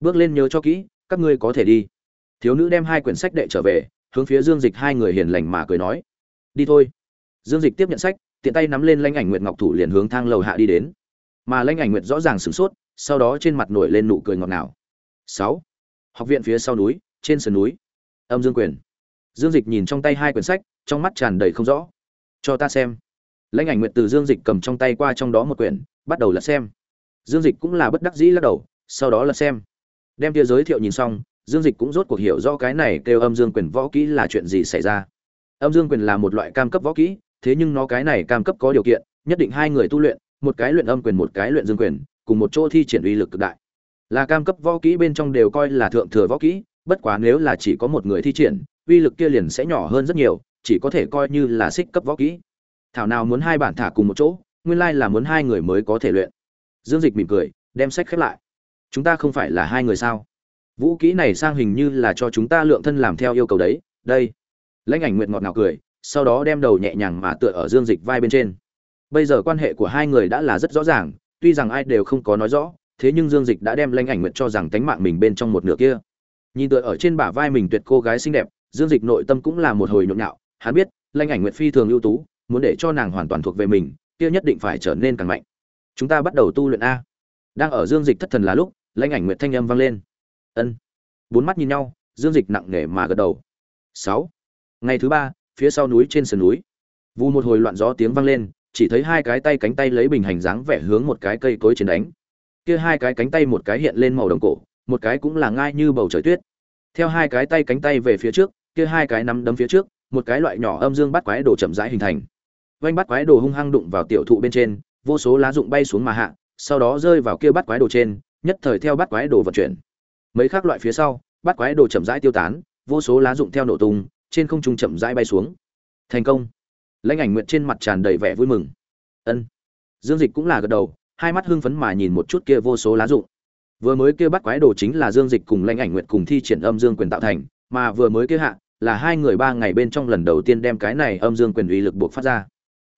bước lên nhớ cho kỹ, các ngươi có thể đi. Thiếu nữ đem hai quyển sách đệ trở về, hướng phía dương dịch hai người hiền lành mà cười nói. Đi thôi. Dương dịch tiếp nhận sách, tiện tay nắm lên lanh ảnh nguyệt ngọc thủ liền hướng thang lầu hạ đi đến. Mà lanh ảnh nguyệt rõ ràng sửng sốt, sau đó trên mặt nổi lên nụ cười ngọt ngào. Sáu. Học viện phía sau núi, trên sườn núi. Âm dương quyền. Dương dịch nhìn trong tay hai quyển sách, trong mắt tràn đầy không rõ. Cho ta xem. Lãnh ảnh nguyệt từ dương dịch cầm trong tay qua trong đó một quyển, bắt đầu lật xem. Dương dịch cũng là bất đắc dĩ lắc đầu, sau đó lật xem đem kia giới thiệu nhìn xong, dương dịch cũng rốt cuộc hiểu rõ cái này kêu âm dương quyền võ kỹ là chuyện gì xảy ra. Âm dương quyền là một loại cam cấp võ kỹ, thế nhưng nó cái này cam cấp có điều kiện, nhất định hai người tu luyện, một cái luyện âm quyền, một cái luyện dương quyền, cùng một chỗ thi triển uy lực cực đại. Là cam cấp võ kỹ bên trong đều coi là thượng thừa võ kỹ, bất quá nếu là chỉ có một người thi triển, uy lực kia liền sẽ nhỏ hơn rất nhiều, chỉ có thể coi như là xích cấp võ kỹ. Thảo nào muốn hai bản thả cùng một chỗ, nguyên lai là muốn hai người mới có thể luyện. Dương dịch mỉm cười, đem sách khép lại chúng ta không phải là hai người sao? Vũ kỹ này sang hình như là cho chúng ta lượng thân làm theo yêu cầu đấy, đây. Lãnh ảnh nguyệt ngọt ngào cười, sau đó đem đầu nhẹ nhàng mà tựa ở dương dịch vai bên trên. Bây giờ quan hệ của hai người đã là rất rõ ràng, tuy rằng ai đều không có nói rõ, thế nhưng dương dịch đã đem lãnh ảnh nguyệt cho rằng tánh mạng mình bên trong một nửa kia. Nhìn tựa ở trên bả vai mình tuyệt cô gái xinh đẹp, dương dịch nội tâm cũng là một hồi nhộn nhạo, hắn biết, lãnh ảnh nguyệt phi thường ưu tú, muốn để cho nàng hoàn toàn thuộc về mình, kia nhất định phải trở nên càng mạnh. Chúng ta bắt đầu tu luyện a. Đang ở dương dịch thất thần là lúc lãnh ảnh nguyệt thanh âm vang lên. Ân. Bốn mắt nhìn nhau, dương dịch nặng nề mà gật đầu. Sáu. Ngày thứ ba, phía sau núi trên sườn núi. Vù một hồi loạn gió tiếng vang lên, chỉ thấy hai cái tay cánh tay lấy bình hành dáng vẻ hướng một cái cây cối chiến đánh. Kia hai cái cánh tay một cái hiện lên màu đồng cổ, một cái cũng là ngai như bầu trời tuyết. Theo hai cái tay cánh tay về phía trước, kia hai cái nắm đấm phía trước, một cái loại nhỏ âm dương bắt quái đồ chậm rãi hình thành. Vanh bắt quái đồ hung hăng đụng vào tiểu thụ bên trên, vô số lá rụng bay xuống mà hạ, sau đó rơi vào kia bắt quái đồ trên nhất thời theo bắt quái đồ vận chuyển. Mấy khác loại phía sau bắt quái đồ chậm rãi tiêu tán, vô số lá dụng theo nổ tung, trên không trung chậm rãi bay xuống. Thành công. Lãnh ảnh nguyện trên mặt tràn đầy vẻ vui mừng. Ân. Dương dịch cũng là gật đầu, hai mắt hưng phấn mà nhìn một chút kia vô số lá dụng. vừa mới kia bắt quái đồ chính là dương dịch cùng lãnh ảnh nguyện cùng thi triển âm dương quyền tạo thành, mà vừa mới kia hạ, là hai người ba ngày bên trong lần đầu tiên đem cái này âm dương quyền uy lực buộc phát ra.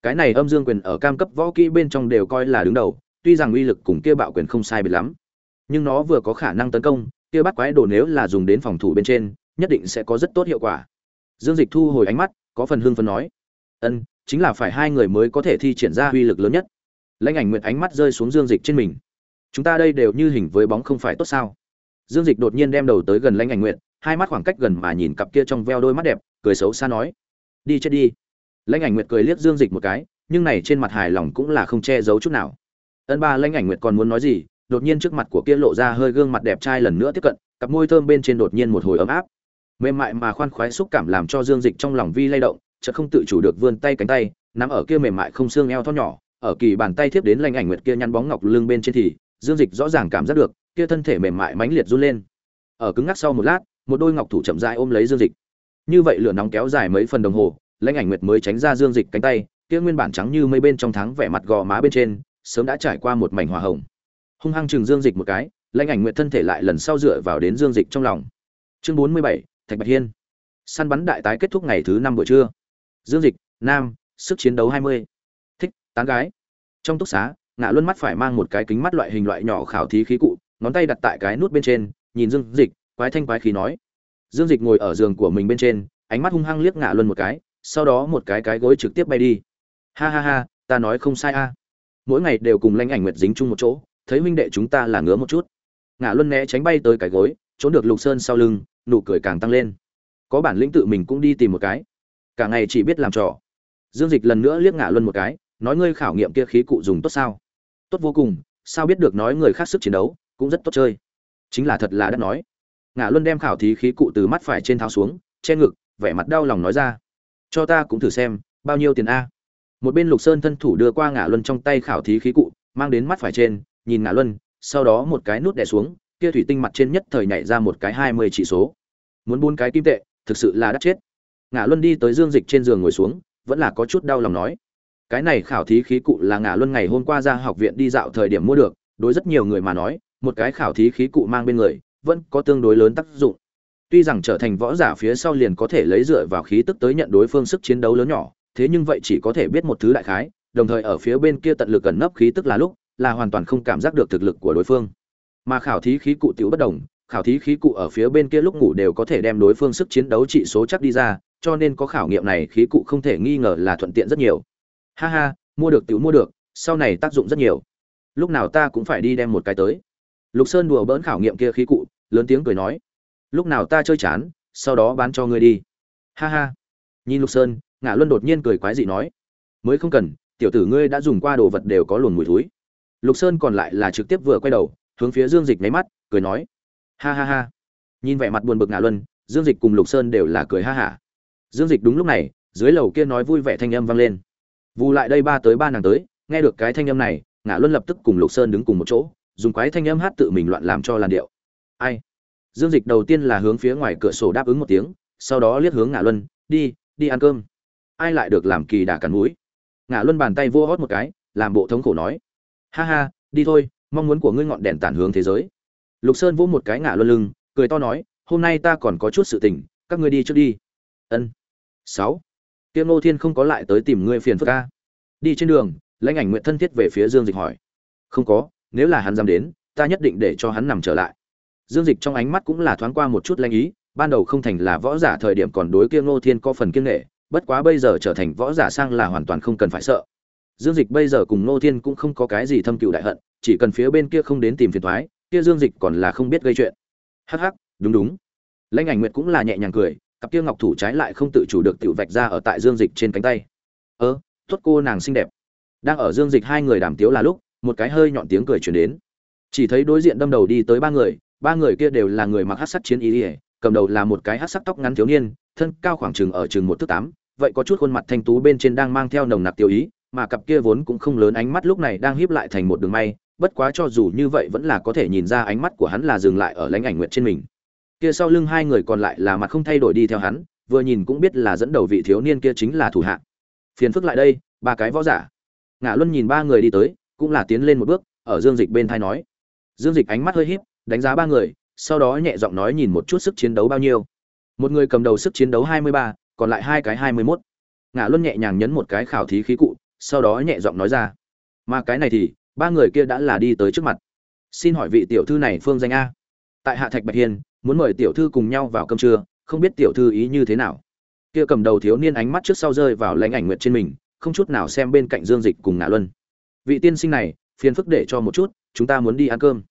Cái này âm dương quyền ở cam cấp võ kỹ bên trong đều coi là đứng đầu, tuy rằng uy lực cùng kia bạo quyền không sai biệt lắm nhưng nó vừa có khả năng tấn công, kia bắt quái đồ nếu là dùng đến phòng thủ bên trên, nhất định sẽ có rất tốt hiệu quả. Dương dịch thu hồi ánh mắt, có phần hưng phấn nói, ân, chính là phải hai người mới có thể thi triển ra uy lực lớn nhất. Lãnh ảnh nguyện ánh mắt rơi xuống dương dịch trên mình. Chúng ta đây đều như hình với bóng không phải tốt sao? Dương dịch đột nhiên đem đầu tới gần lãnh ảnh nguyện hai mắt khoảng cách gần mà nhìn cặp kia trong veo đôi mắt đẹp, cười xấu xa nói, đi chết đi. Lãnh ảnh nguyệt cười liếc dương dịch một cái, nhưng này trên mặt hài lòng cũng là không che giấu chút nào. Ân ba, lãnh ảnh nguyệt còn muốn nói gì? Đột nhiên trước mặt của kia lộ ra hơi gương mặt đẹp trai lần nữa tiếp cận, cặp môi thơm bên trên đột nhiên một hồi ấm áp. Mềm mại mà khoan khoái xúc cảm làm cho dương dịch trong lòng vi lay động, chợt không tự chủ được vươn tay cánh tay, nắm ở kia mềm mại không xương eo thon nhỏ, ở kỳ bàn tay tiếp đến lanh ảnh nguyệt kia nhăn bóng ngọc lưng bên trên thì, dương dịch rõ ràng cảm giác được, kia thân thể mềm mại mãnh liệt run lên. Ở cứng ngắc sau một lát, một đôi ngọc thủ chậm rãi ôm lấy dương dịch. Như vậy lửa nóng kéo dài mấy phần đồng hồ lãnh ảnh nguyệt mới tránh ra dương dịch cánh tay, kia nguyên bản trắng như mây bên trong tháng vẻ mặt gò má bên trên, sớm đã trải qua một mảnh hỏa hồng hung hăng chừng dương dịch một cái, lãnh ảnh nguyện thân thể lại lần sau dựa vào đến dương dịch trong lòng. Chương bốn mươi bảy, thạch bạch hiên. Săn bắn đại tái kết thúc ngày thứ năm buổi trưa. Dương dịch, nam, sức chiến đấu hai mươi. Thích, tán gái. Trong túc xá, ngạ luôn mắt phải mang một cái kính mắt loại hình loại nhỏ khảo thí khí cụ, ngón tay đặt tại cái nút bên trên, nhìn dương dịch, quái thanh quái khí nói. Dương dịch ngồi ở giường của mình bên trên, ánh mắt hung hăng liếc ngạ luôn một cái, sau đó một cái cái gối trực tiếp bay đi. Ha ha ha, ta nói không sai a. Mỗi ngày đều cùng lanh ảnh nguyệt dính chung một chỗ thấy huynh đệ chúng ta là ngứa một chút. Ngã luân né tránh bay tới cái gối, trốn được lục sơn sau lưng, nụ cười càng tăng lên. Có bản lĩnh tự mình cũng đi tìm một cái. Cả ngày chỉ biết làm trò. Dương dịch lần nữa liếc ngã luân một cái, nói ngươi khảo nghiệm kia khí cụ dùng tốt sao? Tốt vô cùng, sao biết được nói người khác sức chiến đấu cũng rất tốt chơi. Chính là thật là đã nói. Ngã luân đem khảo thí khí cụ từ mắt phải trên tháo xuống, che ngực, vẻ mặt đau lòng nói ra. Cho ta cũng thử xem, bao nhiêu tiền a? Một bên lục sơn thân thủ đưa qua ngã luân trong tay khảo thí khí cụ, mang đến mắt phải trên nhìn ngã luân, sau đó một cái nút đè xuống, kia thủy tinh mặt trên nhất thời nhảy ra một cái hai mươi chỉ số. Muốn buôn cái kim tệ, thực sự là đắt chết. Ngã luân đi tới dương dịch trên giường ngồi xuống, vẫn là có chút đau lòng nói. Cái này khảo thí khí cụ là ngã luân ngày hôm qua ra học viện đi dạo thời điểm mua được, đối rất nhiều người mà nói, một cái khảo thí khí cụ mang bên người, vẫn có tương đối lớn tác dụng. Tuy rằng trở thành võ giả phía sau liền có thể lấy dựa vào khí tức tới nhận đối phương sức chiến đấu lớn nhỏ, thế nhưng vậy chỉ có thể biết một thứ đại khái, đồng thời ở phía bên kia tận lực gần nấp khí tức là lúc là hoàn toàn không cảm giác được thực lực của đối phương. Mà khảo thí khí cụ tiểu bất đồng, khảo thí khí cụ ở phía bên kia lúc ngủ đều có thể đem đối phương sức chiến đấu trị số chắc đi ra, cho nên có khảo nghiệm này khí cụ không thể nghi ngờ là thuận tiện rất nhiều. Ha ha, mua được tiểu mua được, sau này tác dụng rất nhiều. Lúc nào ta cũng phải đi đem một cái tới. Lục sơn đùa bỡn khảo nghiệm kia khí cụ, lớn tiếng cười nói. Lúc nào ta chơi chán, sau đó bán cho ngươi đi. Ha ha. Nhìn lục sơn ngã luân đột nhiên cười quái dị nói. Mới không cần, tiểu tử ngươi đã dùng qua đồ vật đều có luồn mùi thúi lục sơn còn lại là trực tiếp vừa quay đầu, hướng phía dương dịch nháy mắt, cười nói, ha ha ha. Nhìn vẻ mặt buồn bực ngã luân, dương dịch cùng lục sơn đều là cười ha hả. Dương dịch đúng lúc này, dưới lầu kia nói vui vẻ thanh âm vang lên. Vù lại đây ba tới ba nàng tới. Nghe được cái thanh âm này ngã luân lập tức cùng lục sơn đứng cùng một chỗ, dùng quái thanh âm hát tự mình loạn làm cho làn điệu. Ai? Dương dịch đầu tiên là hướng phía ngoài cửa sổ đáp ứng một tiếng, sau đó liếc hướng ngã luân, đi đi ăn cơm. Ai lại được làm kỳ đà cắn mũi? Ngã luân bàn tay vô hót một cái, làm bộ thống khổ nói ha ha, đi thôi, mong muốn của ngươi ngọn đèn tản hướng thế giới. Lục sơn vỗ một cái ngả luân lưng, cười to nói, hôm nay ta còn có chút sự tình, các ngươi đi trước đi. Ân. Sáu. Tiêm ngô thiên không có lại tới tìm ngươi phiền phức ca đi trên đường, lãnh ảnh nguyện thân thiết về phía dương dịch hỏi. Không có, nếu là hắn dám đến, ta nhất định để cho hắn nằm trở lại. Dương dịch trong ánh mắt cũng là thoáng qua một chút lanh ý, ban đầu không thành là võ giả thời điểm còn đối kia ngô thiên có phần kiêng nghệ bất quá bây giờ trở thành võ giả sang là hoàn toàn không cần phải sợ dương dịch bây giờ cùng ngô thiên cũng không có cái gì thâm cừu đại hận chỉ cần phía bên kia không đến tìm phiền thoái kia dương dịch còn là không biết gây chuyện. Hắc hắc đúng đúng. Lãnh ảnh nguyệt cũng là nhẹ nhàng cười cặp kia ngọc thủ trái lại không tự chủ được tiểu vạch ra ở tại dương dịch trên cánh tay. Ơ tốt cô nàng xinh đẹp. Đang ở dương dịch hai người đàm tiếu là lúc một cái hơi nhọn tiếng cười chuyển đến. Chỉ thấy đối diện đâm đầu đi tới ba người ba người kia đều là người mặc hắc sắc chiến y, cầm đầu là một cái hắc sắc tóc ngắn thiếu niên thân cao khoảng chừng ở chừng một thước tám vậy có chút khuôn mặt thanh tú bên trên đang mang theo nồng nặc tiêu ý mà cặp kia vốn cũng không lớn ánh mắt lúc này đang híp lại thành một đường may, bất quá cho dù như vậy vẫn là có thể nhìn ra ánh mắt của hắn là dừng lại ở lãnh ảnh nguyện trên mình. Kia sau lưng hai người còn lại là mặt không thay đổi đi theo hắn, vừa nhìn cũng biết là dẫn đầu vị thiếu niên kia chính là thủ hạ. Phiền phức lại đây, ba cái võ giả. Ngã luân nhìn ba người đi tới, cũng là tiến lên một bước, ở dương dịch bên thai nói. Dương dịch ánh mắt hơi híp, đánh giá ba người, sau đó nhẹ giọng nói nhìn một chút sức chiến đấu bao nhiêu. Một người cầm đầu sức chiến đấu hai mươi ba, còn lại hai cái hai mươi ngã luân nhẹ nhàng nhấn một cái khảo thí khí cụ sau đó nhẹ giọng nói ra. Mà cái này thì, ba người kia đã là đi tới trước mặt. Xin hỏi vị tiểu thư này phương danh a? Tại hạ thạch bạch hiên, muốn mời tiểu thư cùng nhau vào cơm trưa, không biết tiểu thư ý như thế nào? Kia cầm đầu thiếu niên ánh mắt trước sau rơi vào lãnh ảnh nguyệt trên mình, không chút nào xem bên cạnh dương dịch cùng ngã luân. Vị tiên sinh này, phiền phức để cho một chút, chúng ta muốn đi ăn cơm.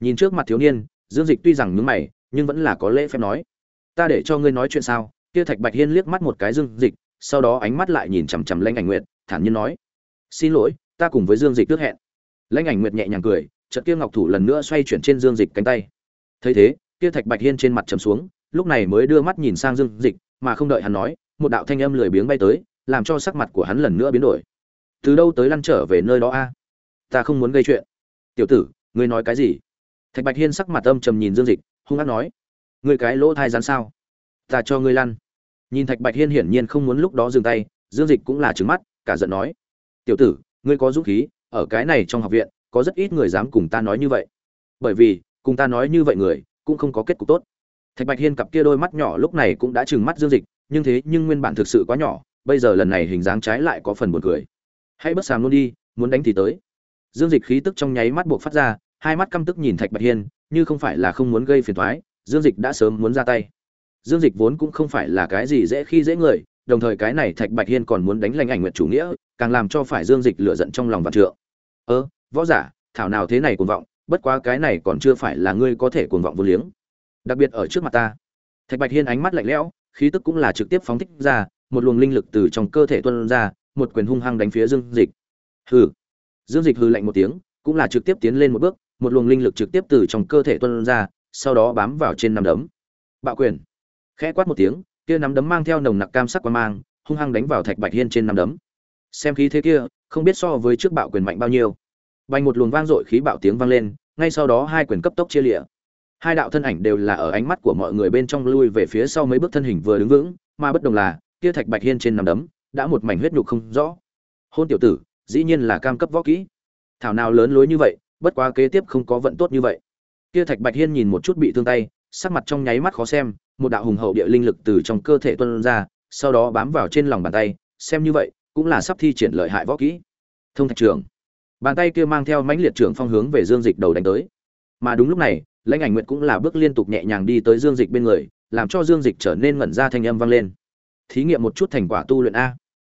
Nhìn trước mặt thiếu niên, dương dịch tuy rằng nhướng mày, nhưng vẫn là có lễ phép nói. Ta để cho ngươi nói chuyện sao? Kia thạch bạch hiên liếc mắt một cái dương dịch sau đó ánh mắt lại nhìn chằm chằm lãnh ảnh nguyệt, thản nhiên nói, xin lỗi, ta cùng với dương dịch tước hẹn. Lãnh ảnh nguyệt nhẹ nhàng cười, chợt kia ngọc thủ lần nữa xoay chuyển trên dương dịch cánh tay. Thấy thế, kia thạch bạch hiên trên mặt trầm xuống, lúc này mới đưa mắt nhìn sang dương dịch, mà không đợi hắn nói, một đạo thanh âm lười biếng bay tới, làm cho sắc mặt của hắn lần nữa biến đổi. Từ đâu tới lăn trở về nơi đó a? Ta không muốn gây chuyện. Tiểu tử, ngươi nói cái gì? Thạch bạch hiên sắc mặt âm trầm nhìn dương dịch, hung hăng nói, ngươi cái lỗ thai rắn sao? Ta cho ngươi lăn nhìn thạch bạch hiên hiển nhiên không muốn lúc đó dừng tay, dương dịch cũng là trứng mắt, cả giận nói, tiểu tử, ngươi có dũng khí, ở cái này trong học viện, có rất ít người dám cùng ta nói như vậy. Bởi vì, cùng ta nói như vậy người, cũng không có kết cục tốt. Thạch bạch hiên cặp kia đôi mắt nhỏ lúc này cũng đã trừng mắt dương dịch, nhưng thế nhưng nguyên bản thực sự quá nhỏ, bây giờ lần này hình dáng trái lại có phần buồn cười. Hãy bất sàm luôn đi, muốn đánh thì tới. Dương dịch khí tức trong nháy mắt buộc phát ra, hai mắt căm tức nhìn thạch bạch hiên, như không phải là không muốn gây phiền thoái dương dịch đã sớm muốn ra tay dương dịch vốn cũng không phải là cái gì dễ khi dễ người, đồng thời cái này thạch bạch hiên còn muốn đánh lành ảnh nguyện chủ nghĩa, càng làm cho phải dương dịch lửa giận trong lòng vạn trượng. Ơ, võ giả, thảo nào thế này cuồng vọng, bất quá cái này còn chưa phải là ngươi có thể cuồng vọng vô liếng. Đặc biệt ở trước mặt ta. Thạch bạch hiên ánh mắt lạnh lẽo, khí tức cũng là trực tiếp phóng thích ra, một luồng linh lực từ trong cơ thể tuôn ra, một quyền hung hăng đánh phía dương dịch. Hừ. Dương dịch hừ lạnh một tiếng, cũng là trực tiếp tiến lên một bước, một luồng linh lực trực tiếp từ trong cơ thể tuôn ra, sau đó bám vào trên nắm đấm. Bạo quyền khẽ quát một tiếng, kia nắm đấm mang theo nồng nặc cam sắc qua mang, hung hăng đánh vào thạch bạch hiên trên nắm đấm. Xem khí thế kia, không biết so với trước bạo quyền mạnh bao nhiêu. Bành một luồng vang dội khí bạo tiếng vang lên, ngay sau đó hai quyền cấp tốc chia lịa hai đạo thân ảnh đều là ở ánh mắt của mọi người bên trong lui về phía sau mấy bước thân hình vừa đứng vững, mà bất đồng là, kia thạch bạch hiên trên nằm đấm đã một mảnh huyết nhục không rõ. Hôn tiểu tử, dĩ nhiên là cam cấp võ kỹ. Thảo nào lớn lối như vậy, bất quá kế tiếp không có vận tốt như vậy. Kia thạch bạch hiên nhìn một chút bị thương tay sắc mặt trong nháy mắt khó xem, một đạo hùng hậu địa linh lực từ trong cơ thể tuôn ra, sau đó bám vào trên lòng bàn tay, xem như vậy, cũng là sắp thi triển lợi hại võ kỹ. Thông thạch trưởng. Bàn tay kia mang theo mãnh liệt trưởng phong hướng về dương dịch đầu đánh tới. Mà đúng lúc này, lãnh ảnh nguyệt cũng là bước liên tục nhẹ nhàng đi tới dương dịch bên người, làm cho dương dịch trở nên ngẩn ra thanh âm vang lên. Thí nghiệm một chút thành quả tu luyện a.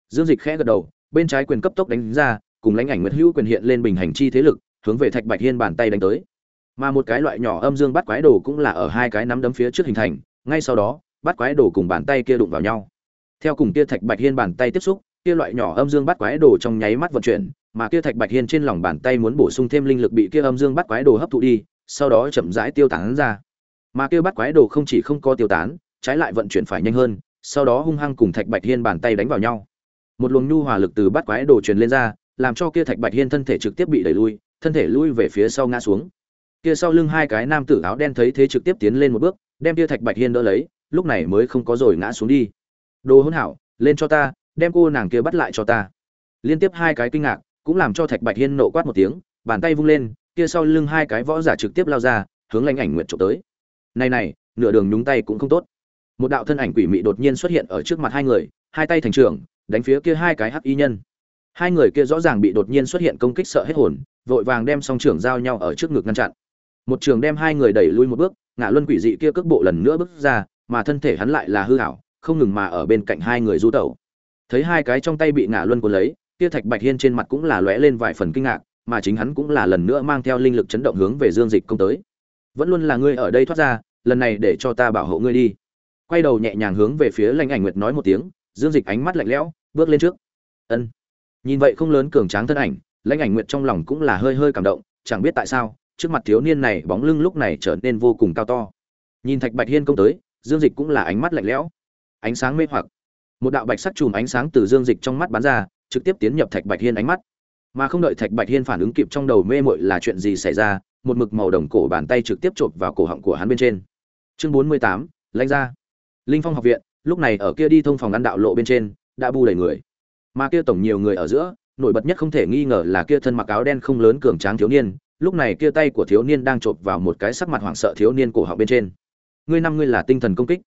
Dương dịch khẽ gật đầu, bên trái quyền cấp tốc đánh ra, cùng lãnh ảnh nguyệt hữu quyền hiện lên bình hành chi thế lực, hướng về thạch bạch hiên bàn tay đánh tới mà một cái loại nhỏ âm dương bắt quái đồ cũng là ở hai cái nắm đấm phía trước hình thành, ngay sau đó, bắt quái đồ cùng bàn tay kia đụng vào nhau. Theo cùng kia thạch bạch hiên bàn tay tiếp xúc, kia loại nhỏ âm dương bắt quái đồ trong nháy mắt vận chuyển, mà kia thạch bạch hiên trên lòng bàn tay muốn bổ sung thêm linh lực bị kia âm dương bắt quái đồ hấp thụ đi, sau đó chậm rãi tiêu tán ra. Mà kia bắt quái đồ không chỉ không có tiêu tán, trái lại vận chuyển phải nhanh hơn, sau đó hung hăng cùng thạch bạch hiên bàn tay đánh vào nhau. Một luồng nhu hòa lực từ bắt quái đồ truyền lên ra, làm cho kia thạch bạch hiên thân thể trực tiếp bị đẩy lui, thân thể lui về phía sau ngã xuống kia sau lưng hai cái nam tử áo đen thấy thế trực tiếp tiến lên một bước, đem kia thạch bạch hiên đỡ lấy, lúc này mới không có rồi ngã xuống đi. Đồ hỗn hảo, lên cho ta, đem cô nàng kia bắt lại cho ta. Liên tiếp hai cái kinh ngạc, cũng làm cho thạch bạch hiên nộ quát một tiếng, bàn tay vung lên, kia sau lưng hai cái võ giả trực tiếp lao ra, hướng lãnh ảnh nguyện trộm tới. Này này, nửa đường nhúng tay cũng không tốt. Một đạo thân ảnh quỷ mị đột nhiên xuất hiện ở trước mặt hai người, hai tay thành trường đánh phía kia hai cái hắc y nhân. Hai người kia rõ ràng bị đột nhiên xuất hiện công kích sợ hết hồn, vội vàng đem song trưởng giao nhau ở trước ngực ngăn chặn một trường đem hai người đẩy lui một bước ngã luân quỷ dị kia cước bộ lần nữa bước ra, mà thân thể hắn lại là hư hảo không ngừng mà ở bên cạnh hai người du tẩu. Thấy hai cái trong tay bị ngã luân cuốn lấy, kia thạch bạch hiên trên mặt cũng là lóe lên vài phần kinh ngạc, mà chính hắn cũng là lần nữa mang theo linh lực chấn động hướng về dương dịch công tới. Vẫn luôn là ngươi ở đây thoát ra, lần này để cho ta bảo hộ ngươi đi. Quay đầu nhẹ nhàng hướng về phía lãnh ảnh nguyệt nói một tiếng, dương dịch ánh mắt lạnh lẽo, bước lên trước. Ân. Nhìn vậy không lớn cường tráng thân ảnh, lãnh ảnh nguyệt trong lòng cũng là hơi hơi cảm động, chẳng biết tại sao trước mặt thiếu niên này bóng lưng lúc này trở nên vô cùng cao to. Nhìn thạch bạch hiên công tới, dương dịch cũng là ánh mắt lạnh lẽo. Ánh sáng mê hoặc. Một đạo bạch sắc chùm ánh sáng từ dương dịch trong mắt bắn ra, trực tiếp tiến nhập thạch bạch hiên ánh mắt. Mà không đợi thạch bạch hiên phản ứng kịp trong đầu mê mội là chuyện gì xảy ra, một mực màu đồng cổ bàn tay trực tiếp chộp vào cổ họng của hắn bên trên. Chương bốn mươi tám, lãnh ra linh phong học viện, lúc này ở kia đi thông phòng ăn đạo lộ bên trên, đã bu đầy người. Mà kia tổng nhiều người ở giữa, nổi bật nhất không thể nghi ngờ là kia thân mặc áo đen không lớn cường tráng thiếu niên lúc này kia tay của thiếu niên đang chộp vào một cái sắc mặt hoảng sợ thiếu niên cổ họng bên trên. Ngươi năm ngươi là tinh thần công kích.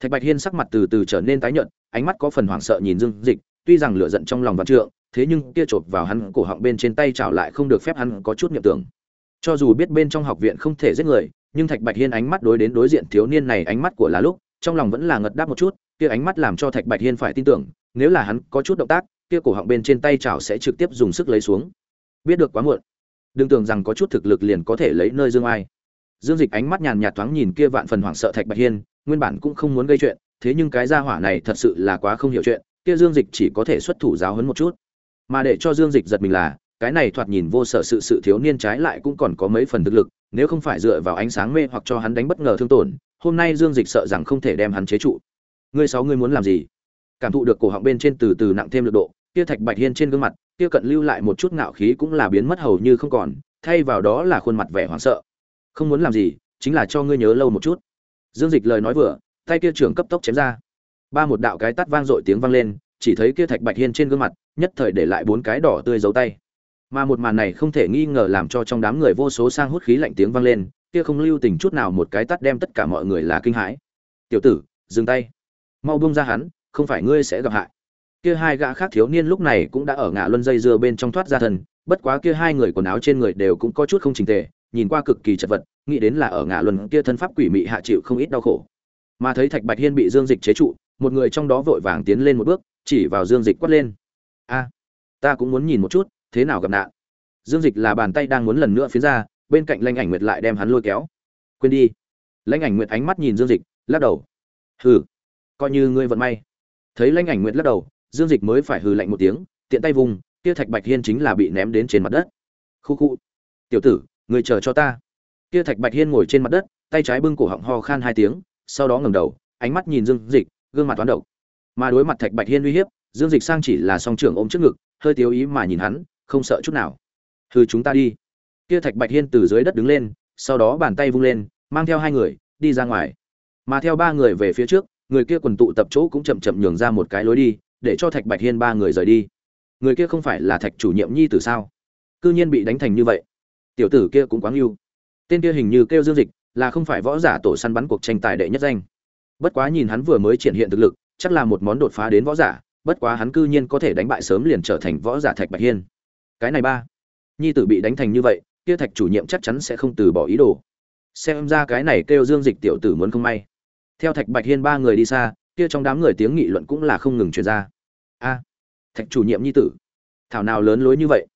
Thạch bạch hiên sắc mặt từ từ trở nên tái nhợt, ánh mắt có phần hoảng sợ nhìn dương dịch, tuy rằng lửa giận trong lòng vạn trượng, thế nhưng kia chộp vào hắn cổ họng bên trên tay chảo lại không được phép hắn có chút niệm tưởng. Cho dù biết bên trong học viện không thể giết người, nhưng thạch bạch hiên ánh mắt đối đến đối diện thiếu niên này ánh mắt của là lúc, trong lòng vẫn là ngật đáp một chút, kia ánh mắt làm cho thạch bạch hiên phải tin tưởng, nếu là hắn có chút động tác, kia cổ họng bên trên tay chảo sẽ trực tiếp dùng sức lấy xuống. Biết được quá muộn đừng tưởng rằng có chút thực lực liền có thể lấy nơi dương ai dương dịch ánh mắt nhàn nhạt thoáng nhìn kia vạn phần hoảng sợ thạch bạch hiên, nguyên bản cũng không muốn gây chuyện, thế nhưng cái gia hỏa này thật sự là quá không hiểu chuyện, kia dương dịch chỉ có thể xuất thủ giáo hấn một chút. Mà để cho dương dịch giật mình là, cái này thoạt nhìn vô sở sự sự thiếu niên trái lại cũng còn có mấy phần thực lực, nếu không phải dựa vào ánh sáng mê hoặc cho hắn đánh bất ngờ thương tổn, hôm nay dương dịch sợ rằng không thể đem hắn chế trụ. Ngươi sáu ngươi muốn làm gì? Cảm thụ được cổ họng bên trên từ từ nặng thêm lực độ kia thạch bạch hiên trên gương mặt, kia cận lưu lại một chút ngạo khí cũng là biến mất hầu như không còn, thay vào đó là khuôn mặt vẻ hoảng sợ. Không muốn làm gì, chính là cho ngươi nhớ lâu một chút. Dương dịch lời nói vừa, tay kia trưởng cấp tốc chém ra. Ba một đạo cái tắt vang dội tiếng vang lên, chỉ thấy kia thạch bạch hiên trên gương mặt, nhất thời để lại bốn cái đỏ tươi dấu tay. Mà một màn này không thể nghi ngờ làm cho trong đám người vô số sang hút khí lạnh tiếng vang lên, kia không lưu tình chút nào một cái tắt đem tất cả mọi người là kinh hãi. Tiểu tử, dừng tay. Mau buông ra hắn, không phải ngươi sẽ gặp hại kia hai gã khác thiếu niên lúc này cũng đã ở ngã luân dây dưa bên trong thoát ra thần bất quá kia hai người quần áo trên người đều cũng có chút không chỉnh tề, nhìn qua cực kỳ chật vật, nghĩ đến là ở ngã luân kia thân pháp quỷ mị hạ chịu không ít đau khổ. Mà thấy thạch bạch hiên bị dương dịch chế trụ, một người trong đó vội vàng tiến lên một bước, chỉ vào dương dịch quát lên. A, ta cũng muốn nhìn một chút, thế nào gặp nạn? Dương dịch là bàn tay đang muốn lần nữa phía ra, bên cạnh lãnh ảnh nguyệt lại đem hắn lôi kéo. Quên đi. Lãnh ảnh nguyệt ánh mắt nhìn dương dịch, lắc đầu. Hừ, coi như ngươi vận may. Thấy lãnh ảnh nguyệt lắc đầu dương dịch mới phải hừ lạnh một tiếng, tiện tay vùng, kia thạch bạch hiên chính là bị ném đến trên mặt đất. Khu khu. Tiểu tử, người chờ cho ta. Kia thạch bạch hiên ngồi trên mặt đất, tay trái bưng cổ họng ho khan hai tiếng, sau đó ngẩng đầu, ánh mắt nhìn dương dịch, gương mặt toán độc. Mà đối mặt thạch bạch hiên uy hiếp, dương dịch sang chỉ là song trưởng ôm trước ngực, hơi tiếu ý mà nhìn hắn, không sợ chút nào. Hừ chúng ta đi. Kia thạch bạch hiên từ dưới đất đứng lên, sau đó bàn tay vung lên, mang theo hai người, đi ra ngoài. Mà theo ba người về phía trước, người kia quần tụ tập chỗ cũng chậm chậm nhường ra một cái lối đi để cho thạch bạch hiên ba người rời đi. Người kia không phải là thạch chủ nhiệm nhi tử sao? Cư nhiên bị đánh thành như vậy. Tiểu tử kia cũng quá ngưu tên kia hình như kêu dương dịch, là không phải võ giả tổ săn bắn cuộc tranh tài đệ nhất danh. Bất quá nhìn hắn vừa mới triển hiện thực lực, chắc là một món đột phá đến võ giả, bất quá hắn cư nhiên có thể đánh bại sớm liền trở thành võ giả thạch bạch hiên. Cái này ba, nhi tử bị đánh thành như vậy, kia thạch chủ nhiệm chắc chắn sẽ không từ bỏ ý đồ. Xem ra cái này kêu dương dịch tiểu tử muốn không may. Theo thạch bạch hiên ba người đi xa kia trong đám người tiếng nghị luận cũng là không ngừng truyền ra. A, thạch chủ nhiệm nhi tử, thảo nào lớn lối như vậy?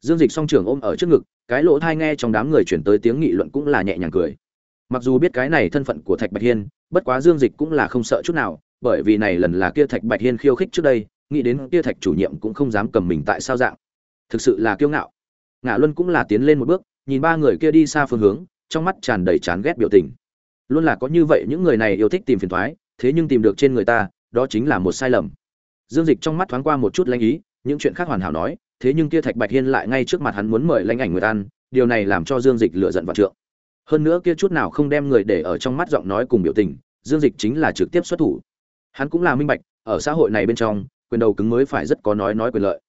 Dương dịch song trưởng ôm ở trước ngực, cái lỗ thai nghe trong đám người chuyển tới tiếng nghị luận cũng là nhẹ nhàng cười. Mặc dù biết cái này thân phận của thạch bạch hiên, bất quá dương dịch cũng là không sợ chút nào, bởi vì này lần là kia thạch bạch hiên khiêu khích trước đây, nghĩ đến kia thạch chủ nhiệm cũng không dám cầm mình tại sao dạng. Thực sự là kiêu ngạo. Ngã luân cũng là tiến lên một bước, nhìn ba người kia đi xa phương hướng, trong mắt tràn đầy chán ghét biểu tình. Luôn là có như vậy những người này yêu thích tìm phiền thoái thế nhưng tìm được trên người ta, đó chính là một sai lầm. Dương dịch trong mắt thoáng qua một chút lãnh ý, những chuyện khác hoàn hảo nói, thế nhưng kia thạch bạch hiên lại ngay trước mặt hắn muốn mời lãnh ảnh người ăn, điều này làm cho dương dịch lựa giận vào trượng. Hơn nữa kia chút nào không đem người để ở trong mắt giọng nói cùng biểu tình, dương dịch chính là trực tiếp xuất thủ. Hắn cũng là minh bạch, ở xã hội này bên trong, quyền đầu cứng mới phải rất có nói nói quyền lợi.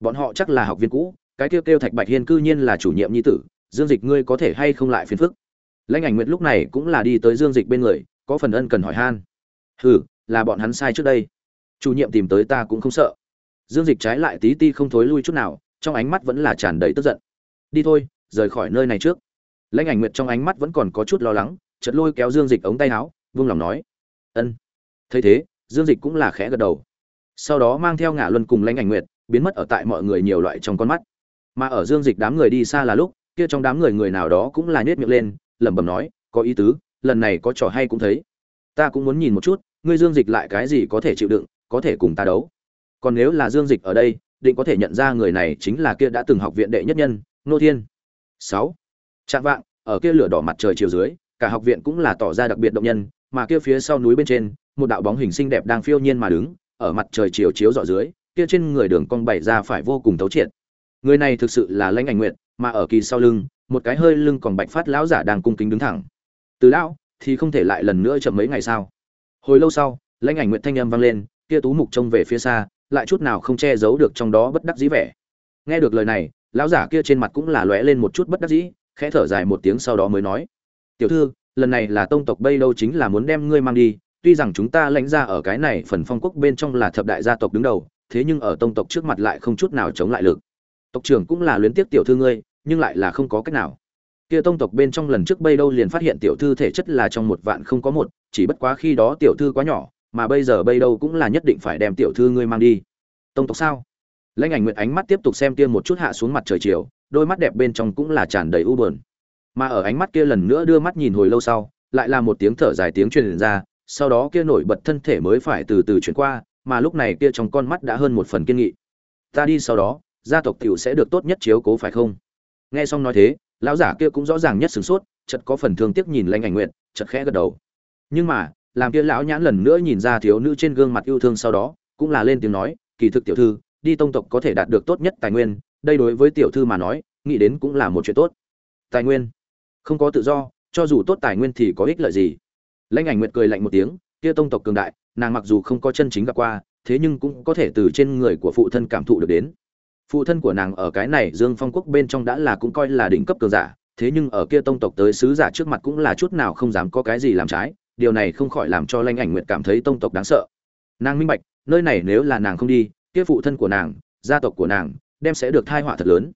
Bọn họ chắc là học viên cũ, cái kêu kêu thạch bạch hiên cư nhiên là chủ nhiệm nhi tử, dương dịch ngươi có thể hay không lại phiền phức? Lãnh ảnh nguyệt lúc này cũng là đi tới dương dịch bên người, có phần ân cần hỏi han hừ, là bọn hắn sai trước đây. Chủ nhiệm tìm tới ta cũng không sợ. Dương dịch trái lại tí ti không thối lui chút nào, trong ánh mắt vẫn là tràn đầy tức giận. Đi thôi, rời khỏi nơi này trước. Lãnh ảnh nguyệt trong ánh mắt vẫn còn có chút lo lắng chật lôi kéo dương dịch ống tay áo vương lòng nói, ân. Thấy thế, dương dịch cũng là khẽ gật đầu. Sau đó mang theo ngả luân cùng lãnh ảnh nguyệt, biến mất ở tại mọi người nhiều loại trong con mắt. Mà ở dương dịch đám người đi xa là lúc, kia trong đám người người nào đó cũng là nhếch miệng lên, lẩm bẩm nói, có ý tứ, lần này có trò hay cũng thấy ta cũng muốn nhìn một chút, ngươi dương dịch lại cái gì có thể chịu đựng, có thể cùng ta đấu. Còn nếu là dương dịch ở đây, định có thể nhận ra người này chính là kia đã từng học viện đệ nhất nhân nô thiên. Sáu. Trạng vạng, ở kia lửa đỏ mặt trời chiều dưới, cả học viện cũng là tỏ ra đặc biệt động nhân, mà kia phía sau núi bên trên, một đạo bóng hình xinh đẹp đang phiêu nhiên mà đứng, ở mặt trời chiều chiếu dọ dưới, kia trên người đường cong bày ra phải vô cùng thấu triệt. Người này thực sự là lãnh ảnh nguyện mà ở kỳ sau lưng, một cái hơi lưng còn bạch phát lão giả đang cung kính đứng thẳng. Từ lão thì không thể lại lần nữa chậm mấy ngày sao? Hồi lâu sau, lãnh ảnh nguyện thanh âm vang lên, kia tú mục trông về phía xa, lại chút nào không che giấu được trong đó bất đắc dĩ vẻ. Nghe được lời này, lão giả kia trên mặt cũng là lóe lên một chút bất đắc dĩ, khẽ thở dài một tiếng sau đó mới nói, tiểu thư, lần này là tông tộc bây đâu chính là muốn đem ngươi mang đi, tuy rằng chúng ta lãnh ra ở cái này phần phong quốc bên trong là thập đại gia tộc đứng đầu, thế nhưng ở tông tộc trước mặt lại không chút nào chống lại lực. Tộc trưởng cũng là luyến tiếc tiểu thư ngươi, nhưng lại là không có cách nào kia tông tộc bên trong lần trước bây đâu liền phát hiện tiểu thư thể chất là trong một vạn không có một, chỉ bất quá khi đó tiểu thư quá nhỏ, mà bây giờ bây đâu cũng là nhất định phải đem tiểu thư ngươi mang đi. Tông tộc sao? Lãnh ảnh nguyện ánh mắt tiếp tục xem kia một chút hạ xuống mặt trời chiều, đôi mắt đẹp bên trong cũng là tràn đầy u buồn. Mà ở ánh mắt kia lần nữa đưa mắt nhìn hồi lâu sau, lại là một tiếng thở dài tiếng truyền ra, sau đó kia nổi bật thân thể mới phải từ từ chuyển qua, mà lúc này kia trong con mắt đã hơn một phần kiên nghị. Ta đi sau đó, gia tộc tiểu sẽ được tốt nhất chiếu cố phải không? Nghe xong nói thế lão giả kia cũng rõ ràng nhất sửng sốt, chợt có phần thương tiếc nhìn lanh ảnh nguyện chợt khẽ gật đầu. Nhưng mà, làm kia lão nhãn lần nữa nhìn ra thiếu nữ trên gương mặt yêu thương sau đó, cũng là lên tiếng nói, kỳ thực tiểu thư, đi tông tộc có thể đạt được tốt nhất tài nguyên, đây đối với tiểu thư mà nói, nghĩ đến cũng là một chuyện tốt. Tài nguyên? Không có tự do, cho dù tốt tài nguyên thì có ích lợi gì. Lãnh ảnh nguyệt cười lạnh một tiếng, kia tông tộc cường đại, nàng mặc dù không có chân chính gặp qua, thế nhưng cũng có thể từ trên người của phụ thân cảm thụ được đến phụ thân của nàng ở cái này dương phong quốc bên trong đã là cũng coi là đỉnh cấp cường giả thế nhưng ở kia tông tộc tới sứ giả trước mặt cũng là chút nào không dám có cái gì làm trái điều này không khỏi làm cho lanh ảnh nguyệt cảm thấy tông tộc đáng sợ. Nàng minh bạch nơi này nếu là nàng không đi kia phụ thân của nàng gia tộc của nàng đem sẽ được thai họa thật lớn.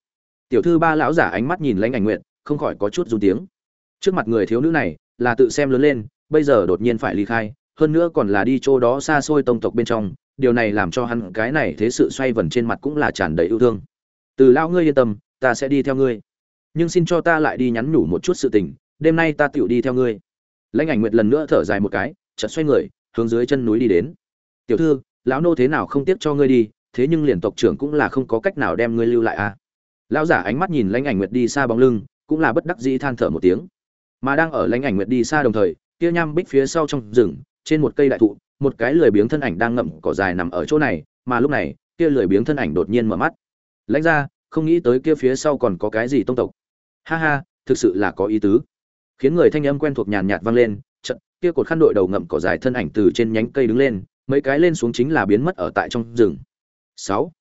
Tiểu thư ba lão giả ánh mắt nhìn lãnh ảnh Nguyệt, không khỏi có chút run tiếng. Trước mặt người thiếu nữ này là tự xem lớn lên bây giờ đột nhiên phải ly khai hơn nữa còn là đi chỗ đó xa xôi tông tộc bên trong điều này làm cho hắn cái này thế sự xoay vần trên mặt cũng là tràn đầy yêu thương. Từ lão ngươi yên tâm, ta sẽ đi theo ngươi. Nhưng xin cho ta lại đi nhắn nhủ một chút sự tình, đêm nay ta tựu đi theo ngươi. Lãnh ảnh nguyệt lần nữa thở dài một cái, chợt xoay người, hướng dưới chân núi đi đến. Tiểu thư, lão nô thế nào không tiếc cho ngươi đi, thế nhưng liền tộc trưởng cũng là không có cách nào đem ngươi lưu lại à. Lão giả ánh mắt nhìn lãnh ảnh nguyệt đi xa bóng lưng, cũng là bất đắc dĩ than thở một tiếng. Mà đang ở lãnh ảnh nguyệt đi xa đồng thời, kia nham bích phía sau trong rừng, trên một cây đại thụ một cái lười biếng thân ảnh đang ngậm cỏ dài nằm ở chỗ này, mà lúc này, kia lười biếng thân ảnh đột nhiên mở mắt. Lãnh ra, không nghĩ tới kia phía sau còn có cái gì tông tộc. Ha ha, thực sự là có ý tứ. Khiến người thanh âm quen thuộc nhàn nhạt vang lên trận kia cột khăn đội đầu ngậm cỏ dài thân ảnh từ trên nhánh cây đứng lên, mấy cái lên xuống chính là biến mất ở tại trong rừng. Sáu.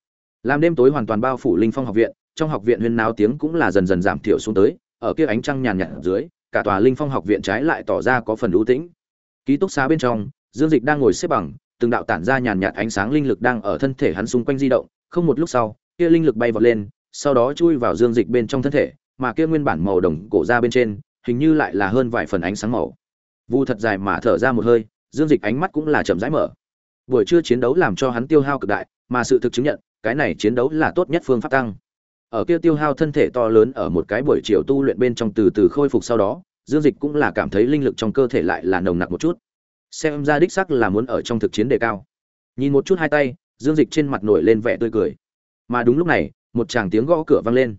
Làm đêm tối hoàn toàn bao phủ linh phong học viện, trong học viện huyên náo tiếng cũng là dần dần giảm thiểu xuống tới, ở kia ánh trăng nhàn nhạt dưới, cả tòa linh phong học viện trái lại tỏ ra có phần ưu tĩnh. Ký túc xá bên trong dương dịch đang ngồi xếp bằng, từng đạo tản ra nhàn nhạt ánh sáng linh lực đang ở thân thể hắn xung quanh di động, không một lúc sau, kia linh lực bay vọt lên, sau đó chui vào dương dịch bên trong thân thể, mà kia nguyên bản màu đồng cổ ra bên trên, hình như lại là hơn vài phần ánh sáng màu. Vu thật dài mà thở ra một hơi, dương dịch ánh mắt cũng là chậm rãi mở. Buổi trưa chiến đấu làm cho hắn tiêu hao cực đại, mà sự thực chứng nhận, cái này chiến đấu là tốt nhất phương pháp tăng. Ở kia tiêu hao thân thể to lớn ở một cái buổi chiều tu luyện bên trong từ từ khôi phục sau đó, dương dịch cũng là cảm thấy linh lực trong cơ thể lại là nồng nặc một chút xem ra đích sắc là muốn ở trong thực chiến đề cao. Nhìn một chút hai tay, dương dịch trên mặt nổi lên vẻ tươi cười. Mà đúng lúc này, một chàng tiếng gõ cửa vang lên.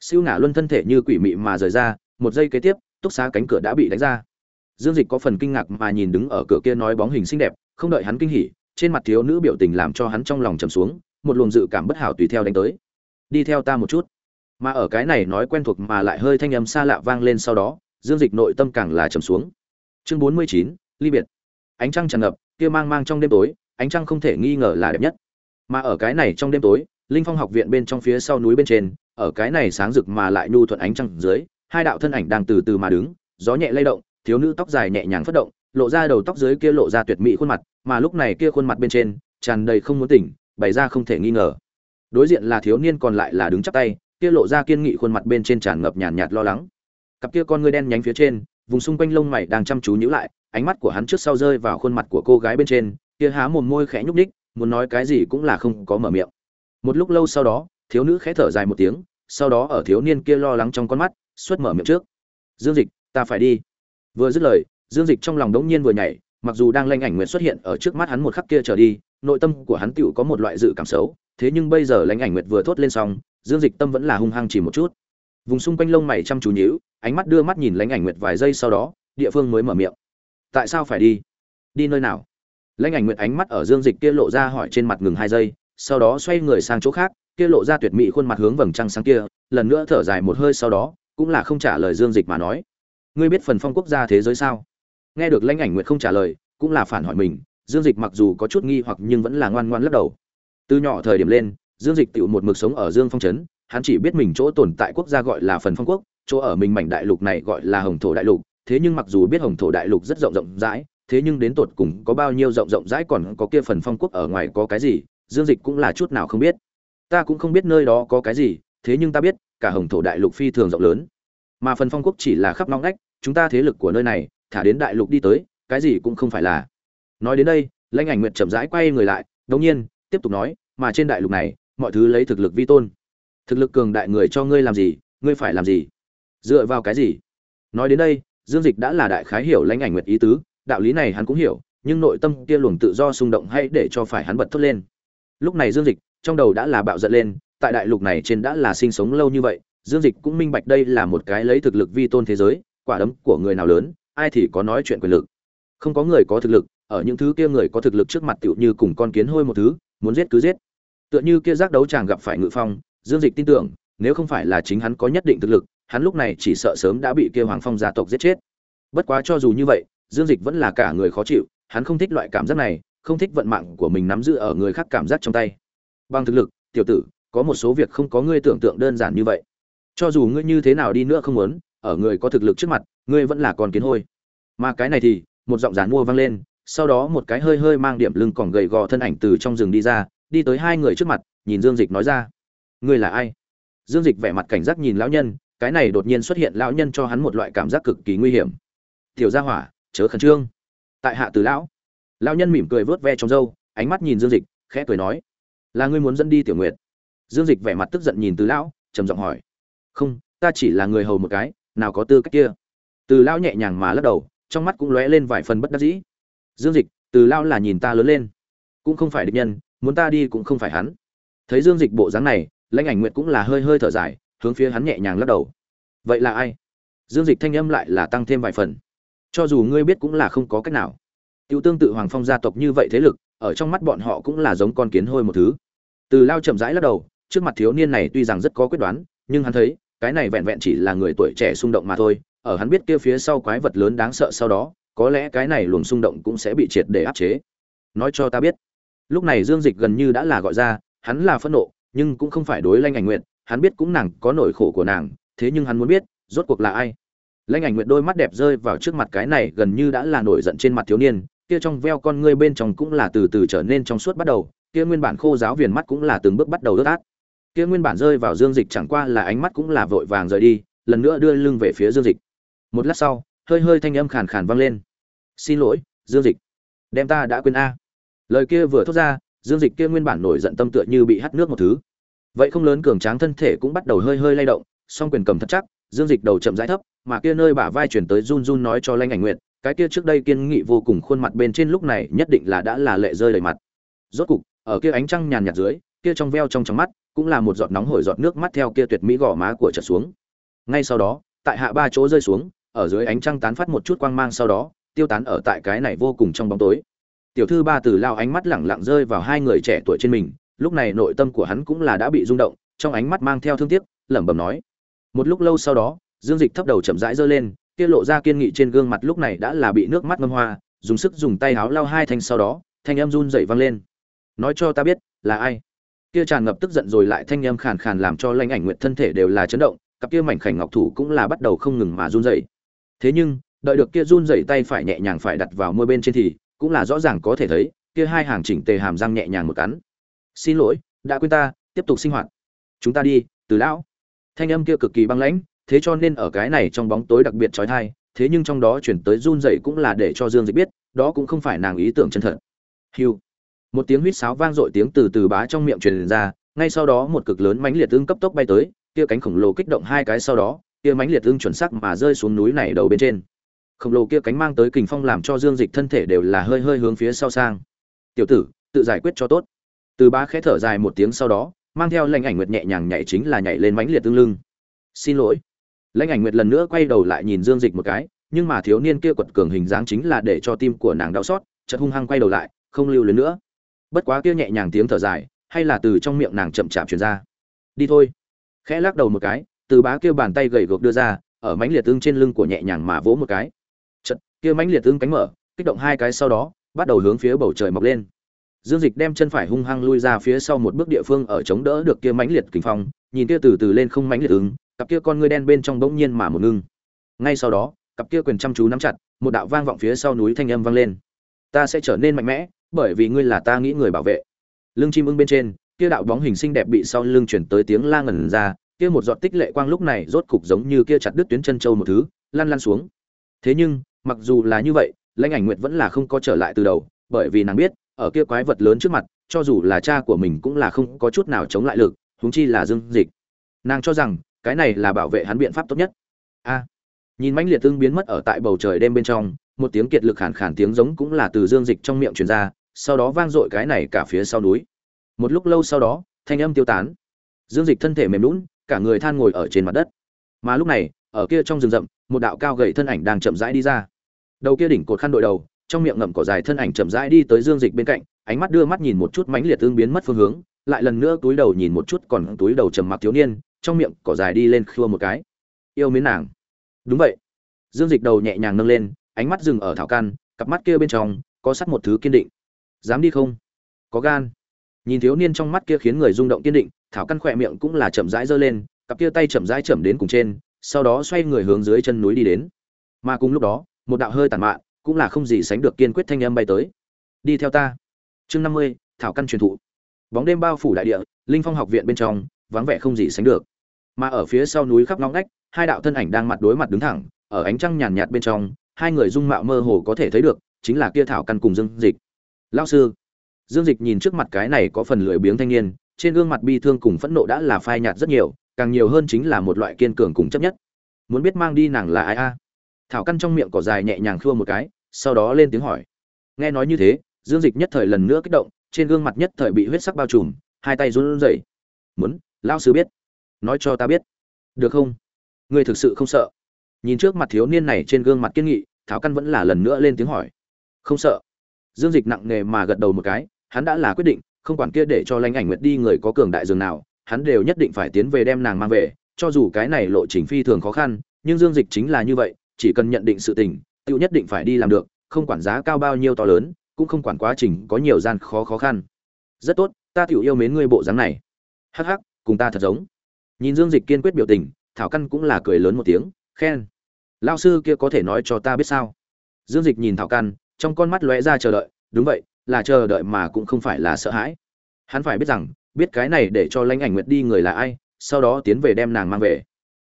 Siêu ngả luân thân thể như quỷ mị mà rời ra, một giây kế tiếp, túc xá cánh cửa đã bị đánh ra. Dương dịch có phần kinh ngạc mà nhìn đứng ở cửa kia nói bóng hình xinh đẹp, không đợi hắn kinh hỉ, trên mặt thiếu nữ biểu tình làm cho hắn trong lòng trầm xuống, một luồng dự cảm bất hảo tùy theo đánh tới. Đi theo ta một chút. Mà ở cái này nói quen thuộc mà lại hơi thanh âm xa lạ vang lên sau đó, dương dịch nội tâm càng là trầm xuống. Chương bốn mươi chín, ly biệt ánh trăng tràn ngập, kia mang mang trong đêm tối, ánh trăng không thể nghi ngờ là đẹp nhất. Mà ở cái này trong đêm tối, linh phong học viện bên trong phía sau núi bên trên, ở cái này sáng rực mà lại nhu thuận ánh trăng dưới, hai đạo thân ảnh đang từ từ mà đứng, gió nhẹ lay động, thiếu nữ tóc dài nhẹ nhàng phất động, lộ ra đầu tóc dưới kia lộ ra tuyệt mỹ khuôn mặt, mà lúc này kia khuôn mặt bên trên, tràn đầy không muốn tỉnh, bày ra không thể nghi ngờ. Đối diện là thiếu niên còn lại là đứng chắp tay, kia lộ ra kiên nghị khuôn mặt bên trên tràn ngập nhàn nhạt lo lắng. Cặp kia con ngươi đen nhánh phía trên, vùng xung quanh lông mày đang chăm chú nhíu lại ánh mắt của hắn trước sau rơi vào khuôn mặt của cô gái bên trên, kia há mồm môi khẽ nhúc nhích, muốn nói cái gì cũng là không có mở miệng. Một lúc lâu sau đó, thiếu nữ khẽ thở dài một tiếng, sau đó ở thiếu niên kia lo lắng trong con mắt, xuất mở miệng trước. Dương dịch, ta phải đi. Vừa dứt lời, dương dịch trong lòng đống nhiên vừa nhảy, mặc dù đang lanh ảnh Nguyệt xuất hiện ở trước mắt hắn một khắc kia trở đi, nội tâm của hắn tựu có một loại dự cảm xấu, thế nhưng bây giờ lãnh ảnh nguyệt vừa thốt lên xong, dương dịch tâm vẫn là hung hăng chỉ một chút. Vùng xung quanh lông mày chăm chú nhíu, ánh mắt đưa mắt nhìn lãnh ảnh nguyệt vài giây sau đó, địa phương mới mở miệng tại sao phải đi? Đi nơi nào? Lãnh ảnh nguyện ánh mắt ở dương dịch kia lộ ra hỏi trên mặt ngừng hai giây, sau đó xoay người sang chỗ khác, kia lộ ra tuyệt mỹ khuôn mặt hướng vầng trăng sáng kia, lần nữa thở dài một hơi sau đó, cũng là không trả lời dương dịch mà nói. Ngươi biết phần phong quốc gia thế giới sao? Nghe được lãnh ảnh nguyện không trả lời, cũng là phản hỏi mình, dương dịch mặc dù có chút nghi hoặc nhưng vẫn là ngoan ngoan lắc đầu. Từ nhỏ thời điểm lên, dương dịch tựu một mực sống ở dương phong trấn, hắn chỉ biết mình chỗ tồn tại quốc gia gọi là phần phong quốc, chỗ ở mình mảnh đại lục này gọi là hồng thổ đại lục thế nhưng mặc dù biết hồng thổ đại lục rất rộng rộng rãi, thế nhưng đến tột cùng có bao nhiêu rộng rộng rãi còn có kia phần phong quốc ở ngoài có cái gì, dương dịch cũng là chút nào không biết. Ta cũng không biết nơi đó có cái gì, thế nhưng ta biết, cả hồng thổ đại lục phi thường rộng lớn. Mà phần phong quốc chỉ là khắp nóng ngách, chúng ta thế lực của nơi này, thả đến đại lục đi tới, cái gì cũng không phải là. Nói đến đây, lãnh ảnh nguyệt chậm rãi quay người lại đống nhiên, tiếp tục nói, mà trên đại lục này, mọi thứ lấy thực lực vi tôn. Thực lực cường đại người cho ngươi làm gì, ngươi phải làm gì? Dựa vào cái gì? Nói đến đây dương dịch đã là đại khái hiểu lãnh ảnh nguyệt ý tứ, đạo lý này hắn cũng hiểu, nhưng nội tâm kia luồng tự do xung động hay để cho phải hắn bật thốt lên. Lúc này dương dịch, trong đầu đã là bạo giận lên, tại đại lục này trên đã là sinh sống lâu như vậy, dương dịch cũng minh bạch đây là một cái lấy thực lực vi tôn thế giới, quả đấm của người nào lớn, ai thì có nói chuyện quyền lực. Không có người có thực lực, ở những thứ kia người có thực lực trước mặt tựu như cùng con kiến hôi một thứ, muốn giết cứ giết. Tựa như kia giác đấu chàng gặp phải ngự phong, dương dịch tin tưởng, nếu không phải là chính hắn có nhất định thực lực hắn lúc này chỉ sợ sớm đã bị kia hoàng phong gia tộc giết chết. Bất quá cho dù như vậy, dương dịch vẫn là cả người khó chịu, hắn không thích loại cảm giác này, không thích vận mạng của mình nắm giữ ở người khác cảm giác trong tay. Bằng thực lực, tiểu tử, có một số việc không có ngươi tưởng tượng đơn giản như vậy. Cho dù ngươi như thế nào đi nữa không muốn, ở người có thực lực trước mặt, ngươi vẫn là con kiến hôi. Mà cái này thì, một giọng giàn mua vang lên, sau đó một cái hơi hơi mang điểm lưng còn gầy gò thân ảnh từ trong rừng đi ra, đi tới hai người trước mặt, nhìn dương dịch nói ra. Ngươi là ai? Dương dịch vẻ mặt cảnh giác nhìn lão nhân cái này đột nhiên xuất hiện lão nhân cho hắn một loại cảm giác cực kỳ nguy hiểm. Tiểu gia hỏa, chớ khẩn trương. Tại hạ từ lão. Lão nhân mỉm cười vớt ve trong râu, ánh mắt nhìn dương dịch, khẽ cười nói, là ngươi muốn dẫn đi tiểu nguyệt? Dương dịch vẻ mặt tức giận nhìn từ lão, trầm giọng hỏi, không, ta chỉ là người hầu một cái, nào có tư cách kia? Từ lão nhẹ nhàng mà lắc đầu, trong mắt cũng lóe lên vài phần bất đắc dĩ. Dương dịch, từ lão là nhìn ta lớn lên, cũng không phải địch nhân, muốn ta đi cũng không phải hắn. Thấy dương dịch bộ dáng này, lãnh ảnh nguyệt cũng là hơi hơi thở dài hướng phía hắn nhẹ nhàng lắc đầu. Vậy là ai? Dương dịch thanh âm lại là tăng thêm vài phần. Cho dù ngươi biết cũng là không có cách nào. Tiêu tương tự hoàng phong gia tộc như vậy thế lực, ở trong mắt bọn họ cũng là giống con kiến hôi một thứ. Từ lao chậm rãi lắc đầu, trước mặt thiếu niên này tuy rằng rất có quyết đoán, nhưng hắn thấy, cái này vẹn vẹn chỉ là người tuổi trẻ xung động mà thôi, ở hắn biết kia phía sau quái vật lớn đáng sợ sau đó, có lẽ cái này luồng xung động cũng sẽ bị triệt để áp chế. Nói cho ta biết. Lúc này dương dịch gần như đã là gọi ra, hắn là phẫn nộ, nhưng cũng không phải đối lanh ảnh nguyện hắn biết cũng nàng có nỗi khổ của nàng, thế nhưng hắn muốn biết, rốt cuộc là ai. Lãnh ảnh Nguyệt đôi mắt đẹp rơi vào trước mặt cái này gần như đã là nổi giận trên mặt thiếu niên, kia trong veo con ngươi bên trong cũng là từ từ trở nên trong suốt bắt đầu, kia nguyên bản khô giáo viền mắt cũng là từng bước bắt đầu ướt át. Kia nguyên bản rơi vào dương dịch chẳng qua là ánh mắt cũng là vội vàng rời đi, lần nữa đưa lưng về phía dương dịch. Một lát sau, hơi hơi thanh âm khàn khàn vang lên. Xin lỗi, dương dịch. Đem ta đã quên a. Lời kia vừa thốt ra, dương dịch kia nguyên bản nổi giận tâm tựa như bị hắt nước một thứ vậy không lớn cường tráng thân thể cũng bắt đầu hơi hơi lay động, song quyền cầm thật chắc, dương dịch đầu chậm rãi thấp, mà kia nơi bả vai chuyển tới run run nói cho lanh ảnh nguyện cái kia trước đây kiên nghị vô cùng khuôn mặt bên trên lúc này nhất định là đã là lệ rơi đầy mặt. Rốt cục, ở kia ánh trăng nhàn nhạt dưới, kia trong veo trong trong mắt, cũng là một giọt nóng hổi giọt nước mắt theo kia tuyệt mỹ gò má của trở xuống. Ngay sau đó, tại hạ ba chỗ rơi xuống, ở dưới ánh trăng tán phát một chút quang mang sau đó, tiêu tán ở tại cái này vô cùng trong bóng tối. Tiểu thư ba từ lao ánh mắt lẳng lặng rơi vào hai người trẻ tuổi trên mình lúc này nội tâm của hắn cũng là đã bị rung động, trong ánh mắt mang theo thương tiếc, lẩm bẩm nói. Một lúc lâu sau đó, dương dịch thấp đầu chậm rãi giơ lên, kia lộ ra kiên nghị trên gương mặt lúc này đã là bị nước mắt ngâm hoa, dùng sức dùng tay áo lau hai thanh sau đó, thanh âm run dậy vang lên. Nói cho ta biết, là ai? Kia tràn ngập tức giận rồi lại thanh âm khàn khàn làm cho lanh ảnh nguyện thân thể đều là chấn động, cặp kia mảnh khảnh ngọc thủ cũng là bắt đầu không ngừng mà run dậy thế nhưng, đợi được kia run dậy tay phải nhẹ nhàng phải đặt vào môi bên trên thì, cũng là rõ ràng có thể thấy, kia hai hàng chỉnh tề hàm răng nhẹ nhàng một cắn xin lỗi, đã quên ta, tiếp tục sinh hoạt. Chúng ta đi, từ lão. Thanh âm kia cực kỳ băng lãnh, thế cho nên ở cái này trong bóng tối đặc biệt trói thai, thế nhưng trong đó chuyển tới run dậy cũng là để cho dương dịch biết, đó cũng không phải nàng ý tưởng chân thật. Hiu một tiếng huýt sáo vang dội tiếng từ từ bá trong miệng truyền ra, ngay sau đó một cực lớn mãnh liệt ưng cấp tốc bay tới, kia cánh khổng lồ kích động hai cái sau đó, kia mãnh liệt ưng chuẩn xác mà rơi xuống núi này đầu bên trên. Khổng lồ kia cánh mang tới kình phong làm cho dương dịch thân thể đều là hơi hơi hướng phía sau sang. Tiểu tử, tự giải quyết cho tốt từ bá khẽ thở dài một tiếng sau đó, mang theo lãnh ảnh nguyệt nhẹ nhàng nhảy chính là nhảy lên mãnh liệt tương lưng. Xin lỗi. Lãnh ảnh nguyệt lần nữa quay đầu lại nhìn dương dịch một cái, nhưng mà thiếu niên kia quật cường hình dáng chính là để cho tim của nàng đau xót, chợt hung hăng quay đầu lại, không lưu luyến nữa. Bất quá kia nhẹ nhàng tiếng thở dài, hay là từ trong miệng nàng chậm chạp truyền ra. Đi thôi. Khẽ lắc đầu một cái, từ bá kia bàn tay gầy gộc đưa ra, ở mãnh liệt tương trên lưng của nhẹ nhàng mà vỗ một cái. Chợt, kia mãnh liệt tương cánh mở, kích động hai cái sau đó, bắt đầu hướng phía bầu trời mọc lên dương dịch đem chân phải hung hăng lui ra phía sau một bước địa phương ở chống đỡ được kia mãnh liệt kình phong, nhìn kia từ từ lên không mãnh liệt ứng, cặp kia con ngươi đen bên trong bỗng nhiên mà một ngưng. Ngay sau đó, cặp kia quyền chăm chú nắm chặt, một đạo vang vọng phía sau núi thanh âm vang lên. Ta sẽ trở nên mạnh mẽ, bởi vì ngươi là ta nghĩ người bảo vệ. Lưng chim ưng bên trên, kia đạo bóng hình xinh đẹp bị sau lưng chuyển tới tiếng la ngẩn ra, kia một giọt tích lệ quang lúc này rốt cục giống như kia chặt đứt tuyến chân châu một thứ, lăn lăn xuống. Thế nhưng, mặc dù là như vậy, lãnh ảnh nguyệt vẫn là không có trở lại từ đầu, bởi vì nàng biết ở kia quái vật lớn trước mặt, cho dù là cha của mình cũng là không có chút nào chống lại lực, huống chi là dương dịch. Nàng cho rằng, cái này là bảo vệ hắn biện pháp tốt nhất. A. Nhìn mãnh liệt tương biến mất ở tại bầu trời đêm bên trong, một tiếng kiệt lực khản khản tiếng giống cũng là từ dương dịch trong miệng truyền ra, sau đó vang dội cái này cả phía sau núi. Một lúc lâu sau đó, thanh âm tiêu tán. Dương dịch thân thể mềm lún cả người than ngồi ở trên mặt đất. Mà lúc này, ở kia trong rừng rậm, một đạo cao gầy thân ảnh đang chậm rãi đi ra. Đầu kia đỉnh cột khăn đội đầu trong miệng ngậm cỏ dài thân ảnh chậm rãi đi tới dương dịch bên cạnh, ánh mắt đưa mắt nhìn một chút mãnh liệt tương biến mất phương hướng, lại lần nữa túi đầu nhìn một chút còn túi đầu trầm mặc thiếu niên, trong miệng cỏ dài đi lên khua một cái. Yêu mến nàng. Đúng vậy. Dương dịch đầu nhẹ nhàng nâng lên, ánh mắt dừng ở thảo căn, cặp mắt kia bên trong có sắt một thứ kiên định. Dám đi không? Có gan. Nhìn thiếu niên trong mắt kia khiến người rung động kiên định, thảo căn khỏe miệng cũng là chậm rãi giơ lên, cặp kia tay chậm rãi chậm đến cùng trên, sau đó xoay người hướng dưới chân núi đi đến. Mà cùng lúc đó, một đạo hơi tàn mạn cũng là không gì sánh được kiên quyết thanh âm bay tới. Đi theo ta. Chương năm mươi, thảo căn truyền thụ. Bóng đêm bao phủ đại địa, linh phong học viện bên trong, vắng vẻ không gì sánh được. Mà ở phía sau núi khắp ngóc ngách, hai đạo thân ảnh đang mặt đối mặt đứng thẳng, ở ánh trăng nhàn nhạt bên trong, hai người dung mạo mơ hồ có thể thấy được, chính là kia thảo căn cùng dương dịch. Lao sư, dương dịch nhìn trước mặt cái này có phần lười biếng thanh niên, trên gương mặt bi thương cùng phẫn nộ đã là phai nhạt rất nhiều, càng nhiều hơn chính là một loại kiên cường cùng chấp nhất. Muốn biết mang đi nàng là ai a? Thảo căn trong miệng cỏ dài nhẹ nhàng khua một cái sau đó lên tiếng hỏi. Nghe nói như thế, dương dịch nhất thời lần nữa kích động, trên gương mặt nhất thời bị huyết sắc bao trùm, hai tay run rẩy. Muốn lao sư biết. Nói cho ta biết. Được không? Ngươi thực sự không sợ? Nhìn trước mặt thiếu niên này trên gương mặt kiên nghị thảo căn vẫn là lần nữa lên tiếng hỏi. Không sợ. Dương dịch nặng nề mà gật đầu một cái, hắn đã là quyết định, không quản kia để cho lanh ảnh nguyệt đi người có cường đại dường nào, hắn đều nhất định phải tiến về đem nàng mang về, cho dù cái này lộ trình phi thường khó khăn, nhưng dương dịch chính là như vậy, chỉ cần nhận định sự tình tự nhất định phải đi làm được, không quản giá cao bao nhiêu to lớn, cũng không quản quá trình có nhiều gian khó khó khăn. Rất tốt, ta tiểu yêu mến ngươi bộ dáng này. Hắc hắc, cùng ta thật giống. Nhìn dương dịch kiên quyết biểu tình, thảo căn cũng là cười lớn một tiếng, khen. Lao sư kia có thể nói cho ta biết sao? Dương dịch nhìn thảo căn, trong con mắt lóe ra chờ đợi, đúng vậy, là chờ đợi mà cũng không phải là sợ hãi. Hắn phải biết rằng, biết cái này để cho lãnh ảnh nguyệt đi người là ai, sau đó tiến về đem nàng mang về.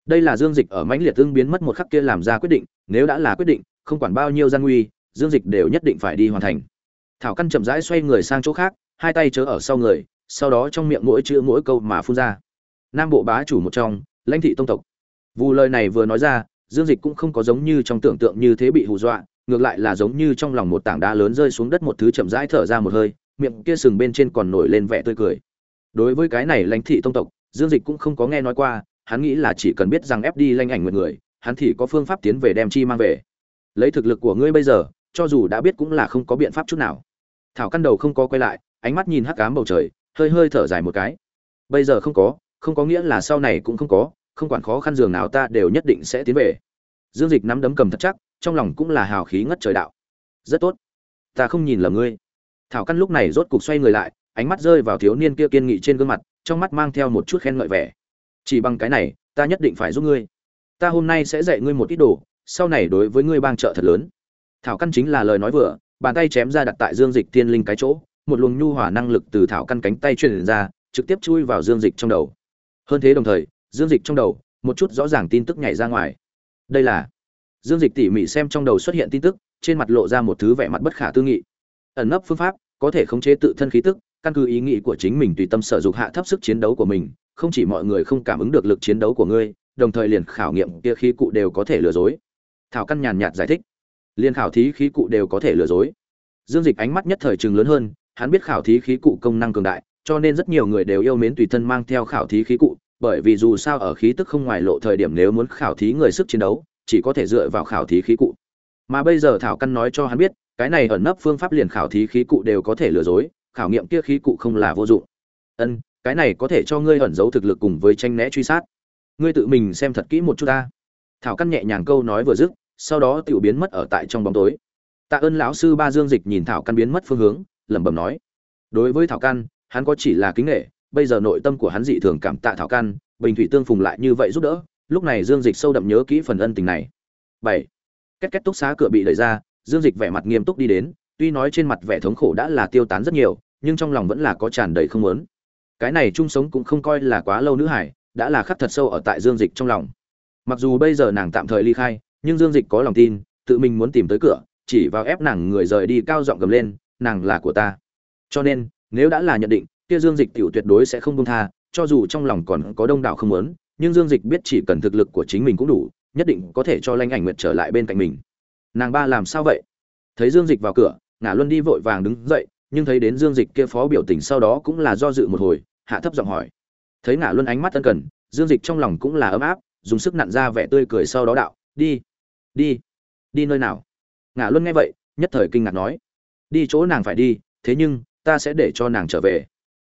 Đây là dương dịch ở mãnh liệt tương biến mất một khắc kia làm ra quyết định, nếu đã là quyết định không quản bao nhiêu gian nguy, dương dịch đều nhất định phải đi hoàn thành. Thảo căn chậm rãi xoay người sang chỗ khác, hai tay chớ ở sau người, sau đó trong miệng mỗi chữ mỗi câu mà phun ra. Nam bộ bá chủ một trong, lãnh thị tông tộc. Vụ lời này vừa nói ra, dương dịch cũng không có giống như trong tưởng tượng như thế bị hù dọa, ngược lại là giống như trong lòng một tảng đá lớn rơi xuống đất một thứ chậm rãi thở ra một hơi, miệng kia sừng bên trên còn nổi lên vẻ tươi cười. Đối với cái này lãnh thị tông tộc, dương dịch cũng không có nghe nói qua, hắn nghĩ là chỉ cần biết rằng ép đi lanh ảnh nguyện người, hắn thì có phương pháp tiến về đem chi mang về lấy thực lực của ngươi bây giờ, cho dù đã biết cũng là không có biện pháp chút nào. Thảo căn đầu không có quay lại, ánh mắt nhìn hắc cám bầu trời, hơi hơi thở dài một cái. Bây giờ không có không có nghĩa là sau này cũng không có, không quản khó khăn giường nào ta đều nhất định sẽ tiến về. Dương dịch nắm đấm cầm thật chắc, trong lòng cũng là hào khí ngất trời đạo. Rất tốt. Ta không nhìn lầm ngươi. Thảo căn lúc này rốt cục xoay người lại, ánh mắt rơi vào thiếu niên kia kiên nghị trên gương mặt, trong mắt mang theo một chút khen ngợi vẻ. Chỉ bằng cái này, ta nhất định phải giúp ngươi. Ta hôm nay sẽ dạy ngươi một ít đồ sau này đối với ngươi bang trợ thật lớn. Thảo căn chính là lời nói vừa, bàn tay chém ra đặt tại dương dịch tiên linh cái chỗ, một luồng nhu hòa năng lực từ thảo căn cánh tay truyền ra, trực tiếp chui vào dương dịch trong đầu. Hơn thế đồng thời, dương dịch trong đầu, một chút rõ ràng tin tức nhảy ra ngoài. Đây là dương dịch tỉ mỉ xem trong đầu xuất hiện tin tức, trên mặt lộ ra một thứ vẻ mặt bất khả tư nghị. Ẩn nấp phương pháp, có thể khống chế tự thân khí tức, căn cứ ý nghĩ của chính mình tùy tâm sở dục hạ thấp sức chiến đấu của mình, không chỉ mọi người không cảm ứng được lực chiến đấu của ngươi, đồng thời liền khảo nghiệm kia khí cụ đều có thể lừa dối thảo căn nhàn nhạt giải thích. Liên khảo thí khí cụ đều có thể lừa dối. Dương dịch ánh mắt nhất thời trường lớn hơn, hắn biết khảo thí khí cụ công năng cường đại, cho nên rất nhiều người đều yêu mến tùy thân mang theo khảo thí khí cụ, bởi vì dù sao ở khí tức không ngoài lộ thời điểm nếu muốn khảo thí người sức chiến đấu, chỉ có thể dựa vào khảo thí khí cụ. Mà bây giờ thảo căn nói cho hắn biết, cái này ẩn nấp phương pháp liền khảo thí khí cụ đều có thể lừa dối, khảo nghiệm kia khí cụ không là vô dụng. Ân, cái này có thể cho ngươi ẩn giấu thực lực cùng với tranh né truy sát. Ngươi tự mình xem thật kỹ một chút ta. Thảo căn nhẹ nhàng câu nói vừa dứt sau đó tiểu biến mất ở tại trong bóng tối. Tạ ơn lão sư ba dương dịch nhìn thảo căn biến mất phương hướng, lẩm bẩm nói, đối với thảo căn, hắn có chỉ là kính nghệ bây giờ nội tâm của hắn dị thường cảm tạ thảo căn, bình thủy tương phùng lại như vậy giúp đỡ, lúc này dương dịch sâu đậm nhớ kỹ phần ân tình này. Bảy. Két két túc xá cửa bị đẩy ra, dương dịch vẻ mặt nghiêm túc đi đến, tuy nói trên mặt vẻ thống khổ đã là tiêu tán rất nhiều, nhưng trong lòng vẫn là có tràn đầy không muốn. Cái này chung sống cũng không coi là quá lâu nữ hải đã là khắc thật sâu ở tại dương dịch trong lòng. Mặc dù bây giờ nàng tạm thời ly khai nhưng dương dịch có lòng tin, tự mình muốn tìm tới cửa, chỉ vào ép nàng người rời đi cao giọng gầm lên, nàng là của ta. Cho nên, nếu đã là nhận định, kia dương dịch tiểu tuyệt đối sẽ không buông tha, cho dù trong lòng còn có đông đảo không muốn, nhưng dương dịch biết chỉ cần thực lực của chính mình cũng đủ, nhất định có thể cho lanh ảnh nguyệt trở lại bên cạnh mình. Nàng ba làm sao vậy? Thấy dương dịch vào cửa, ngả luân đi vội vàng đứng dậy, nhưng thấy đến dương dịch kia phó biểu tình sau đó cũng là do dự một hồi, hạ thấp giọng hỏi. Thấy ngả luân ánh mắt tân cần, dương dịch trong lòng cũng là ấm áp, dùng sức nặn ra vẻ tươi cười sau đó đạo, đi đi. Đi nơi nào? Ngã luân nghe vậy, nhất thời kinh ngạc nói. Đi chỗ nàng phải đi, thế nhưng, ta sẽ để cho nàng trở về.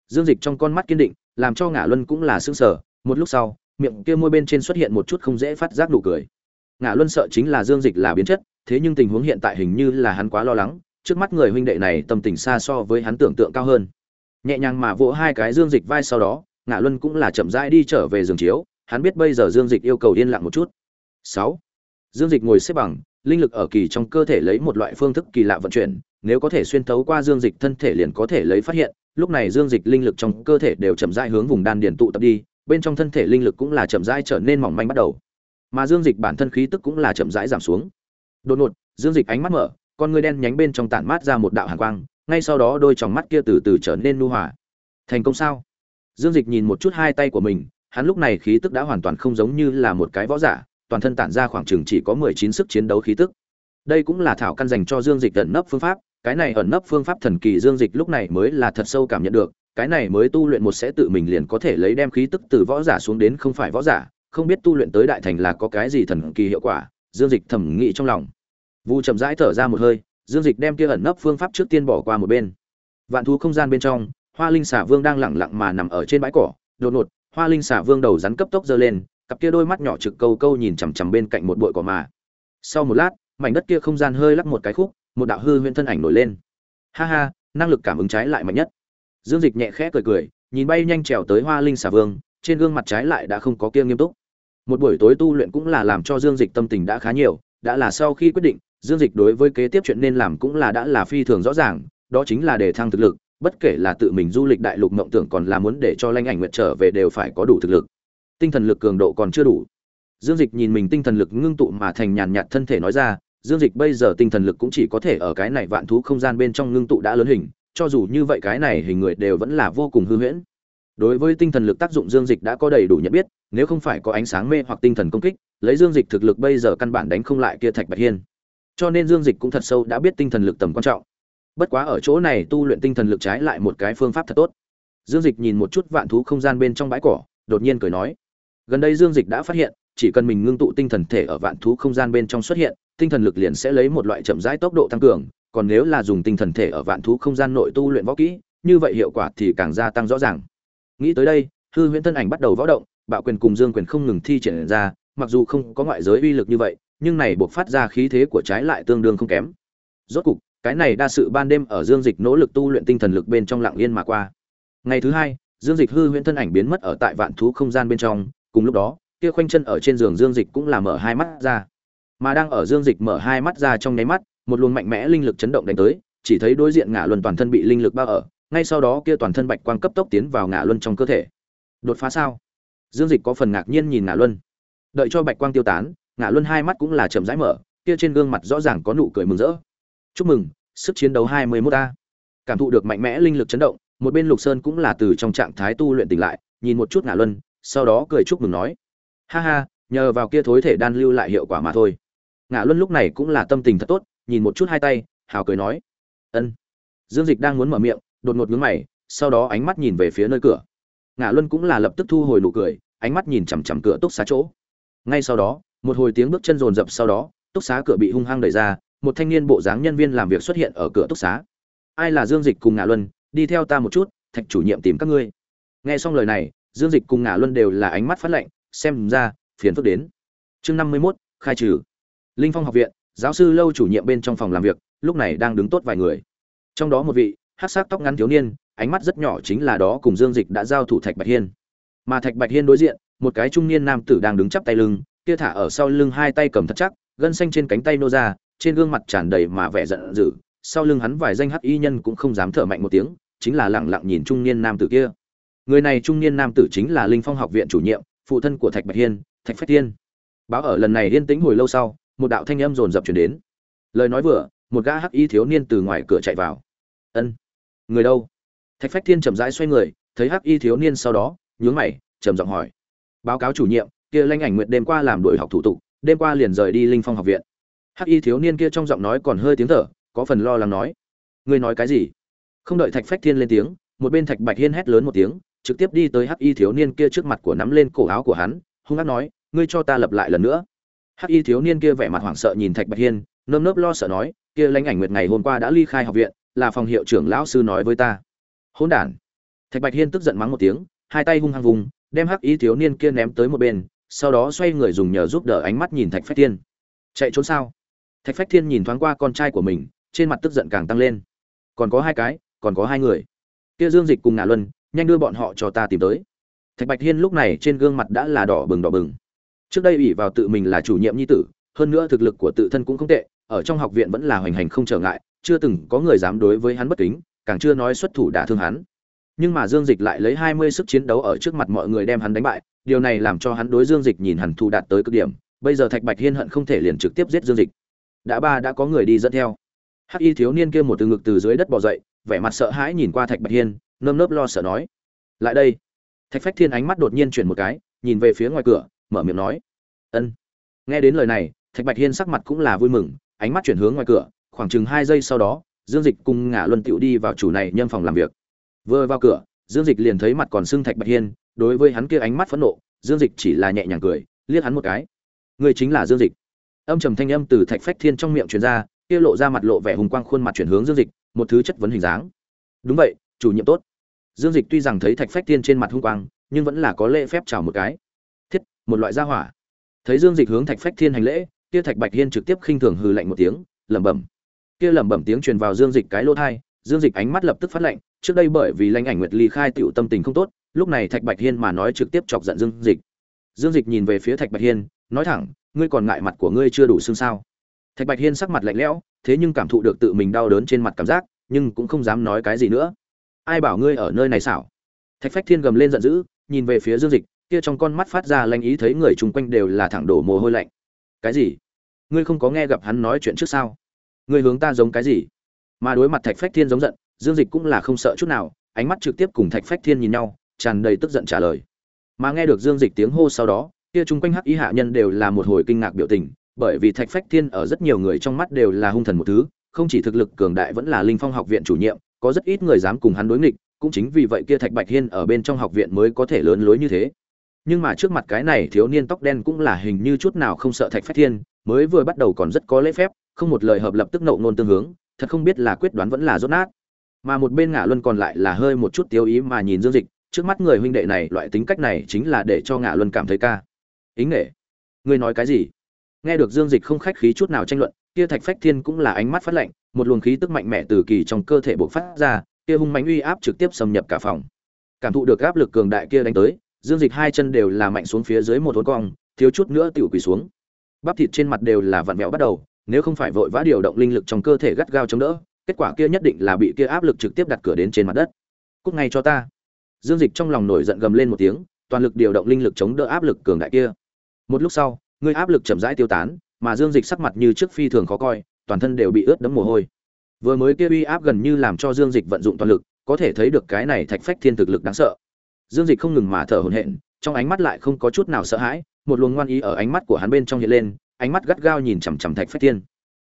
Dương dịch trong con mắt kiên định, làm cho ngã luân cũng là sững sờ. Một lúc sau, miệng kia môi bên trên xuất hiện một chút không dễ phát giác nụ cười. Ngã luân sợ chính là dương dịch là biến chất, thế nhưng tình huống hiện tại hình như là hắn quá lo lắng, trước mắt người huynh đệ này tâm tình xa so với hắn tưởng tượng cao hơn. Nhẹ nhàng mà vỗ hai cái dương dịch vai sau đó ngã luân cũng là chậm rãi đi trở về giường chiếu. Hắn biết bây giờ dương dịch yêu cầu yên lặng một chút. Sáu dương dịch ngồi xếp bằng, linh lực ở kỳ trong cơ thể lấy một loại phương thức kỳ lạ vận chuyển, nếu có thể xuyên thấu qua dương dịch thân thể liền có thể lấy phát hiện, lúc này dương dịch linh lực trong cơ thể đều chậm rãi hướng vùng đan điền tụ tập đi, bên trong thân thể linh lực cũng là chậm rãi trở nên mỏng manh bắt đầu. Mà dương dịch bản thân khí tức cũng là chậm rãi giảm xuống. Đột ngột, dương dịch ánh mắt mở, con ngươi đen nhánh bên trong tản mát ra một đạo hàn quang, ngay sau đó đôi tròng mắt kia từ từ trở nên nu hòa. Thành công sao? Dương dịch nhìn một chút hai tay của mình, hắn lúc này khí tức đã hoàn toàn không giống như là một cái võ giả toàn thân tản ra khoảng chừng chỉ có mười chín sức chiến đấu khí tức. Đây cũng là thảo căn dành cho dương dịch ẩn nấp phương pháp, cái này ẩn nấp phương pháp thần kỳ dương dịch lúc này mới là thật sâu cảm nhận được, cái này mới tu luyện một sẽ tự mình liền có thể lấy đem khí tức từ võ giả xuống đến không phải võ giả, không biết tu luyện tới đại thành là có cái gì thần kỳ hiệu quả, dương dịch thẩm nghĩ trong lòng. Vu chậm rãi thở ra một hơi, dương dịch đem kia ẩn nấp phương pháp trước tiên bỏ qua một bên. Vạn thú không gian bên trong, hoa linh xả vương đang lẳng lặng mà nằm ở trên bãi cỏ, đột ngột, hoa linh xả vương đầu rắn cấp tốc giơ lên cặp kia đôi mắt nhỏ trực câu câu nhìn chằm chằm bên cạnh một bụi cỏ mà. Sau một lát, mảnh đất kia không gian hơi lắc một cái khúc, một đạo hư huyễn thân ảnh nổi lên. Ha ha, năng lực cảm ứng trái lại mạnh nhất. Dương dịch nhẹ khẽ cười cười, nhìn bay nhanh trèo tới hoa linh xà vương, trên gương mặt trái lại đã không có kia nghiêm túc. Một buổi tối tu luyện cũng là làm cho dương dịch tâm tình đã khá nhiều, đã là sau khi quyết định, dương dịch đối với kế tiếp chuyện nên làm cũng là đã là phi thường rõ ràng, đó chính là để thăng thực lực, bất kể là tự mình du lịch đại lục mộng tưởng còn là muốn để cho Lãnh ảnh nguyện trở về đều phải có đủ thực lực tinh thần lực cường độ còn chưa đủ Dương Dịch nhìn mình tinh thần lực ngưng tụ mà thành nhàn nhạt thân thể nói ra, Dương Dịch bây giờ tinh thần lực cũng chỉ có thể ở cái này vạn thú không gian bên trong ngưng tụ đã lớn hình, cho dù như vậy cái này hình người đều vẫn là vô cùng hư huyễn. Đối với tinh thần lực tác dụng Dương Dịch đã có đầy đủ nhận biết, nếu không phải có ánh sáng mê hoặc tinh thần công kích, lấy Dương Dịch thực lực bây giờ căn bản đánh không lại kia Thạch Bạch Hiên. Cho nên Dương Dịch cũng thật sâu đã biết tinh thần lực tầm quan trọng. Bất quá ở chỗ này tu luyện tinh thần lực trái lại một cái phương pháp thật tốt. Dương Dịch nhìn một chút vạn thú không gian bên trong bãi cỏ, đột nhiên cười nói: Gần đây Dương Dịch đã phát hiện, chỉ cần mình ngưng tụ tinh thần thể ở vạn thú không gian bên trong xuất hiện, tinh thần lực liền sẽ lấy một loại chậm rãi tốc độ tăng cường, còn nếu là dùng tinh thần thể ở vạn thú không gian nội tu luyện võ kỹ, như vậy hiệu quả thì càng gia tăng rõ ràng. Nghĩ tới đây, hư huyễn thân ảnh bắt đầu võ động, bạo quyền cùng dương quyền không ngừng thi triển ra, mặc dù không có ngoại giới uy lực như vậy, nhưng này buộc phát ra khí thế của trái lại tương đương không kém. Rốt cục, cái này đa sự ban đêm ở dương dịch nỗ lực tu luyện tinh thần lực bên trong lặng yên mà qua. Ngày thứ hai, dương dịch hư huyễn thân ảnh biến mất ở tại vạn thú không gian bên trong, cùng lúc đó, kia khoanh chân ở trên giường dương dịch cũng là mở hai mắt ra. Mà đang ở dương dịch mở hai mắt ra trong nháy mắt một luồng mạnh mẽ linh lực chấn động đánh tới chỉ thấy đối diện ngã luân toàn thân bị linh lực bao ở ngay sau đó kia toàn thân bạch quang cấp tốc tiến vào ngã luân trong cơ thể. Đột phá sao? Dương dịch có phần ngạc nhiên nhìn ngã luân. Đợi cho bạch quang tiêu tán ngã luân hai mắt cũng là chậm rãi mở kia trên gương mặt rõ ràng có nụ cười mừng rỡ. Chúc mừng sức chiến đấu hai mươi 21 a. Cảm thụ được mạnh mẽ linh lực chấn động một bên lục sơn cũng là từ trong trạng thái tu luyện tỉnh lại nhìn một chút ngã luân sau đó cười chúc mừng nói, ha ha, nhờ vào kia thối thể đan lưu lại hiệu quả mà thôi. Ngã luân lúc này cũng là tâm tình thật tốt, nhìn một chút hai tay, hào cười nói, ân. Dương dịch đang muốn mở miệng, đột ngột ngứng mày, sau đó ánh mắt nhìn về phía nơi cửa. Ngã luân cũng là lập tức thu hồi nụ cười, ánh mắt nhìn chằm chằm cửa túc xá chỗ. Ngay sau đó, một hồi tiếng bước chân rồn rập sau đó, túc xá cửa bị hung hăng đẩy ra, một thanh niên bộ dáng nhân viên làm việc xuất hiện ở cửa túc xá. Ai là dương dịch cùng ngã luân, đi theo ta một chút, thạch chủ nhiệm tìm các ngươi. Nghe xong lời này dương dịch cùng ngã luân đều là ánh mắt phát lạnh, xem ra, phiền phức đến. Chương năm mươi mốt, khai trừ. Linh phong học viện, giáo sư lâu chủ nhiệm bên trong phòng làm việc, lúc này đang đứng tốt vài người. Trong đó một vị, hát sắc tóc ngắn thiếu niên, ánh mắt rất nhỏ chính là đó cùng dương dịch đã giao thủ thạch bạch hiên. Mà thạch bạch hiên đối diện, một cái trung niên nam tử đang đứng chắp tay lưng, kia thả ở sau lưng hai tay cầm thật chắc, gân xanh trên cánh tay nô ra, trên gương mặt tràn đầy mà vẻ giận dữ, sau lưng hắn vài danh hắc y nhân cũng không dám thở mạnh một tiếng, chính là lẳng lặng nhìn trung niên nam tử kia người này trung niên nam tử chính là linh phong học viện chủ nhiệm, phụ thân của thạch bạch hiên, thạch phách thiên. Báo ở lần này yên tĩnh hồi lâu sau, một đạo thanh âm rồn rập chuyển đến. Lời nói vừa, một gã hắc y thiếu niên từ ngoài cửa chạy vào. Ân, người đâu? Thạch phách thiên chậm rãi xoay người, thấy hắc y thiếu niên sau đó, nhướng mày, trầm giọng hỏi. Báo cáo chủ nhiệm, kia lanh ảnh nguyện đêm qua làm đuổi học thủ tục, đêm qua liền rời đi linh phong học viện. Hắc y thiếu niên kia trong giọng nói còn hơi tiếng thở, có phần lo lắng nói. Ngươi nói cái gì? Không đợi thạch phách thiên lên tiếng, một bên thạch bạch hiên hét lớn một tiếng trực tiếp đi tới hắc y thiếu niên kia trước mặt của nắm lên cổ áo của hắn, hung hăng nói, ngươi cho ta lập lại lần nữa. Hắc y thiếu niên kia vẻ mặt hoảng sợ nhìn thạch bạch hiên, nơm nớp lo sợ nói, kia lãnh ảnh nguyệt ngày hôm qua đã ly khai học viện, là phòng hiệu trưởng lão sư nói với ta. Hỗn đản. Thạch bạch hiên tức giận mắng một tiếng, hai tay hung hăng vùng, đem hắc y thiếu niên kia ném tới một bên, sau đó xoay người dùng nhờ giúp đỡ ánh mắt nhìn thạch phách thiên. Chạy trốn sao? Thạch phách thiên nhìn thoáng qua con trai của mình, trên mặt tức giận càng tăng lên. Còn có hai cái, còn có hai người. Kia dương dịch cùng ngạ luân nhanh đưa bọn họ cho ta tìm tới. Thạch bạch hiên lúc này trên gương mặt đã là đỏ bừng đỏ bừng. Trước đây ủy vào tự mình là chủ nhiệm nhi tử, hơn nữa thực lực của tự thân cũng không tệ, ở trong học viện vẫn là hoành hành không trở ngại, chưa từng có người dám đối với hắn bất kính, càng chưa nói xuất thủ đả thương hắn. Nhưng mà dương dịch lại lấy hai mươi sức chiến đấu ở trước mặt mọi người đem hắn đánh bại, điều này làm cho hắn đối dương dịch nhìn hẳn thù đạt tới cực điểm, bây giờ thạch bạch hiên hận không thể liền trực tiếp giết dương dịch. Đã ba đã có người đi dẫn theo. Hắc y thiếu niên kia một từ ngực từ dưới đất bò dậy, vẻ mặt sợ hãi nhìn qua thạch bạch hiên nơm nớp lo sợ nói. Lại đây. Thạch phách thiên ánh mắt đột nhiên chuyển một cái, nhìn về phía ngoài cửa, mở miệng nói. Ân. Nghe đến lời này, thạch bạch hiên sắc mặt cũng là vui mừng, ánh mắt chuyển hướng ngoài cửa, khoảng chừng hai giây sau đó, dương dịch cùng ngả luân tựu đi vào chủ này nhân phòng làm việc. Vừa vào cửa, dương dịch liền thấy mặt còn xưng thạch bạch hiên, đối với hắn kia ánh mắt phẫn nộ, dương dịch chỉ là nhẹ nhàng cười, liếc hắn một cái. Người chính là dương dịch. Âm trầm thanh âm từ thạch phách thiên trong miệng truyền ra, kia lộ ra mặt lộ vẻ hùng quang khuôn mặt chuyển hướng dương dịch, một thứ chất vấn hình dáng. Đúng vậy chủ nhiệm tốt. Dương dịch tuy rằng thấy thạch phách thiên trên mặt hung quang, nhưng vẫn là có lễ phép chào một cái. Thiết, một loại gia hỏa. Thấy dương dịch hướng thạch phách thiên hành lễ, kia thạch bạch hiên trực tiếp khinh thường hừ lạnh một tiếng, lẩm bẩm. Kia lẩm bẩm tiếng truyền vào dương dịch cái lỗ thai dương dịch ánh mắt lập tức phát lạnh, trước đây bởi vì lãnh ảnh nguyệt ly khai tựu tâm tình không tốt, lúc này thạch bạch hiên mà nói trực tiếp chọc giận dương dịch. Dương dịch nhìn về phía thạch bạch hiên, nói thẳng, ngươi còn ngại mặt của ngươi chưa đủ xương sao? Thạch bạch hiên sắc mặt lạnh lẽo, thế nhưng cảm thụ được tự mình đau đớn trên mặt cảm giác, nhưng cũng không dám nói cái gì nữa ai bảo ngươi ở nơi này xảo? Thạch phách thiên gầm lên giận dữ, nhìn về phía dương dịch, kia trong con mắt phát ra lanh ý thấy người chung quanh đều là thẳng đổ mồ hôi lạnh. Cái gì? Ngươi không có nghe gặp hắn nói chuyện trước sao? Ngươi hướng ta giống cái gì? Mà đối mặt thạch phách thiên giống giận, dương dịch cũng là không sợ chút nào, ánh mắt trực tiếp cùng thạch phách thiên nhìn nhau, tràn đầy tức giận trả lời. Mà nghe được dương dịch tiếng hô sau đó, kia chung quanh hắc ý hạ nhân đều là một hồi kinh ngạc biểu tình, bởi vì thạch phách thiên ở rất nhiều người trong mắt đều là hung thần một thứ, không chỉ thực lực cường đại vẫn là linh phong học viện chủ nhiệm có rất ít người dám cùng hắn đối nghịch, cũng chính vì vậy kia thạch bạch hiên ở bên trong học viện mới có thể lớn lối như thế. Nhưng mà trước mặt cái này thiếu niên tóc đen cũng là hình như chút nào không sợ thạch phách thiên, mới vừa bắt đầu còn rất có lễ phép, không một lời hợp lập tức nộ nôn tương hướng, thật không biết là quyết đoán vẫn là rốt nát. Mà một bên ngã luân còn lại là hơi một chút tiêu ý mà nhìn dương dịch, trước mắt người huynh đệ này, loại tính cách này chính là để cho ngã luân cảm thấy ca. Ý nghệ ngươi nói cái gì? Nghe được dương dịch không khách khí chút nào tranh luận, kia thạch phách thiên cũng là ánh mắt phát lạnh, một luồng khí tức mạnh mẽ từ kỳ trong cơ thể bộc phát ra, kia hung mãnh uy áp trực tiếp xâm nhập cả phòng. Cảm thụ được áp lực cường đại kia đánh tới, dương dịch hai chân đều là mạnh xuống phía dưới một hốn cong, thiếu chút nữa tiểu quỳ xuống. Bắp thịt trên mặt đều là vặn vẹo bắt đầu, nếu không phải vội vã điều động linh lực trong cơ thể gắt gao chống đỡ, kết quả kia nhất định là bị kia áp lực trực tiếp đặt cửa đến trên mặt đất. Cút ngay cho ta. Dương dịch trong lòng nổi giận gầm lên một tiếng, toàn lực điều động linh lực chống đỡ áp lực cường đại kia. Một lúc sau ngươi áp lực chậm rãi tiêu tán mà dương dịch sắc mặt như trước phi thường khó coi toàn thân đều bị ướt đẫm mồ hôi. Vừa mới kia uy áp gần như làm cho dương dịch vận dụng toàn lực có thể thấy được cái này thạch phách thiên thực lực đáng sợ. Dương dịch không ngừng mà thở hổn hển trong ánh mắt lại không có chút nào sợ hãi một luồng ngoan ý ở ánh mắt của hắn bên trong hiện lên ánh mắt gắt gao nhìn chằm chằm thạch phách thiên.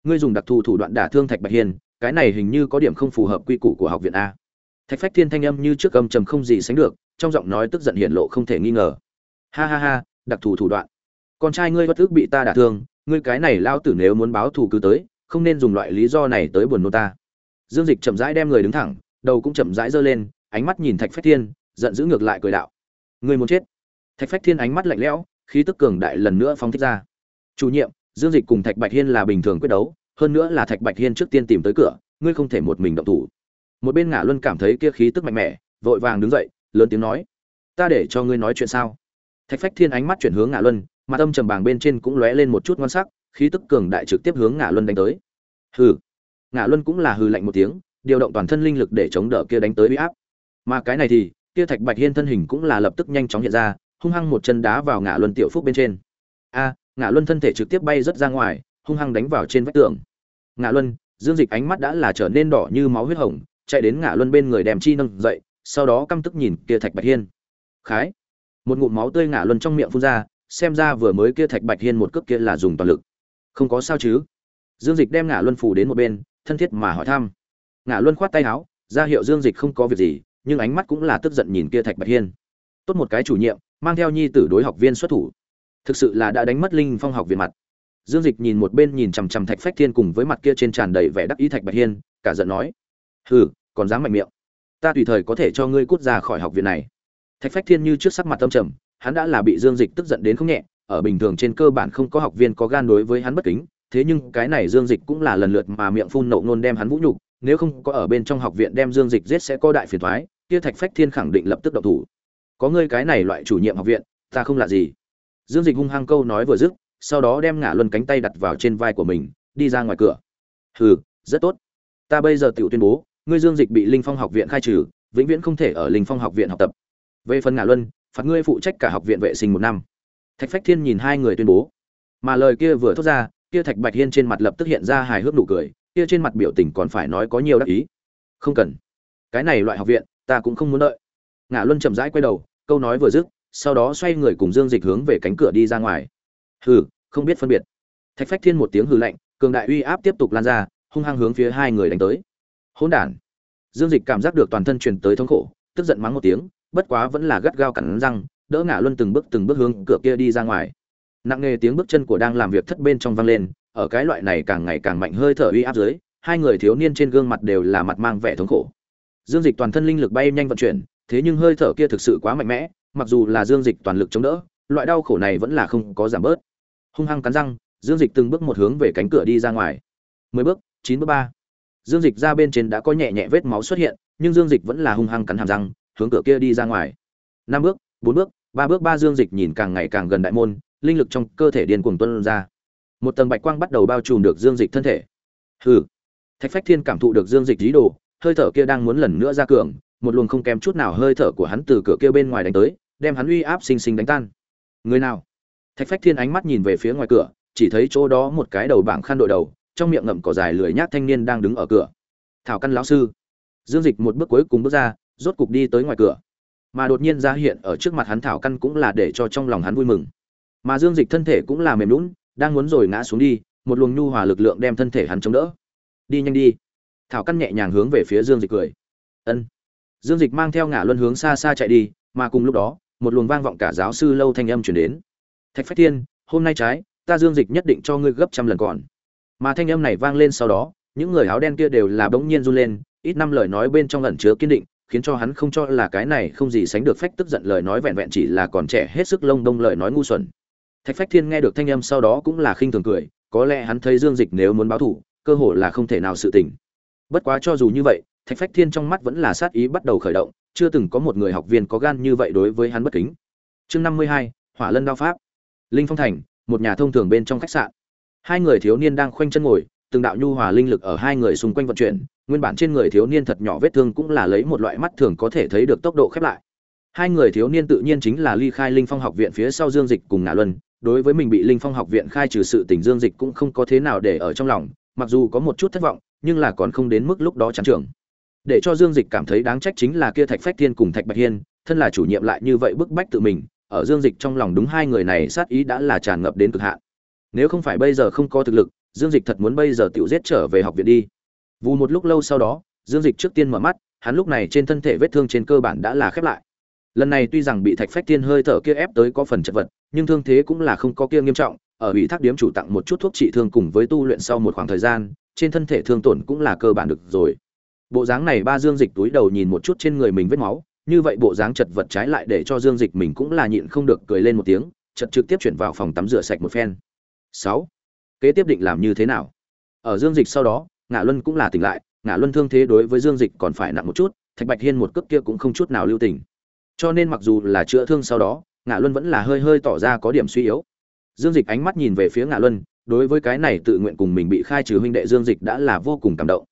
Ngươi dùng đặc thù thủ đoạn đả thương thạch bạch Hiền, cái này hình như có điểm không phù hợp quy củ của học viện a. Thạch phách thiên thanh âm như trước âm trầm không gì sánh được trong giọng nói tức giận hiện lộ không thể nghi ngờ. Ha ha ha đặc thù thủ đoạn con trai ngươi bất ức bị ta đả thương, ngươi cái này lao tử nếu muốn báo thù cứ tới, không nên dùng loại lý do này tới buồn nô ta. Dương dịch chậm rãi đem người đứng thẳng, đầu cũng chậm rãi giơ lên, ánh mắt nhìn thạch phách thiên, giận dữ ngược lại cười đạo. Ngươi muốn chết. Thạch phách thiên ánh mắt lạnh lẽo, khí tức cường đại lần nữa phóng thích ra. Chủ nhiệm, dương dịch cùng thạch bạch hiên là bình thường quyết đấu, hơn nữa là thạch bạch hiên trước tiên tìm tới cửa, ngươi không thể một mình động thủ. Một bên ngã luân cảm thấy kia khí tức mạnh mẽ, vội vàng đứng dậy, lớn tiếng nói, ta để cho ngươi nói chuyện sao? Thạch phách thiên ánh mắt chuyển hướng ngã luân mà tâm trầm bàng bên trên cũng lóe lên một chút ngon sắc, khí tức cường đại trực tiếp hướng ngã luân đánh tới. Hừ. Ngã luân cũng là hừ lạnh một tiếng, điều động toàn thân linh lực để chống đỡ kia đánh tới uy áp. Mà cái này thì, kia thạch bạch hiên thân hình cũng là lập tức nhanh chóng hiện ra, hung hăng một chân đá vào ngã luân tiểu phúc bên trên. A ngã luân thân thể trực tiếp bay rất ra ngoài, hung hăng đánh vào trên vách tường. Ngã luân, dương dịch ánh mắt đã là trở nên đỏ như máu huyết hồng, chạy đến ngã luân bên người đem chi nâng dậy, sau đó căm tức nhìn kia thạch bạch hiên. Khái. Một ngụm máu tươi ngã luân trong miệng phun ra xem ra vừa mới kia thạch bạch hiên một cước kia là dùng toàn lực. Không có sao chứ? Dương dịch đem ngã luân phủ đến một bên, thân thiết mà hỏi thăm. Ngã luân khoát tay áo, ra hiệu dương dịch không có việc gì, nhưng ánh mắt cũng là tức giận nhìn kia thạch bạch hiên. Tốt một cái chủ nhiệm, mang theo nhi tử đối học viên xuất thủ. Thực sự là đã đánh mất linh phong học viện mặt. Dương dịch nhìn một bên nhìn chằm chằm thạch phách thiên cùng với mặt kia trên tràn đầy vẻ đắc ý thạch bạch hiên, cả giận nói, hừ, còn dám mạnh miệng. Ta tùy thời có thể cho ngươi cút ra khỏi học viện này. Thạch phách thiên như trước sắc mặt tâm trầm hắn đã là bị dương dịch tức giận đến không nhẹ, ở bình thường trên cơ bản không có học viên có gan đối với hắn bất kính, thế nhưng cái này dương dịch cũng là lần lượt mà miệng phun nộ nôn đem hắn vũ nhục, nếu không có ở bên trong học viện đem dương dịch giết sẽ có đại phiền toái. kia thạch phách thiên khẳng định lập tức động thủ. Có ngươi cái này loại chủ nhiệm học viện, ta không là gì. Dương dịch hung hăng câu nói vừa dứt, sau đó đem Ngã luân cánh tay đặt vào trên vai của mình, đi ra ngoài cửa. Hừ, rất tốt. Ta bây giờ tự tuyên bố, ngươi dương dịch bị linh phong học viện khai trừ, vĩnh viễn không thể ở linh phong học viện học tập. Về phần Ngã luân phạt ngươi phụ trách cả học viện vệ sinh một năm. Thạch phách thiên nhìn hai người tuyên bố. Mà lời kia vừa thốt ra, kia thạch bạch hiên trên mặt lập tức hiện ra hài hước nụ cười, kia trên mặt biểu tình còn phải nói có nhiều đắc ý. Không cần. Cái này loại học viện, ta cũng không muốn đợi. Ngã luân chậm rãi quay đầu, câu nói vừa dứt, sau đó xoay người cùng dương dịch hướng về cánh cửa đi ra ngoài. Hừ, không biết phân biệt. Thạch phách thiên một tiếng hừ lạnh, cường đại uy áp tiếp tục lan ra, hung hăng hướng phía hai người đánh tới. Hỗn đản. Dương dịch cảm giác được toàn thân truyền tới thống khổ, tức giận mắng một tiếng bất quá vẫn là gắt gao cắn răng, đỡ ngã luân từng bước từng bước hướng cửa kia đi ra ngoài. Nặng nề tiếng bước chân của đang làm việc thất bên trong vang lên, ở cái loại này càng ngày càng mạnh hơi thở uy áp dưới, hai người thiếu niên trên gương mặt đều là mặt mang vẻ thống khổ. Dương dịch toàn thân linh lực bay nhanh vận chuyển, thế nhưng hơi thở kia thực sự quá mạnh mẽ, mặc dù là dương dịch toàn lực chống đỡ, loại đau khổ này vẫn là không có giảm bớt. Hung hăng cắn răng, dương dịch từng bước một hướng về cánh cửa đi ra ngoài. Mười bước, chín bước ba. Dương dịch ra bên trên đã có nhẹ nhẹ vết máu xuất hiện, nhưng dương dịch vẫn là hung hăng cắn hàm răng hướng cửa kia đi ra ngoài. Năm bước, bốn bước, ba bước, ba dương dịch nhìn càng ngày càng gần đại môn, linh lực trong cơ thể điên cuồng tuân ra. Một tầng bạch quang bắt đầu bao trùm được dương dịch thân thể. Hừ. Thạch phách thiên cảm thụ được dương dịch dí đồ, hơi thở kia đang muốn lần nữa ra cường, một luồng không kém chút nào hơi thở của hắn từ cửa kia bên ngoài đánh tới, đem hắn uy áp sinh sinh đánh tan. Người nào? Thạch phách thiên ánh mắt nhìn về phía ngoài cửa, chỉ thấy chỗ đó một cái đầu bảng khăn đội đầu, trong miệng ngậm cỏ dài lười nhát thanh niên đang đứng ở cửa. Thảo căn lão sư. Dương dịch một bước cuối cùng bước ra rốt cục đi tới ngoài cửa. Mà đột nhiên ra hiện ở trước mặt hắn thảo căn cũng là để cho trong lòng hắn vui mừng. Mà dương dịch thân thể cũng là mềm lún đang muốn rồi ngã xuống đi, một luồng nhu hòa lực lượng đem thân thể hắn chống đỡ. Đi nhanh đi. Thảo căn nhẹ nhàng hướng về phía dương dịch cười. Ân. Dương dịch mang theo ngã luân hướng xa xa chạy đi, mà cùng lúc đó, một luồng vang vọng cả giáo sư lâu thanh âm chuyển đến. Thạch phách thiên, hôm nay trái, ta dương dịch nhất định cho ngươi gấp trăm lần còn. Mà thanh âm này vang lên sau đó, những người áo đen kia đều là bỗng nhiên run lên, ít năm lời nói bên trong ẩn chứa kiên định khiến cho hắn không cho là cái này không gì sánh được phách tức giận lời nói vẹn vẹn chỉ là còn trẻ hết sức lông đông lời nói ngu xuẩn. Thạch phách thiên nghe được thanh âm sau đó cũng là khinh thường cười, có lẽ hắn thấy dương dịch nếu muốn báo thủ cơ hội là không thể nào sự tình. Bất quá cho dù như vậy, thạch phách thiên trong mắt vẫn là sát ý bắt đầu khởi động, chưa từng có một người học viên có gan như vậy đối với hắn bất kính. Chương năm mươi hai, hỏa lân đao pháp. Linh phong thành, một nhà thông thường bên trong khách sạn. Hai người thiếu niên đang khoanh chân ngồi, từng đạo nhu hòa linh lực ở hai người xung quanh vận chuyển nguyên bản trên người thiếu niên thật nhỏ vết thương cũng là lấy một loại mắt thường có thể thấy được tốc độ khép lại. Hai người thiếu niên tự nhiên chính là ly khai linh phong học viện phía sau dương dịch cùng ngã luân, đối với mình bị linh phong học viện khai trừ sự tình dương dịch cũng không có thế nào để ở trong lòng, mặc dù có một chút thất vọng, nhưng là còn không đến mức lúc đó chán trường để cho dương dịch cảm thấy đáng trách chính là kia thạch phách thiên cùng thạch bạch hiên, thân là chủ nhiệm lại như vậy bức bách tự mình, ở dương dịch trong lòng đúng hai người này sát ý đã là tràn ngập đến cực hạn. Nếu không phải bây giờ không có thực lực, dương dịch thật muốn bây giờ tự giết trở về học viện đi vù một lúc lâu sau đó, dương dịch trước tiên mở mắt, hắn lúc này trên thân thể vết thương trên cơ bản đã là khép lại. Lần này tuy rằng bị thạch phách tiên hơi thở kia ép tới có phần chật vật, nhưng thương thế cũng là không có kia nghiêm trọng, ở ủy thác điếm chủ tặng một chút thuốc trị thương cùng với tu luyện sau một khoảng thời gian, trên thân thể thương tổn cũng là cơ bản được rồi. Bộ dáng này ba dương dịch túi đầu nhìn một chút trên người mình vết máu, như vậy bộ dáng chật vật trái lại để cho dương dịch mình cũng là nhịn không được cười lên một tiếng chật trực tiếp chuyển vào phòng tắm rửa sạch một phen. Sáu, kế tiếp định làm như thế nào? Ở dương dịch sau đó ngã luân cũng là tỉnh lại ngã luân thương thế đối với dương dịch còn phải nặng một chút, thạch bạch hiên một cước kia cũng không chút nào lưu tình. Cho nên mặc dù là chữa thương sau đó ngã luân vẫn là hơi hơi tỏ ra có điểm suy yếu. Dương dịch ánh mắt nhìn về phía ngã luân, đối với cái này tự nguyện cùng mình bị khai trừ huynh đệ dương dịch đã là vô cùng cảm động.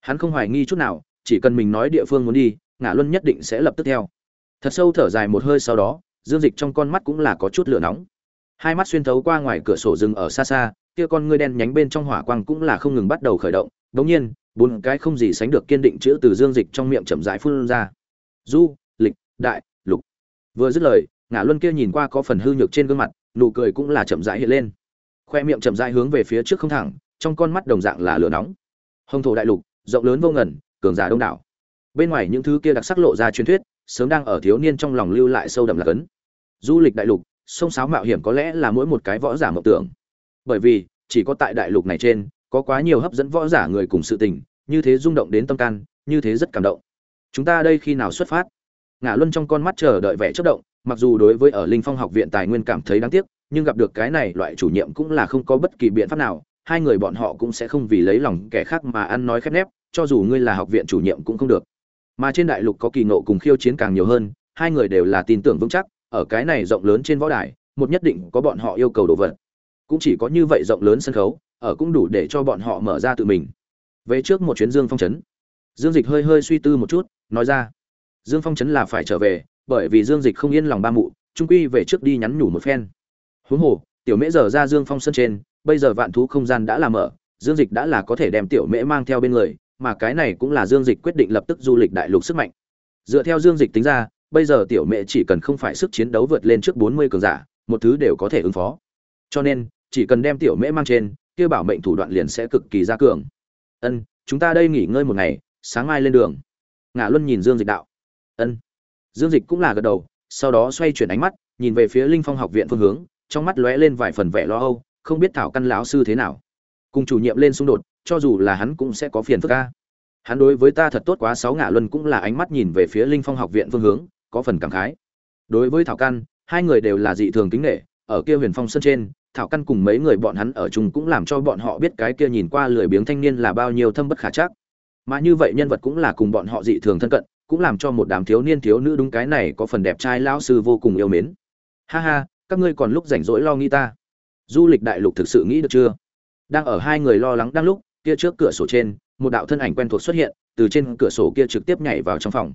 Hắn không hoài nghi chút nào, chỉ cần mình nói địa phương muốn đi ngã luân nhất định sẽ lập tức theo. Thật sâu thở dài một hơi sau đó, dương dịch trong con mắt cũng là có chút lửa nóng. Hai mắt xuyên thấu qua ngoài cửa sổ rừng ở xa xa, kia con ngươi đen nhánh bên trong hỏa quang cũng là không ngừng bắt đầu khởi động đống nhiên, bốn cái không gì sánh được kiên định chữ từ dương dịch trong miệng chậm rãi phun ra. Du, lịch, đại, lục. Vừa dứt lời ngã luân kia nhìn qua có phần hư nhược trên gương mặt, nụ cười cũng là chậm rãi hiện lên. Khoe miệng chậm rãi hướng về phía trước không thẳng, trong con mắt đồng dạng là lửa nóng. Hồng thổ đại lục, rộng lớn vô ngần, cường giả đông đảo. Bên ngoài những thứ kia đặc sắc lộ ra truyền thuyết, sớm đang ở thiếu niên trong lòng lưu lại sâu đậm là cấn. Du lịch đại lục, sông sáo mạo hiểm có lẽ là mỗi một cái võ giả mộng tưởng. Bởi vì, chỉ có tại đại lục này trên có quá nhiều hấp dẫn võ giả người cùng sự tình, như thế rung động đến tâm can, như thế rất cảm động. Chúng ta đây khi nào xuất phát? Ngã luân trong con mắt chờ đợi vẻ chất động, mặc dù đối với ở linh phong học viện tài nguyên cảm thấy đáng tiếc, nhưng gặp được cái này loại chủ nhiệm cũng là không có bất kỳ biện pháp nào, hai người bọn họ cũng sẽ không vì lấy lòng kẻ khác mà ăn nói khép nép, cho dù ngươi là học viện chủ nhiệm cũng không được. Mà trên đại lục có kỳ nộ cùng khiêu chiến càng nhiều hơn, hai người đều là tin tưởng vững chắc, ở cái này rộng lớn trên võ đài, một nhất định có bọn họ yêu cầu đồ vật. Cũng chỉ có như vậy rộng lớn sân khấu ở cũng đủ để cho bọn họ mở ra tự mình. Về trước một chuyến dương phong trấn, dương dịch hơi hơi suy tư một chút, nói ra, dương phong trấn là phải trở về, bởi vì dương dịch không yên lòng ba mụ, trung quy về trước đi nhắn nhủ một phen. Huống hồ, tiểu mễ giờ ra dương phong sân trên, bây giờ vạn thú không gian đã làm mở, dương dịch đã là có thể đem tiểu mễ mang theo bên người, mà cái này cũng là dương dịch quyết định lập tức du lịch đại lục sức mạnh. Dựa theo dương dịch tính ra, bây giờ tiểu mễ chỉ cần không phải sức chiến đấu vượt lên trước bốn mươi cường giả, một thứ đều có thể ứng phó. Cho nên, chỉ cần đem tiểu mễ mang trên kia bảo mệnh thủ đoạn liền sẽ cực kỳ gia cường. Ân, chúng ta đây nghỉ ngơi một ngày, sáng mai lên đường. Ngã luân nhìn dương dịch đạo. Ân. Dương dịch cũng là gật đầu, sau đó xoay chuyển ánh mắt, nhìn về phía linh phong học viện phương hướng, trong mắt lóe lên vài phần vẻ lo âu, không biết thảo căn lão sư thế nào. Cùng chủ nhiệm lên xung đột, cho dù là hắn cũng sẽ có phiền phức ca hắn đối với ta thật tốt quá, sáu ngã luân cũng là ánh mắt nhìn về phía linh phong học viện phương hướng, có phần cảm khái. Đối với thảo căn, hai người đều là dị thường kính nghệ ở kia huyền phong sân trên thảo căn cùng mấy người bọn hắn ở chung cũng làm cho bọn họ biết cái kia nhìn qua lười biếng thanh niên là bao nhiêu thâm bất khả chắc. Mà như vậy nhân vật cũng là cùng bọn họ dị thường thân cận, cũng làm cho một đám thiếu niên thiếu nữ đúng cái này có phần đẹp trai lão sư vô cùng yêu mến. Ha ha, các ngươi còn lúc rảnh rỗi lo nghĩ ta? Du lịch đại lục thực sự nghĩ được chưa? Đang ở hai người lo lắng đang lúc, kia trước cửa sổ trên, một đạo thân ảnh quen thuộc xuất hiện, từ trên cửa sổ kia trực tiếp nhảy vào trong phòng.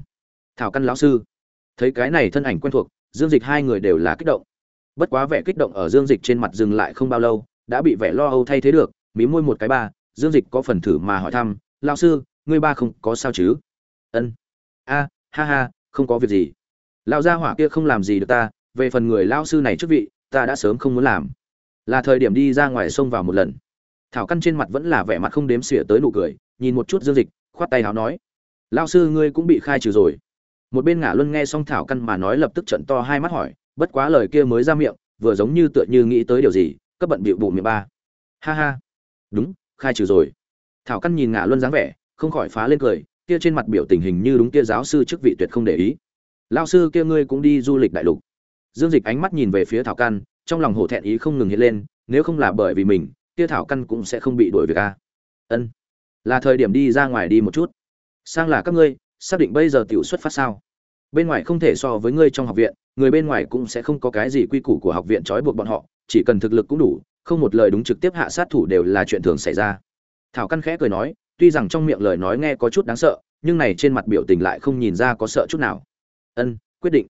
Thảo căn lão sư. Thấy cái này thân ảnh quen thuộc, dương dịch hai người đều là kích động bất quá vẻ kích động ở dương dịch trên mặt dừng lại không bao lâu, đã bị vẻ lo âu thay thế được, mí môi một cái ba, dương dịch có phần thử mà hỏi thăm lao sư, ngươi ba không có sao chứ? Ân. A, ha ha, không có việc gì. Lao gia hỏa kia không làm gì được ta, về phần người lao sư này trước vị, ta đã sớm không muốn làm. Là thời điểm đi ra ngoài sông vào một lần. Thảo căn trên mặt vẫn là vẻ mặt không đếm xỉa tới nụ cười, nhìn một chút dương dịch, khoát tay háo nói lao sư ngươi cũng bị khai trừ rồi. Một bên ngả luân nghe xong thảo căn mà nói lập tức trận to hai mắt hỏi bất quá lời kia mới ra miệng, vừa giống như tựa như nghĩ tới điều gì, cấp bận bịu bụng miệng ba. Ha ha. Đúng, khai trừ rồi. Thảo căn nhìn ngả luân dáng vẻ, không khỏi phá lên cười, kia trên mặt biểu tình hình như đúng kia giáo sư chức vị tuyệt không để ý. Lao sư kia ngươi cũng đi du lịch đại lục. Dương dịch ánh mắt nhìn về phía thảo căn, trong lòng hổ thẹn ý không ngừng hiện lên, nếu không là bởi vì mình, kia thảo căn cũng sẽ không bị đuổi việc a. Ân. Là thời điểm đi ra ngoài đi một chút. Sang là các ngươi, xác định bây giờ tiểu xuất phát sao? Bên ngoài không thể so với ngươi trong học viện, người bên ngoài cũng sẽ không có cái gì quy củ của học viện trói buộc bọn họ, chỉ cần thực lực cũng đủ, không một lời đúng trực tiếp hạ sát thủ đều là chuyện thường xảy ra. Thảo căn khẽ cười nói, tuy rằng trong miệng lời nói nghe có chút đáng sợ, nhưng này trên mặt biểu tình lại không nhìn ra có sợ chút nào. Ân, quyết định.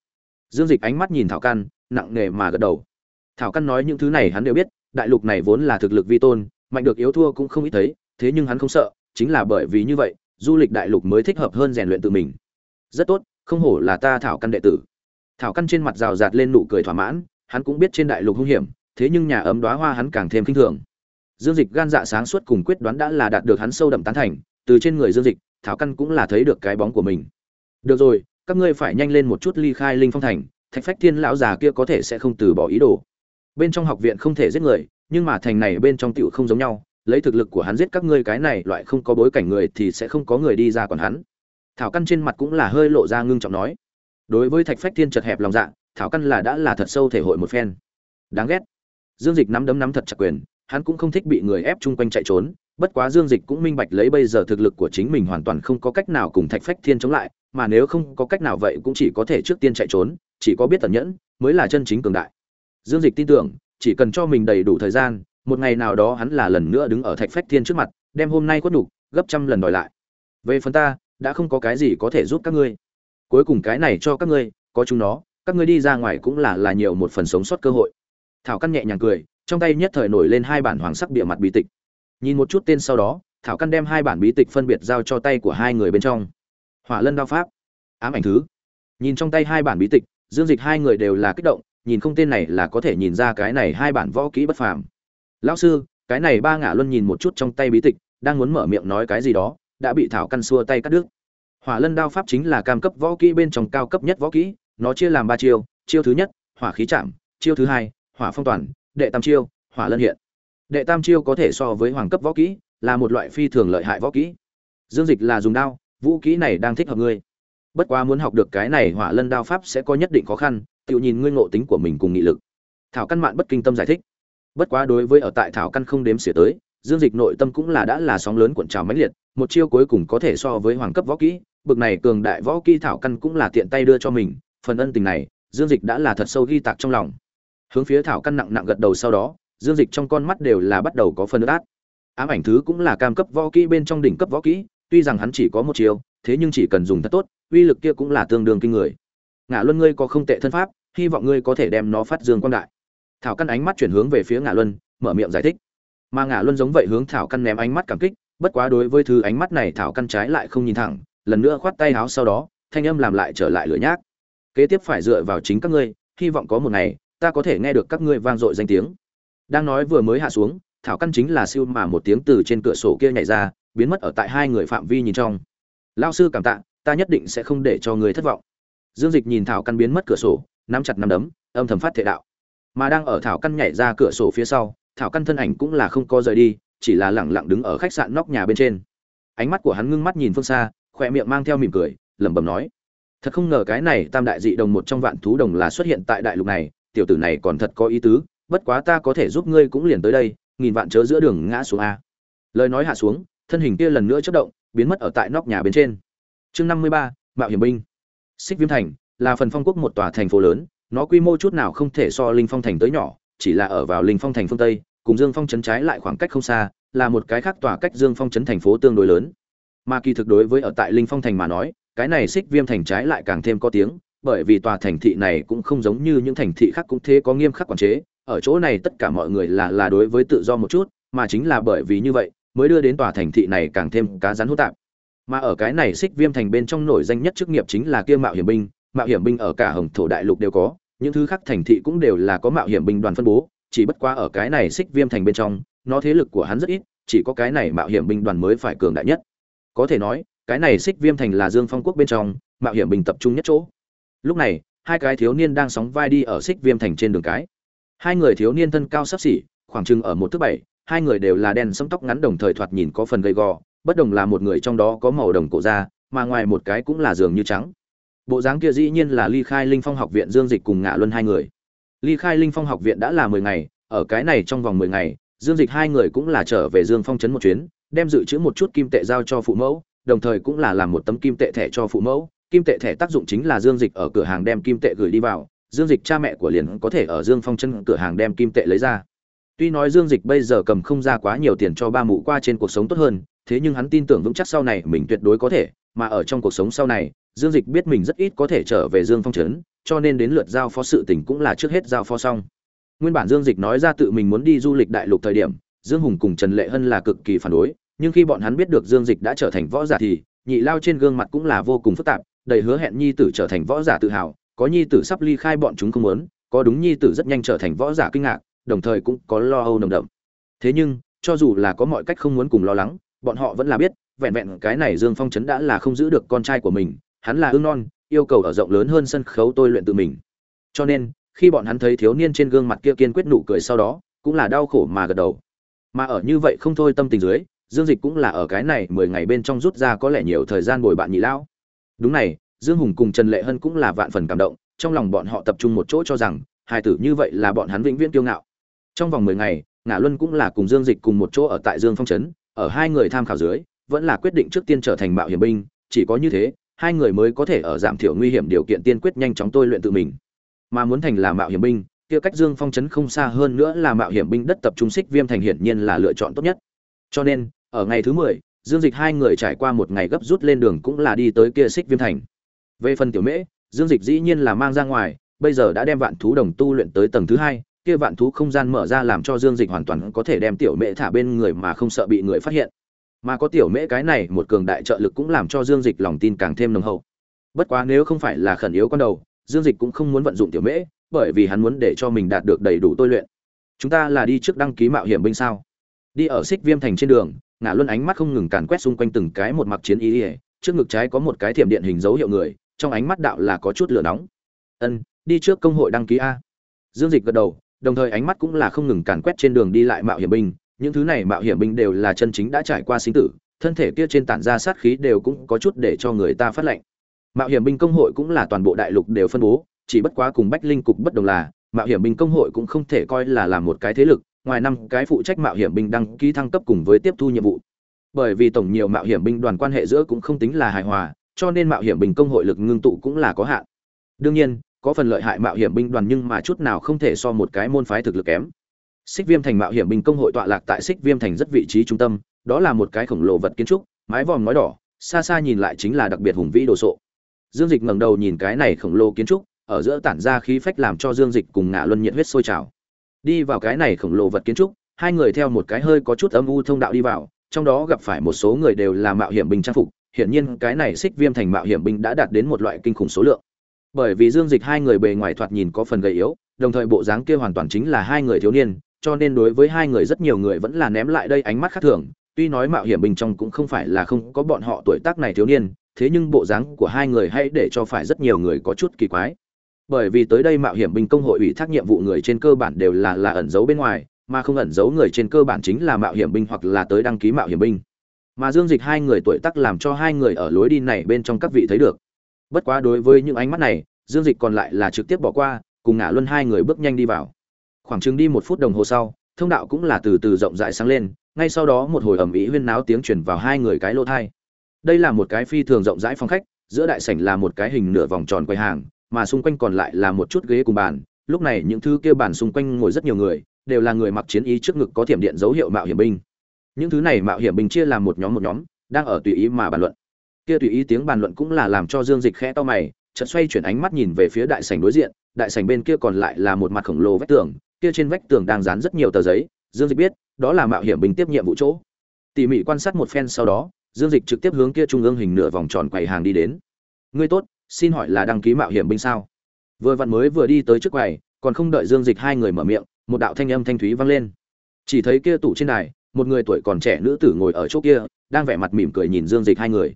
Dương dịch ánh mắt nhìn thảo căn, nặng nề mà gật đầu. Thảo căn nói những thứ này hắn đều biết, đại lục này vốn là thực lực vi tôn, mạnh được yếu thua cũng không ít thấy, thế nhưng hắn không sợ, chính là bởi vì như vậy, du lịch đại lục mới thích hợp hơn rèn luyện tự mình. Rất tốt không hổ là ta thảo căn đệ tử. Thảo căn trên mặt rào rạt lên nụ cười thỏa mãn, hắn cũng biết trên đại lục hung hiểm, thế nhưng nhà ấm đoá hoa hắn càng thêm kinh thường. Dương dịch gan dạ sáng suốt cùng quyết đoán đã là đạt được hắn sâu đậm tán thành, từ trên người dương dịch, thảo căn cũng là thấy được cái bóng của mình. Được rồi, các ngươi phải nhanh lên một chút ly khai linh phong thành, thạch phách thiên lão già kia có thể sẽ không từ bỏ ý đồ. Bên trong học viện không thể giết người, nhưng mà thành này bên trong tiểu không giống nhau, lấy thực lực của hắn giết các ngươi cái này, loại không có bối cảnh người thì sẽ không có người đi ra còn hắn thảo căn trên mặt cũng là hơi lộ ra ngưng trọng nói. Đối với thạch phách thiên chật hẹp lòng dạ thảo căn là đã là thật sâu thể hội một phen. Đáng ghét. Dương dịch nắm đấm nắm thật chặt quyền, hắn cũng không thích bị người ép chung quanh chạy trốn, bất quá dương dịch cũng minh bạch lấy bây giờ thực lực của chính mình hoàn toàn không có cách nào cùng thạch phách thiên chống lại, mà nếu không có cách nào vậy cũng chỉ có thể trước tiên chạy trốn, chỉ có biết tận nhẫn mới là chân chính cường đại. Dương dịch tin tưởng, chỉ cần cho mình đầy đủ thời gian, một ngày nào đó hắn là lần nữa đứng ở thạch phách thiên trước mặt, đem hôm nay quất nhục, gấp trăm lần đòi lại. Về phần ta đã không có cái gì có thể giúp các ngươi. Cuối cùng cái này cho các ngươi, có chúng nó, các ngươi đi ra ngoài cũng là là nhiều một phần sống sót cơ hội. Thảo căn nhẹ nhàng cười, trong tay nhất thời nổi lên hai bản hoàng sắc bìa mặt bí tịch. Nhìn một chút tên sau đó, thảo căn đem hai bản bí tịch phân biệt giao cho tay của hai người bên trong. Hỏa lân đao pháp, ám ảnh thứ. Nhìn trong tay hai bản bí tịch, dương dịch hai người đều là kích động, nhìn không tên này là có thể nhìn ra cái này hai bản võ kỹ bất phàm. Lão sư, cái này ba ngả luân nhìn một chút trong tay bí tịch, đang muốn mở miệng nói cái gì đó đã bị thảo căn xua tay cắt đứt. Hỏa lân đao pháp chính là cam cấp võ kỹ bên trong cao cấp nhất võ kỹ, nó chia làm ba chiêu chiêu thứ nhất, hỏa khí chạm, chiêu thứ hai, hỏa phong toàn, đệ tam chiêu, hỏa lân hiện. Đệ tam chiêu có thể so với hoàng cấp võ kỹ, là một loại phi thường lợi hại võ kỹ. Dương dịch là dùng đao, vũ kỹ này đang thích hợp ngươi. Bất quá muốn học được cái này hỏa lân đao pháp sẽ có nhất định khó khăn, tự nhìn ngươi ngộ tính của mình cùng nghị lực. Thảo căn mạn bất kinh tâm giải thích. Bất quá đối với ở tại thảo căn không đếm xỉa tới dương dịch nội tâm cũng là đã là sóng lớn cuộn trào mãnh liệt, một chiêu cuối cùng có thể so với hoàng cấp võ kỹ, bực này cường đại võ kỹ thảo căn cũng là tiện tay đưa cho mình, phần ân tình này, dương dịch đã là thật sâu ghi tạc trong lòng. Hướng phía thảo căn nặng nặng gật đầu sau đó, dương dịch trong con mắt đều là bắt đầu có phần ướt át. Ám ảnh thứ cũng là cam cấp võ kỹ bên trong đỉnh cấp võ kỹ, tuy rằng hắn chỉ có một chiều thế nhưng chỉ cần dùng thật tốt, uy lực kia cũng là tương đương kinh người. Ngã luân ngươi có không tệ thân pháp, hy vọng ngươi có thể đem nó phát dương quan đại. Thảo căn ánh mắt chuyển hướng về phía ngã luân, mở miệng giải thích mà ngã luân giống vậy hướng thảo căn ném ánh mắt cảm kích, bất quá đối với thứ ánh mắt này thảo căn trái lại không nhìn thẳng, lần nữa khoát tay áo sau đó, thanh âm làm lại trở lại lửa nhác. Kế tiếp phải dựa vào chính các ngươi, hy vọng có một ngày, ta có thể nghe được các ngươi vang dội danh tiếng. Đang nói vừa mới hạ xuống, thảo căn chính là siêu mà một tiếng từ trên cửa sổ kia nhảy ra, biến mất ở tại hai người phạm vi nhìn trong. Lao sư cảm tạ, ta nhất định sẽ không để cho người thất vọng. Dương dịch nhìn thảo căn biến mất cửa sổ, nắm chặt nắm đấm, âm thầm phát thể đạo. Mà đang ở thảo căn nhảy ra cửa sổ phía sau thảo căn thân ảnh cũng là không có rời đi, chỉ là lẳng lặng đứng ở khách sạn nóc nhà bên trên. Ánh mắt của hắn ngưng mắt nhìn phương xa khoe miệng mang theo mỉm cười, lẩm bẩm nói, thật không ngờ cái này tam đại dị đồng một trong vạn thú đồng là xuất hiện tại đại lục này, tiểu tử này còn thật có ý tứ, bất quá ta có thể giúp ngươi cũng liền tới đây, nghìn vạn chớ giữa đường ngã xuống a. Lời nói hạ xuống, thân hình kia lần nữa chất động, biến mất ở tại nóc nhà bên trên. Chương năm mươi ba, mạo hiểm binh. Xích viêm thành là phần phong quốc một tòa thành phố lớn, nó quy mô chút nào không thể so linh phong thành tới nhỏ chỉ là ở vào linh phong thành phương tây, cùng dương phong trấn trái lại khoảng cách không xa, là một cái khác tòa cách dương phong trấn thành phố tương đối lớn. Mà kỳ thực đối với ở tại linh phong thành mà nói, cái này xích viêm thành trái lại càng thêm có tiếng, bởi vì tòa thành thị này cũng không giống như những thành thị khác cũng thế có nghiêm khắc quản chế. Ở chỗ này tất cả mọi người là là đối với tự do một chút, mà chính là bởi vì như vậy, mới đưa đến tòa thành thị này càng thêm cá rắn hỗn tạp. Mà ở cái này xích viêm thành bên trong nổi danh nhất chức nghiệp chính là kia mạo hiểm binh. Mạo hiểm binh ở cả hồng thổ đại lục đều có những thứ khác thành thị cũng đều là có mạo hiểm binh đoàn phân bố, chỉ bất quá ở cái này xích viêm thành bên trong, nó thế lực của hắn rất ít, chỉ có cái này mạo hiểm binh đoàn mới phải cường đại nhất. Có thể nói, cái này xích viêm thành là dương phong quốc bên trong, mạo hiểm binh tập trung nhất chỗ. Lúc này, hai cái thiếu niên đang sóng vai đi ở xích viêm thành trên đường cái. Hai người thiếu niên thân cao sắp xỉ, khoảng chừng ở một thước bảy, hai người đều là đen sẫm tóc ngắn đồng thời thoạt nhìn có phần gầy gò, bất đồng là một người trong đó có màu đồng cổ da, mà ngoài một cái cũng là dường như trắng bộ dáng kia dĩ nhiên là ly khai linh phong học viện dương dịch cùng ngạ luân hai người. Ly khai linh phong học viện đã là mười ngày, ở cái này trong vòng mười ngày, dương dịch hai người cũng là trở về dương phong trấn một chuyến, đem dự trữ một chút kim tệ giao cho phụ mẫu, đồng thời cũng là làm một tấm kim tệ thẻ cho phụ mẫu. Kim tệ thẻ tác dụng chính là dương dịch ở cửa hàng đem kim tệ gửi đi vào, dương dịch cha mẹ của liền có thể ở dương phong chân cửa hàng đem kim tệ lấy ra. Tuy nói dương dịch bây giờ cầm không ra quá nhiều tiền cho ba mụ qua trên cuộc sống tốt hơn thế nhưng hắn tin tưởng vững chắc sau này mình tuyệt đối có thể, mà ở trong cuộc sống sau này, dương dịch biết mình rất ít có thể trở về dương phong trấn, cho nên đến lượt giao phó sự tình cũng là trước hết giao phó xong. Nguyên bản dương dịch nói ra tự mình muốn đi du lịch đại lục thời điểm, dương hùng cùng trần lệ hân là cực kỳ phản đối, nhưng khi bọn hắn biết được dương dịch đã trở thành võ giả thì, nhị lao trên gương mặt cũng là vô cùng phức tạp, đầy hứa hẹn nhi tử trở thành võ giả tự hào, có nhi tử sắp ly khai bọn chúng không muốn, có đúng nhi tử rất nhanh trở thành võ giả kinh ngạc, đồng thời cũng có lo âu nồng đậm. Thế nhưng, cho dù là có mọi cách không muốn cùng lo lắng bọn họ vẫn là biết, vẹn vẹn cái này dương phong trấn đã là không giữ được con trai của mình, hắn là ương non, yêu cầu ở rộng lớn hơn sân khấu tôi luyện tự mình. Cho nên, khi bọn hắn thấy thiếu niên trên gương mặt kia kiên quyết nụ cười sau đó, cũng là đau khổ mà gật đầu. Mà ở như vậy không thôi tâm tình dưới, dương dịch cũng là ở cái này mười ngày bên trong rút ra có lẽ nhiều thời gian bồi bạn nhị lão. Đúng này, dương hùng cùng trần lệ hân cũng là vạn phần cảm động, trong lòng bọn họ tập trung một chỗ cho rằng, hài tử như vậy là bọn hắn vĩnh viễn kiêu ngạo. Trong vòng mười ngày ngã luân cũng là cùng dương dịch cùng một chỗ ở tại dương phong trấn ở hai người tham khảo dưới, vẫn là quyết định trước tiên trở thành mạo hiểm binh, chỉ có như thế, hai người mới có thể ở giảm thiểu nguy hiểm điều kiện tiên quyết nhanh chóng tôi luyện tự mình. Mà muốn thành là mạo hiểm binh, kia cách dương phong trấn không xa hơn nữa là mạo hiểm binh đất tập trung xích viêm thành hiển nhiên là lựa chọn tốt nhất. Cho nên, ở ngày thứ mười, dương dịch hai người trải qua một ngày gấp rút lên đường cũng là đi tới kia xích viêm thành. Về phần tiểu mễ, dương dịch dĩ nhiên là mang ra ngoài, bây giờ đã đem vạn thú đồng tu luyện tới tầng thứ hai kia vạn thú không gian mở ra làm cho dương dịch hoàn toàn có thể đem tiểu mễ thả bên người mà không sợ bị người phát hiện. Mà có tiểu mễ cái này, một cường đại trợ lực cũng làm cho dương dịch lòng tin càng thêm nồng hậu. Bất quá nếu không phải là khẩn yếu con đầu, dương dịch cũng không muốn vận dụng tiểu mễ, bởi vì hắn muốn để cho mình đạt được đầy đủ tôi luyện. Chúng ta là đi trước đăng ký mạo hiểm binh sao? Đi ở xích viêm thành trên đường ngã luôn ánh mắt không ngừng càn quét xung quanh từng cái một mặc chiến ý. Trước ngực trái có một cái thiểm điện hình dấu hiệu người, trong ánh mắt đạo là có chút lửa nóng. Ân, đi trước công hội đăng ký a. Dương dịch gật đầu đồng thời ánh mắt cũng là không ngừng càn quét trên đường đi lại mạo hiểm binh, những thứ này mạo hiểm binh đều là chân chính đã trải qua sinh tử, thân thể kia trên tản ra sát khí đều cũng có chút để cho người ta phát lệnh. Mạo hiểm binh công hội cũng là toàn bộ đại lục đều phân bố, chỉ bất quá cùng bách linh cục bất đồng là, mạo hiểm binh công hội cũng không thể coi là là một cái thế lực, ngoài năm cái phụ trách mạo hiểm binh đăng ký thăng cấp cùng với tiếp thu nhiệm vụ. Bởi vì tổng nhiều mạo hiểm binh đoàn quan hệ giữa cũng không tính là hài hòa, cho nên mạo hiểm binh công hội lực ngưng tụ cũng là có hạn. Đương nhiên có phần lợi hại mạo hiểm binh đoàn nhưng mà chút nào không thể so một cái môn phái thực lực kém. Xích viêm thành mạo hiểm binh công hội tọa lạc tại xích viêm thành rất vị trí trung tâm, đó là một cái khổng lồ vật kiến trúc, mái vòm nói đỏ, xa xa nhìn lại chính là đặc biệt hùng vĩ đồ sộ. Dương dịch ngẩng đầu nhìn cái này khổng lồ kiến trúc, ở giữa tản ra khí phách làm cho dương dịch cùng ngạ luân nhiệt huyết sôi trào. Đi vào cái này khổng lồ vật kiến trúc, hai người theo một cái hơi có chút âm u thông đạo đi vào, trong đó gặp phải một số người đều là mạo hiểm binh trang phục, hiển nhiên cái này xích viêm thành mạo hiểm binh đã đạt đến một loại kinh khủng số lượng bởi vì dương dịch hai người bề ngoài thoạt nhìn có phần gầy yếu, đồng thời bộ dáng kia hoàn toàn chính là hai người thiếu niên, cho nên đối với hai người rất nhiều người vẫn là ném lại đây ánh mắt khác thường, tuy nói mạo hiểm binh trong cũng không phải là không có bọn họ tuổi tác này thiếu niên, thế nhưng bộ dáng của hai người hãy để cho phải rất nhiều người có chút kỳ quái. Bởi vì tới đây mạo hiểm binh công hội ủy thác nhiệm vụ người trên cơ bản đều là là ẩn giấu bên ngoài, mà không ẩn giấu người trên cơ bản chính là mạo hiểm binh hoặc là tới đăng ký mạo hiểm binh. Mà dương dịch hai người tuổi tác làm cho hai người ở lối đi này bên trong các vị thấy được bất quá đối với những ánh mắt này, dương dịch còn lại là trực tiếp bỏ qua, cùng ngã luân hai người bước nhanh đi vào. Khoảng chừng đi một phút đồng hồ sau, thông đạo cũng là từ từ rộng rãi sáng lên, ngay sau đó một hồi ầm ĩ huyên náo tiếng chuyển vào hai người cái lô thai. Đây là một cái phi thường rộng rãi phòng khách, giữa đại sảnh là một cái hình nửa vòng tròn quầy hàng, mà xung quanh còn lại là một chút ghế cùng bàn. Lúc này những thứ kia bàn xung quanh ngồi rất nhiều người, đều là người mặc chiến ý trước ngực có thiểm điện dấu hiệu mạo hiểm binh. Những thứ này mạo hiểm binh chia làm một nhóm một nhóm, đang ở tùy ý mà bàn luận kia tùy ý tiếng bàn luận cũng là làm cho dương dịch khẽ to mày, chợt xoay chuyển ánh mắt nhìn về phía đại sảnh đối diện, đại sảnh bên kia còn lại là một mặt khổng lồ vách tường, kia trên vách tường đang dán rất nhiều tờ giấy, dương dịch biết, đó là mạo hiểm bình tiếp nhiệm vụ chỗ. Tỉ mỉ quan sát một phen sau đó, dương dịch trực tiếp hướng kia trung ương hình nửa vòng tròn quầy hàng đi đến. Ngươi tốt, xin hỏi là đăng ký mạo hiểm binh sao? Vừa vặn mới vừa đi tới trước quầy, còn không đợi dương dịch hai người mở miệng, một đạo thanh âm thanh thúy vang lên. Chỉ thấy kia tủ trên đài, một người tuổi còn trẻ nữ tử ngồi ở chỗ kia, đang vẻ mặt mỉm cười nhìn dương dịch hai người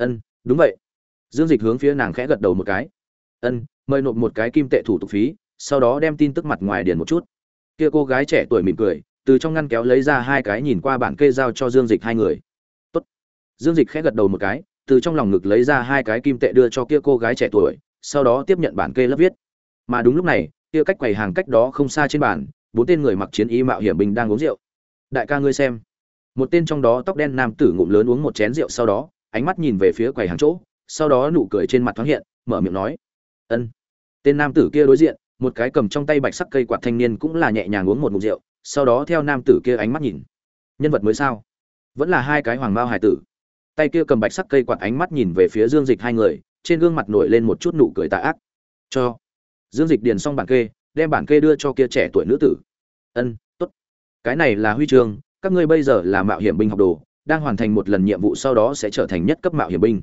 ân, đúng vậy. Dương dịch hướng phía nàng khẽ gật đầu một cái. Ân, mời nộp một cái kim tệ thủ tục phí, sau đó đem tin tức mặt ngoài điền một chút. Kia cô gái trẻ tuổi mỉm cười, từ trong ngăn kéo lấy ra hai cái nhìn qua bản kê giao cho dương dịch hai người. Tốt. dương dịch khẽ gật đầu một cái, từ trong lòng ngực lấy ra hai cái kim tệ đưa cho kia cô gái trẻ tuổi, sau đó tiếp nhận bản kê lớp viết. Mà đúng lúc này, kia cách quầy hàng cách đó không xa trên bàn, bốn tên người mặc chiến y mạo hiểm bình đang uống rượu. Đại ca ngươi xem. Một tên trong đó tóc đen nam tử ngụm lớn uống một chén rượu sau đó ánh mắt nhìn về phía quầy hàng chỗ, sau đó nụ cười trên mặt thoáng hiện, mở miệng nói, ân. Tên nam tử kia đối diện, một cái cầm trong tay bạch sắc cây quạt thanh niên cũng là nhẹ nhàng uống một ngụm rượu, sau đó theo nam tử kia ánh mắt nhìn. Nhân vật mới sao? Vẫn là hai cái hoàng bao hài tử. Tay kia cầm bạch sắc cây quạt ánh mắt nhìn về phía dương dịch hai người, trên gương mặt nổi lên một chút nụ cười tạ ác. Cho. Dương dịch điền xong bản kê, đem bản kê đưa cho kia trẻ tuổi nữ tử. Ân t ố t cái này là huy chương, các ngươi bây giờ là mạo hiểm binh học đồ đang hoàn thành một lần nhiệm vụ sau đó sẽ trở thành nhất cấp mạo hiểm binh.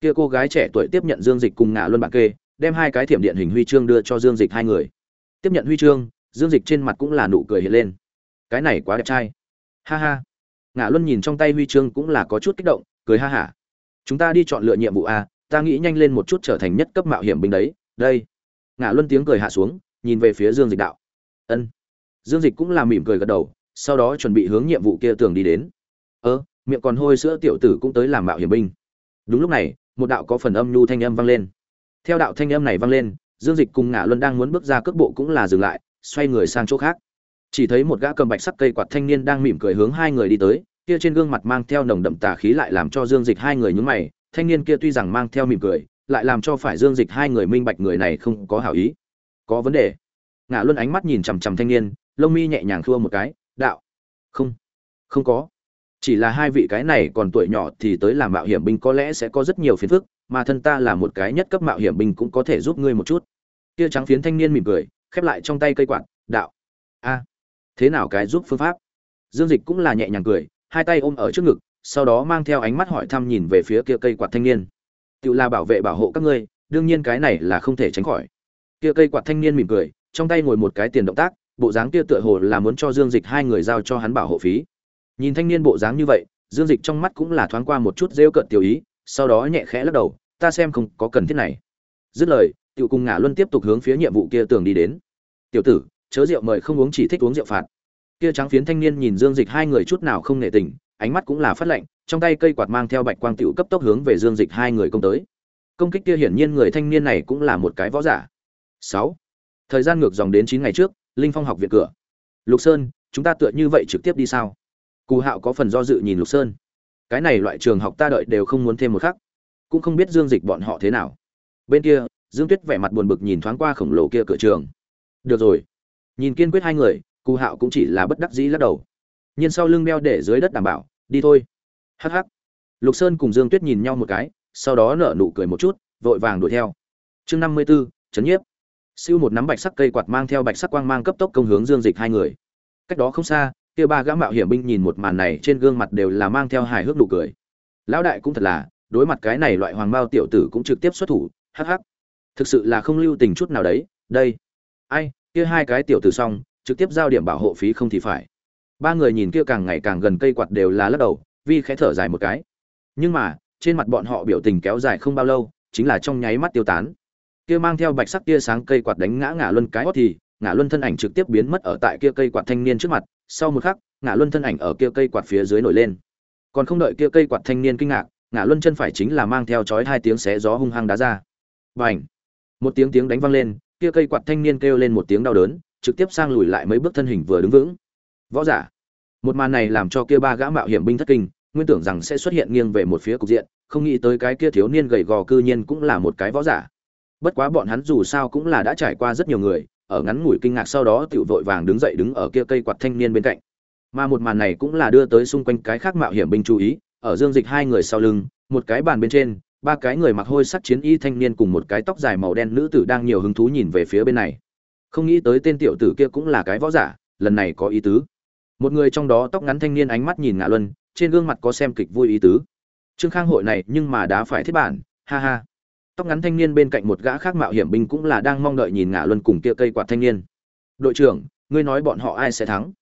Kia cô gái trẻ tuổi tiếp nhận dương dịch cùng ngạ luân bạc kê, đem hai cái thiểm điện hình huy chương đưa cho dương dịch hai người. Tiếp nhận huy chương, dương dịch trên mặt cũng là nụ cười hiện lên. Cái này quá đẹp trai. Ha ha. Ngạ luân nhìn trong tay huy chương cũng là có chút kích động, cười ha hả chúng ta đi chọn lựa nhiệm vụ a, ta nghĩ nhanh lên một chút trở thành nhất cấp mạo hiểm binh đấy. Đây. Ngạ luân tiếng cười hạ xuống, nhìn về phía dương dịch đạo. Ân. Dương dịch cũng là mỉm cười gật đầu, sau đó chuẩn bị hướng nhiệm vụ kia tường đi đến. Ơ miệng còn hôi sữa tiểu tử cũng tới làm mạo hiểm binh. Đúng lúc này, một đạo có phần âm nhu thanh âm vang lên. Theo đạo thanh âm này vang lên, dương dịch cùng ngạ luân đang muốn bước ra cước bộ cũng là dừng lại, xoay người sang chỗ khác. Chỉ thấy một gã cầm bạch sắc cây quạt thanh niên đang mỉm cười hướng hai người đi tới, kia trên gương mặt mang theo nồng đậm tà khí lại làm cho dương dịch hai người nhúng mày, thanh niên kia tuy rằng mang theo mỉm cười, lại làm cho phải dương dịch hai người minh bạch người này không có hảo ý. Có vấn đề. Ngạ luân ánh mắt nhìn chằm chằm thanh niên, lông mi nhẹ nhàng khua một cái, đạo. Không không có chỉ là hai vị cái này còn tuổi nhỏ thì tới làm mạo hiểm binh có lẽ sẽ có rất nhiều phiền phức, mà thân ta là một cái nhất cấp mạo hiểm binh cũng có thể giúp ngươi một chút. Kia trắng phiến thanh niên mỉm cười, khép lại trong tay cây quạt, đạo. A, thế nào cái giúp phương pháp? Dương dịch cũng là nhẹ nhàng cười, hai tay ôm ở trước ngực, sau đó mang theo ánh mắt hỏi thăm nhìn về phía kia cây quạt thanh niên. Tự là bảo vệ bảo hộ các ngươi, đương nhiên cái này là không thể tránh khỏi. Kia cây quạt thanh niên mỉm cười, trong tay ngồi một cái tiền động tác, bộ dáng kia tựa hồ là muốn cho dương dịch hai người giao cho hắn bảo hộ phí nhìn thanh niên bộ dáng như vậy, dương dịch trong mắt cũng là thoáng qua một chút rêu cợt tiểu ý, sau đó nhẹ khẽ lắc đầu, ta xem không có cần thiết này. Dứt lời, tiểu cùng ngả luân tiếp tục hướng phía nhiệm vụ kia tường đi đến. Tiểu tử, chớ rượu mời không uống chỉ thích uống rượu phạt. Kia trắng phiến thanh niên nhìn dương dịch hai người chút nào không nể tình, ánh mắt cũng là phát lạnh, trong tay cây quạt mang theo bạch quang tiểu cấp tốc hướng về dương dịch hai người công tới. Công kích kia hiển nhiên người thanh niên này cũng là một cái võ giả. Sáu. Thời gian ngược dòng đến chín ngày trước, linh phong học viện cửa. Lục sơn, chúng ta tựa như vậy trực tiếp đi sao? Cù hạo có phần do dự nhìn lục sơn. Cái này loại trường học ta đợi đều không muốn thêm một khắc. Cũng không biết dương dịch bọn họ thế nào. Bên kia, dương tuyết vẻ mặt buồn bực nhìn thoáng qua khổng lồ kia cửa trường. Được rồi. Nhìn kiên quyết hai người, cù hạo cũng chỉ là bất đắc dĩ lắc đầu. Nhiên sau lưng đeo để dưới đất đảm bảo, đi thôi. Hh lục sơn cùng dương tuyết nhìn nhau một cái, sau đó nở nụ cười một chút, vội vàng đuổi theo. Chương năm mươi b ố chấn nhiếp. Siêu một nắm bạch sắc cây quạt mang theo bạch sắc quang mang cấp tốc công hướng dương dịch hai người. Cách đó không xa kia ba gã mạo hiểm binh nhìn một màn này trên gương mặt đều là mang theo hài hước nụ cười. Lão đại cũng thật là, đối mặt cái này loại hoàng bao tiểu tử cũng trực tiếp xuất thủ, hắc hắc. Thực sự là không lưu tình chút nào đấy, đây. Ai, kia hai cái tiểu tử xong, trực tiếp giao điểm bảo hộ phí không thì phải. Ba người nhìn kia càng ngày càng gần cây quạt đều là lắc đầu, vi khẽ thở dài một cái. Nhưng mà, trên mặt bọn họ biểu tình kéo dài không bao lâu, chính là trong nháy mắt tiêu tán. Kia mang theo bạch sắc tia sáng cây quạt đánh ngã ngã luân cái hót thì ngã luân thân ảnh trực tiếp biến mất ở tại kia cây quạt thanh niên trước mặt sau một khắc ngã luân thân ảnh ở kia cây quạt phía dưới nổi lên. Còn không đợi kia cây quạt thanh niên kinh ngạc ngã luân chân phải chính là mang theo chói hai tiếng xé gió hung hăng đá ra. Và một tiếng tiếng đánh vang lên, kia cây quạt thanh niên kêu lên một tiếng đau đớn, trực tiếp sang lùi lại mấy bước thân hình vừa đứng vững. Võ giả! Một màn này làm cho kia ba gã mạo hiểm binh thất kinh, nguyên tưởng rằng sẽ xuất hiện nghiêng về một phía cục diện, không nghĩ tới cái kia thiếu niên gầy gò cư nhiên cũng là một cái võ giả. Bất quá bọn hắn dù sao cũng là đã trải qua rất nhiều người ở ngắn ngủi kinh ngạc sau đó tiểu vội vàng đứng dậy đứng ở kia cây quạt thanh niên bên cạnh. Mà một màn này cũng là đưa tới xung quanh cái khác mạo hiểm binh chú ý, ở dương dịch hai người sau lưng, một cái bàn bên trên, ba cái người mặc hôi sắc chiến y thanh niên cùng một cái tóc dài màu đen nữ tử đang nhiều hứng thú nhìn về phía bên này. Không nghĩ tới tên tiểu tử kia cũng là cái võ giả, lần này có ý tứ. Một người trong đó tóc ngắn thanh niên ánh mắt nhìn ngạ luân, trên gương mặt có xem kịch vui ý tứ. Trương khang hội này nhưng mà đã phải thiết bản, ha ha tóc ngắn thanh niên bên cạnh một gã khác mạo hiểm binh cũng là đang mong đợi nhìn ngã luân cùng kia cây quạt thanh niên. Đội trưởng, ngươi nói bọn họ ai sẽ thắng?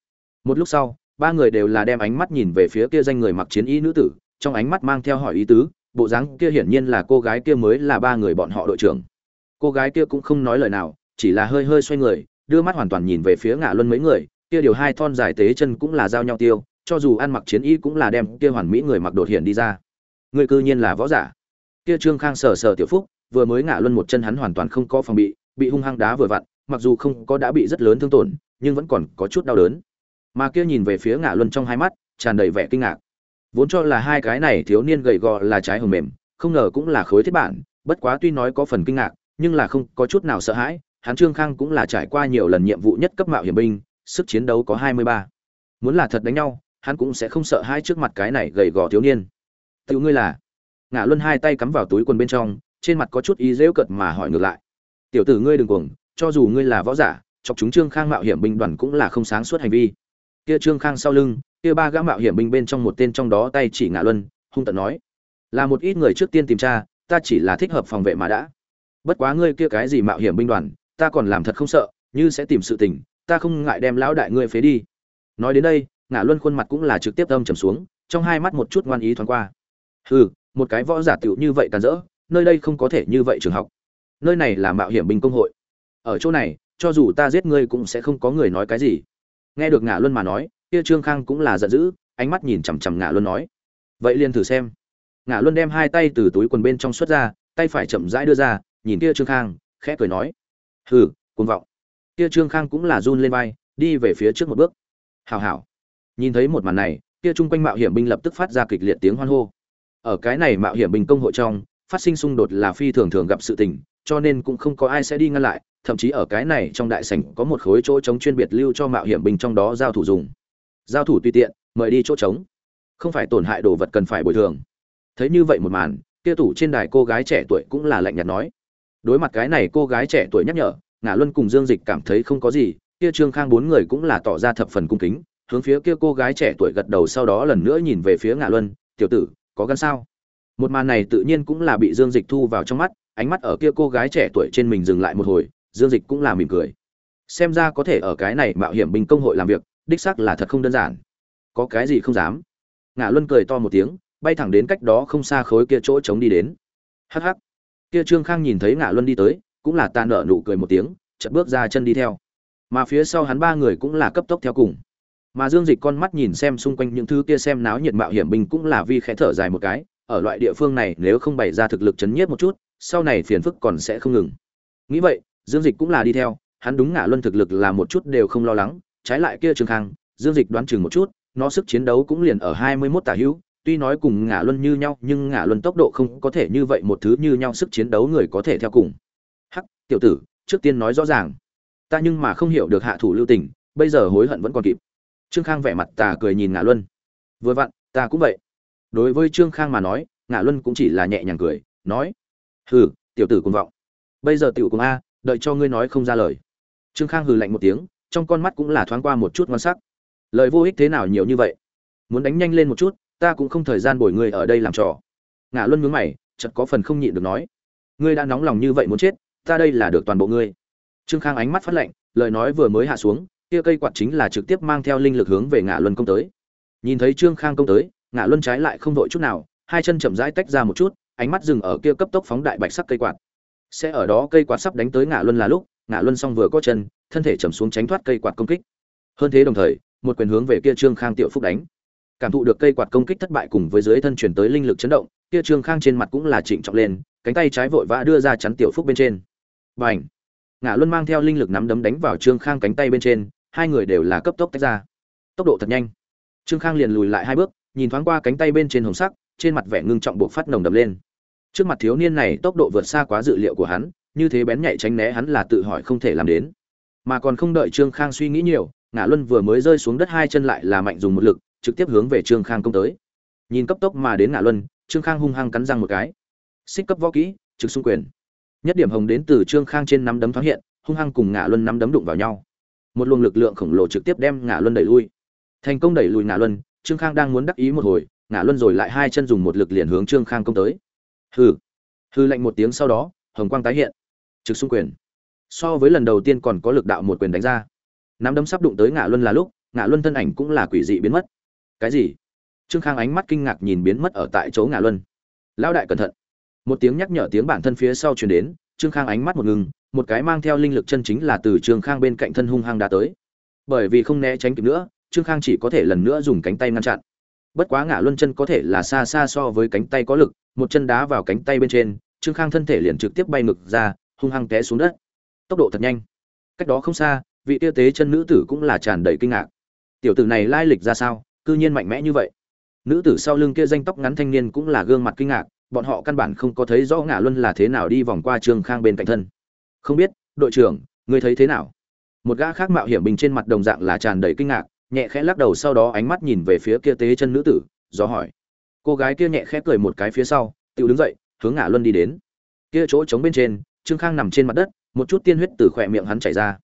Một lúc sau, ba người đều là đem ánh mắt nhìn về phía kia danh người mặc chiến y nữ tử, trong ánh mắt mang theo hỏi ý tứ, bộ dáng kia hiển nhiên là cô gái kia mới là ba người bọn họ đội trưởng. Cô gái kia cũng không nói lời nào, chỉ là hơi hơi xoay người, đưa mắt hoàn toàn nhìn về phía ngã luân mấy người, kia điều hai thon dài tế chân cũng là giao nhau tiêu, cho dù ăn mặc chiến y cũng là đem kia hoàn mỹ người mặc đột hiện đi ra. Người cư nhiên là võ giả kia trương khang sờ sờ tiểu phúc, vừa mới ngã luân một chân hắn hoàn toàn không có phòng bị bị hung hăng đá vừa vặn, mặc dù không có đã bị rất lớn thương tổn, nhưng vẫn còn có chút đau đớn. Mà kia nhìn về phía ngã luân trong hai mắt, tràn đầy vẻ kinh ngạc. Vốn cho là hai cái này thiếu niên gầy gò là trái hồng mềm, không ngờ cũng là khối thiết bản, bất quá tuy nói có phần kinh ngạc, nhưng là không có chút nào sợ hãi, hắn trương khang cũng là trải qua nhiều lần nhiệm vụ nhất cấp mạo hiểm binh, sức chiến đấu có hai mươi ba. Muốn là thật đánh nhau, hắn cũng sẽ không sợ hai trước mặt cái này gầy gò thiếu niên. Tự ngươi là? Ngã luân hai tay cắm vào túi quần bên trong, trên mặt có chút ý dễu cợt mà hỏi ngược lại. Tiểu tử ngươi đừng cuồng, cho dù ngươi là võ giả, chọc chúng trương khang mạo hiểm binh đoàn cũng là không sáng suốt hành vi. Kia trương khang sau lưng, kia ba gã mạo hiểm binh bên trong một tên trong đó tay chỉ ngã luân, hung tận nói, là một ít người trước tiên tìm tra, ta chỉ là thích hợp phòng vệ mà đã. Bất quá ngươi kia cái gì mạo hiểm binh đoàn, ta còn làm thật không sợ, như sẽ tìm sự tình, ta không ngại đem lão đại ngươi phế đi. Nói đến đây ngã luân khuôn mặt cũng là trực tiếp âm trầm xuống, trong hai mắt một chút ngoan ý thoáng qua. Hừ một cái võ giả tiểu như vậy tàn rỡ, nơi đây không có thể như vậy trường học. Nơi này là mạo hiểm binh công hội. Ở chỗ này, cho dù ta giết ngươi cũng sẽ không có người nói cái gì. Nghe được ngạ luân mà nói, kia trương khang cũng là giận dữ, ánh mắt nhìn chằm chằm ngạ luân nói, vậy liền thử xem. Ngạ luân đem hai tay từ túi quần bên trong xuất ra, tay phải chậm rãi đưa ra, nhìn kia trương khang, khẽ cười nói, hừ, cuồng vọng. Kia trương khang cũng là run lên vai, đi về phía trước một bước. Hào hào nhìn thấy một màn này, kia chung quanh mạo hiểm binh lập tức phát ra kịch liệt tiếng hoan hô ở cái này mạo hiểm bình công hội trong, phát sinh xung đột là phi thường thường gặp sự tình, cho nên cũng không có ai sẽ đi ngăn lại, thậm chí ở cái này trong đại sảnh có một khối chỗ trống chuyên biệt lưu cho mạo hiểm bình trong đó giao thủ dùng. Giao thủ tùy tiện, mời đi chỗ trống. Không phải tổn hại đồ vật cần phải bồi thường. Thấy như vậy một màn, kia thủ trên đài cô gái trẻ tuổi cũng là lạnh nhạt nói. Đối mặt cái này cô gái trẻ tuổi nhắc nhở ngã luân cùng dương dịch cảm thấy không có gì, kia trương khang bốn người cũng là tỏ ra thập phần cung kính, hướng phía kia cô gái trẻ tuổi gật đầu sau đó lần nữa nhìn về phía ngã luân, tiểu tử có gan sao? Một màn này tự nhiên cũng là bị dương dịch thu vào trong mắt, ánh mắt ở kia cô gái trẻ tuổi trên mình dừng lại một hồi, dương dịch cũng là mỉm cười. Xem ra có thể ở cái này mạo hiểm binh công hội làm việc, đích xác là thật không đơn giản. Có cái gì không dám? Ngã luân cười to một tiếng, bay thẳng đến cách đó không xa khối kia chỗ trống đi đến. Hắc hắc. Kia trương khang nhìn thấy ngã luân đi tới, cũng là ta nở nụ cười một tiếng, chợt bước ra chân đi theo. Mà phía sau hắn ba người cũng là cấp tốc theo cùng mà dương dịch con mắt nhìn xem xung quanh những thứ kia xem náo nhiệt mạo hiểm binh cũng là vi khẽ thở dài một cái, ở loại địa phương này nếu không bày ra thực lực chấn nhiếp một chút, sau này phiền phức còn sẽ không ngừng. Nghĩ vậy, dương dịch cũng là đi theo, hắn đúng ngã luân thực lực là một chút đều không lo lắng, trái lại kia trường khang, dương dịch đoán chừng một chút, nó sức chiến đấu cũng liền ở hai mươi 21 tả hữu, tuy nói cùng ngã luân như nhau, nhưng ngã luân tốc độ không có thể như vậy một thứ như nhau sức chiến đấu người có thể theo cùng. Hắc, tiểu tử, trước tiên nói rõ ràng. Ta nhưng mà không hiểu được hạ thủ lưu tình, bây giờ hối hận vẫn còn kịp trương khang vẻ mặt tà cười nhìn Ngạ luân. Vừa vặn, ta cũng vậy. Đối với trương khang mà nói, Ngạ luân cũng chỉ là nhẹ nhàng cười, nói, hừ, tiểu tử cùng vọng. Bây giờ tiểu cùng a, đợi cho ngươi nói không ra lời. Trương khang hừ lạnh một tiếng, trong con mắt cũng là thoáng qua một chút ngon sắc. Lời vô ích thế nào nhiều như vậy? Muốn đánh nhanh lên một chút, ta cũng không thời gian bồi ngươi ở đây làm trò. Ngạ luân nhướng mày, chợt có phần không nhịn được nói, ngươi đã nóng lòng như vậy muốn chết, ta đây là được toàn bộ ngươi. Trương khang ánh mắt phát lạnh, lời nói vừa mới hạ xuống kia cây quạt chính là trực tiếp mang theo linh lực hướng về ngã luân công tới. Nhìn thấy trương khang công tới ngã luân trái lại không vội chút nào, hai chân chậm rãi tách ra một chút, ánh mắt dừng ở kia cấp tốc phóng đại bạch sắc cây quạt. Sẽ ở đó cây quạt sắp đánh tới ngã luân là lúc ngã luân xong vừa có chân, thân thể chầm xuống tránh thoát cây quạt công kích. Hơn thế đồng thời, một quyền hướng về kia trương khang tiểu phúc đánh. Cảm thụ được cây quạt công kích thất bại cùng với dưới thân chuyển tới linh lực chấn động, kia trương khang trên mặt cũng là trịnh trọng lên, cánh tay trái vội vã đưa ra chắn tiểu phúc bên trên. B à n h ngã luân mang theo linh lực nắm đấm đánh vào trương khang cánh tay bên trên hai người đều là cấp tốc tách ra. Tốc độ thật nhanh. Trương khang liền lùi lại hai bước, nhìn thoáng qua cánh tay bên trên hồng sắc, trên mặt vẻ ngưng trọng buộc phát nồng đập lên. Trước mặt thiếu niên này tốc độ vượt xa quá dự liệu của hắn, như thế bén nhạy tránh né hắn là tự hỏi không thể làm đến. Mà còn không đợi trương khang suy nghĩ nhiều ngã luân vừa mới rơi xuống đất hai chân lại là mạnh dùng một lực, trực tiếp hướng về trương khang công tới. Nhìn cấp tốc mà đến ngã luân, trương khang hung hăng cắn răng một cái. Xích cấp võ kỹ, trực xung quyền. Nhất điểm hồng đến từ trương khang trên nắm đấm thoáng hiện, hung hăng cùng ngã luân nắm đấm đụng vào nhau một luồng lực lượng khổng lồ trực tiếp đem ngã luân đẩy lui. Thành công đẩy lùi ngã luân, trương khang đang muốn đắc ý một hồi ngã luân rồi lại hai chân dùng một lực liền hướng trương khang công tới. Hừ. Hư lạnh một tiếng sau đó, hồng quang tái hiện. Trực xung quyền. So với lần đầu tiên còn có lực đạo một quyền đánh ra. Nắm đấm sắp đụng tới ngã luân là lúc ngã luân thân ảnh cũng là quỷ dị biến mất. Cái gì? Trương khang ánh mắt kinh ngạc nhìn biến mất ở tại chỗ ngã luân. Lão đại cẩn thận. Một tiếng nhắc nhở tiếng bản thân phía sau truyền đến, trương khang ánh mắt một ngừng một cái mang theo linh lực chân chính là từ trương khang bên cạnh thân hung hăng đã tới. Bởi vì không né tránh kịp nữa, trương khang chỉ có thể lần nữa dùng cánh tay ngăn chặn. Bất quá ngã luân chân có thể là xa xa so với cánh tay có lực, một chân đá vào cánh tay bên trên, trương khang thân thể liền trực tiếp bay ngực ra, hung hăng té xuống đất. Tốc độ thật nhanh. Cách đó không xa, vị tiêu tế chân nữ tử cũng là tràn đầy kinh ngạc. Tiểu tử này lai lịch ra sao, cư nhiên mạnh mẽ như vậy. Nữ tử sau lưng kia danh tóc ngắn thanh niên cũng là gương mặt kinh ngạc, bọn họ căn bản không có thấy rõ ngã luân là thế nào đi vòng qua trương khang bên cạnh thân không biết, đội trưởng, ngươi thấy thế nào? Một gã khác mạo hiểm bình trên mặt đồng dạng là tràn đầy kinh ngạc, nhẹ khẽ lắc đầu sau đó ánh mắt nhìn về phía kia tế chân nữ tử, do hỏi. Cô gái kia nhẹ khẽ cười một cái phía sau tự đứng dậy, hướng ngã luân đi đến. Kia chỗ trống bên trên, trương khang nằm trên mặt đất, một chút tiên huyết từ khỏe miệng hắn chảy ra.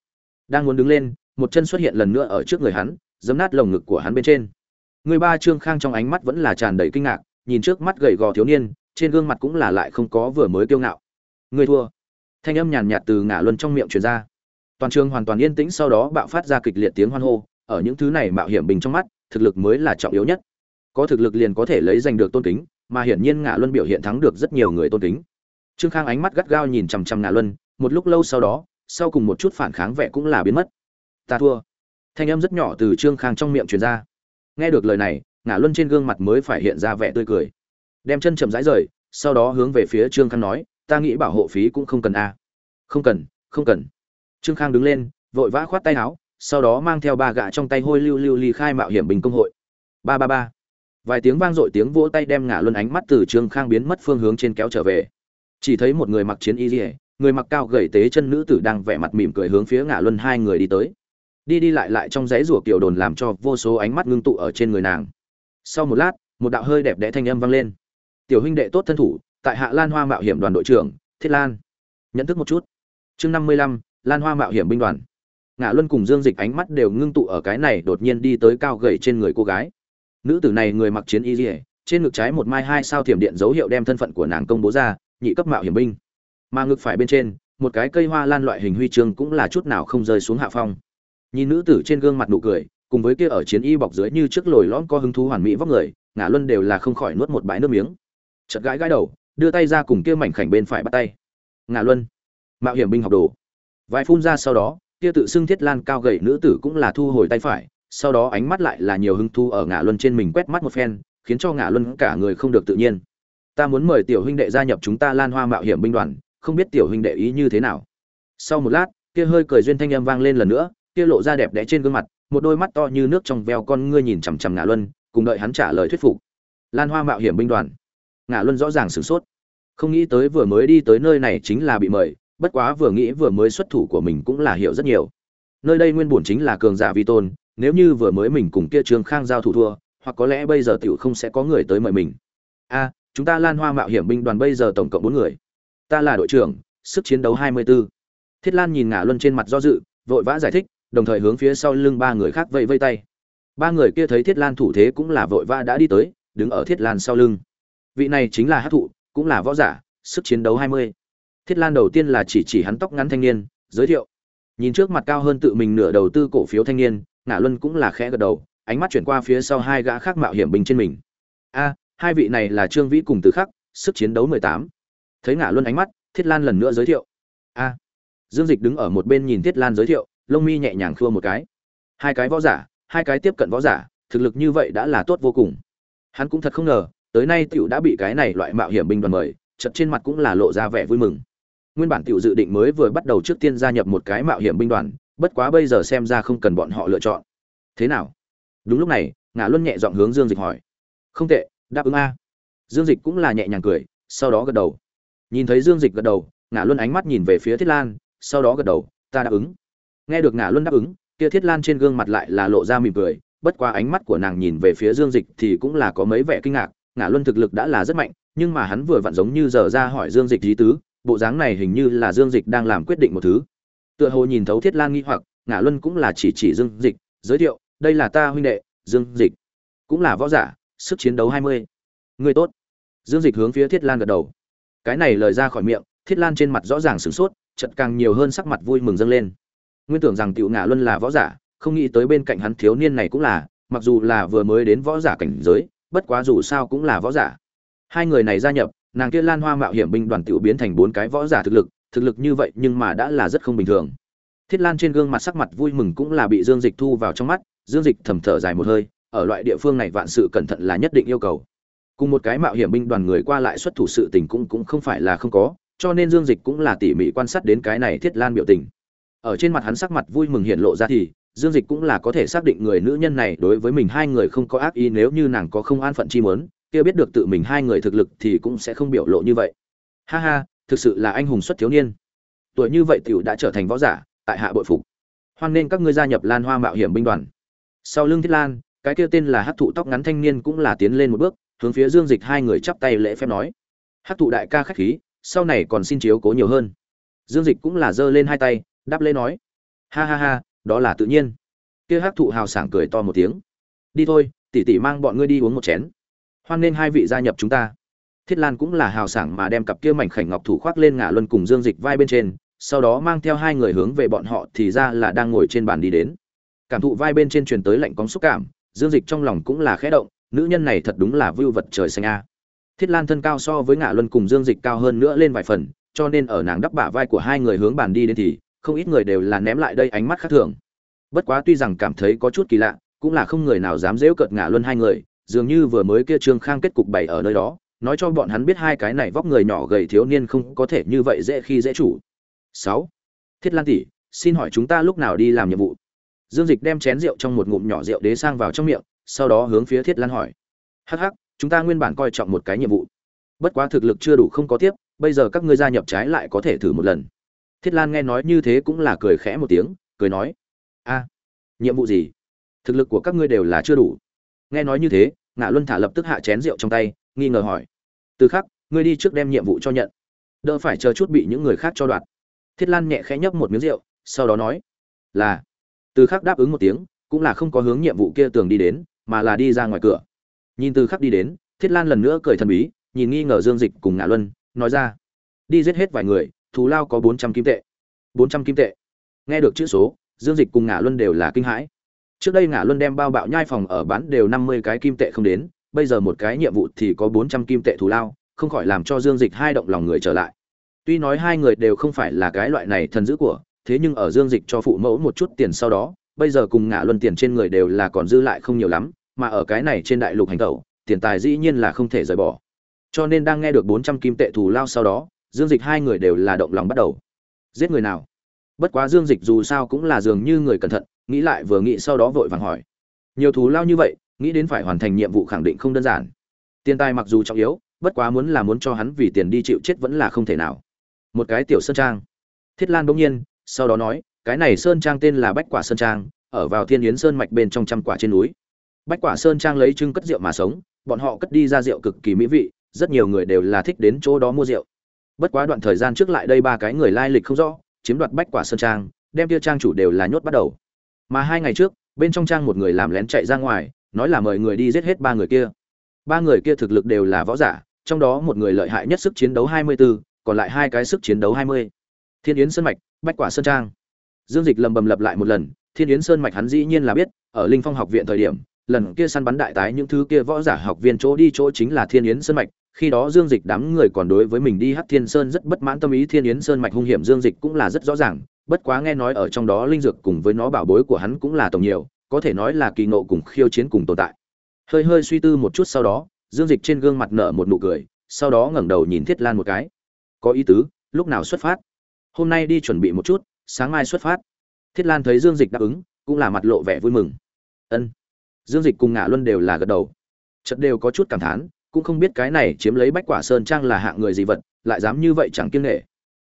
Đang muốn đứng lên, một chân xuất hiện lần nữa ở trước người hắn, giấm nát lồng ngực của hắn bên trên. Người ba trương khang trong ánh mắt vẫn là tràn đầy kinh ngạc, nhìn trước mắt gầy gò thiếu niên, trên gương mặt cũng là lại không có vừa mới kiêu ngạo. Người thua thanh âm nhàn nhạt từ ngã luân trong miệng truyền ra. Toàn trường hoàn toàn yên tĩnh sau đó bạo phát ra kịch liệt tiếng hoan hô, ở những thứ này mạo hiểm bình trong mắt, thực lực mới là trọng yếu nhất. Có thực lực liền có thể lấy giành được tôn kính, mà hiển nhiên ngã luân biểu hiện thắng được rất nhiều người tôn kính. Trương khang ánh mắt gắt gao nhìn chằm chằm ngã luân, một lúc lâu sau đó, sau cùng một chút phản kháng vẻ cũng là biến mất. Ta thua. Thanh âm rất nhỏ từ trương khang trong miệng truyền ra. Nghe được lời này ngã luân trên gương mặt mới phải hiện ra vẻ tươi cười. Đem chân chậm rãi rời, sau đó hướng về phía trương khang nói ta nghĩ bảo hộ phí cũng không cần a không cần không cần. Trương khang đứng lên, vội vã khoát tay áo, sau đó mang theo ba gạ trong tay hôi lưu lưu ly khai mạo hiểm bình công hội. Ba ba ba. Vài tiếng vang dội tiếng vỗ tay đem ngã luân ánh mắt từ trương khang biến mất phương hướng trên kéo trở về. Chỉ thấy một người mặc chiến y dỉa người mặc cao gầy tế chân nữ tử đang vẻ mặt mỉm cười hướng phía ngã luân hai người đi tới. Đi đi lại lại trong dãy rủa kiểu đồn làm cho vô số ánh mắt ngưng tụ ở trên người nàng. Sau một lát, một đạo hơi đẹp đẽ thanh âm vang lên. Tiểu huynh đệ tốt thân thủ tại hạ lan hoa mạo hiểm đoàn đội trưởng, thiết lan. Nhận thức một chút. Chương năm mươi lăm, lan hoa mạo hiểm binh đoàn. Ngã luân cùng dương dịch ánh mắt đều ngưng tụ ở cái này đột nhiên đi tới cao gầy trên người cô gái. Nữ tử này người mặc chiến y dỉa trên ngực trái một mai hai sao thiểm điện dấu hiệu đem thân phận của nàng công bố ra, nhị cấp mạo hiểm binh. Mà ngực phải bên trên, một cái cây hoa lan loại hình huy chương cũng là chút nào không rơi xuống hạ phong. Nhìn nữ tử trên gương mặt nụ cười, cùng với kia ở chiến y bọc dưới như trước lồi lõm có hứng thú hoàn mỹ vóc người ngã luân đều là không khỏi nuốt một bãi nước miếng. Chợt gãi gãi đầu đưa tay ra cùng kia mảnh khảnh bên phải bắt tay. Ngã luân, mạo hiểm binh học đồ. Vài phun ra sau đó, kia tự xưng thiết lan cao gầy nữ tử cũng là thu hồi tay phải, sau đó ánh mắt lại là nhiều hứng thu ở ngã luân trên mình quét mắt một phen, khiến cho ngã luân cả người không được tự nhiên. Ta muốn mời tiểu huynh đệ gia nhập chúng ta lan hoa mạo hiểm binh đoàn, không biết tiểu huynh đệ ý như thế nào. Sau một lát, kia hơi cười duyên thanh âm vang lên lần nữa, kia lộ ra đẹp đẽ trên gương mặt, một đôi mắt to như nước trong veo con ngươi nhìn chằm chằm ngã luân, cùng đợi hắn trả lời thuyết phục. Lan hoa mạo hiểm binh đoàn ngã luân rõ ràng sửng sốt. Không nghĩ tới vừa mới đi tới nơi này chính là bị mời, bất quá vừa nghĩ vừa mới xuất thủ của mình cũng là hiểu rất nhiều. Nơi đây nguyên bổn chính là cường giả vi tôn, nếu như vừa mới mình cùng kia trương khang giao thủ thua, hoặc có lẽ bây giờ tiểu không sẽ có người tới mời mình. A, chúng ta lan hoa mạo hiểm binh đoàn bây giờ tổng cộng bốn người. Ta là đội trưởng, sức chiến đấu hai mươi 24. thiết lan nhìn ngả luân trên mặt do dự, vội vã giải thích, đồng thời hướng phía sau lưng ba người khác vẫy vây tay. Ba người kia thấy thiết lan thủ thế cũng là vội vã đã đi tới, đứng ở thiết lan sau lưng vị này chính là hát thụ, cũng là võ giả, sức chiến đấu hai mươi. Thiết lan đầu tiên là chỉ chỉ hắn tóc ngắn thanh niên, giới thiệu. Nhìn trước mặt cao hơn tự mình nửa đầu tư cổ phiếu thanh niên ngã luân cũng là khẽ gật đầu, ánh mắt chuyển qua phía sau hai gã khác mạo hiểm bình trên mình. A, hai vị này là trương vĩ cùng từ khắc, sức chiến đấu mười tám. Thấy ngã luân ánh mắt, thiết lan lần nữa giới thiệu. A. Dương dịch đứng ở một bên nhìn thiết lan giới thiệu, lông mi nhẹ nhàng khua một cái. Hai cái võ giả, hai cái tiếp cận võ giả, thực lực như vậy đã là tốt vô cùng. Hắn cũng thật không ngờ tới nay tiểu đã bị cái này loại mạo hiểm binh đoàn mời, chợt trên mặt cũng là lộ ra vẻ vui mừng. Nguyên bản tiểu dự định mới vừa bắt đầu trước tiên gia nhập một cái mạo hiểm binh đoàn, bất quá bây giờ xem ra không cần bọn họ lựa chọn. Thế nào? Đúng lúc này ngã luân nhẹ giọng hướng dương dịch hỏi. Không tệ, đáp ứng a. Dương dịch cũng là nhẹ nhàng cười, sau đó gật đầu. Nhìn thấy dương dịch gật đầu ngã luân ánh mắt nhìn về phía thiết lan, sau đó gật đầu, ta đáp ứng. Nghe được ngã luân đáp ứng, kia thiết lan trên gương mặt lại là lộ ra mỉm cười, bất quá ánh mắt của nàng nhìn về phía dương dịch thì cũng là có mấy vẻ kinh ngạc ngã luân thực lực đã là rất mạnh, nhưng mà hắn vừa vặn giống như giờ ra hỏi dương dịch lý tứ, bộ dáng này hình như là dương dịch đang làm quyết định một thứ. Tựa hồ nhìn thấu thiết lan nghi hoặc ngã luân cũng là chỉ chỉ dương dịch, giới thiệu, đây là ta huynh đệ, dương dịch, cũng là võ giả, sức chiến đấu hai mươi. Người tốt. Dương dịch hướng phía thiết lan gật đầu. Cái này lời ra khỏi miệng, thiết lan trên mặt rõ ràng sửng sốt chật càng nhiều hơn sắc mặt vui mừng dâng lên. Nguyên tưởng rằng tiểu ngã luân là võ giả, không nghĩ tới bên cạnh hắn thiếu niên này cũng là, mặc dù là vừa mới đến võ giả cảnh giới bất quá dù sao cũng là võ giả. Hai người này gia nhập, nàng kia lan hoa mạo hiểm binh đoàn tiểu biến thành bốn cái võ giả thực lực thực lực như vậy nhưng mà đã là rất không bình thường. Thiết lan trên gương mặt sắc mặt vui mừng cũng là bị dương dịch thu vào trong mắt, dương dịch thầm thở dài một hơi, ở loại địa phương này vạn sự cẩn thận là nhất định yêu cầu. Cùng một cái mạo hiểm binh đoàn người qua lại xuất thủ sự tình cũng cũng không phải là không có, cho nên dương dịch cũng là tỉ mỉ quan sát đến cái này thiết lan biểu tình. Ở trên mặt hắn sắc mặt vui mừng hiện lộ ra thì dương dịch cũng là có thể xác định người nữ nhân này đối với mình hai người không có ác ý, nếu như nàng có không an phận chi mớn kia biết được tự mình hai người thực lực thì cũng sẽ không biểu lộ như vậy. Ha ha, thực sự là anh hùng xuất thiếu niên. Tuổi như vậy tiểu đã trở thành võ giả, tại hạ bội phục. Hoan nên các ngươi gia nhập lan hoa mạo hiểm binh đoàn. Sau lưng thiết lan, cái kia tên là hát thụ tóc ngắn thanh niên cũng là tiến lên một bước, hướng phía dương dịch hai người chắp tay lễ phép nói. Hát thụ đại ca khách khí, sau này còn xin chiếu cố nhiều hơn. Dương dịch cũng là giơ lên hai tay, đáp lễ nói. Ha ha ha đó là tự nhiên. Kia hắc thụ hào sảng cười to một tiếng. Đi thôi, tỷ tỷ mang bọn ngươi đi uống một chén. Hoan nên hai vị gia nhập chúng ta. Thiết lan cũng là hào sảng mà đem cặp kia mảnh khảnh ngọc thủ khoác lên ngả luân cùng dương dịch vai bên trên, sau đó mang theo hai người hướng về bọn họ thì ra là đang ngồi trên bàn đi đến. Cảm thụ vai bên trên truyền tới lạnh cóng xúc cảm, dương dịch trong lòng cũng là khẽ động, nữ nhân này thật đúng là vưu vật trời xanh a. Thiết lan thân cao so với ngạ luân cùng dương dịch cao hơn nữa lên vài phần, cho nên ở nàng đắp bả vai của hai người hướng bàn đi đến thì không ít người đều là ném lại đây ánh mắt khác thường. Bất quá tuy rằng cảm thấy có chút kỳ lạ, cũng là không người nào dám dễu cợt ngạ luân hai người, dường như vừa mới kia trương khang kết cục bày ở nơi đó, nói cho bọn hắn biết hai cái này vóc người nhỏ gầy thiếu niên không có thể như vậy dễ khi dễ chủ. Sáu. Thiết lan tỷ, xin hỏi chúng ta lúc nào đi làm nhiệm vụ? Dương dịch đem chén rượu trong một ngụm nhỏ rượu đế sang vào trong miệng, sau đó hướng phía thiết lan hỏi. Hắc hắc, chúng ta nguyên bản coi trọng một cái nhiệm vụ. Bất quá thực lực chưa đủ không có tiếp, bây giờ các ngươi gia nhập trái lại có thể thử một lần thiết lan nghe nói như thế cũng là cười khẽ một tiếng, cười nói, a, nhiệm vụ gì? Thực lực của các ngươi đều là chưa đủ. Nghe nói như thế, ngạ luân thả lập tức hạ chén rượu trong tay, nghi ngờ hỏi, từ khắc, ngươi đi trước đem nhiệm vụ cho nhận. Đỡ phải chờ chút bị những người khác cho đoạt. Thiết lan nhẹ khẽ nhấp một miếng rượu, sau đó nói, là. Từ khắc đáp ứng một tiếng, cũng là không có hướng nhiệm vụ kia tường đi đến, mà là đi ra ngoài cửa. Nhìn từ khắc đi đến, thiết lan lần nữa cười thần bí, nhìn nghi ngờ dương dịch cùng ngạ luân, nói ra, đi giết hết vài người thù lao có bốn trăm kim tệ. Bốn trăm kim tệ. Nghe được chữ số, dương dịch cùng ngạ luân đều là kinh hãi. Trước đây ngạ luân đem bao bạo nhai phòng ở bán đều năm mươi cái kim tệ không đến, bây giờ một cái nhiệm vụ thì có bốn trăm kim tệ thù lao, không khỏi làm cho dương dịch hai động lòng người trở lại. Tuy nói hai người đều không phải là cái loại này thần dữ của, thế nhưng ở dương dịch cho phụ mẫu một chút tiền sau đó, bây giờ cùng ngạ luân tiền trên người đều là còn dư lại không nhiều lắm, mà ở cái này trên đại lục hành tẩu, tiền tài dĩ nhiên là không thể rời bỏ. Cho nên đang nghe được bốn trăm kim tệ thù lao sau đó dương dịch hai người đều là động lòng bắt đầu. Giết người nào? Bất quá dương dịch dù sao cũng là dường như người cẩn thận, nghĩ lại vừa nghĩ sau đó vội vàng hỏi. Nhiều thù lao như vậy, nghĩ đến phải hoàn thành nhiệm vụ khẳng định không đơn giản. Tiền tài mặc dù trọng yếu, bất quá muốn là muốn cho hắn vì tiền đi chịu chết vẫn là không thể nào. Một cái tiểu sơn trang. Thiết lan bỗng nhiên, sau đó nói, cái này sơn trang tên là bách quả sơn trang, ở vào thiên yến sơn mạch bên trong trăm quả trên núi. Bách quả sơn trang lấy trưng cất rượu mà sống, bọn họ cất đi ra rượu cực kỳ mỹ vị, rất nhiều người đều là thích đến chỗ đó mua rượu bất quá đoạn thời gian trước lại đây ba cái người lai lịch không rõ chiếm đoạt bách quả sơn trang đem tiêu trang chủ đều là nhốt bắt đầu. Mà hai ngày trước bên trong trang một người làm lén chạy ra ngoài nói là mời người đi giết hết ba người kia. Ba người kia thực lực đều là võ giả trong đó một người lợi hại nhất sức chiến đấu 24, còn lại hai cái sức chiến đấu 20. thiên yến sơn mạch bách quả sơn trang. Dương dịch lầm bầm lặp lại một lần thiên yến sơn mạch hắn dĩ nhiên là biết ở linh phong học viện thời điểm lần kia săn bắn đại tái những thứ kia võ giả học viên chỗ đi chỗ chính là thiên yến sơn mạch khi đó dương dịch đám người còn đối với mình đi hắc thiên sơn rất bất mãn tâm ý, thiên yến sơn mạch hung hiểm dương dịch cũng là rất rõ ràng, bất quá nghe nói ở trong đó linh dược cùng với nó bảo bối của hắn cũng là tổng nhiều, có thể nói là kỳ ngộ cùng khiêu chiến cùng tồn tại. Hơi hơi suy tư một chút sau đó, dương dịch trên gương mặt nở một nụ cười, sau đó ngẩng đầu nhìn thiết lan một cái. Có ý tứ, lúc nào xuất phát? Hôm nay đi chuẩn bị một chút, sáng mai xuất phát. Thiết lan thấy dương dịch đáp ứng, cũng là mặt lộ vẻ vui mừng. Ân. Dương dịch cùng ngả luân đều là gật đầu. Chật đều có chút cảm thán cũng không biết cái này chiếm lấy bách quả sơn trang là hạng người gì vật, lại dám như vậy chẳng kiêng nghệ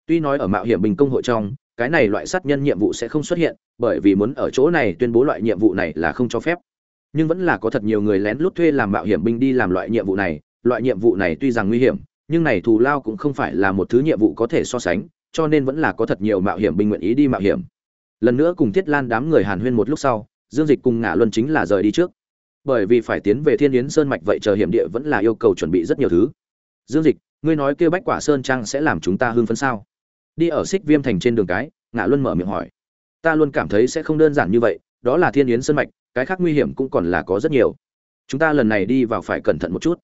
tuy nói ở mạo hiểm bình công hội trong, cái này loại sát nhân nhiệm vụ sẽ không xuất hiện, bởi vì muốn ở chỗ này tuyên bố loại nhiệm vụ này là không cho phép. Nhưng vẫn là có thật nhiều người lén lút thuê làm mạo hiểm binh đi làm loại nhiệm vụ này, loại nhiệm vụ này tuy rằng nguy hiểm, nhưng này thù lao cũng không phải là một thứ nhiệm vụ có thể so sánh, cho nên vẫn là có thật nhiều mạo hiểm binh nguyện ý đi mạo hiểm. Lần nữa cùng thiết lan đám người hàn huyên một lúc sau, dương dịch cùng ngả luân chính là rời đi trước bởi vì phải tiến về thiên yến sơn mạch vậy chờ hiểm địa vẫn là yêu cầu chuẩn bị rất nhiều thứ. Dương dịch, ngươi nói kêu bách quả sơn trang sẽ làm chúng ta hưng phấn sao? Đi ở xích viêm thành trên đường cái, ngạ luân mở miệng hỏi. Ta luôn cảm thấy sẽ không đơn giản như vậy, đó là thiên yến sơn mạch, cái khác nguy hiểm cũng còn là có rất nhiều. Chúng ta lần này đi vào phải cẩn thận một chút.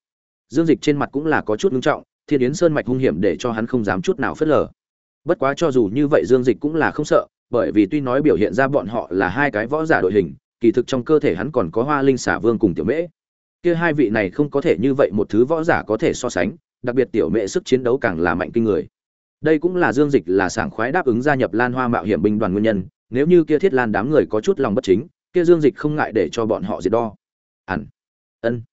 Dương dịch trên mặt cũng là có chút ngưng trọng, thiên yến sơn mạch hung hiểm để cho hắn không dám chút nào phớt lờ. Bất quá cho dù như vậy dương dịch cũng là không sợ, bởi vì tuy nói biểu hiện ra bọn họ là hai cái võ giả đội hình kỳ thực trong cơ thể hắn còn có hoa linh xả vương cùng tiểu mễ. Kia hai vị này không có thể như vậy một thứ võ giả có thể so sánh, đặc biệt tiểu mễ sức chiến đấu càng là mạnh kinh người. Đây cũng là dương dịch là sảng khoái đáp ứng gia nhập lan hoa mạo hiểm binh đoàn nguyên nhân, nếu như kia thiết lan đám người có chút lòng bất chính, kia dương dịch không ngại để cho bọn họ diệt đo. Ẳn ân.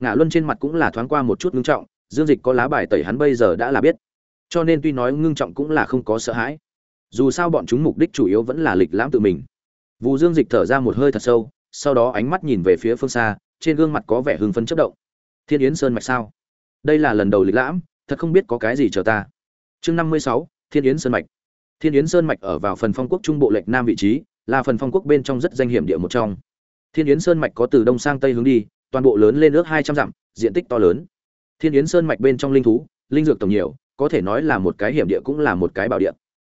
Ngã luân trên mặt cũng là thoáng qua một chút ngưng trọng, dương dịch có lá bài tẩy hắn bây giờ đã là biết. Cho nên tuy nói ngưng trọng cũng là không có sợ hãi. Dù sao bọn chúng mục đích chủ yếu vẫn là lịch lãm tự mình. Vu Dương Dịch thở ra một hơi thật sâu, sau đó ánh mắt nhìn về phía phương xa, trên gương mặt có vẻ hưng phấn chớp động. Thiên Yến Sơn mạch sao? Đây là lần đầu lịch lãm, thật không biết có cái gì chờ ta. Chương năm mươi sáu, Thiên Yến Sơn mạch. Thiên Yến Sơn mạch ở vào phần phong quốc trung bộ lệch nam vị trí, là phần phong quốc bên trong rất danh hiểm địa một trong. Thiên Yến Sơn mạch có từ đông sang tây hướng đi, toàn bộ lớn lên ước trăm dặm, diện tích to lớn. Thiên Yến Sơn mạch bên trong linh thú, linh dược tổng nhiều, có thể nói là một cái hiểm địa cũng là một cái bảo địa.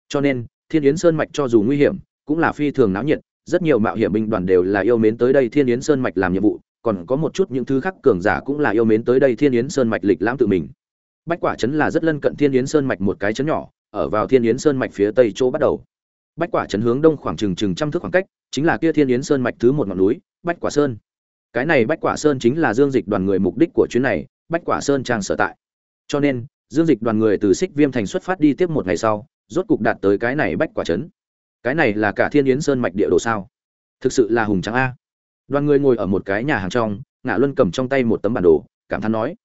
Cho nên, Thiên Yến Sơn mạch cho dù nguy hiểm, cũng là phi thường náo nhiệt, rất nhiều mạo hiểm binh đoàn đều là yêu mến tới đây Thiên Yến Sơn mạch làm nhiệm vụ, còn có một chút những thứ khác cường giả cũng là yêu mến tới đây Thiên Yến Sơn mạch lịch lãm tự mình. Bách Quả trấn là rất lân cận Thiên Yến Sơn mạch một cái trấn nhỏ, ở vào Thiên Yến Sơn mạch phía tây chỗ bắt đầu. Bách Quả trấn hướng đông khoảng chừng chừng trăm thước khoảng cách, chính là kia Thiên Yến Sơn mạch thứ một ngọn núi, Bách Quả Sơn. Cái này Bách Quả Sơn chính là Dương Dịch đoàn người mục đích của chuyến này, Bách Quả Sơn trang sở tại. Cho nên, Dương Dịch đoàn người từ Xích Viêm thành xuất phát đi tiếp một ngày sau, rốt cục đạt tới cái này Bách Quả trấn. Cái này là cả Thiên Yến Sơn mạch địa đồ sao? thực sự là hùng trắng a. Đoàn người ngồi ở một cái nhà hàng trong ngã luân cầm trong tay một tấm bản đồ, cảm thán nói,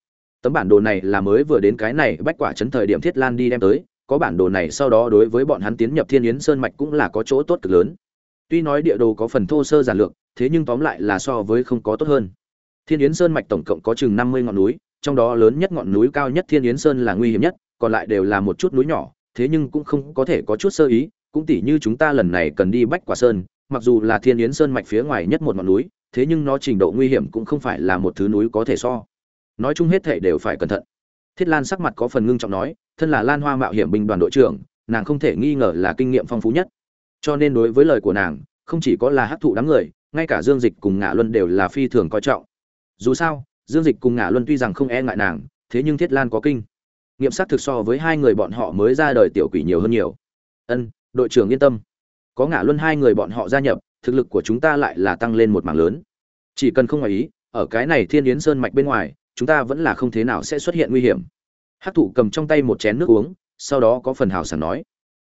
tấm bản đồ này là mới vừa đến cái này bách quả chấn thời điểm thiết lan đi đem tới, có bản đồ này sau đó đối với bọn hắn tiến nhập thiên yến sơn mạch cũng là có chỗ tốt cực lớn. Tuy nói địa đồ có phần thô sơ giản lược, thế nhưng tóm lại là so với không có tốt hơn. Thiên yến sơn mạch tổng cộng có chừng năm mươi ngọn núi, trong đó lớn nhất ngọn núi cao nhất thiên yến sơn là nguy hiểm nhất, còn lại đều là một chút núi nhỏ, thế nhưng cũng không có thể có chút sơ ý cũng tỉ như chúng ta lần này cần đi bách quả sơn, mặc dù là thiên yến sơn mạch phía ngoài nhất một ngọn núi, thế nhưng nó trình độ nguy hiểm cũng không phải là một thứ núi có thể so. Nói chung hết thể đều phải cẩn thận. Thiết lan sắc mặt có phần ngưng trọng nói, thân là lan hoa mạo hiểm binh đoàn đội trưởng, nàng không thể nghi ngờ là kinh nghiệm phong phú nhất. Cho nên đối với lời của nàng, không chỉ có là hấp thụ đám người, ngay cả dương dịch cùng ngạ luân đều là phi thường coi trọng. Dù sao, dương dịch cùng ngạ luân tuy rằng không e ngại nàng, thế nhưng thiết lan có kinh. Nghiệm sát thực so với hai người bọn họ mới ra đời tiểu quỷ nhiều hơn nhiều. Ân đội trưởng yên tâm. Có ngã luân hai người bọn họ gia nhập, thực lực của chúng ta lại là tăng lên một mảng lớn. Chỉ cần không ngoài ý, ở cái này thiên yến sơn mạch bên ngoài, chúng ta vẫn là không thế nào sẽ xuất hiện nguy hiểm. Hát thủ cầm trong tay một chén nước uống, sau đó có phần hào sảng nói.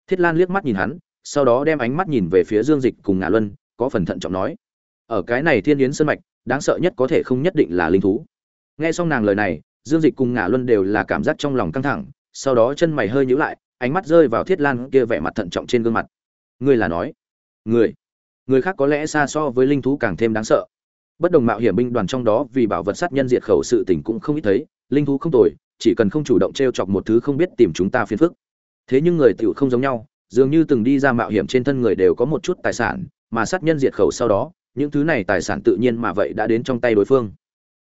Thiết lan liếc mắt nhìn hắn, sau đó đem ánh mắt nhìn về phía dương dịch cùng ngã luân, có phần thận trọng nói. Ở cái này thiên yến sơn mạch, đáng sợ nhất có thể không nhất định là linh thú. Nghe xong nàng lời này, dương dịch cùng ngã luân đều là cảm giác trong lòng căng thẳng, sau đó chân mày hơi nhíu lại ánh mắt rơi vào thiết lan kia vẻ mặt thận trọng trên gương mặt. Ngươi là nói, người người khác có lẽ xa so với linh thú càng thêm đáng sợ. Bất đồng mạo hiểm binh đoàn trong đó vì bảo vật sát nhân diệt khẩu sự tình cũng không ít thấy, linh thú không tồi, chỉ cần không chủ động t r e o chọc một thứ không biết tìm chúng ta phiền phức. Thế nhưng người tựu không giống nhau, dường như từng đi ra mạo hiểm trên thân người đều có một chút tài sản, mà sát nhân diệt khẩu sau đó, những thứ này tài sản tự nhiên mà vậy đã đến trong tay đối phương.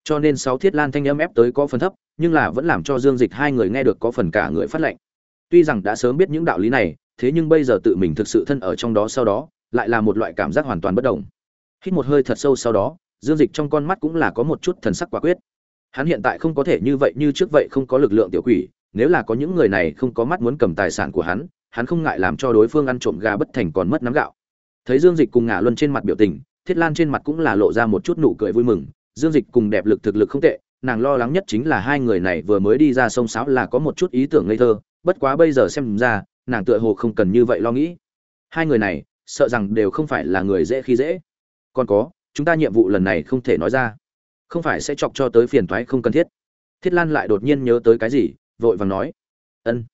Cho nên sáu thiết lan thanh âm ép tới có phần thấp, nhưng là vẫn làm cho dương dịch hai người nghe được có phần cả người phát lệnh tuy rằng đã sớm biết những đạo lý này, thế nhưng bây giờ tự mình thực sự thân ở trong đó sau đó, lại là một loại cảm giác hoàn toàn bất động. hít một hơi thật sâu sau đó, dương dịch trong con mắt cũng là có một chút thần sắc quả quyết. Hắn hiện tại không có thể như vậy như trước vậy không có lực lượng tiểu quỷ, nếu là có những người này không có mắt muốn cầm tài sản của hắn hắn không ngại làm cho đối phương ăn trộm gà bất thành còn mất nắm gạo. Thấy dương dịch cùng ngả luân trên mặt biểu tình, thiết lan trên mặt cũng là lộ ra một chút nụ cười vui mừng. Dương dịch cùng đẹp lực thực lực không tệ, nàng lo lắng nhất chính là hai người này vừa mới đi ra sông sáo là có một chút ý tưởng ngây thơ bất quá bây giờ xem ra, nàng tựa hồ không cần như vậy lo nghĩ. Hai người này, sợ rằng đều không phải là người dễ khi dễ. Còn có, chúng ta nhiệm vụ lần này không thể nói ra. Không phải sẽ chọc cho tới phiền toái không cần thiết. Thiết lan lại đột nhiên nhớ tới cái gì, vội vàng nói. Ân.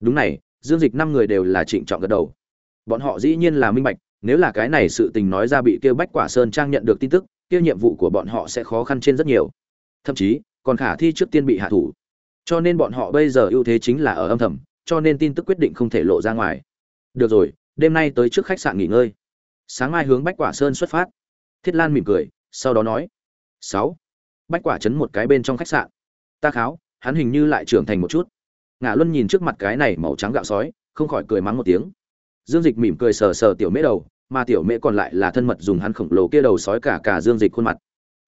Đúng này, dương dịch năm người đều là trịnh trọng gật đầu. Bọn họ dĩ nhiên là minh bạch, nếu là cái này sự tình nói ra bị kêu bách quả sơn trang nhận được tin tức kêu nhiệm vụ của bọn họ sẽ khó khăn trên rất nhiều. Thậm chí, còn khả thi trước tiên bị hạ thủ cho nên bọn họ bây giờ ưu thế chính là ở âm thầm, cho nên tin tức quyết định không thể lộ ra ngoài. Được rồi, đêm nay tới trước khách sạn nghỉ ngơi. Sáng mai hướng bách quả sơn xuất phát. Thiết lan mỉm cười, sau đó nói. Sáu. Bách quả chấn một cái bên trong khách sạn. Ta kháo, hắn hình như lại trưởng thành một chút. Ngã luân nhìn trước mặt cái này màu trắng gạo sói, không khỏi cười mắng một tiếng. Dương dịch mỉm cười sờ sờ tiểu mễ đầu, mà tiểu mễ còn lại là thân mật dùng hắn khổng lồ kia đầu sói cả cả dương dịch khuôn mặt.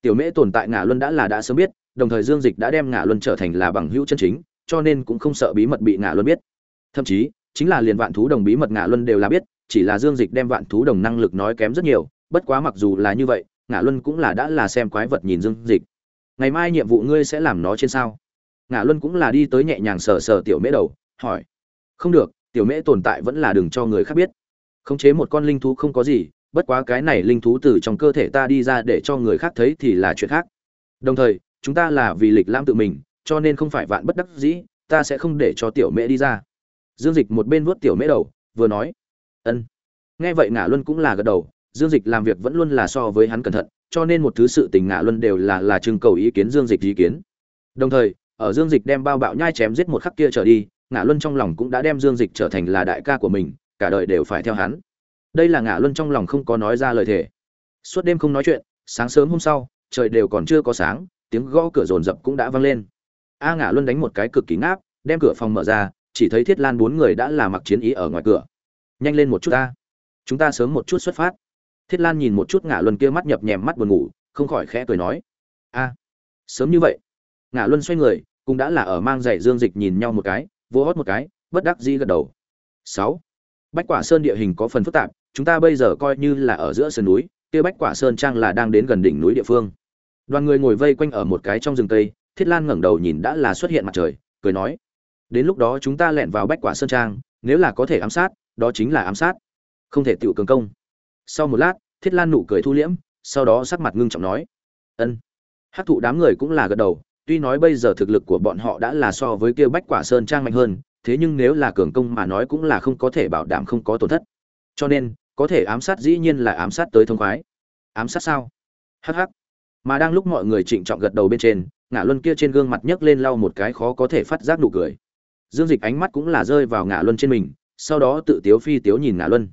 Tiểu mễ tồn tại ngã luân đã là đã sớm biết đồng thời dương dịch đã đem ngạ luân trở thành là bằng hữu chân chính, cho nên cũng không sợ bí mật bị ngạ luân biết. Thậm chí, chính là liền vạn thú đồng bí mật ngạ luân đều là biết, chỉ là dương dịch đem vạn thú đồng năng lực nói kém rất nhiều, bất quá mặc dù là như vậy, ngạ luân cũng là đã là xem quái vật nhìn dương dịch. Ngày mai nhiệm vụ ngươi sẽ làm nó trên sao? Ngạ luân cũng là đi tới nhẹ nhàng sờ sờ tiểu mễ đầu, hỏi. Không được, tiểu mễ tồn tại vẫn là đừng cho người khác biết. Khống chế một con linh thú không có gì, bất quá cái này linh thú từ trong cơ thể ta đi ra để cho người khác thấy thì là chuyện khác. Đồng thời chúng ta là vì lịch lãm tự mình, cho nên không phải vạn bất đắc dĩ, ta sẽ không để cho tiểu mễ đi ra. Dương dịch một bên vuốt tiểu mễ đầu, vừa nói, ân. Nghe vậy ngã luân cũng là gật đầu, dương dịch làm việc vẫn luôn là so với hắn cẩn thận, cho nên một thứ sự tình ngã luân đều là là trưng cầu ý kiến dương dịch ý kiến. Đồng thời, ở dương dịch đem bao bạo nhai chém giết một khắc kia trở đi ngã luân trong lòng cũng đã đem dương dịch trở thành là đại ca của mình, cả đời đều phải theo hắn. Đây là ngã luân trong lòng không có nói ra lời thề. Suốt đêm không nói chuyện, sáng sớm hôm sau, trời đều còn chưa có sáng tiếng gõ cửa rồn rập cũng đã vang lên. A ngã luân đánh một cái cực kỳ ngáp, đem cửa phòng mở ra, chỉ thấy thiết lan bốn người đã là mặc chiến ý ở ngoài cửa. Nhanh lên một chút ta. Chúng ta sớm một chút xuất phát. Thiết lan nhìn một chút ngã luân kia mắt nhập nhèm mắt buồn ngủ, không khỏi khẽ cười nói, a, sớm như vậy. Ngã luân xoay người, cũng đã là ở mang giày dương dịch nhìn nhau một cái vô hót một cái, bất đắc dĩ gật đầu. Sáu, bách quả sơn địa hình có phần phức tạp, chúng ta bây giờ coi như là ở giữa sườn núi, kia bách quả sơn trang là đang đến gần đỉnh núi địa phương đoàn người ngồi vây quanh ở một cái trong rừng tây thiết lan ngẩng đầu nhìn đã là xuất hiện mặt trời, cười nói, đến lúc đó chúng ta lẹn vào bách quả sơn trang, nếu là có thể ám sát, đó chính là ám sát. Không thể tự cường công. Sau một lát, thiết lan nụ cười thu liễm, sau đó sắc mặt ngưng trọng nói, ân. Hát thụ đám người cũng là gật đầu, tuy nói bây giờ thực lực của bọn họ đã là so với kia bách quả sơn trang mạnh hơn, thế nhưng nếu là cường công mà nói cũng là không có thể bảo đảm không có tổn thất. Cho nên, có thể ám sát dĩ nhiên là ám sát tới thông khoái. Ám sát sao? Hh mà đang lúc mọi người trịnh trọng gật đầu bên trên ngã luân kia trên gương mặt nhấc lên lau một cái khó có thể phát giác nụ cười. Dương dịch ánh mắt cũng là rơi vào ngã luân trên mình, sau đó tự tiếu phi tiếu nhìn ngã luân.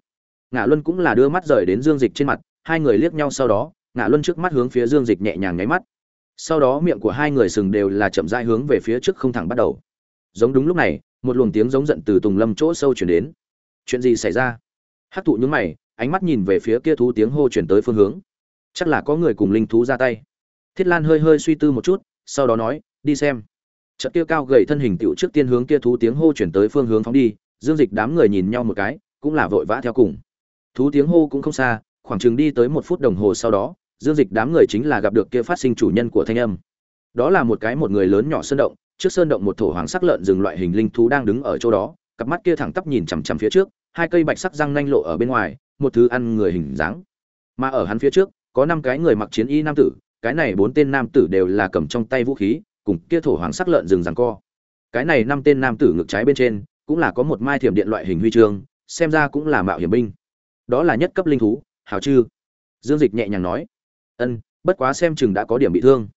Ngã luân cũng là đưa mắt rời đến dương dịch trên mặt, hai người liếc nhau sau đó ngã luân trước mắt hướng phía dương dịch nhẹ nhàng nháy mắt. Sau đó miệng của hai người sừng đều là chậm rãi hướng về phía trước không thẳng bắt đầu. Giống đúng lúc này, một luồng tiếng giống giận từ tùng lâm chỗ sâu chuyển đến. Chuyện gì xảy ra? Hát thụ nhúng mày, ánh mắt nhìn về phía kia thú tiếng hô chuyển tới phương hướng chắc là có người cùng linh thú ra tay. Thiết lan hơi hơi suy tư một chút, sau đó nói, đi xem. Trận kia cao gầy thân hình tựu trước tiên hướng kia thú tiếng hô chuyển tới phương hướng phóng đi, dương dịch đám người nhìn nhau một cái, cũng là vội vã theo cùng. Thú tiếng hô cũng không xa, khoảng chừng đi tới một phút đồng hồ sau đó, dương dịch đám người chính là gặp được kia phát sinh chủ nhân của thanh âm. Đó là một cái một người lớn nhỏ sơn động, trước sơn động một thổ hoàng sắc lợn rừng loại hình linh thú đang đứng ở chỗ đó, cặp mắt kia thẳng tắp nhìn chằm chằm phía trước, hai cây bạch sắc răng nanh lộ ở bên ngoài, một thứ ăn người hình dáng. Mà ở hắn phía trước có năm cái người mặc chiến y nam tử, cái này bốn tên nam tử đều là cầm trong tay vũ khí, cùng kia thổ hoàng sắc lợn rừng rằng co. Cái này năm tên nam tử ngực trái bên trên, cũng là có một mai thiểm điện loại hình huy chương, xem ra cũng là mạo hiểm binh. Đó là nhất cấp linh thú, hào chư. Dương dịch nhẹ nhàng nói, ân, bất quá xem chừng đã có điểm bị thương.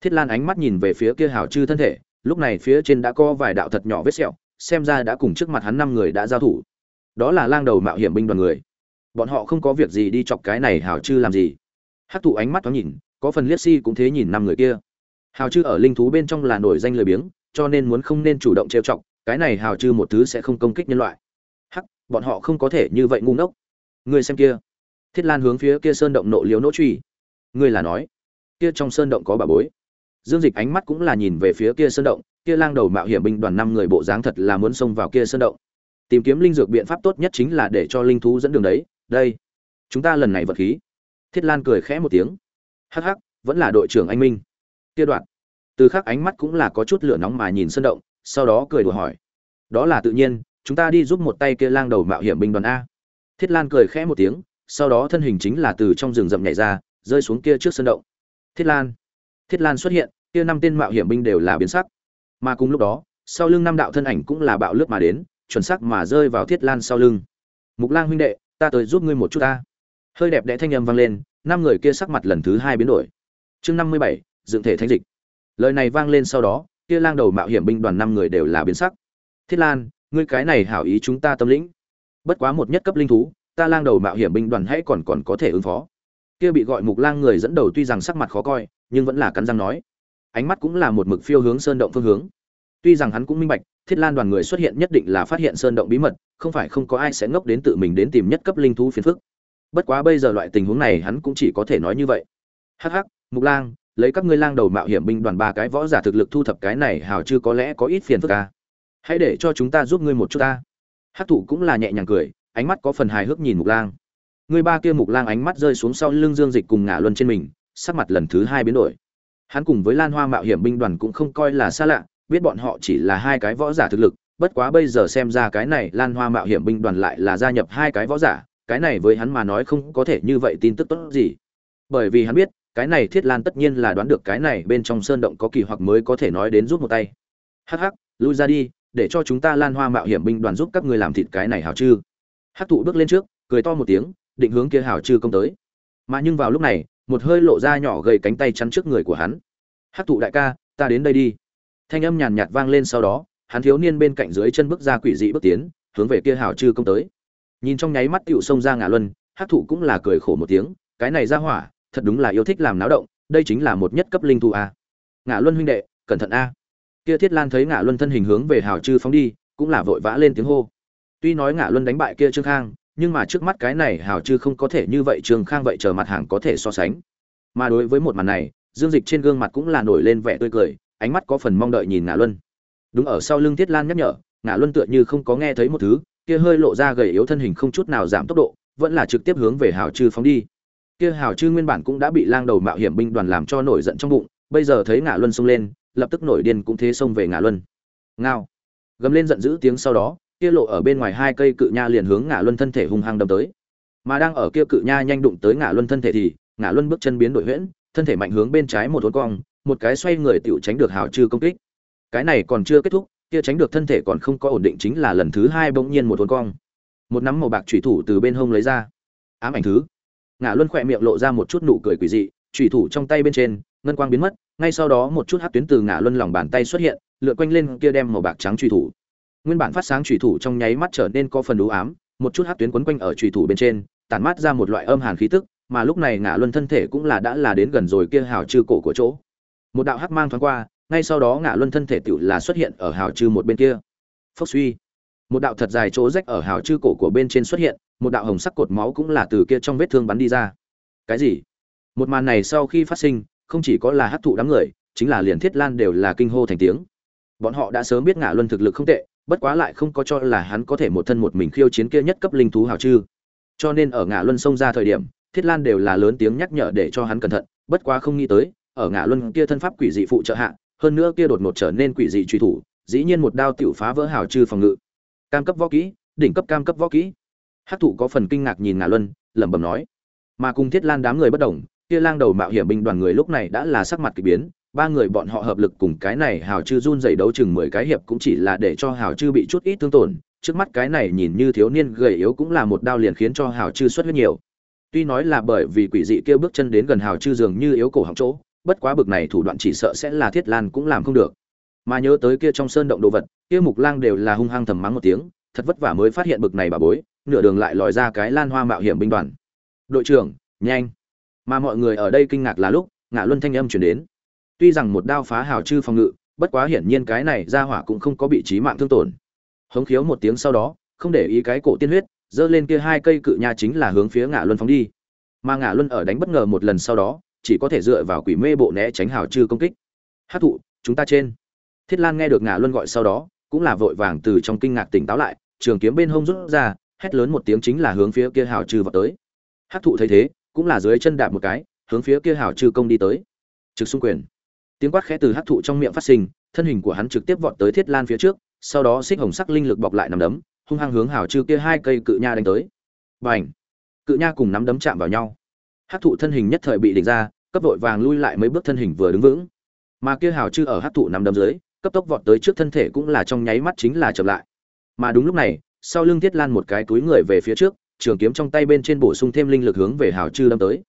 Thiết lan ánh mắt nhìn về phía kia hào chư thân thể, lúc này phía trên đã có vài đạo thật nhỏ vết sẹo, xem ra đã cùng trước mặt hắn năm người đã giao thủ. Đó là lang đầu mạo hiểm binh đoàn người. Bọn họ không có việc gì đi chọc cái này hào chư làm gì hắc thụ ánh mắt thoáng nhìn, có phần liếc si cũng thế nhìn năm người kia. Hào chư ở linh thú bên trong là nổi danh lười biếng, cho nên muốn không nên chủ động trêu chọc, cái này hào chư một thứ sẽ không công kích nhân loại. Hắc, bọn họ không có thể như vậy ngu ngốc. Người xem kia. Thiết lan hướng phía kia sơn động nộ liếu nỗ truy. Ngươi là nói. Kia trong sơn động có bà bối. Dương dịch ánh mắt cũng là nhìn về phía kia sơn động, kia lang đầu mạo hiểm binh đoàn năm người bộ dáng thật là muốn xông vào kia sơn động. Tìm kiếm linh dược biện pháp tốt nhất chính là để cho linh thú dẫn đường đấy. Đây, chúng ta lần này vật khí thiết lan cười khẽ một tiếng. Hắc hắc, vẫn là đội trưởng anh minh. Kia đoạn. Từ khắc ánh mắt cũng là có chút lửa nóng mà nhìn sơn động, sau đó cười đùa hỏi. Đó là tự nhiên, chúng ta đi giúp một tay kia lang đầu mạo hiểm binh đoàn a. Thiết lan cười khẽ một tiếng, sau đó thân hình chính là từ trong rừng rậm nhảy ra, rơi xuống kia trước sân động. Thiết lan. Thiết lan xuất hiện, kia năm tên mạo hiểm binh đều là biến sắc. Mà cùng lúc đó, sau lưng năm đạo thân ảnh cũng là bạo lướt mà đến, chuẩn sắc mà rơi vào thiết lan sau lưng. Mục lang huynh đệ, ta tới giúp ngươi một chút ta hơi đẹp đẽ thanh âm vang lên, năm người kia sắc mặt lần thứ hai biến đổi. Chương năm mươi bảy, dựng thể thanh dịch. Lời này vang lên sau đó, kia lang đầu mạo hiểm binh đoàn năm người đều là biến sắc. Thiết lan, ngươi cái này hảo ý chúng ta tâm lĩnh. Bất quá một nhất cấp linh thú, ta lang đầu mạo hiểm binh đoàn hãy còn còn có thể ứng phó. Kia bị gọi mục lang người dẫn đầu tuy rằng sắc mặt khó coi, nhưng vẫn là cắn răng nói. Ánh mắt cũng là một mực phiêu hướng sơn động phương hướng. Tuy rằng hắn cũng minh bạch, thiết lan đoàn người xuất hiện nhất định là phát hiện sơn động bí mật, không phải không có ai sẽ ngốc đến tự mình đến tìm nhất cấp linh thú phiền phức bất quá bây giờ loại tình huống này hắn cũng chỉ có thể nói như vậy. Hắc hắc, mục lang, lấy các ngươi lang đầu mạo hiểm binh đoàn ba cái võ giả thực lực thu thập cái này hào chưa có lẽ có ít phiền phức ca hãy để cho chúng ta giúp ngươi một chút ta. Hắc thủ cũng là nhẹ nhàng cười, ánh mắt có phần hài hước nhìn mục lang. Người ba kia mục lang ánh mắt rơi xuống sau lưng dương dịch cùng ngả luân trên mình, sắc mặt lần thứ hai biến đổi. Hắn cùng với lan hoa mạo hiểm binh đoàn cũng không coi là xa lạ, biết bọn họ chỉ là hai cái võ giả thực lực, bất quá bây giờ xem ra cái này lan hoa mạo hiểm binh đoàn lại là gia nhập hai cái võ giả cái này với hắn mà nói không có thể như vậy tin tức tốt gì. Bởi vì hắn biết, cái này thiết lan tất nhiên là đoán được cái này bên trong sơn động có kỳ hoặc mới có thể nói đến rút một tay. Hắc hắc, lui ra đi, để cho chúng ta lan hoa mạo hiểm binh đoàn giúp các ngươi làm thịt cái này hào chư. Hắc thụ bước lên trước, cười to một tiếng, định hướng kia hào chư công tới. Mà nhưng vào lúc này, một hơi lộ ra nhỏ gầy cánh tay chắn trước người của hắn. Hắc thụ đại ca, ta đến đây đi. Thanh âm nhàn nhạt vang lên sau đó, hắn thiếu niên bên cạnh dưới chân bước ra quỷ dị bước tiến, hướng về kia hào chư công tới nhìn trong nháy mắt tựu xông ra ngả luân, hắc thụ cũng là cười khổ một tiếng, cái này ra hỏa, thật đúng là yêu thích làm náo động, đây chính là một nhất cấp linh thu a. Ngả luân huynh đệ, cẩn thận a. Kia thiết lan thấy ngả luân thân hình hướng về hào chư phóng đi, cũng là vội vã lên tiếng hô. Tuy nói ngả luân đánh bại kia trương khang, nhưng mà trước mắt cái này hào chư không có thể như vậy trương khang vậy chờ mặt hàng có thể so sánh. Mà đối với một màn này, dương dịch trên gương mặt cũng là nổi lên vẻ tươi cười, ánh mắt có phần mong đợi nhìn ngả luân. Đúng ở sau lưng thiết lan nhắc nhở, ngả luân tựa như không có nghe thấy một thứ kia hơi lộ ra gầy yếu thân hình không chút nào giảm tốc độ, vẫn là trực tiếp hướng về hào chư phóng đi. Kia hào chư nguyên bản cũng đã bị lang đầu mạo hiểm binh đoàn làm cho nổi giận trong bụng, bây giờ thấy ngã luân xông lên, lập tức nổi điên cũng thế xông về ngã luân. Ngao. Gầm lên giận dữ tiếng sau đó, kia lộ ở bên ngoài hai cây cự nha liền hướng ngã luân thân thể hung hăng đâm tới. Mà đang ở kia cự nha nhanh đụng tới ngã luân thân thể thì ngã luân bước chân biến đổi huyễn, thân thể mạnh hướng bên trái một hốn cong, một cái xoay người tựu tránh được hào chư công kích. Cái này còn chưa kết thúc kia tránh được thân thể còn không có ổn định chính là lần thứ hai bỗng nhiên một hồn cong. Một nắm màu bạc thủy thủ từ bên hông lấy ra. Ám ảnh thứ. Ngã luân khỏe miệng lộ ra một chút nụ cười quỷ dị thủy thủ trong tay bên trên, ngân quang biến mất, ngay sau đó một chút hát tuyến từ ngã luân lòng bàn tay xuất hiện, lượn quanh lên kia đem màu bạc trắng truy thủ. Nguyên bản phát sáng truy thủ trong nháy mắt trở nên có phần đủ ám, một chút hát tuyến quấn quanh ở truy thủ bên trên, tản mát ra một loại âm hàn khí tức, mà lúc này ngã luân thân thể cũng là đã là đến gần rồi kia hào chư cổ của chỗ. Một đạo hắc mang thoáng qua ngay sau đó ngã luân thân thể tựu là xuất hiện ở hào chư một bên kia. Phốc suy. Một đạo thật dài chỗ rách ở hào chư cổ của bên trên xuất hiện, một đạo hồng sắc cột máu cũng là từ kia trong vết thương bắn đi ra. Cái gì? Một màn này sau khi phát sinh, không chỉ có là hấp thụ đám người, chính là liền thiết lan đều là kinh hô thành tiếng. Bọn họ đã sớm biết ngã luân thực lực không tệ, bất quá lại không có cho là hắn có thể một thân một mình khiêu chiến kia nhất cấp linh thú hào chư. Cho nên ở ngã luân xông ra thời điểm, thiết lan đều là lớn tiếng nhắc nhở để cho hắn cẩn thận, bất quá không nghĩ tới, ở ngã luân kia thân pháp quỷ dị phụ trợ hạ hơn nữa kia đột ngột trở nên quỷ dị truy thủ, dĩ nhiên một đao tiểu phá vỡ hào chư phòng ngự. Cam cấp võ kỹ, đỉnh cấp cam cấp võ kỹ. Hát thụ có phần kinh ngạc nhìn ngà luân, lẩm bẩm nói. Mà cùng thiết lan đám người bất đồng, kia lang đầu mạo hiểm binh đoàn người lúc này đã là sắc mặt kỳ biến, ba người bọn họ hợp lực cùng cái này hào chư run dày đấu chừng mười cái hiệp cũng chỉ là để cho hào chư bị chút ít thương tổn, trước mắt cái này nhìn như thiếu niên gầy yếu cũng là một đao liền khiến cho hào chư xuất huyết nhiều. Tuy nói là bởi vì quỷ dị kêu bước chân đến gần hào chư dường như yếu cổ họng chỗ bất quá bực này thủ đoạn chỉ sợ sẽ là thiết lan cũng làm không được. Mà nhớ tới kia trong sơn động đồ vật, kia mục lang đều là hung hăng thầm mắng một tiếng, thật vất vả mới phát hiện bực này bà bối, nửa đường lại lòi ra cái lan hoa mạo hiểm binh đoàn. Đội trưởng, nhanh. Mà mọi người ở đây kinh ngạc là lúc ngã luân thanh âm chuyển đến. Tuy rằng một đao phá hào chư phòng ngự, bất quá hiển nhiên cái này ra hỏa cũng không có bị trí mạng thương tổn. Hống khiếu một tiếng sau đó, không để ý cái cổ tiên huyết, giơ lên kia hai cây cự nha chính là hướng phía ngã luân phóng đi. Mà ngã luân ở đánh bất ngờ một lần sau đó chỉ có thể dựa vào quỷ mê bộ né tránh hào chư công kích. Hát thụ, chúng ta trên. Thiết lan nghe được ngà luân gọi sau đó, cũng là vội vàng từ trong kinh ngạc tỉnh táo lại, trường kiếm bên hông rút ra, hét lớn một tiếng chính là hướng phía kia hào chư vào tới. Hắc thụ thấy thế, cũng là dưới chân đạp một cái, hướng phía kia hào chư công đi tới. Trực xung quyền. Tiếng quát khẽ từ hắc thụ trong miệng phát sinh, thân hình của hắn trực tiếp vọt tới thiết lan phía trước, sau đó xích hồng sắc linh lực bọc lại nằm đấm, hung hăng hướng hào chư kia hai cây cự nha đánh tới. Bành! Cự nha cùng nắm đấm chạm vào nhau hát thụ thân hình nhất thời bị đỉnh ra, cấp vội vàng lui lại mấy bước thân hình vừa đứng vững. Mà kia hào chư ở hát thụ nằm đấm dưới, cấp tốc vọt tới trước thân thể cũng là trong nháy mắt chính là chậm lại. Mà đúng lúc này, sau lưng thiết lan một cái túi người về phía trước, trường kiếm trong tay bên trên bổ sung thêm linh lực hướng về hào chư đâm tới.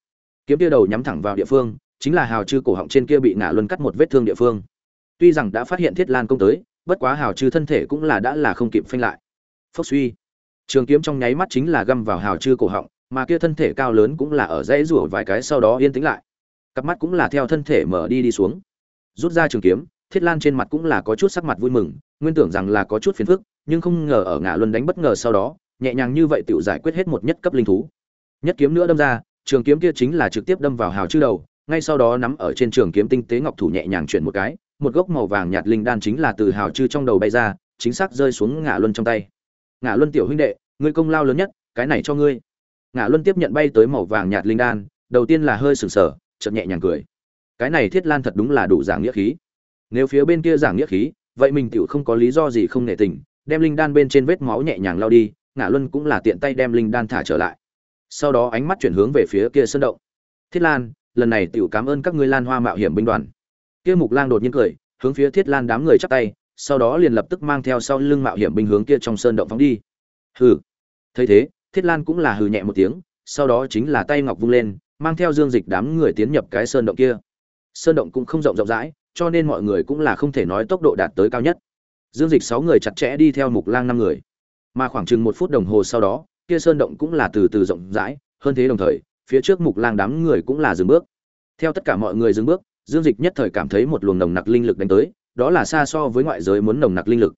Kiếm kia đầu nhắm thẳng vào địa phương, chính là hào chư cổ họng trên kia bị ngã luân cắt một vết thương địa phương. Tuy rằng đã phát hiện thiết lan công tới, bất quá hào chư thân thể cũng là đã là không kịp phanh lại. Phốc suy. Trường kiếm trong nháy mắt chính là găm vào hào chư cổ họng mà kia thân thể cao lớn cũng là ở dãy rủa vài cái sau đó yên tĩnh lại. Cặp mắt cũng là theo thân thể mở đi đi xuống. Rút ra trường kiếm, thiết lan trên mặt cũng là có chút sắc mặt vui mừng, nguyên tưởng rằng là có chút phiền phức, nhưng không ngờ ở ngã luân đánh bất ngờ sau đó, nhẹ nhàng như vậy tự giải quyết hết một nhất cấp linh thú. Nhất kiếm nữa đâm ra, trường kiếm kia chính là trực tiếp đâm vào hào chư đầu, ngay sau đó nắm ở trên trường kiếm tinh tế ngọc thủ nhẹ nhàng chuyển một cái, một gốc màu vàng nhạt linh đan chính là từ hào chư trong đầu bay ra, chính xác rơi xuống ngã luân trong tay. Ngã luân tiểu huynh đệ, ngươi công lao lớn nhất, cái này cho ngươi ngã luân tiếp nhận bay tới màu vàng nhạt linh đan, đầu tiên là hơi sừng sờ, chợt nhẹ nhàng cười. Cái này thiết lan thật đúng là đủ giảng nghĩa khí. Nếu phía bên kia giảng nghĩa khí, vậy mình tựu không có lý do gì không nể tình, đem linh đan bên trên vết máu nhẹ nhàng lao đi ngã luân cũng là tiện tay đem linh đan thả trở lại. Sau đó ánh mắt chuyển hướng về phía kia sơn động. Thiết lan, lần này tựu cảm ơn các ngươi lan hoa mạo hiểm binh đoàn. Kia mục lang đột nhiên cười, hướng phía thiết lan đám người chắp tay, sau đó liền lập tức mang theo sau lưng mạo hiểm binh hướng kia trong sơn động phóng đi. Hừ. Thấy thế thiết lan cũng là hừ nhẹ một tiếng, sau đó chính là tay ngọc vung lên, mang theo dương dịch đám người tiến nhập cái sơn động kia. Sơn động cũng không rộng rộng rãi, cho nên mọi người cũng là không thể nói tốc độ đạt tới cao nhất. Dương dịch sáu người chặt chẽ đi theo mục lang năm người. Mà khoảng chừng một phút đồng hồ sau đó, kia sơn động cũng là từ từ rộng rãi, hơn thế đồng thời, phía trước mục lang đám người cũng là dừng bước. Theo tất cả mọi người dừng bước, dương dịch nhất thời cảm thấy một luồng nồng nặc linh lực đánh tới, đó là xa so với ngoại giới muốn nồng nặc linh lực.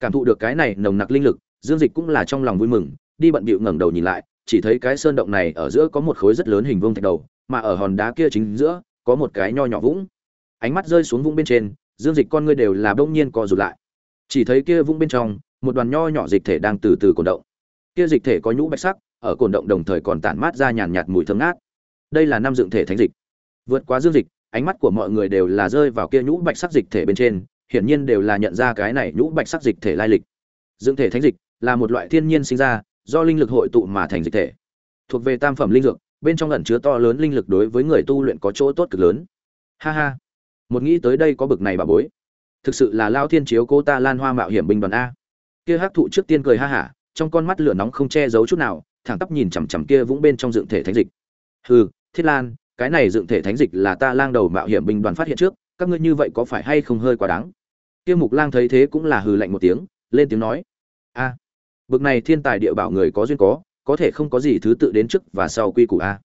Cảm thụ được cái này nồng nặc linh lực, dương dịch cũng là trong lòng vui mừng đi bận bịu ngẩng đầu nhìn lại, chỉ thấy cái sơn động này ở giữa có một khối rất lớn hình vuông thạch đầu, mà ở hòn đá kia chính giữa có một cái nho nhỏ vũng. Ánh mắt rơi xuống vũng bên trên, dương dịch con ngươi đều là bỗng nhiên co rụt lại. Chỉ thấy kia vũng bên trong, một đoàn nho nhỏ dịch thể đang từ từ cuộn động. Kia dịch thể có nhũ bạch sắc, ở cuộn động đồng thời còn tản mát ra nhàn nhạt mùi thơm ngát. Đây là năm dựng thể thánh dịch. Vượt qua dương dịch, ánh mắt của mọi người đều là rơi vào kia nhũ bạch sắc dịch thể bên trên, hiển nhiên đều là nhận ra cái này nhũ bạch sắc dịch thể lai lịch. Dựng thể thánh dịch là một loại thiên nhiên sinh ra do linh lực hội tụ mà thành dịch thể. Thuộc về tam phẩm linh dược, bên trong ẩn chứa to lớn linh lực đối với người tu luyện có chỗ tốt cực lớn. Ha ha. Một nghĩ tới đây có bực này bà bối. Thực sự là lao thiên chiếu cô ta lan hoa mạo hiểm binh đoàn a. Kia hắc thụ trước tiên cười ha hả, trong con mắt lửa nóng không che giấu chút nào, thẳng tắp nhìn chằm chằm kia vũng bên trong dựng thể thánh dịch. Hừ, thiết lan, cái này dựng thể thánh dịch là ta lang đầu mạo hiểm binh đoàn phát hiện trước, các ngươi như vậy có phải hay không hơi quá đáng? Kia mục lang thấy thế cũng là hừ lạnh một tiếng, lên tiếng nói. A bực này thiên tài địa bảo người có duyên có có thể không có gì thứ tự đến trước và sau quy củ a.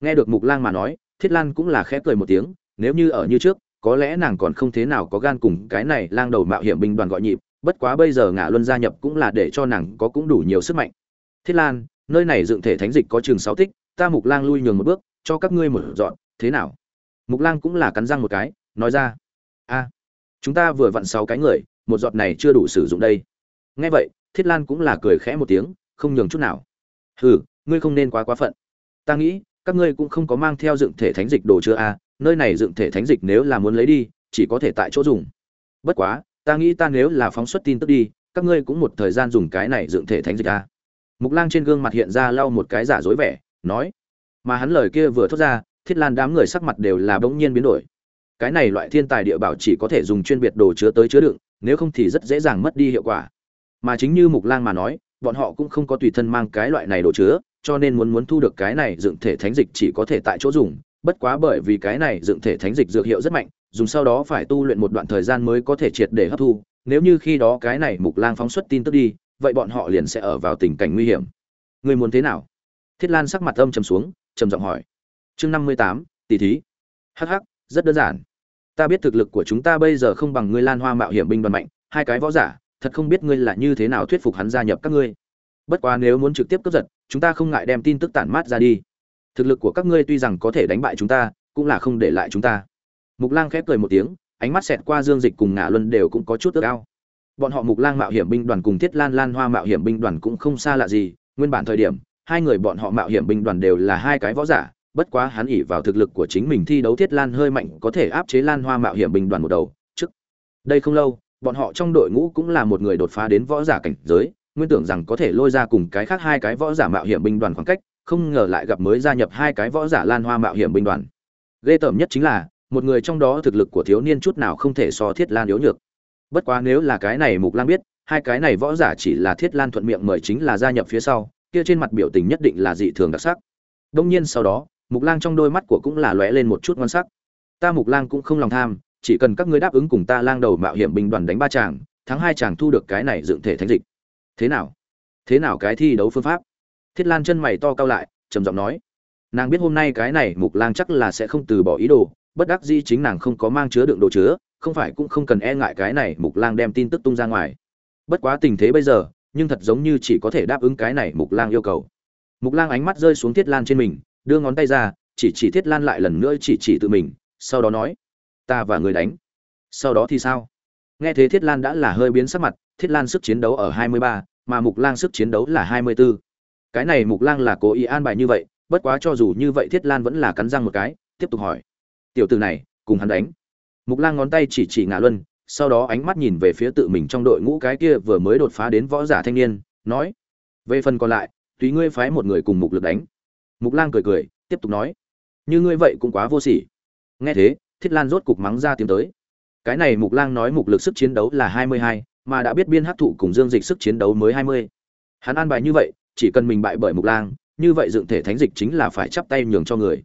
Nghe được mục lang mà nói, thiết lan cũng là khẽ cười một tiếng, nếu như ở như trước, có lẽ nàng còn không thế nào có gan cùng cái này lang đầu mạo hiểm binh đoàn gọi nhịp, bất quá bây giờ ngã luân gia nhập cũng là để cho nàng có cũng đủ nhiều sức mạnh. Thiết lan, nơi này dựng thể thánh dịch có chừng sáu tích, ta mục lang lui nhường một bước, cho các ngươi một dọn, thế nào? Mục lang cũng là cắn răng một cái, nói ra, a, chúng ta vừa vặn sáu cái người, một giọt này chưa đủ sử dụng đây. Nghe vậy thiết lan cũng là cười khẽ một tiếng, không nhường chút nào. Hừ, ngươi không nên quá quá phận. Ta nghĩ, các ngươi cũng không có mang theo dựng thể thánh dịch đồ chưa a nơi này dựng thể thánh dịch nếu là muốn lấy đi, chỉ có thể tại chỗ dùng. Bất quá, ta nghĩ ta nếu là phóng xuất tin tức đi, các ngươi cũng một thời gian dùng cái này dựng thể thánh dịch a mục lang trên gương mặt hiện ra lau một cái giả dối vẻ, nói. Mà hắn lời kia vừa thốt ra, thiết lan đám người sắc mặt đều là bỗng nhiên biến đổi. Cái này loại thiên tài địa bảo chỉ có thể dùng chuyên biệt đồ chứa tới chứa đựng, nếu không thì rất dễ dàng mất đi hiệu quả mà chính như mục lang mà nói, bọn họ cũng không có tùy thân mang cái loại này đồ chứa, cho nên muốn muốn thu được cái này dựng thể thánh dịch chỉ có thể tại chỗ dùng. Bất quá bởi vì cái này dựng thể thánh dịch dược hiệu rất mạnh, dùng sau đó phải tu luyện một đoạn thời gian mới có thể triệt để hấp thu. Nếu như khi đó cái này mục lang phóng xuất tin tức đi, vậy bọn họ liền sẽ ở vào tình cảnh nguy hiểm. Người muốn thế nào? Thiết lan sắc mặt âm trầm xuống, trầm giọng hỏi. Chương năm mươi tám, tỷ thí. Hh rất đơn giản. Ta biết thực lực của chúng ta bây giờ không bằng ngươi lan hoa mạo hiểm binh đoàn mạnh, hai cái võ giả thật không biết ngươi là như thế nào thuyết phục hắn gia nhập các ngươi. Bất quá nếu muốn trực tiếp cướp giật, chúng ta không ngại đem tin tức tản mát ra đi. Thực lực của các ngươi tuy rằng có thể đánh bại chúng ta, cũng là không để lại chúng ta. Mục lang khép cười một tiếng, ánh mắt xẹt qua dương dịch cùng ngạ luân đều cũng có chút ước ao. Bọn họ mục lang mạo hiểm binh đoàn cùng thiết lan lan hoa mạo hiểm binh đoàn cũng không xa lạ gì, nguyên bản thời điểm, hai người bọn họ mạo hiểm binh đoàn đều là hai cái võ giả, bất quá hắn ỉ vào thực lực của chính mình thi đấu thiết lan hơi mạnh có thể áp chế lan hoa mạo hiểm binh đoàn một đầu, trước. Đây không lâu bọn họ trong đội ngũ cũng là một người đột phá đến võ giả cảnh giới, nguyên tưởng rằng có thể lôi ra cùng cái khác hai cái võ giả mạo hiểm binh đoàn khoảng cách, không ngờ lại gặp mới gia nhập hai cái võ giả lan hoa mạo hiểm binh đoàn. Ghê tởm nhất chính là, một người trong đó thực lực của thiếu niên chút nào không thể so thiết lan yếu nhược. Bất quá nếu là cái này mục lan biết, hai cái này võ giả chỉ là thiết lan thuận miệng mời chính là gia nhập phía sau, kia trên mặt biểu tình nhất định là dị thường đặc sắc. Đông nhiên sau đó, mục lang trong đôi mắt của cũng là lóe lên một chút ngon sắc. Ta mục lang cũng không lòng tham chỉ cần các ngươi đáp ứng cùng ta lang đầu mạo hiểm binh đoàn đánh ba chàng, thắng hai chàng thu được cái này dựng thể thánh dịch. Thế nào? Thế nào cái thi đấu phương pháp? Thiết lan chân mày to cao lại, trầm giọng nói. Nàng biết hôm nay cái này mục lang chắc là sẽ không từ bỏ ý đồ, bất đắc dĩ chính nàng không có mang chứa đựng đồ chứa, không phải cũng không cần e ngại cái này mục lang đem tin tức tung ra ngoài. Bất quá tình thế bây giờ, nhưng thật giống như chỉ có thể đáp ứng cái này mục lang yêu cầu. Mục lang ánh mắt rơi xuống thiết lan trên mình, đưa ngón tay ra, chỉ chỉ thiết lan lại lần nữa chỉ chỉ tự mình, sau đó nói ta và người đánh. Sau đó thì sao? Nghe thế thiết lan đã là hơi biến sắc mặt thiết lan sức chiến đấu ở 23, mà mục lang sức chiến đấu là 24. cái này mục lang là cố ý an bài như vậy bất quá cho dù như vậy thiết lan vẫn là cắn răng một cái tiếp tục hỏi. Tiểu tử này cùng hắn đánh. Mục lang ngón tay chỉ chỉ ngã luân sau đó ánh mắt nhìn về phía tự mình trong đội ngũ cái kia vừa mới đột phá đến võ giả thanh niên nói. Về phần còn lại tùy ngươi phái một người cùng mục lực đánh. Mục lang cười cười tiếp tục nói. Như ngươi vậy cũng quá vô sỉ. Nghe thế thiết lan rốt cục mắng ra tiếng tới. Cái này mục lang nói mục lực sức chiến đấu là hai mươi hai, mà đã biết biên hấp thụ cùng dương dịch sức chiến đấu mới hai mươi. Hắn an bài như vậy, chỉ cần mình bại bởi mục lang, như vậy dựng thể thánh dịch chính là phải chắp tay nhường cho người.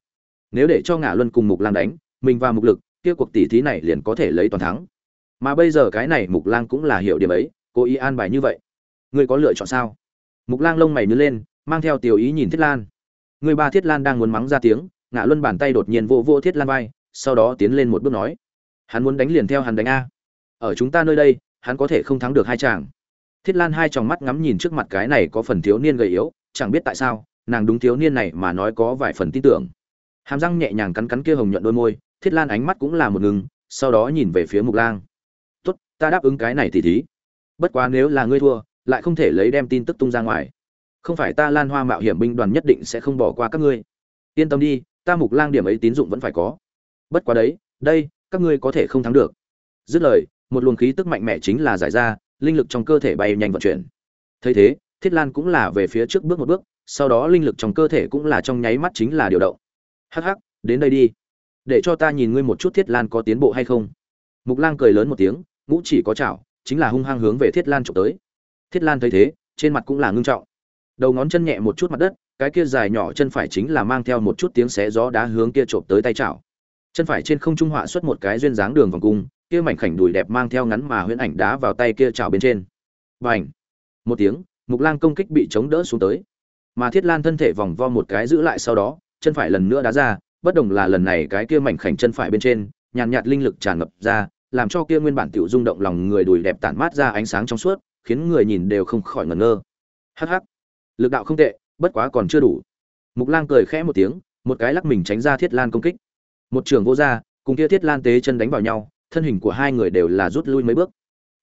Nếu để cho ngã luân cùng mục lang đánh, mình và mục lực, kia cuộc tỷ thí này liền có thể lấy toàn thắng. Mà bây giờ cái này mục lang cũng là hiểu điểm ấy, cố ý an bài như vậy. Ngươi có lựa chọn sao? Mục lang lông mày nhớ lên, mang theo tiểu ý nhìn thiết lan. Người ba thiết lan đang muốn mắng ra tiếng ngã luân bàn tay đột nhiên vô vô thiết lan vai sau đó tiến lên một bước nói, hắn muốn đánh liền theo hắn đánh a. Ở chúng ta nơi đây, hắn có thể không thắng được hai chàng. Thiết lan hai tròng mắt ngắm nhìn trước mặt cái này có phần thiếu niên gầy yếu, chẳng biết tại sao, nàng đúng thiếu niên này mà nói có vài phần tin tưởng. Hàm răng nhẹ nhàng cắn cắn kia hồng nhuận đôi môi, thiết lan ánh mắt cũng là một ngừng, sau đó nhìn về phía mục lang. Tốt, ta đáp ứng cái này thì thí. Bất quá nếu là ngươi thua, lại không thể lấy đem tin tức tung ra ngoài. Không phải ta lan hoa mạo hiểm binh đoàn nhất định sẽ không bỏ qua các ngươi. Yên tâm đi, ta mục lang điểm ấy tín dụng vẫn phải có bất quá đấy, đây, các ngươi có thể không thắng được. Dứt lời, một luồng khí tức mạnh mẽ chính là giải ra, linh lực trong cơ thể bay nhanh vận chuyển. Thấy thế, thiết lan cũng là về phía trước bước một bước, sau đó linh lực trong cơ thể cũng là trong nháy mắt chính là điều động. Hắc hắc, đến đây đi. Để cho ta nhìn ngươi một chút thiết lan có tiến bộ hay không. Mục lang cười lớn một tiếng, ngũ chỉ có chảo, chính là hung hăng hướng về thiết lan trộm tới. Thiết lan thấy thế, trên mặt cũng là ngưng trọng. Đầu ngón chân nhẹ một chút mặt đất, cái kia dài nhỏ chân phải chính là mang theo một chút tiếng xé gió đá hướng kia trộm tới tay chảo chân phải trên không trung họa xuất một cái duyên dáng đường vòng cung kia mảnh khảnh đùi đẹp mang theo ngắn mà huyễn ảnh đá vào tay kia trào bên trên. Bành! Một tiếng mục lang công kích bị chống đỡ xuống tới. Mà thiết lan thân thể vòng vo một cái giữ lại sau đó chân phải lần nữa đá ra bất đồng là lần này cái kia mảnh khảnh chân phải bên trên nhàn nhạt, linh lực tràn ngập ra làm cho kia nguyên bản tiểu rung động lòng người đùi đẹp tản mát ra ánh sáng trong suốt khiến người nhìn đều không khỏi ngẩn ngơ. Hắc hắc! Lực đạo không tệ bất quá còn chưa đủ. Mục lang cười khẽ một tiếng một cái lắc mình tránh ra thiết lan công kích một trường vô ra, cùng kia thiết lan tế chân đánh vào nhau, thân hình của hai người đều là rút lui mấy bước.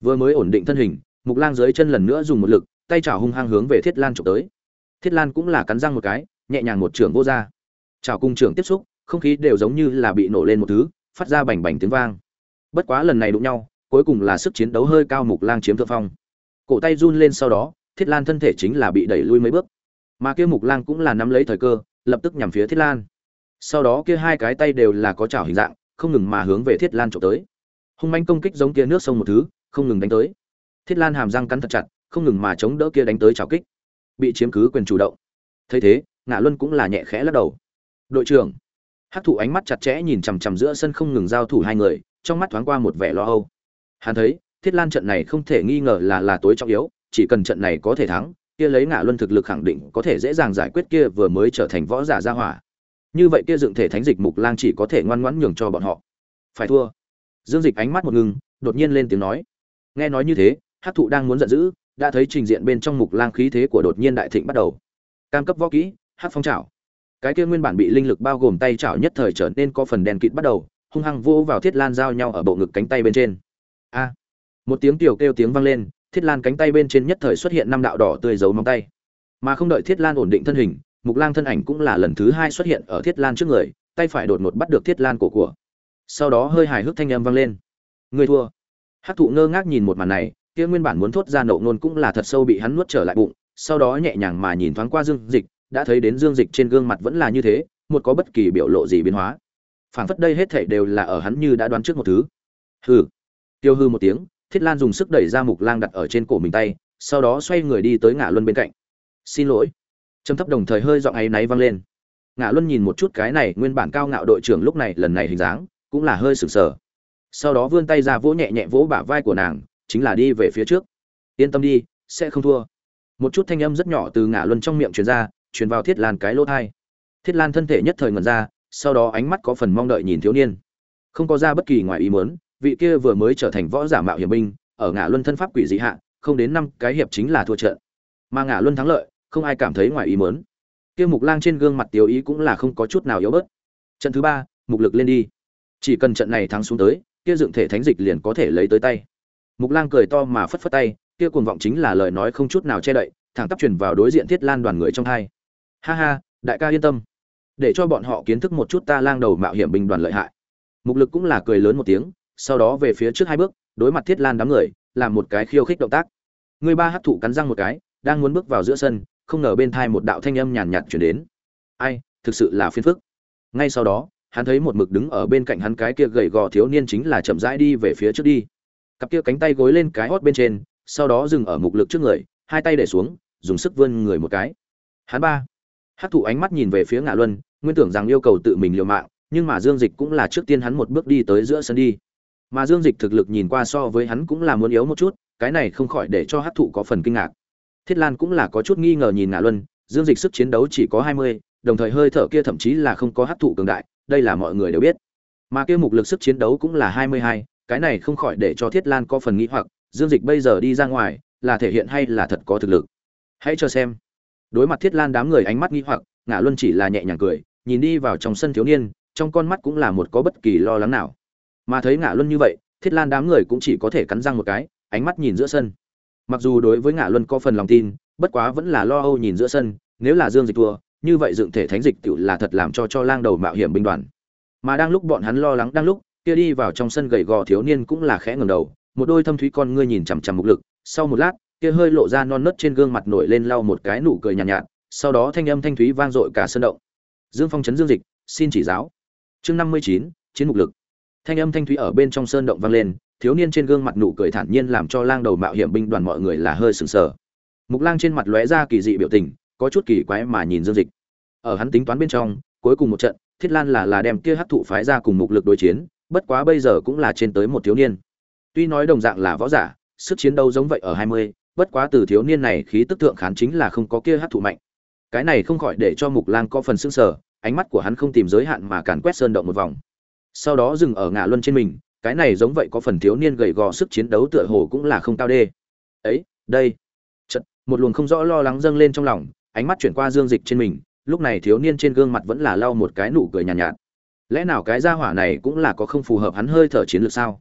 Vừa mới ổn định thân hình, mục lang dưới chân lần nữa dùng một lực, tay chảo hung hăng hướng về thiết lan trộm tới. Thiết lan cũng là cắn răng một cái, nhẹ nhàng một trường vô ra. Chảo cung trường tiếp xúc, không khí đều giống như là bị nổ lên một thứ, phát ra bành bành tiếng vang. Bất quá lần này đụng nhau, cuối cùng là sức chiến đấu hơi cao mục lang chiếm thượng phong. Cổ tay run lên sau đó, thiết lan thân thể chính là bị đẩy lui mấy bước. Mà kia mục lang cũng là nắm lấy thời cơ, lập tức nhằm phía thiết lan sau đó kia hai cái tay đều là có chảo hình dạng, không ngừng mà hướng về thiết lan trộm tới. Hung manh công kích giống kia nước sông một thứ, không ngừng đánh tới. Thiết lan hàm răng cắn thật chặt, không ngừng mà chống đỡ kia đánh tới chảo kích. Bị chiếm cứ quyền chủ động. Thấy thế ngã luân cũng là nhẹ khẽ lắc đầu. Đội trưởng. Hắc thụ ánh mắt chặt chẽ nhìn chằm chằm giữa sân không ngừng giao thủ hai người, trong mắt thoáng qua một vẻ lo âu. Hắn thấy, thiết lan trận này không thể nghi ngờ là là tối trọng yếu, chỉ cần trận này có thể thắng, kia lấy ngã luân thực lực khẳng định có thể dễ dàng giải quyết kia vừa mới trở thành võ giả gia hỏa như vậy kia dựng thể thánh dịch mục lang chỉ có thể ngoan ngoãn nhường cho bọn họ. Phải thua. Dương dịch ánh mắt một ngừng, đột nhiên lên tiếng nói. Nghe nói như thế hát thụ đang muốn giận dữ, đã thấy trình diện bên trong mục lang khí thế của đột nhiên đại thịnh bắt đầu. Cam cấp võ kỹ hát phong trào cái kia nguyên bản bị linh lực bao gồm tay chảo nhất thời trở nên có phần đèn kịt bắt đầu, hung hăng vô vào thiết lan giao nhau ở bộ ngực cánh tay bên trên. A! Một tiếng tiểu kêu tiếng vang lên, thiết lan cánh tay bên trên nhất thời xuất hiện năm đạo đỏ tươi giấu móng tay. Mà không đợi thiết lan ổn định thân hình mục lang thân ảnh cũng là lần thứ hai xuất hiện ở thiết lan trước người, tay phải đột ngột bắt được thiết lan cổ của. Sau đó hơi hài hước thanh âm vang lên. Người thua. Hát thụ ngơ ngác nhìn một màn này, kia nguyên bản muốn thốt ra nậu nôn cũng là thật sâu bị hắn nuốt trở lại bụng, sau đó nhẹ nhàng mà nhìn thoáng qua dương dịch, đã thấy đến dương dịch trên gương mặt vẫn là như thế, một có bất kỳ biểu lộ gì biến hóa. Phảng phất đây hết thảy đều là ở hắn như đã đoán trước một thứ. Hừ. Tiêu hư một tiếng, thiết lan dùng sức đẩy ra mục lang đặt ở trên cổ mình tay, sau đó xoay người đi tới ngã luân bên cạnh. Xin lỗi trầm thấp đồng thời hơi giọng áy náy vang lên. Ngã luân nhìn một chút cái này nguyên bản cao ngạo đội trưởng lúc này, lần này hình dáng cũng là hơi sừng sờ. Sau đó vươn tay ra vỗ nhẹ nhẹ vỗ bả vai của nàng, chính là đi về phía trước. Yên tâm đi, sẽ không thua. Một chút thanh âm rất nhỏ từ ngã luân trong miệng truyền ra, truyền vào thiết lan cái lỗ thai. Thiết lan thân thể nhất thời ngẩn ra, sau đó ánh mắt có phần mong đợi nhìn thiếu niên. Không có ra bất kỳ ngoài ý muốn, vị kia vừa mới trở thành võ giả mạo hiểm binh, ở ngã luân thân pháp quỷ dị hạ, không đến năm cái hiệp chính là thua trận. Mà ngã luân thắng lợi không ai cảm thấy ngoài ý muốn. Kia mục lang trên gương mặt tiêu ý cũng là không có chút nào yếu bớt. Trận thứ ba, mục lực lên đi. Chỉ cần trận này thắng xuống tới, kia dựng thể thánh dịch liền có thể lấy tới tay. Mục lang cười to mà phất phất tay, kia cuồng vọng chính là lời nói không chút nào che đậy, thẳng tắp truyền vào đối diện thiết lan đoàn người trong hai. Ha ha, đại ca yên tâm. Để cho bọn họ kiến thức một chút ta lang đầu mạo hiểm binh đoàn lợi hại. Mục lực cũng là cười lớn một tiếng, sau đó về phía trước hai bước, đối mặt thiết lan đám người, làm một cái khiêu khích động tác. Người ba hấp thụ cắn răng một cái, đang muốn bước vào giữa sân không ngờ bên thai một đạo thanh âm nhàn nhạt chuyển đến. Ai, thực sự là phiền phức. Ngay sau đó, hắn thấy một mực đứng ở bên cạnh hắn cái kia gầy gò thiếu niên chính là chậm rãi đi về phía trước đi. Cặp kia cánh tay gối lên cái hót bên trên, sau đó dừng ở mục lực trước người, hai tay để xuống, dùng sức vươn người một cái. Hắn ba. Hát thụ ánh mắt nhìn về phía ngạ luân, nguyên tưởng rằng yêu cầu tự mình liều mạng, nhưng mà dương dịch cũng là trước tiên hắn một bước đi tới giữa sân đi. Mà dương dịch thực lực nhìn qua so với hắn cũng là muốn yếu một chút, cái này không khỏi để cho hát thụ có phần kinh ngạc thiết lan cũng là có chút nghi ngờ nhìn ngạ luân, dương dịch sức chiến đấu chỉ có hai mươi, đồng thời hơi thở kia thậm chí là không có hát thụ cường đại, đây là mọi người đều biết. Mà kia mục lực sức chiến đấu cũng là hai mươi hai, cái này không khỏi để cho thiết lan có phần nghĩ hoặc, dương dịch bây giờ đi ra ngoài, là thể hiện hay là thật có thực lực? Hãy cho xem. Đối mặt thiết lan đám người ánh mắt nghĩ hoặc ngã luân chỉ là nhẹ nhàng cười, nhìn đi vào trong sân thiếu niên, trong con mắt cũng là một có bất kỳ lo lắng nào. Mà thấy ngã luân như vậy, thiết lan đám người cũng chỉ có thể cắn răng một cái, ánh mắt nhìn giữa sân mặc dù đối với ngạ luân có phần lòng tin bất quá vẫn là lo âu nhìn giữa sân nếu là dương dịch thua như vậy dựng thể thánh dịch tự là thật làm cho cho lang đầu mạo hiểm binh đoàn. Mà đang lúc bọn hắn lo lắng đang lúc kia đi vào trong sân gầy gò thiếu niên cũng là khẽ ngẩng đầu một đôi thâm thúy con ngươi nhìn chằm chằm mục lực. Sau một lát kia hơi lộ ra non nớt trên gương mặt nổi lên lau một cái nụ cười nhàn nhạt, nhạt sau đó thanh âm thanh thúy vang dội cả sân động. Dương phong chấn dương dịch xin chỉ giáo. Chương năm mươi chín chiến mục lực. Thanh âm thanh thúy ở bên trong sơn động vang lên thiếu niên trên gương mặt nụ cười thản nhiên làm cho lang đầu mạo hiểm binh đoàn mọi người là hơi sừng sờ. Mục lang trên mặt lóe ra kỳ dị biểu tình, có chút kỳ quái mà nhìn dương dịch. Ở hắn tính toán bên trong, cuối cùng một trận, thiết lan là là đem kia hắc thụ phái ra cùng mục lực đối chiến, bất quá bây giờ cũng là trên tới một thiếu niên. Tuy nói đồng dạng là võ giả, sức chiến đấu giống vậy ở hai mươi, bất quá từ thiếu niên này khí tức thượng khán chính là không có kia hắc thụ mạnh. Cái này không khỏi để cho mục lang có phần sững sờ, ánh mắt của hắn không tìm giới hạn mà càn quét sơn động một vòng. Sau đó dừng ở ngã luân trên mình cái này giống vậy có phần thiếu niên gầy gò sức chiến đấu tựa hồ cũng là không cao đê. Ấy đây. Chật, một luồng không rõ lo lắng dâng lên trong lòng ánh mắt chuyển qua dương dịch trên mình lúc này thiếu niên trên gương mặt vẫn là lau một cái nụ cười nhàn nhạt, nhạt. Lẽ nào cái gia hỏa này cũng là có không phù hợp hắn hơi thở chiến lược sao?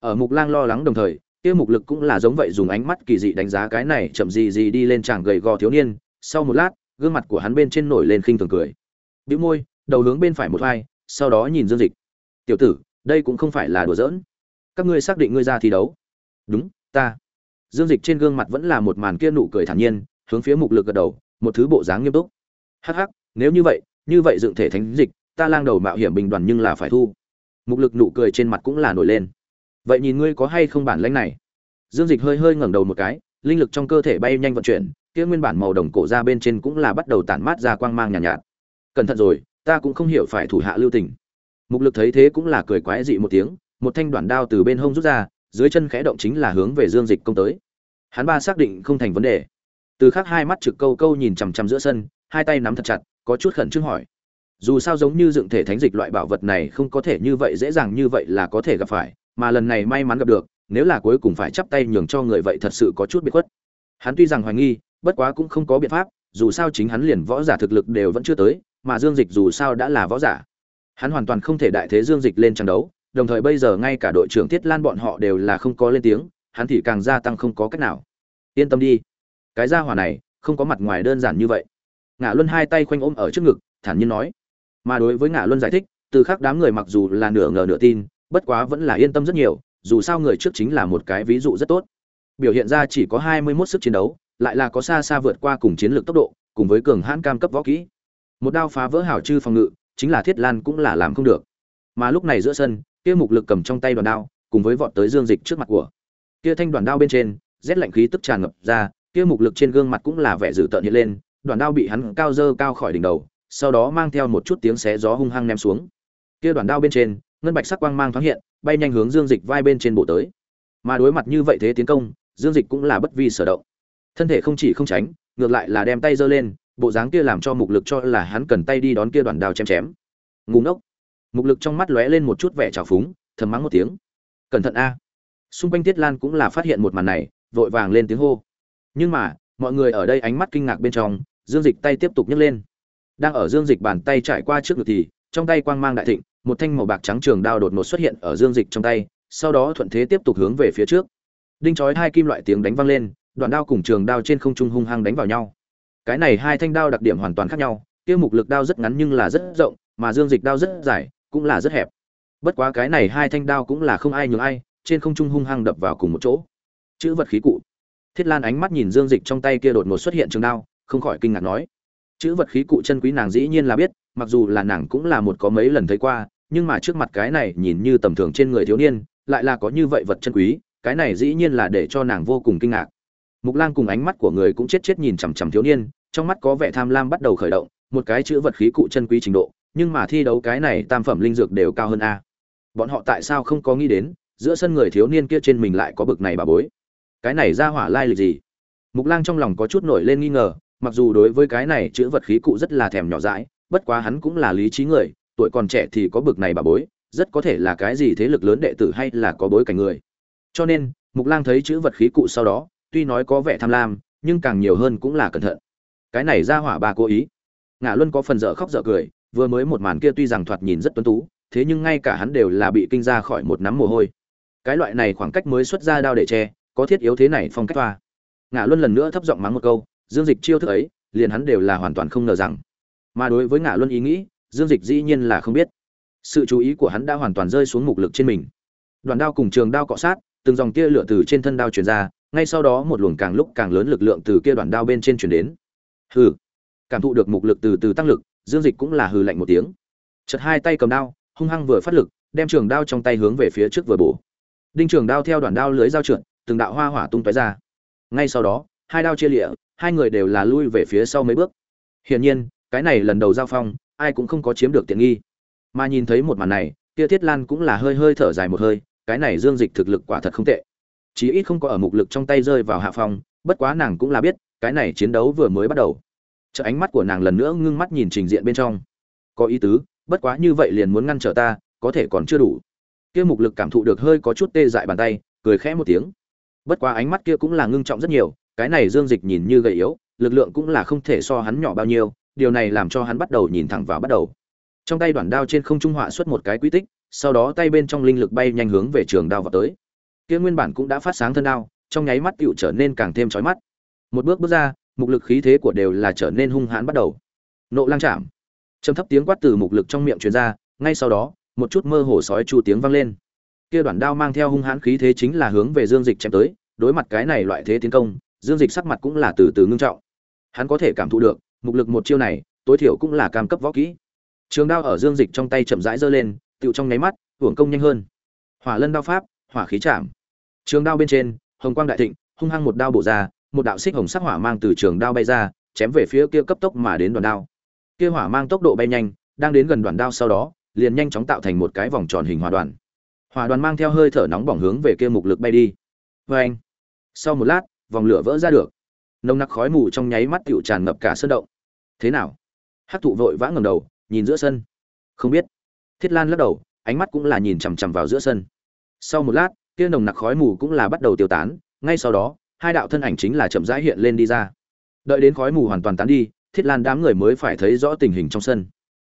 Ở mục lang lo lắng đồng thời kia mục lực cũng là giống vậy dùng ánh mắt kỳ dị đánh giá cái này chậm gì gì đi lên chàng gầy gò thiếu niên sau một lát gương mặt của hắn bên trên nổi lên khinh thường cười. Bĩu môi đầu hướng bên phải một vai sau đó nhìn dương dịch. Tiểu tử đây cũng không phải là đùa giỡn. Các ngươi xác định ngươi ra thi đấu. Đúng ta. Dương dịch trên gương mặt vẫn là một màn kia nụ cười thản nhiên hướng phía mục lực gật đầu một thứ bộ dáng nghiêm túc. Hắc hắc nếu như vậy như vậy dựng thể thánh dịch ta lang đầu mạo hiểm bình đoàn nhưng là phải thu. Mục lực nụ cười trên mặt cũng là nổi lên. Vậy nhìn ngươi có hay không bản lãnh này? Dương dịch hơi hơi ngẩng đầu một cái linh lực trong cơ thể bay nhanh vận chuyển kia nguyên bản màu đồng cổ ra bên trên cũng là bắt đầu tản mát ra quang mang nhàn nhạt, nhạt. Cẩn thận rồi ta cũng không hiểu phải thủ hạ lưu tình mục lực thấy thế cũng là cười quái dị một tiếng, một thanh đoạn đao từ bên hông rút ra, dưới chân khẽ động chính là hướng về dương dịch công tới. Hắn ba xác định không thành vấn đề. Từ khác hai mắt trực câu câu nhìn chằm chằm giữa sân, hai tay nắm thật chặt, có chút khẩn trương hỏi. Dù sao giống như dựng thể thánh dịch loại bảo vật này không có thể như vậy dễ dàng như vậy là có thể gặp phải, mà lần này may mắn gặp được, nếu là cuối cùng phải chắp tay nhường cho người vậy thật sự có chút biệt khuất. Hắn tuy rằng hoài nghi, bất quá cũng không có biện pháp, dù sao chính hắn liền võ giả thực lực đều vẫn chưa tới, mà dương dịch dù sao đã là võ giả hắn hoàn toàn không thể đại thế dương dịch lên trang đấu đồng thời bây giờ ngay cả đội trưởng Tiết Lan bọn họ đều là không có lên tiếng, hắn thì càng gia tăng không có cách nào. Yên tâm đi, cái gia hỏa này không có mặt ngoài đơn giản như vậy. Ngạ Luân hai tay khoanh ôm ở trước ngực, thản nhiên nói. Mà đối với Ngạ Luân giải thích, từ khác đám người mặc dù là nửa ngờ nửa tin, bất quá vẫn là yên tâm rất nhiều, dù sao người trước chính là một cái ví dụ rất tốt. Biểu hiện ra chỉ có 21 sức chiến đấu, lại là có xa xa vượt qua cùng chiến lược tốc độ, cùng với cường hãn cam cấp võ kỹ. Một đao phá vỡ hảo chư phòng ngự, chính là Thiết Lan cũng là làm không được. Mà lúc này giữa sân, kia mục lực cầm trong tay đoàn đao, cùng với vọt tới Dương Dịch trước mặt của. Kia thanh đoàn đao bên trên, rét lạnh khí tức tràn ngập ra, kia mục lực trên gương mặt cũng là vẻ dữ tợn hiện lên, đoàn đao bị hắn cao dơ cao khỏi đỉnh đầu, sau đó mang theo một chút tiếng xé gió hung hăng ném xuống. Kia đoàn đao bên trên, ngân bạch sắc quang mang thoáng hiện bay nhanh hướng dương dịch vai bên trên bộ tới mà đối mặt như vậy thế tiến công dương dịch cũng là bất vi sở động thân thể không chỉ không tránh ngược lại là đem tay giơ lên bộ dáng kia làm cho mục lực cho là hắn cần tay đi đón kia đoàn đao chém chém. Ngủ ngốc. Mục lực trong mắt lóe lên một chút vẻ trào phúng, thầm mắng một tiếng. Cẩn thận a. Xung quanh tiết lan cũng là phát hiện một màn này, vội vàng lên tiếng hô. Nhưng mà, mọi người ở đây ánh mắt kinh ngạc bên trong, dương dịch tay tiếp tục nhấc lên. Đang ở dương dịch bàn tay trải qua trước ngực thì, trong tay quang mang đại thịnh, một thanh màu bạc trắng trường đao đột ngột xuất hiện ở dương dịch trong tay, sau đó thuận thế tiếp tục hướng về phía trước. Đinh chói hai kim loại tiếng đánh vang lên đoạn đao cùng trường đao trên không trung hung hăng đánh vào nhau cái này hai thanh đao đặc điểm hoàn toàn khác nhau tiêu mục lực đao rất ngắn nhưng là rất rộng, mà dương dịch đao rất dài, cũng là rất hẹp. Bất quá cái này hai thanh đao cũng là không ai nhường ai, trên không trung hung hăng đập vào cùng một chỗ. Chữ vật khí cụ. Thiết lan ánh mắt nhìn dương dịch trong tay kia đột ngột xuất hiện trường đao, không khỏi kinh ngạc nói. Chữ vật khí cụ chân quý nàng dĩ nhiên là biết, mặc dù là nàng cũng là một có mấy lần thấy qua, nhưng mà trước mặt cái này nhìn như tầm thường trên người thiếu niên, lại là có như vậy vật chân quý, cái này dĩ nhiên là để cho nàng vô cùng kinh ngạc. Mục lang cùng ánh mắt của người cũng chết chết nhìn chằm chằm thiếu niên trong mắt có vẻ tham lam bắt đầu khởi động, một cái chữ vật khí cụ chân quý trình độ, nhưng mà thi đấu cái này tam phẩm linh dược đều cao hơn a. Bọn họ tại sao không có nghĩ đến, giữa sân người thiếu niên kia trên mình lại có bực này bà bối. Cái này ra hỏa lai lịch gì? Mục lang trong lòng có chút nổi lên nghi ngờ, mặc dù đối với cái này chữ vật khí cụ rất là thèm nhỏ dãi, bất quá hắn cũng là lý trí người, tuổi còn trẻ thì có bực này bà bối, rất có thể là cái gì thế lực lớn đệ tử hay là có bối cảnh người. Cho nên, mục lang thấy chữ vật khí cụ sau đó, tuy nói có vẻ tham lam, nhưng càng nhiều hơn cũng là cẩn thận cái này ra hỏa bà cố ý. Ngạ luân có phần dở khóc dở cười, vừa mới một màn kia tuy rằng thoạt nhìn rất tuấn tú, thế nhưng ngay cả hắn đều là bị kinh ra khỏi một nắm mồ hôi. Cái loại này khoảng cách mới xuất ra đao để che, có thiết yếu thế này phong cách toa. Ngạ luân lần nữa thấp giọng mắng một câu, dương dịch chiêu thức ấy, liền hắn đều là hoàn toàn không ngờ rằng. Mà đối với ngạ luân ý nghĩ, dương dịch dĩ nhiên là không biết. Sự chú ý của hắn đã hoàn toàn rơi xuống mục lực trên mình. Đoàn đao cùng trường đao cọ sát, từng dòng tia lửa từ trên thân đao truyền ra, ngay sau đó một luồng càng lúc càng lớn lực lượng từ kia đoàn đao bên trên truyền đến hừ. Cảm thụ được mục lực từ từ tăng lực, dương dịch cũng là hừ lạnh một tiếng. Chật hai tay cầm đao, hung hăng vừa phát lực, đem trường đao trong tay hướng về phía trước vừa bổ. Đinh trường đao theo đoàn đao lưới dao trượt, từng đạo hoa hỏa tung tóe ra. Ngay sau đó, hai đao chia lịa, hai người đều là lui về phía sau mấy bước. Hiển nhiên, cái này lần đầu giao phong, ai cũng không có chiếm được tiện nghi. Mà nhìn thấy một màn này kia thiết lan cũng là hơi hơi thở dài một hơi, cái này dương dịch thực lực quả thật không tệ. Chí ít không có ở mục lực trong tay rơi vào hạ phong, bất quá nàng cũng là biết cái này chiến đấu vừa mới bắt đầu. Chợ ánh mắt của nàng lần nữa ngưng mắt nhìn trình diện bên trong. Có ý tứ, bất quá như vậy liền muốn ngăn trở ta, có thể còn chưa đủ. Kia mục lực cảm thụ được hơi có chút tê dại bàn tay, cười khẽ một tiếng. Bất quá ánh mắt kia cũng là ngưng trọng rất nhiều, cái này dương dịch nhìn như gầy yếu, lực lượng cũng là không thể so hắn nhỏ bao nhiêu, điều này làm cho hắn bắt đầu nhìn thẳng vào bắt đầu. Trong tay đoạn đao trên không trung họa xuất một cái quy tích, sau đó tay bên trong linh lực bay nhanh hướng về trường đao vào tới. Kia nguyên bản cũng đã phát sáng thân đao, trong nháy mắt tựu trở nên càng thêm chói mắt một bước bước ra, mục lực khí thế của đều là trở nên hung hãn bắt đầu. Nộ lang chạm. Trầm thấp tiếng quát từ mục lực trong miệng truyền ra, ngay sau đó, một chút mơ hồ sói chu tiếng vang lên. Kia đoạn đao mang theo hung hãn khí thế chính là hướng về dương dịch chém tới, đối mặt cái này loại thế tiến công, dương dịch sắc mặt cũng là từ từ ngưng trọng. Hắn có thể cảm thụ được, mục lực một chiêu này, tối thiểu cũng là cam cấp võ kỹ. Trường đao ở dương dịch trong tay chậm rãi giơ lên, tựu trong nháy mắt, hưởng công nhanh hơn. Hỏa lân đao pháp, hỏa khí chạm. Trường đao bên trên, hồng quang đại thịnh, hung hăng một đao bổ ra một đạo xích hồng sắc hỏa mang từ trường đao bay ra, chém về phía kia cấp tốc mà đến đoàn đao. Kia hỏa mang tốc độ bay nhanh, đang đến gần đoàn đao sau đó, liền nhanh chóng tạo thành một cái vòng tròn hình hỏa đoàn. Hỏa đoàn mang theo hơi thở nóng bỏng hướng về kia mục lực bay đi. Oeng. anh sau một lát, vòng lửa vỡ ra được. Nồng nặc khói mù trong nháy mắt tụ tràn ngập cả sân động. Thế nào? Hắc thụ vội vã ngẩng đầu, nhìn giữa sân. Không biết. Thiết lan lắc đầu, ánh mắt cũng là nhìn chằm chằm vào giữa sân. Sau một lát, kia nồng nặc khói mù cũng là bắt đầu tiêu tán, ngay sau đó hai đạo thân ảnh chính là chậm rãi hiện lên đi ra. Đợi đến khói mù hoàn toàn tán đi, thiết lan đám người mới phải thấy rõ tình hình trong sân.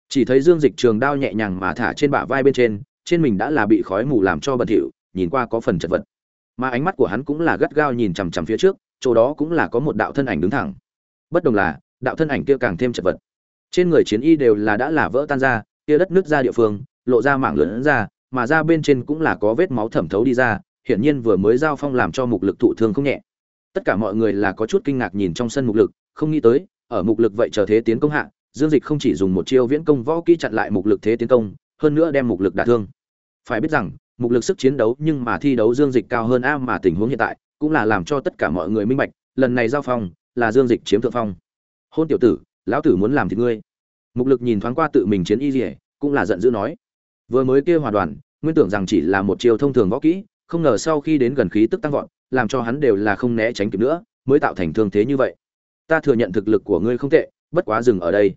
Chỉ thấy dương dịch trường đao nhẹ nhàng mà thả trên bả vai bên trên trên mình đã là bị khói mù làm cho bẩn thỉu, nhìn qua có phần chật vật. Mà ánh mắt của hắn cũng là gắt gao nhìn chằm chằm phía trước, chỗ đó cũng là có một đạo thân ảnh đứng thẳng. Bất đồng là, đạo thân ảnh kia càng thêm chật vật. Trên người chiến y đều là đã là vỡ tan ra, kia đất nước ra địa phương, lộ ra mảng lớn ra, mà ra bên trên cũng là có vết máu thẩm thấu đi ra, hiển nhiên vừa mới giao phong làm cho mục lực thụ thương không nhẹ tất cả mọi người là có chút kinh ngạc nhìn trong sân mục lực, không nghĩ tới, ở mục lực vậy chờ thế tiến công hạ, dương dịch không chỉ dùng một chiêu viễn công võ kỹ chặn lại mục lực thế tiến công, hơn nữa đem mục lực đả thương. Phải biết rằng, mục lực sức chiến đấu nhưng mà thi đấu dương dịch cao hơn a mà tình huống hiện tại, cũng là làm cho tất cả mọi người minh bạch, lần này giao phong, là dương dịch chiếm thượng phong. Hôn tiểu tử, lão tử muốn làm thì ngươi. Mục lực nhìn thoáng qua tự mình chiến y dỉa cũng là giận dữ nói. Vừa mới kia hòa đoàn, nguyên tưởng rằng chỉ là một chiêu thông thường võ kỹ không ngờ sau khi đến gần khí tức tăng vọt, làm cho hắn đều là không né tránh kịp nữa, mới tạo thành thương thế như vậy. Ta thừa nhận thực lực của ngươi không tệ, bất quá dừng ở đây.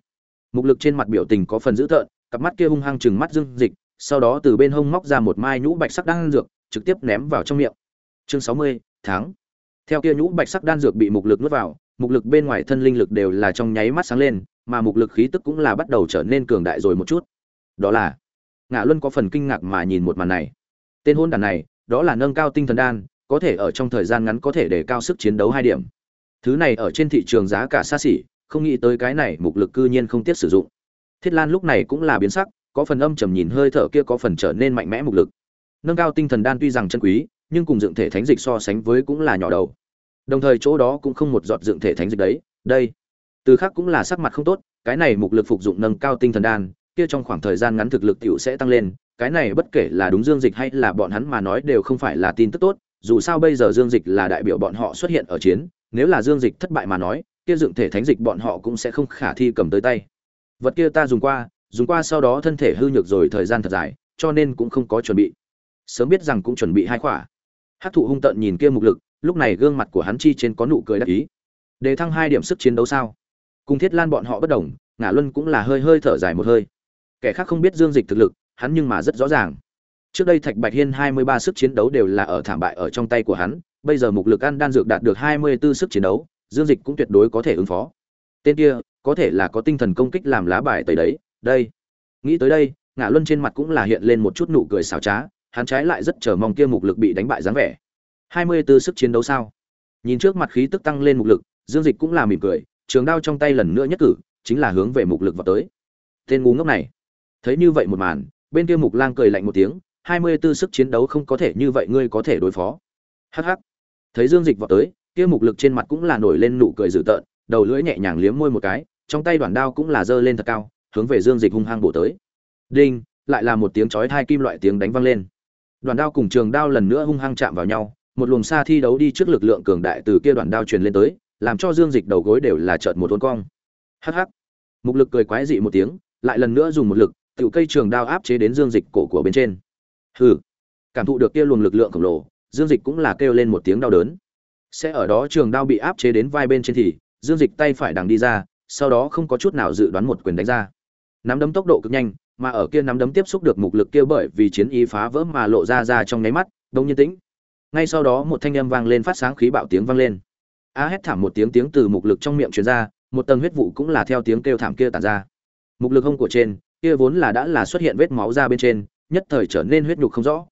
Mục lực trên mặt biểu tình có phần dữ tợn, cặp mắt kia hung hăng chừng mắt dương dịch, sau đó từ bên hông móc ra một mai nhũ bạch sắc đan dược, trực tiếp ném vào trong miệng. Chương sáu mươi, tháng. Theo kia nhũ bạch sắc đan dược bị mục lực nuốt vào, mục lực bên ngoài thân linh lực đều là trong nháy mắt sáng lên, mà mục lực khí tức cũng là bắt đầu trở nên cường đại rồi một chút. Đó là, ngạ luân có phần kinh ngạc mà nhìn một màn này. Tên hôn đàn này đó là nâng cao tinh thần đan, có thể ở trong thời gian ngắn có thể để cao sức chiến đấu hai điểm. Thứ này ở trên thị trường giá cả xa xỉ, không nghĩ tới cái này mục lực cư nhiên không tiếc sử dụng. Thiết lan lúc này cũng là biến sắc, có phần âm trầm nhìn hơi thở kia có phần trở nên mạnh mẽ mục lực. Nâng cao tinh thần đan tuy rằng chân quý, nhưng cùng dựng thể thánh dịch so sánh với cũng là nhỏ đầu. Đồng thời chỗ đó cũng không một giọt dựng thể thánh dịch đấy, đây. Từ khác cũng là sắc mặt không tốt, cái này mục lực phục dụng nâng cao tinh thần đan, kia trong khoảng thời gian ngắn thực lực tiểu sẽ tăng lên cái này bất kể là đúng dương dịch hay là bọn hắn mà nói đều không phải là tin tức tốt, dù sao bây giờ dương dịch là đại biểu bọn họ xuất hiện ở chiến, nếu là dương dịch thất bại mà nói, kia dựng thể thánh dịch bọn họ cũng sẽ không khả thi cầm tới tay. Vật kia ta dùng qua dùng qua sau đó thân thể hư nhược rồi thời gian thật dài, cho nên cũng không có chuẩn bị. Sớm biết rằng cũng chuẩn bị hai khỏa. Hắc thụ hung tận nhìn kia mục lực, lúc này gương mặt của hắn chi trên có nụ cười đắc ý. Đề thăng hai điểm sức chiến đấu sao? Cùng thiết lan bọn họ bất đồng ngã luân cũng là hơi hơi thở dài một hơi. Kẻ khác không biết dương dịch thực lực hắn nhưng mà rất rõ ràng. Trước đây thạch bạch hiên hai mươi ba sức chiến đấu đều là ở thảm bại ở trong tay của hắn, bây giờ mục lực ăn đan dược đạt được hai mươi 24 sức chiến đấu, dương dịch cũng tuyệt đối có thể ứng phó. Tên kia, có thể là có tinh thần công kích làm lá bài tẩy đấy, đây. Nghĩ tới đây ngã luân trên mặt cũng là hiện lên một chút nụ cười xảo trá, hắn trái lại rất chờ mong kia mục lực bị đánh bại dáng vẻ. hai mươi 24 sức chiến đấu sao? Nhìn trước mặt khí tức tăng lên mục lực, dương dịch cũng là mỉm cười, trường đao trong tay lần nữa nhất cử, chính là hướng về mục lực vào tới. Tên ngu ngốc này, thấy như vậy một màn bên kia mục lang cười lạnh một tiếng, hai mươi tư sức chiến đấu không có thể như vậy ngươi có thể đối phó. Hắc hắc. Thấy dương dịch vào tới, kia mục lực trên mặt cũng là nổi lên nụ cười dữ tợn, đầu lưỡi nhẹ nhàng liếm môi một cái, trong tay đoạn đao cũng là giơ lên thật cao, hướng về dương dịch hung hăng bổ tới. Đinh, lại là một tiếng chói thai kim loại tiếng đánh vang lên. Đoàn đao cùng trường đao lần nữa hung hăng chạm vào nhau, một luồng xa thi đấu đi trước lực lượng cường đại từ kia đoàn đao truyền lên tới, làm cho dương dịch đầu gối đều là trợn một hôn cong. Hắc hắc. Mục lực cười quái dị một tiếng, lại lần nữa dùng một lực tiểu cây trường đao áp chế đến dương dịch cổ của bên trên. Hừ, cảm thụ được kia luồng lực lượng khổng lồ, dương dịch cũng là kêu lên một tiếng đau đớn. Sẽ ở đó trường đao bị áp chế đến vai bên trên thì, dương dịch tay phải đằng đi ra, sau đó không có chút nào dự đoán một quyền đánh ra. Nắm đấm tốc độ cực nhanh, mà ở kia nắm đấm tiếp xúc được mục lực kia bởi vì chiến ý phá vỡ mà lộ ra ra trong nháy mắt, đông nhiên tĩnh. Ngay sau đó một thanh âm vang lên phát sáng khí bạo tiếng vang lên. A hét thảm một tiếng tiếng từ mục lực trong miệng truyền ra, một tầng huyết vụ cũng là theo tiếng kêu thảm kia tản ra. Mục lực hông của trên kia vốn là đã là xuất hiện vết máu ra bên trên, nhất thời trở nên huyết nhục không rõ.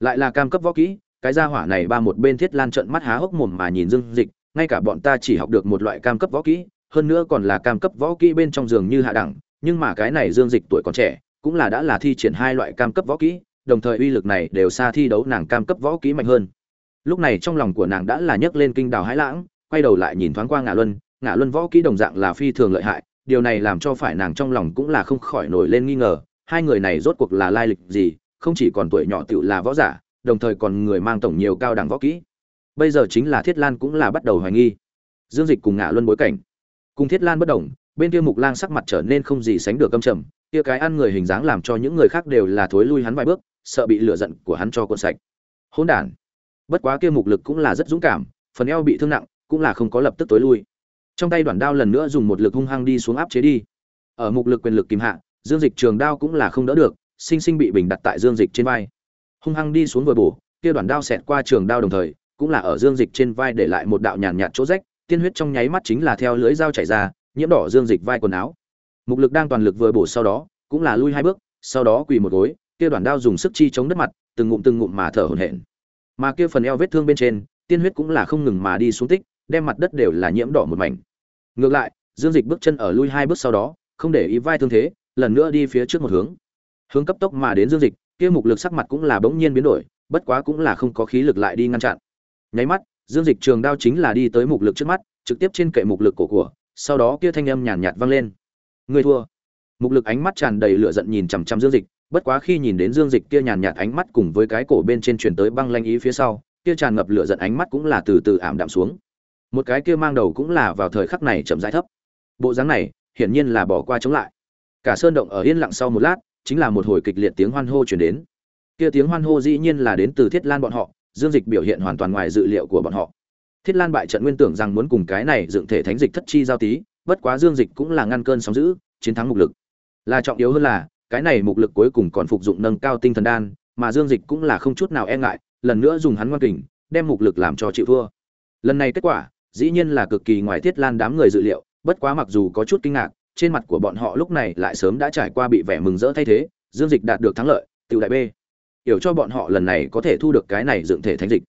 Lại là cam cấp võ kỹ, cái gia hỏa này ba một bên thiết lan trận mắt há hốc mồm mà nhìn dương dịch, ngay cả bọn ta chỉ học được một loại cam cấp võ kỹ, hơn nữa còn là cam cấp võ kỹ bên trong giường như hạ đẳng, nhưng mà cái này dương dịch tuổi còn trẻ, cũng là đã là thi triển hai loại cam cấp võ kỹ, đồng thời uy lực này đều xa thi đấu nàng cam cấp võ kỹ mạnh hơn. Lúc này trong lòng của nàng đã là nhấc lên kinh đào hãi lãng, quay đầu lại nhìn thoáng qua ngã luân ngã luân võ kỹ đồng dạng là phi thường lợi hại điều này làm cho phải nàng trong lòng cũng là không khỏi nổi lên nghi ngờ, hai người này rốt cuộc là lai lịch gì, không chỉ còn tuổi nhỏ tựu là võ giả, đồng thời còn người mang tổng nhiều cao đẳng võ kỹ. Bây giờ chính là thiết lan cũng là bắt đầu hoài nghi. Dương dịch cùng ngã luân bối cảnh. Cùng thiết lan bất đồng, bên kia mục lang sắc mặt trở nên không gì sánh được căm trầm, kia cái ăn người hình dáng làm cho những người khác đều là thối lui hắn vài bước, sợ bị lửa giận của hắn cho cuộn sạch. Hỗn đản. Bất quá kia mục lực cũng là rất dũng cảm, phần eo bị thương nặng, cũng là không có lập tức tối lui trong tay đoạn đao lần nữa dùng một lực hung hăng đi xuống áp chế đi. Ở mục lực quyền lực kìm hạ, dương dịch trường đao cũng là không đỡ được, sinh sinh bị bình đặt tại dương dịch trên vai. Hung hăng đi xuống vừa bổ, kia đoạn đao xẹt qua trường đao đồng thời, cũng là ở dương dịch trên vai để lại một đạo nhàn nhạt chỗ rách, tiên huyết trong nháy mắt chính là theo lưỡi dao chảy ra, nhiễm đỏ dương dịch vai quần áo. Mục lực đang toàn lực vừa bổ sau đó, cũng là lui hai bước, sau đó quỳ một gối, kia đoạn đao dùng sức chi chống đất mặt, từng ngụm từng ngụm mà thở hổn hển. Mà kia phần eo vết thương bên trên, tiên huyết cũng là không ngừng mà đi xuống tích, đem mặt đất đều là nhiễm đỏ một mảnh ngược lại, dương dịch bước chân ở lui hai bước sau đó, không để ý vai thương thế, lần nữa đi phía trước một hướng. Hướng cấp tốc mà đến dương dịch, kia mục lực sắc mặt cũng là bỗng nhiên biến đổi, bất quá cũng là không có khí lực lại đi ngăn chặn. Nháy mắt, dương dịch trường đao chính là đi tới mục lực trước mắt, trực tiếp trên kệ mục lực cổ của, sau đó kia thanh âm nhàn nhạt vang lên. Người thua. Mục lực ánh mắt tràn đầy lửa giận nhìn chằm chằm dương dịch, bất quá khi nhìn đến dương dịch kia nhàn nhạt ánh mắt cùng với cái cổ bên trên truyền tới băng lanh ý phía sau, kia tràn ngập lửa giận ánh mắt cũng là từ từ ảm đạm xuống một cái kia mang đầu cũng là vào thời khắc này chậm rãi thấp. Bộ dáng này, hiển nhiên là bỏ qua chống lại. Cả sơn động ở yên lặng sau một lát, chính là một hồi kịch liệt tiếng hoan hô chuyển đến. Kia tiếng hoan hô dĩ nhiên là đến từ thiết lan bọn họ, dương dịch biểu hiện hoàn toàn ngoài dự liệu của bọn họ. Thiết lan bại trận nguyên tưởng rằng muốn cùng cái này dựng thể thánh dịch thất chi giao tí, bất quá dương dịch cũng là ngăn cơn sóng giữ chiến thắng mục lực. Là trọng yếu hơn là, cái này mục lực cuối cùng còn phục dụng nâng cao tinh thần đan, mà dương dịch cũng là không chút nào e ngại, lần nữa dùng hắn ngoan kình, đem mục lực làm cho chịu thua. Lần này kết quả dĩ nhiên là cực kỳ ngoài thiết lan đám người dự liệu, bất quá mặc dù có chút kinh ngạc, trên mặt của bọn họ lúc này lại sớm đã trải qua bị vẻ mừng rỡ thay thế, dương dịch đạt được thắng lợi tự đại b hiểu cho bọn họ lần này có thể thu được cái này dựng thể thánh dịch.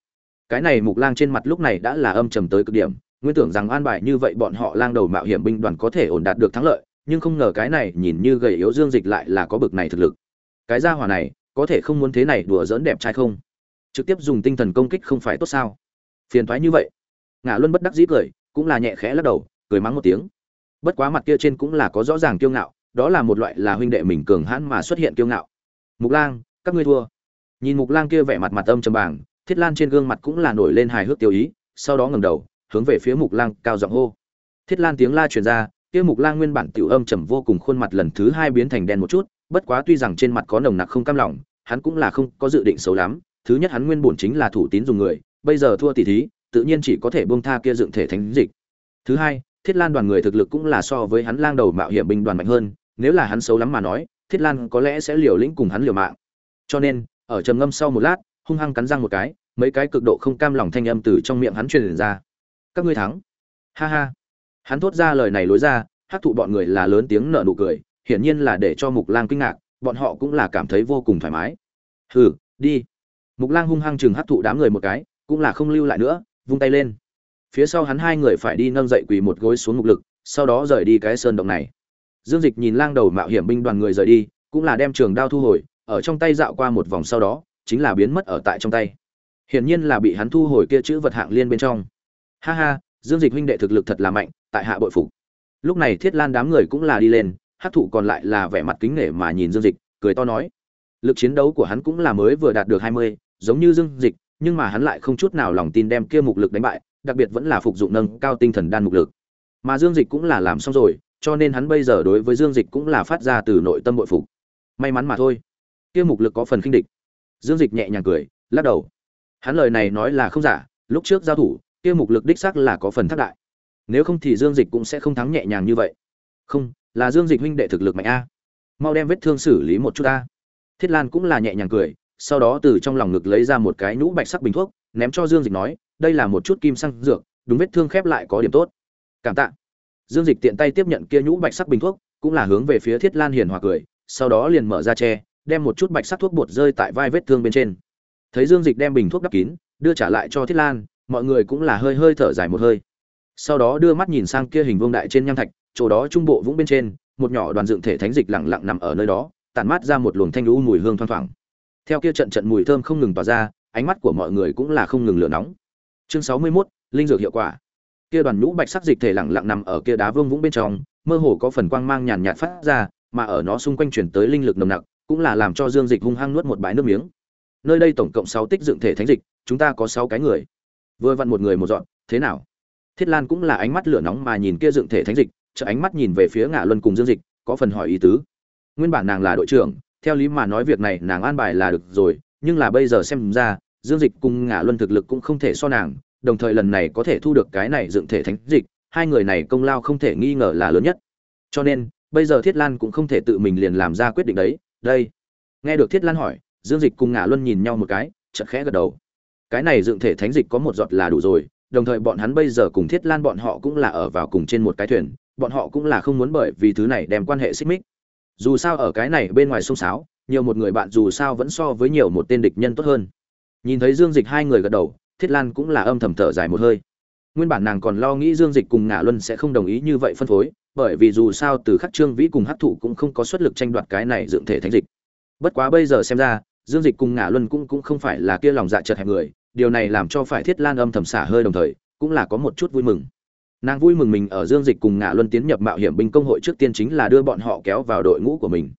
Cái này mục lang trên mặt lúc này đã là âm trầm tới cực điểm, nguyên tưởng rằng an bài như vậy bọn họ lang đầu mạo hiểm binh đoàn có thể ổn đạt được thắng lợi, nhưng không ngờ cái này nhìn như gầy yếu dương dịch lại là có bực này thực lực. Cái gia hỏa này, có thể không muốn thế này đùa dỡn đẹp trai không? Trực tiếp dùng tinh thần công kích không phải tốt sao? Phiền thoái như vậy ngã luân bất đắc dĩ cười, cũng là nhẹ khẽ lắc đầu, cười mắng một tiếng. Bất quá mặt kia trên cũng là có rõ ràng kiêu ngạo, đó là một loại là huynh đệ mình cường hãn mà xuất hiện kiêu ngạo. Mục lang, các ngươi thua. Nhìn mục lang kia vẻ mặt mặt âm trầm bảng thiết lan trên gương mặt cũng là nổi lên hài hước tiêu ý, sau đó ngẩng đầu, hướng về phía mục lang cao giọng hô. Thiết lan tiếng la truyền ra, kia mục lang nguyên bản tiểu âm trầm vô cùng khuôn mặt lần thứ hai biến thành đen một chút, bất quá tuy rằng trên mặt có nồng nặc không cam lòng, hắn cũng là không có dự định xấu lắm, thứ nhất hắn nguyên bổn chính là thủ tín dùng người, bây giờ thua tỷ thí tự nhiên chỉ có thể buông tha kia dựng thể thánh dịch. Thứ hai, thiết lan đoàn người thực lực cũng là so với hắn lang đầu mạo hiểm binh đoàn mạnh hơn, nếu là hắn xấu lắm mà nói, thiết lan có lẽ sẽ liều lĩnh cùng hắn liều mạng. Cho nên, ở trầm ngâm sau một lát, hung hăng cắn răng một cái, mấy cái cực độ không cam lòng thanh âm từ trong miệng hắn truyền ra. Các ngươi thắng. Ha ha. Hắn thốt ra lời này lối ra hát thụ bọn người là lớn tiếng nở nụ cười, hiển nhiên là để cho mục lang kinh ngạc, bọn họ cũng là cảm thấy vô cùng thoải mái. Hừ, đi. Mục lang hung hăng chừng hát thụ đám người một cái, cũng là không lưu lại nữa vung tay lên. Phía sau hắn hai người phải đi nâng dậy quỳ một gối xuống ngục lực, sau đó rời đi cái sơn động này. Dương dịch nhìn lang đầu mạo hiểm binh đoàn người rời đi, cũng là đem trường đao thu hồi, ở trong tay dạo qua một vòng sau đó, chính là biến mất ở tại trong tay. Hiển nhiên là bị hắn thu hồi kia chữ vật hạng liên bên trong. Ha ha, dương dịch huynh đệ thực lực thật là mạnh, tại hạ bội phục. Lúc này thiết lan đám người cũng là đi lên hát thụ còn lại là vẻ mặt kính nể mà nhìn dương dịch, cười to nói. Lực chiến đấu của hắn cũng là mới vừa đạt được hai mươi, giống như dương dịch nhưng mà hắn lại không chút nào lòng tin đem kia mục lực đánh bại, đặc biệt vẫn là phục dụng nâng cao tinh thần đan mục lực. Mà dương dịch cũng là làm xong rồi, cho nên hắn bây giờ đối với dương dịch cũng là phát ra từ nội tâm bội phục. May mắn mà thôi. Kia mục lực có phần khinh địch. Dương dịch nhẹ nhàng cười, lắc đầu. Hắn lời này nói là không giả, lúc trước giao thủ, kia mục lực đích xác là có phần thất đại. Nếu không thì dương dịch cũng sẽ không thắng nhẹ nhàng như vậy. Không, là dương dịch huynh đệ thực lực mạnh a. Mau đem vết thương xử lý một chút a. Thiết lan cũng là nhẹ nhàng cười sau đó từ trong lòng ngực lấy ra một cái nhũ bạch sắc bình thuốc, ném cho dương dịch nói, đây là một chút kim xăng dược, đúng vết thương khép lại có điểm tốt. Cảm tạ. Dương dịch tiện tay tiếp nhận kia nhũ bạch sắc bình thuốc, cũng là hướng về phía thiết lan hiền hòa cười, sau đó liền mở ra tre đem một chút bạch sắc thuốc bột rơi tại vai vết thương bên trên. Thấy dương dịch đem bình thuốc đắp kín, đưa trả lại cho thiết lan, mọi người cũng là hơi hơi thở dài một hơi. Sau đó đưa mắt nhìn sang kia hình vương đại trên nham thạch, chỗ đó trung bộ vũng bên trên, một nhỏ đoàn dựng thể thánh dịch lặng lặng nằm ở nơi đó, tản mát ra một luồng thanh lũ mùi hương thoang thoảng theo kia trận trận mùi thơm không ngừng tỏa ra ánh mắt của mọi người cũng là không ngừng lửa nóng. Chương sáu mươi 61, linh dược hiệu quả. Kia đoàn nhũ bạch sắc dịch thể lặng lặng nằm ở kia đá vương vũng bên trong mơ hồ có phần quang mang nhàn nhạt phát ra mà ở nó xung quanh chuyển tới linh lực nồng nặc cũng là làm cho dương dịch hung hăng nuốt một bãi nước miếng. Nơi đây tổng cộng sáu tích dựng thể thánh dịch chúng ta có sáu cái người. Vừa vặn một người một dọn thế nào? Thiết lan cũng là ánh mắt lửa nóng mà nhìn kia dựng thể thánh dịch chợ ánh mắt nhìn về phía ngã luân cùng dương dịch có phần hỏi ý tứ. Nguyên bản nàng là đội trưởng theo lý mà nói việc này nàng an bài là được rồi, nhưng là bây giờ xem ra, dương dịch cùng ngã luân thực lực cũng không thể so nàng, đồng thời lần này có thể thu được cái này dựng thể thánh dịch, hai người này công lao không thể nghi ngờ là lớn nhất. Cho nên, bây giờ thiết lan cũng không thể tự mình liền làm ra quyết định đấy, đây. Nghe được thiết lan hỏi, dương dịch cùng ngã luân nhìn nhau một cái chật khẽ gật đầu. Cái này dựng thể thánh dịch có một giọt là đủ rồi, đồng thời bọn hắn bây giờ cùng thiết lan bọn họ cũng là ở vào cùng trên một cái thuyền, bọn họ cũng là không muốn bởi vì thứ này đem quan hệ xích mích dù sao ở cái này bên ngoài sông sáo, nhiều một người bạn dù sao vẫn so với nhiều một tên địch nhân tốt hơn. Nhìn thấy dương dịch hai người gật đầu, thiết lan cũng là âm thầm thở dài một hơi. Nguyên bản nàng còn lo nghĩ dương dịch cùng ngã luân sẽ không đồng ý như vậy phân phối, bởi vì dù sao từ khắc trương vĩ cùng hắc thụ cũng không có xuất lực tranh đoạt cái này dựng thể thánh dịch. Bất quá bây giờ xem ra, dương dịch cùng ngã luân cũng cũng không phải là kia lòng dạ chợt hẹp người, điều này làm cho phải thiết lan âm thầm xả hơi đồng thời, cũng là có một chút vui mừng nàng vui mừng mình ở dương dịch cùng ngã luân tiến nhập mạo hiểm binh công hội trước tiên chính là đưa bọn họ kéo vào đội ngũ của mình.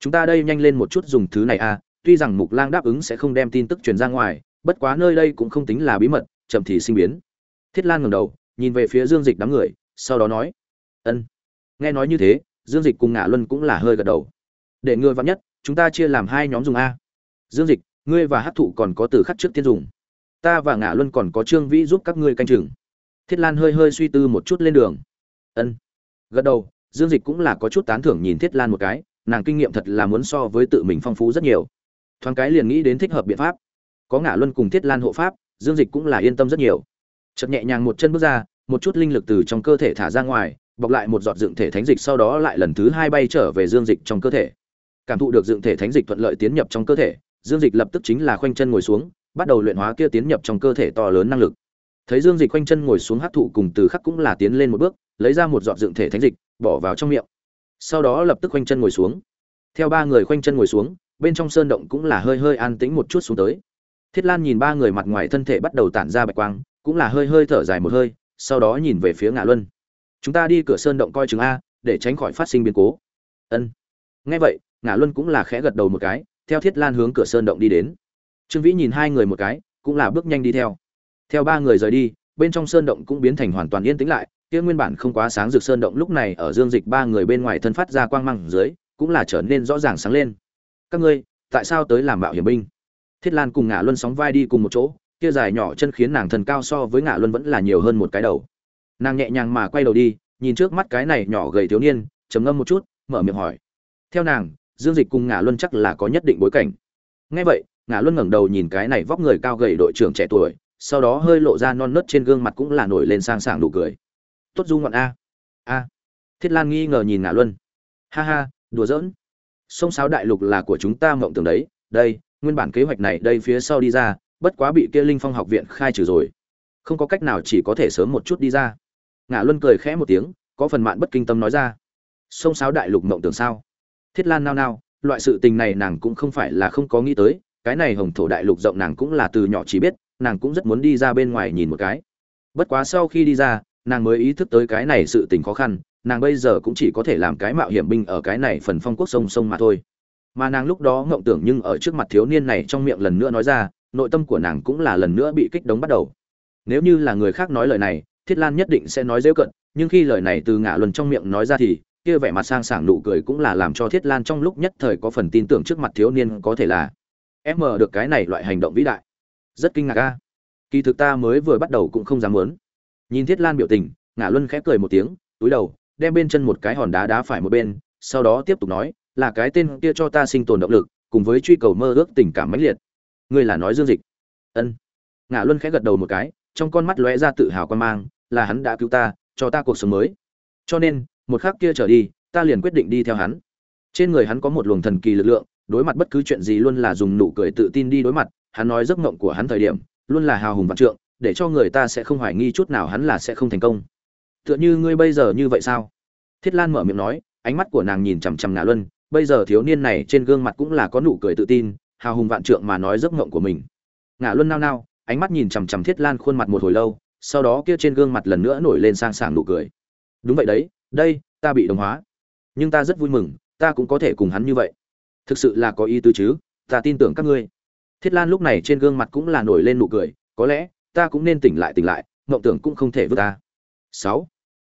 Chúng ta đây nhanh lên một chút dùng thứ này a tuy rằng mục lang đáp ứng sẽ không đem tin tức truyền ra ngoài, bất quá nơi đây cũng không tính là bí mật, chậm thì sinh biến. Thiết lan ngẩng đầu, nhìn về phía dương dịch đám người, sau đó nói, ân. Nghe nói như thế, dương dịch cùng ngã luân cũng là hơi gật đầu. Để ngươi vắn nhất, chúng ta chia làm hai nhóm dùng a. Dương dịch, ngươi và hát thụ còn có từ khắc trước tiên dùng. Ta và ngã luân còn có trương vĩ giúp các ngươi canh chừng thiết lan hơi hơi suy tư một chút lên đường. Ân. Gật đầu, dương dịch cũng là có chút tán thưởng nhìn thiết lan một cái, nàng kinh nghiệm thật là muốn so với tự mình phong phú rất nhiều. Thoáng cái liền nghĩ đến thích hợp biện pháp. Có ngã luân cùng thiết lan hộ pháp, dương dịch cũng là yên tâm rất nhiều. Chật nhẹ nhàng một chân bước ra, một chút linh lực từ trong cơ thể thả ra ngoài, bọc lại một giọt dựng thể thánh dịch sau đó lại lần thứ hai bay trở về dương dịch trong cơ thể. Cảm thụ được dựng thể thánh dịch thuận lợi tiến nhập trong cơ thể, dương dịch lập tức chính là khoanh chân ngồi xuống, bắt đầu luyện hóa kia tiến nhập trong cơ thể to lớn năng lực thấy dương dịch khoanh chân ngồi xuống hấp thụ cùng từ khắc cũng là tiến lên một bước, lấy ra một giọt dựng thể thánh dịch, bỏ vào trong miệng. Sau đó lập tức khoanh chân ngồi xuống. Theo ba người khoanh chân ngồi xuống, bên trong sơn động cũng là hơi hơi an tĩnh một chút xuống tới. Thiết lan nhìn ba người mặt ngoài thân thể bắt đầu tản ra bạch quang, cũng là hơi hơi thở dài một hơi, sau đó nhìn về phía ngã luân. Chúng ta đi cửa sơn động coi chừng a, để tránh khỏi phát sinh biến cố. Ân. Nghe vậy ngã luân cũng là khẽ gật đầu một cái, theo thiết lan hướng cửa sơn động đi đến. Trương vĩ nhìn hai người một cái, cũng là bước nhanh đi theo theo ba người rời đi, bên trong sơn động cũng biến thành hoàn toàn yên tĩnh lại, kia nguyên bản không quá sáng rực sơn động lúc này ở dương dịch ba người bên ngoài thân phát ra quang măng dưới, cũng là trở nên rõ ràng sáng lên. Các ngươi, tại sao tới làm mạo hiểm binh? Thiết lan cùng ngã luân sóng vai đi cùng một chỗ, kia dài nhỏ chân khiến nàng thần cao so với ngã luân vẫn là nhiều hơn một cái đầu. Nàng nhẹ nhàng mà quay đầu đi, nhìn trước mắt cái này nhỏ gầy thiếu niên, trầm ngâm một chút, mở miệng hỏi. Theo nàng, dương dịch cùng ngã luân chắc là có nhất định bối cảnh. Ngay vậy ngã luân ngẩng đầu nhìn cái này vóc người cao gầy đội trưởng trẻ tuổi sau đó hơi lộ ra non nớt trên gương mặt cũng là nổi lên sang sảng nụ cười. Tốt du ngọn a. A. Thiết lan nghi ngờ nhìn ngã luân. Ha ha, đùa giỡn. Sông sáo đại lục là của chúng ta mộng tưởng đấy. Đây, nguyên bản kế hoạch này đây phía sau đi ra, bất quá bị kia linh phong học viện khai trừ rồi. Không có cách nào chỉ có thể sớm một chút đi ra. Ngã luân cười khẽ một tiếng, có phần mạn bất kinh tâm nói ra. Sông sáo đại lục mộng tưởng sao? Thiết lan nao nao, loại sự tình này nàng cũng không phải là không có nghĩ tới, cái này hồng thổ đại lục rộng nàng cũng là từ nhỏ chỉ biết nàng cũng rất muốn đi ra bên ngoài nhìn một cái. Bất quá sau khi đi ra, nàng mới ý thức tới cái này sự tình khó khăn, nàng bây giờ cũng chỉ có thể làm cái mạo hiểm binh ở cái này phần phong quốc sông sông mà thôi. Mà nàng lúc đó ngộng tưởng nhưng ở trước mặt thiếu niên này trong miệng lần nữa nói ra, nội tâm của nàng cũng là lần nữa bị kích động bắt đầu. Nếu như là người khác nói lời này, thiết lan nhất định sẽ nói dễ cận, nhưng khi lời này từ ngã luân trong miệng nói ra thì, kia vẻ mặt sang sảng nụ cười cũng là làm cho thiết lan trong lúc nhất thời có phần tin tưởng trước mặt thiếu niên có thể là em mở được cái này loại hành động vĩ đại rất kinh ngạc a. Kỳ thực ta mới vừa bắt đầu cũng không dám muốn. Nhìn thiết lan biểu tình ngã luân khẽ cười một tiếng, túi đầu, đem bên chân một cái hòn đá đá phải một bên, sau đó tiếp tục nói, là cái tên kia cho ta sinh tồn động lực, cùng với truy cầu mơ ước tình cảm mãnh liệt. Ngươi là nói dương dịch. Ân. Ngã luân khẽ gật đầu một cái, trong con mắt lóe ra tự hào quan mang, là hắn đã cứu ta, cho ta cuộc sống mới. Cho nên, một khắc kia trở đi, ta liền quyết định đi theo hắn. Trên người hắn có một luồng thần kỳ lực lượng, đối mặt bất cứ chuyện gì luôn là dùng nụ cười tự tin đi đối mặt hắn nói giấc mộng của hắn thời điểm, luôn là hào hùng vạn trượng, để cho người ta sẽ không hoài nghi chút nào hắn là sẽ không thành công. Tựa như ngươi bây giờ như vậy sao? Thiết lan mở miệng nói, ánh mắt của nàng nhìn chằm chằm ngà luân, bây giờ thiếu niên này trên gương mặt cũng là có nụ cười tự tin, hào hùng vạn trượng mà nói giấc mộng của mình. Ngà luân nao nao, ánh mắt nhìn chằm chằm thiết lan khuôn mặt một hồi lâu, sau đó kia trên gương mặt lần nữa nổi lên sang sảng nụ cười. Đúng vậy đấy, đây, ta bị đồng hóa. Nhưng ta rất vui mừng, ta cũng có thể cùng hắn như vậy. Thực sự là có ý tứ chứ, ta tin tưởng các ngươi thiết lan lúc này trên gương mặt cũng là nổi lên nụ cười, có lẽ, ta cũng nên tỉnh lại tỉnh lại, mộng tưởng cũng không thể vượt ta. Sáu.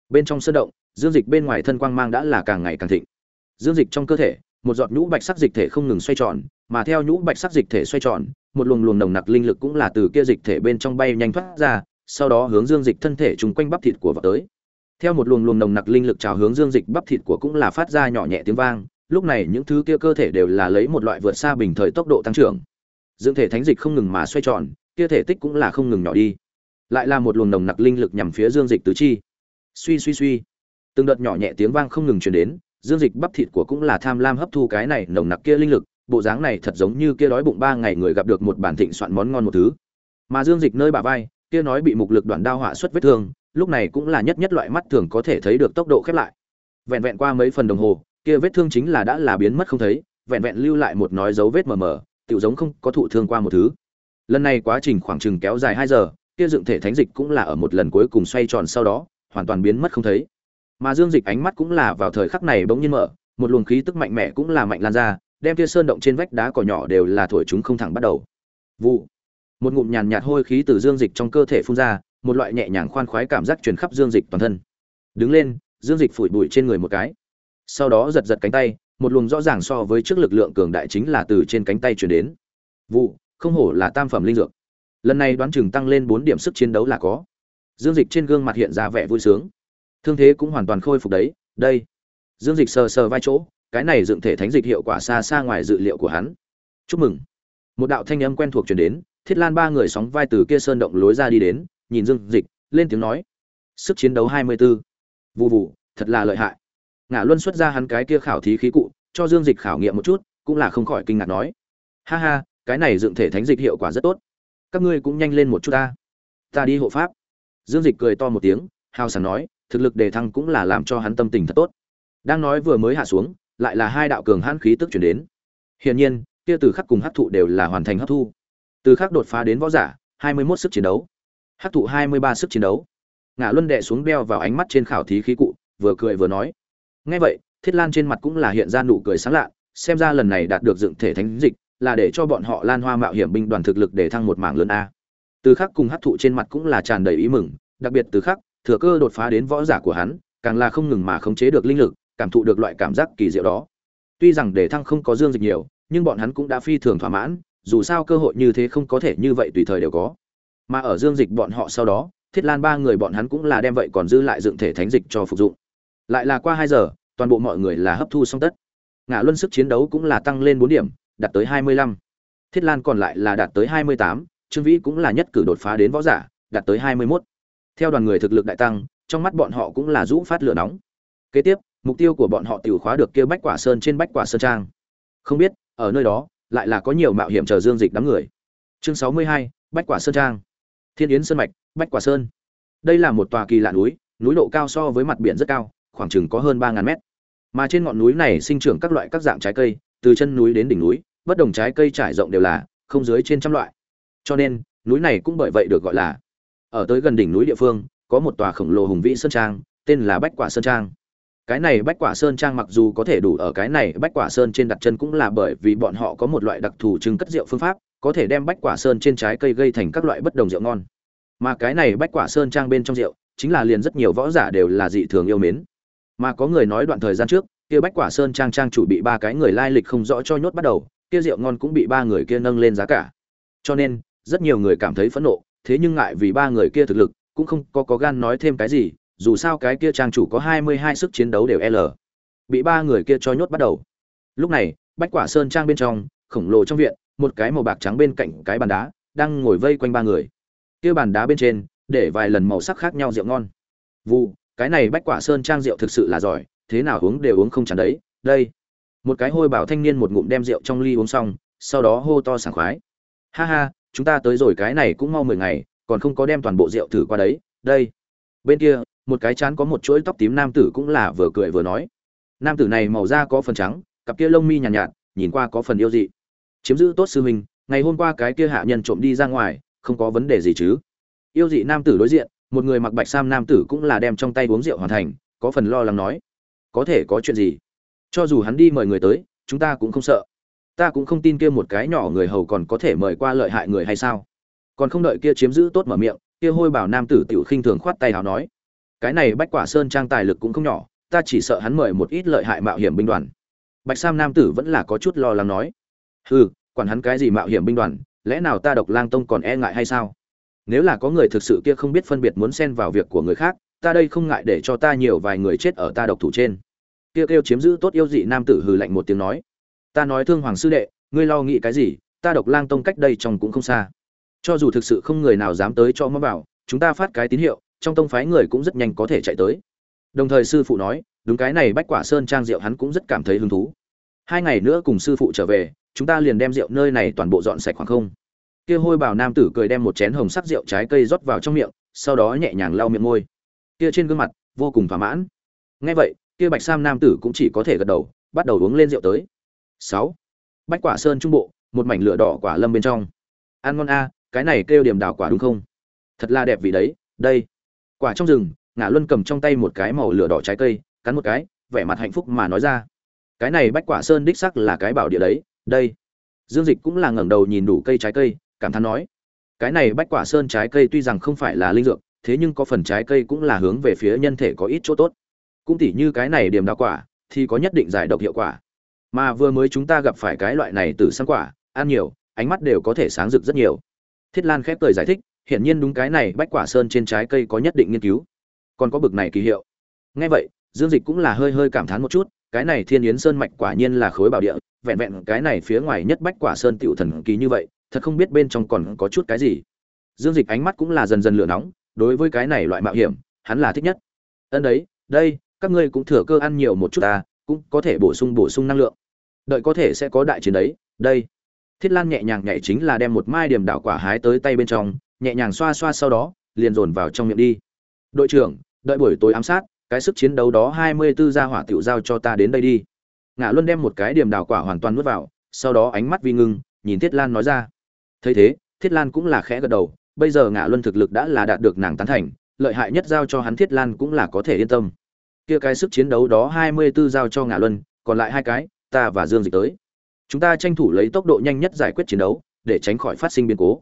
Bên trong sân động, dương dịch bên ngoài thân quang mang đã là càng ngày càng thịnh. Dương dịch trong cơ thể, một giọt nhũ bạch sắc dịch thể không ngừng xoay tròn, mà theo nhũ bạch sắc dịch thể xoay tròn, một luồng luồng nồng nặc linh lực cũng là từ kia dịch thể bên trong bay nhanh thoát ra, sau đó hướng dương dịch thân thể trùng quanh bắp thịt của vào tới. Theo một luồng luồng nồng nặc linh lực trào hướng dương dịch bắp thịt của cũng là phát ra nhỏ nhẹ tiếng vang, lúc này những thứ kia cơ thể đều là lấy một loại vượt xa bình thời tốc độ tăng trưởng dưỡng thể thánh dịch không ngừng mà xoay tròn, kia thể tích cũng là không ngừng nhỏ đi. Lại là một luồng nồng nặc linh lực nhằm phía dương dịch tứ chi. Suy suy suy. Từng đợt nhỏ nhẹ tiếng vang không ngừng truyền đến, dương dịch bắp thịt của cũng là tham lam hấp thu cái này nồng nặc kia linh lực, bộ dáng này thật giống như kia đói bụng ba ngày người gặp được một bản thịnh soạn món ngon một thứ. Mà dương dịch nơi bà vai, kia nói bị mục lực đoạn đao họa xuất vết thương, lúc này cũng là nhất nhất loại mắt thường có thể thấy được tốc độ khép lại. Vẹn vẹn qua mấy phần đồng hồ, kia vết thương chính là đã là biến mất không thấy, vẹn vẹn lưu lại một nói dấu vết mờ mờ tự giống không có thụ thương qua một thứ. Lần này quá trình khoảng chừng kéo dài hai giờ, kia dựng thể thánh dịch cũng là ở một lần cuối cùng xoay tròn sau đó, hoàn toàn biến mất không thấy. Mà dương dịch ánh mắt cũng là vào thời khắc này bỗng nhiên mở, một luồng khí tức mạnh mẽ cũng là mạnh lan ra, đem kia sơn động trên vách đá cỏ nhỏ đều là thổi chúng không thẳng bắt đầu. Vụ. Một ngụm nhàn nhạt hôi khí từ dương dịch trong cơ thể phun ra, một loại nhẹ nhàng khoan khoái cảm giác truyền khắp dương dịch toàn thân. Đứng lên, dương dịch phủi bụi trên người một cái. Sau đó giật giật cánh tay một luồng rõ ràng so với trước lực lượng cường đại chính là từ trên cánh tay chuyển đến. Vụ, không hổ là tam phẩm linh dược. Lần này đoán chừng tăng lên bốn điểm sức chiến đấu là có. Dương dịch trên gương mặt hiện ra vẻ vui sướng. Thương thế cũng hoàn toàn khôi phục đấy, đây. Dương dịch sờ sờ vai chỗ, cái này dựng thể thánh dịch hiệu quả xa xa ngoài dự liệu của hắn. Chúc mừng. Một đạo thanh âm quen thuộc chuyển đến, thiết lan ba người sóng vai từ kia sơn động lối ra đi đến, nhìn dương dịch, lên tiếng nói. Sức chiến đấu hai mươi 24. vụ vụ thật là lợi hại ngã luân xuất ra hắn cái kia khảo thí khí cụ, cho dương dịch khảo nghiệm một chút, cũng là không khỏi kinh ngạc nói. Ha ha, cái này dựng thể thánh dịch hiệu quả rất tốt. Các ngươi cũng nhanh lên một chút ta. Ta đi hộ pháp. Dương dịch cười to một tiếng, hào sảng nói, thực lực đề thăng cũng là làm cho hắn tâm tình thật tốt. Đang nói vừa mới hạ xuống, lại là hai đạo cường hãn khí tức chuyển đến. Hiển nhiên, kia từ khắc cùng hấp thụ đều là hoàn thành hấp thu. Từ khắc đột phá đến võ giả, hai mươi 21 sức chiến đấu. Hấp thụ hai mươi ba sức chiến đấu. Ngã luân đệ xuống đeo vào ánh mắt trên khảo thí khí cụ, vừa cười vừa nói ngay vậy, thiết lan trên mặt cũng là hiện ra nụ cười sáng lạ, xem ra lần này đạt được dựng thể thánh dịch, là để cho bọn họ lan hoa mạo hiểm binh đoàn thực lực để thăng một mảng lớn a. Từ khắc cùng hấp thụ trên mặt cũng là tràn đầy ý mừng, đặc biệt từ khắc, thừa cơ đột phá đến võ giả của hắn, càng là không ngừng mà khống chế được linh lực, cảm thụ được loại cảm giác kỳ diệu đó. Tuy rằng để thăng không có dương dịch nhiều, nhưng bọn hắn cũng đã phi thường thỏa mãn, dù sao cơ hội như thế không có thể như vậy tùy thời đều có. Mà ở dương dịch bọn họ sau đó, thiết lan ba người bọn hắn cũng là đem vậy còn dư lại dựng thể thánh dịch cho phục dụng lại là qua hai giờ, toàn bộ mọi người là hấp thu xong tất. Ngã luân sức chiến đấu cũng là tăng lên bốn điểm, đạt tới hai mươi lăm. Thiết lan còn lại là đạt tới hai mươi tám, trương vĩ cũng là nhất cử đột phá đến võ giả, đạt tới hai mươi mốt. Theo đoàn người thực lực đại tăng, trong mắt bọn họ cũng là rũ phát lửa nóng. Kế tiếp, mục tiêu của bọn họ tiểu khóa được kia bách quả sơn trên bách quả sơn trang. Không biết, ở nơi đó, lại là có nhiều mạo hiểm chờ dương dịch đám người. Chương sáu mươi hai, bách quả sơn trang. Thiên yến sơn mạch, bách quả sơn. Đây là một tòa kỳ lạ núi núi độ cao so với mặt biển rất cao khoảng chừng có hơn ba ngàn mét. Mà trên ngọn núi này sinh trưởng các loại các dạng trái cây, từ chân núi đến đỉnh núi, bất đồng trái cây trải rộng đều là không dưới trên trăm loại. Cho nên, núi này cũng bởi vậy được gọi là, ở tới gần đỉnh núi địa phương, có một tòa khổng lồ hùng vĩ sơn trang, tên là bách quả sơn trang. Cái này bách quả sơn trang mặc dù có thể đủ ở cái này bách quả sơn trên đặt chân cũng là bởi vì bọn họ có một loại đặc thù trưng cất rượu phương pháp, có thể đem bách quả sơn trên trái cây gây thành các loại bất đồng rượu ngon. Mà cái này bách quả sơn trang bên trong rượu, chính là liền rất nhiều võ giả đều là dị thường yêu mến mà có người nói đoạn thời gian trước kia bách quả sơn trang trang chủ bị ba cái người lai lịch không rõ cho nhốt bắt đầu kia rượu ngon cũng bị ba người kia nâng lên giá cả cho nên rất nhiều người cảm thấy phẫn nộ thế nhưng ngại vì ba người kia thực lực cũng không có có gan nói thêm cái gì dù sao cái kia trang chủ có hai mươi hai sức chiến đấu đều L. Bị ba người kia cho nhốt bắt đầu. Lúc này, Bách Quả Sơn trang bên trong, khổng lồ trong viện, một cái màu bạc trắng bên cạnh cái bàn đá, đang ngồi vây quanh ba người. Kia bàn đá bên trên, để vài lần màu sắc khác nhau rượu ngon. Vu, cái này Bách Quả Sơn trang rượu thực sự là giỏi, thế nào uống đều uống không chán đấy. Đây. Một cái hôi bảo thanh niên một ngụm đem rượu trong ly uống xong, sau đó hô to sảng khoái. Ha ha, chúng ta tới rồi cái này cũng mau mười ngày, còn không có đem toàn bộ rượu thử qua đấy. Đây. Bên kia, một cái chán có một chuỗi tóc tím nam tử cũng là vừa cười vừa nói nam tử này màu da có phần trắng cặp kia lông mi nhàn nhạt, nhạt nhìn qua có phần yêu dị chiếm giữ tốt sư huynh ngày hôm qua cái kia hạ nhân trộm đi ra ngoài không có vấn đề gì chứ yêu dị nam tử đối diện một người mặc bạch sam nam tử cũng là đem trong tay uống rượu hoàn thành, có phần lo lắng nói, có thể có chuyện gì? Cho dù hắn đi mời người tới, chúng ta cũng không sợ. Ta cũng không tin kia một cái nhỏ người hầu còn có thể mời qua lợi hại người hay sao? Còn không đợi kia chiếm giữ tốt mở miệng, kia hôi bảo nam tử tiểu khinh thường khoát tay hào nói, cái này bách quả sơn trang tài lực cũng không nhỏ, ta chỉ sợ hắn mời một ít lợi hại mạo hiểm binh đoàn. Bạch sam nam tử vẫn là có chút lo lắng nói, hừ, quản hắn cái gì mạo hiểm binh đoàn, lẽ nào ta độc lang tông còn e ngại hay sao? Nếu là có người thực sự kia không biết phân biệt muốn xen vào việc của người khác, ta đây không ngại để cho ta nhiều vài người chết ở ta độc thủ trên. Kia kêu chiếm giữ tốt yêu dị nam tử hừ lạnh một tiếng nói. Ta nói thương hoàng sư đệ, ngươi lo nghĩ cái gì, ta độc lang tông cách đây trong cũng không xa. Cho dù thực sự không người nào dám tới cho mắm bảo, chúng ta phát cái tín hiệu, trong tông phái người cũng rất nhanh có thể chạy tới. Đồng thời sư phụ nói, đúng cái này bách quả sơn trang rượu hắn cũng rất cảm thấy hứng thú. Hai ngày nữa cùng sư phụ trở về, chúng ta liền đem rượu nơi này toàn bộ dọn sạch khoảng không kia hôi bảo nam tử cười đem một chén hồng sắc rượu trái cây rót vào trong miệng, sau đó nhẹ nhàng lau miệng môi. Kia trên gương mặt, vô cùng thỏa mãn. Ngay vậy, kia bạch sam nam tử cũng chỉ có thể gật đầu, bắt đầu uống lên rượu tới. Sáu. Bách quả sơn trung bộ, một mảnh lửa đỏ quả lâm bên trong. Ăn ngon a, cái này kêu điểm đào quả đúng không? Thật là đẹp vị đấy, đây. Quả trong rừng ngã luân cầm trong tay một cái màu lửa đỏ trái cây, cắn một cái, vẻ mặt hạnh phúc mà nói ra. Cái này bách quả sơn đích sắc là cái bảo địa đấy, đây. Dương dịch cũng là ngẩng đầu nhìn đủ cây trái cây cảm thán nói, cái này bách quả sơn trái cây tuy rằng không phải là linh dược, thế nhưng có phần trái cây cũng là hướng về phía nhân thể có ít chỗ tốt. Cũng tỉ như cái này điểm đào quả, thì có nhất định giải độc hiệu quả. Mà vừa mới chúng ta gặp phải cái loại này từ sáng quả, ăn nhiều, ánh mắt đều có thể sáng rực rất nhiều. Thiết lan khép cười giải thích, hiển nhiên đúng cái này bách quả sơn trên trái cây có nhất định nghiên cứu. Còn có bực này kỳ hiệu. Ngay vậy, dương dịch cũng là hơi hơi cảm thán một chút, cái này thiên yến sơn mạch quả nhiên là khối bảo địa, vẹn vẹn cái này phía ngoài nhất bách quả sơn tựu thần kỳ như vậy thật không biết bên trong còn có chút cái gì. Dương dịch ánh mắt cũng là dần dần lửa nóng, đối với cái này loại mạo hiểm, hắn là thích nhất. Ân đấy, đây, các ngươi cũng thừa cơ ăn nhiều một chút ta, cũng có thể bổ sung bổ sung năng lượng. Đợi có thể sẽ có đại chiến đấy, đây. Thiết lan nhẹ nhàng nhảy chính là đem một mai điểm đảo quả hái tới tay bên trong, nhẹ nhàng xoa xoa sau đó, liền dồn vào trong miệng đi. Đội trưởng, đợi buổi tối ám sát, cái sức chiến đấu đó hai mươi 24 gia hỏa tiểu giao cho ta đến đây đi. Ngã luân đem một cái điểm đảo quả hoàn toàn nuốt vào, sau đó ánh mắt vi ngưng, nhìn thiết lan nói ra thấy thế, thiết lan cũng là khẽ gật đầu, bây giờ ngã luân thực lực đã là đạt được nàng tán thành, lợi hại nhất giao cho hắn thiết lan cũng là có thể yên tâm. Kia cái sức chiến đấu đó hai mươi 24 giao cho ngã luân, còn lại hai cái, ta và dương dịch tới. Chúng ta tranh thủ lấy tốc độ nhanh nhất giải quyết chiến đấu, để tránh khỏi phát sinh biến cố.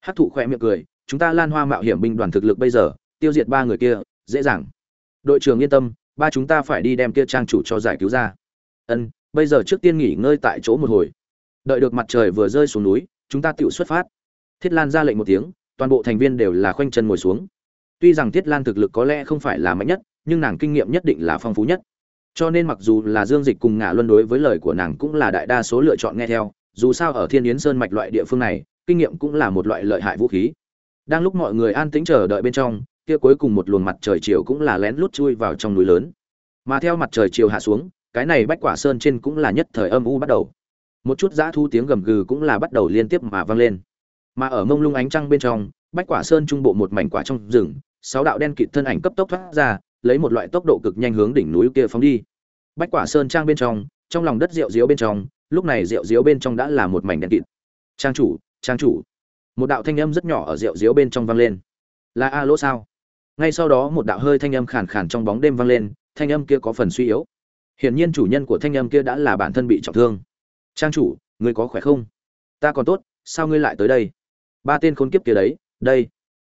Hát thụ khỏe miệng cười, chúng ta lan hoa mạo hiểm binh đoàn thực lực bây giờ, tiêu diệt ba người kia, dễ dàng. Đội trưởng yên tâm, ba chúng ta phải đi đem kia trang chủ cho giải cứu ra. Ân, bây giờ trước tiên nghỉ ngơi tại chỗ một hồi. Đợi được mặt trời vừa rơi xuống núi chúng ta tự xuất phát. Thiết lan ra lệnh một tiếng, toàn bộ thành viên đều là khoanh chân ngồi xuống. Tuy rằng thiết lan thực lực có lẽ không phải là mạnh nhất, nhưng nàng kinh nghiệm nhất định là phong phú nhất. Cho nên mặc dù là dương dịch cùng ngả luân đối với lời của nàng cũng là đại đa số lựa chọn nghe theo, dù sao ở thiên yến sơn mạch loại địa phương này, kinh nghiệm cũng là một loại lợi hại vũ khí. Đang lúc mọi người an tĩnh chờ đợi bên trong, kia cuối cùng một luồng mặt trời chiều cũng là lén lút chui vào trong núi lớn. Mà theo mặt trời chiều hạ xuống, cái này bách quả sơn trên cũng là nhất thời âm u bắt đầu một chút dã thu tiếng gầm gừ cũng là bắt đầu liên tiếp mà vang lên. Mà ở mông lung ánh trăng bên trong, bách quả sơn trung bộ một mảnh quả trong rừng, sáu đạo đen kịt thân ảnh cấp tốc thoát ra, lấy một loại tốc độ cực nhanh hướng đỉnh núi kia phóng đi. Bách quả sơn trang bên trong trong lòng đất rượu diếu bên trong, lúc này rượu diếu bên trong đã là một mảnh đen kịt. Trang chủ trang chủ. Một đạo thanh âm rất nhỏ ở rượu diếu bên trong vang lên. Là a lỗ sao? Ngay sau đó một đạo hơi thanh âm khàn khàn trong bóng đêm vang lên, thanh âm kia có phần suy yếu. Hiển nhiên chủ nhân của thanh âm kia đã là bản thân bị trọng thương trang chủ, ngươi có khỏe không? Ta còn tốt, sao ngươi lại tới đây? Ba tên khốn kiếp kia đấy, đây.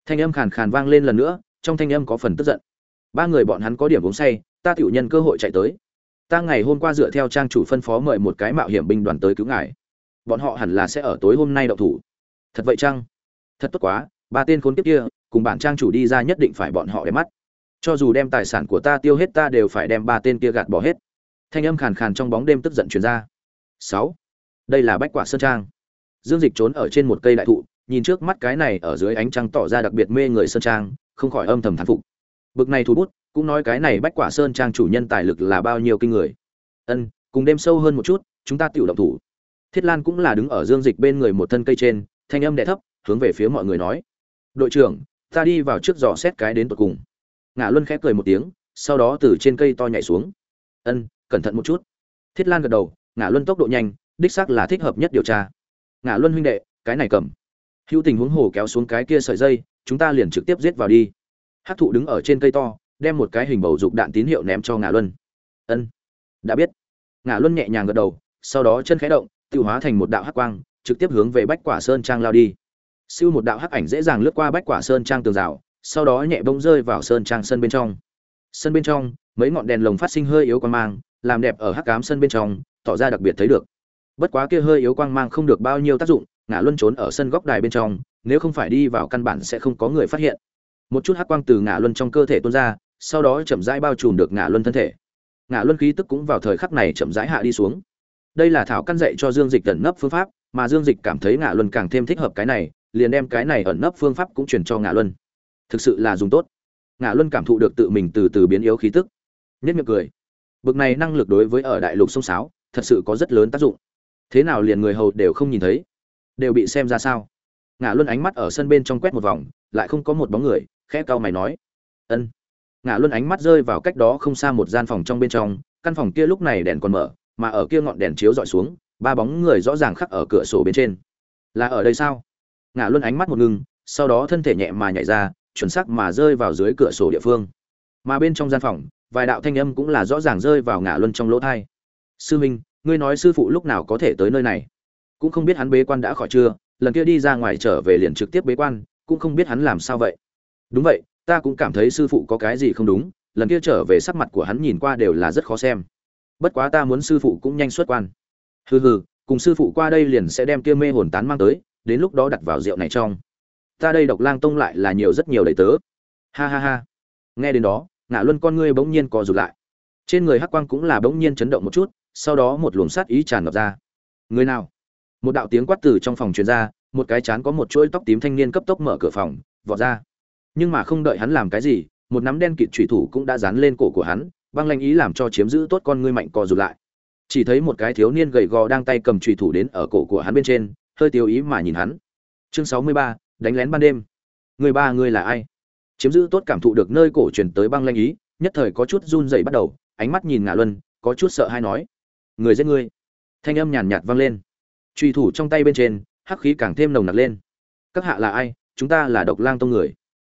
Thanh âm khàn khàn vang lên lần nữa, trong thanh âm có phần tức giận. Ba người bọn hắn có điểm uống say, ta tiểu nhân cơ hội chạy tới. Ta ngày hôm qua dựa theo trang chủ phân phó mời một cái mạo hiểm binh đoàn tới cứu ngài. Bọn họ hẳn là sẽ ở tối hôm nay đậu thủ. Thật vậy chăng? Thật tốt quá, ba tên khốn kiếp kia, cùng bản trang chủ đi ra nhất định phải bọn họ để mắt. Cho dù đem tài sản của ta tiêu hết, ta đều phải đem ba tên kia gạt bỏ hết. Thanh âm khàn khàn trong bóng đêm tức giận truyền ra sáu. Đây là bách quả sơn trang. Dương dịch trốn ở trên một cây đại thụ, nhìn trước mắt cái này ở dưới ánh trăng tỏ ra đặc biệt mê người sơn trang, không khỏi âm thầm thán phục. Bực này thu bút, cũng nói cái này bách quả sơn trang chủ nhân tài lực là bao nhiêu kinh người. Ân, cùng đêm sâu hơn một chút, chúng ta tiểu động thủ. Thiết lan cũng là đứng ở dương dịch bên người một thân cây trên, thanh âm đè thấp, hướng về phía mọi người nói. Đội trưởng, ta đi vào trước dò xét cái đến tột cùng. Ngã luân khẽ cười một tiếng, sau đó từ trên cây to nhảy xuống. Ân, cẩn thận một chút. Thiết lan gật đầu ngã luân tốc độ nhanh, đích xác là thích hợp nhất điều tra. Ngã luân huynh đệ, cái này cầm. Hữu tình huống hồ kéo xuống cái kia sợi dây, chúng ta liền trực tiếp giết vào đi. Hát thụ đứng ở trên cây to, đem một cái hình bầu dục đạn tín hiệu ném cho ngã luân. Ân, đã biết. Ngã luân nhẹ nhàng gật đầu, sau đó chân khẽ động tự hóa thành một đạo hắc quang, trực tiếp hướng về bách quả sơn trang lao đi. Siêu một đạo hắc ảnh dễ dàng lướt qua bách quả sơn trang tường rào, sau đó nhẹ bông rơi vào sơn trang sân bên trong. Sân bên trong, mấy ngọn đèn lồng phát sinh hơi yếu quang mang, làm đẹp ở hắc cám sân bên trong tỏ ra đặc biệt thấy được. Bất quá kia hơi yếu quang mang không được bao nhiêu tác dụng ngã luân trốn ở sân góc đài bên trong, nếu không phải đi vào căn bản sẽ không có người phát hiện. Một chút hắc quang từ ngã luân trong cơ thể tuôn ra, sau đó chậm rãi bao trùm được ngã luân thân thể. Ngã luân khí tức cũng vào thời khắc này chậm rãi hạ đi xuống. Đây là thảo căn dạy cho dương dịch ẩn nấp phương pháp, mà dương dịch cảm thấy ngã luân càng thêm thích hợp cái này, liền đem cái này ẩn nấp phương pháp cũng truyền cho ngã luân. Thực sự là dùng tốt. Ngã luân cảm thụ được tự mình từ từ biến yếu khí tức. Nhất miệng cười. Bực này năng lực đối với ở đại lục sông sáo thật sự có rất lớn tác dụng. Thế nào liền người hầu đều không nhìn thấy? Đều bị xem ra sao? Ngã luân ánh mắt ở sân bên trong quét một vòng, lại không có một bóng người, khẽ cau mày nói. Ân. Ngã luân ánh mắt rơi vào cách đó không xa một gian phòng trong bên trong, căn phòng kia lúc này đèn còn mở, mà ở kia ngọn đèn chiếu dọi xuống, ba bóng người rõ ràng khắc ở cửa sổ bên trên. Là ở đây sao? Ngã luân ánh mắt một ngưng, sau đó thân thể nhẹ mà nhảy ra, chuẩn xác mà rơi vào dưới cửa sổ địa phương. Mà bên trong gian phòng, vài đạo thanh âm cũng là rõ ràng rơi vào ngã luân trong lỗ thai sư minh, ngươi nói sư phụ lúc nào có thể tới nơi này? Cũng không biết hắn bế quan đã khỏi chưa, lần kia đi ra ngoài trở về liền trực tiếp bế quan, cũng không biết hắn làm sao vậy. Đúng vậy, ta cũng cảm thấy sư phụ có cái gì không đúng, lần kia trở về sắc mặt của hắn nhìn qua đều là rất khó xem. Bất quá ta muốn sư phụ cũng nhanh xuất quan. Hừ hừ, cùng sư phụ qua đây liền sẽ đem kia mê hồn tán mang tới, đến lúc đó đặt vào rượu này trong. Ta đây độc lang tông lại là nhiều rất nhiều đầy tớ. Ha ha ha. Nghe đến đó ngã luân con ngươi bỗng nhiên co rụt lại. Trên người hắc quang cũng là bỗng nhiên chấn động một chút sau đó một luồng sát ý tràn ngập ra. Người nào? Một đạo tiếng quát từ trong phòng truyền ra, một cái chán có một chuỗi tóc tím thanh niên cấp tốc mở cửa phòng, vọt ra. Nhưng mà không đợi hắn làm cái gì, một nắm đen kịt thủy thủ cũng đã dán lên cổ của hắn, băng lanh ý làm cho chiếm giữ tốt con ngươi mạnh co rụt lại. Chỉ thấy một cái thiếu niên gầy gò đang tay cầm trùy thủ đến ở cổ của hắn bên trên, hơi tiêu ý mà nhìn hắn. Chương sáu mươi ba, đánh lén ban đêm. Người ba người là ai? Chiếm giữ tốt cảm thụ được nơi cổ truyền tới băng lanh ý, nhất thời có chút run dậy bắt đầu, ánh mắt nhìn ngạ luân, có chút sợ hay nói người giết ngươi. Thanh âm nhàn nhạt vang lên. Trùy thủ trong tay bên trên, hắc khí càng thêm nồng nặc lên. Các hạ là ai? Chúng ta là độc lang tông người.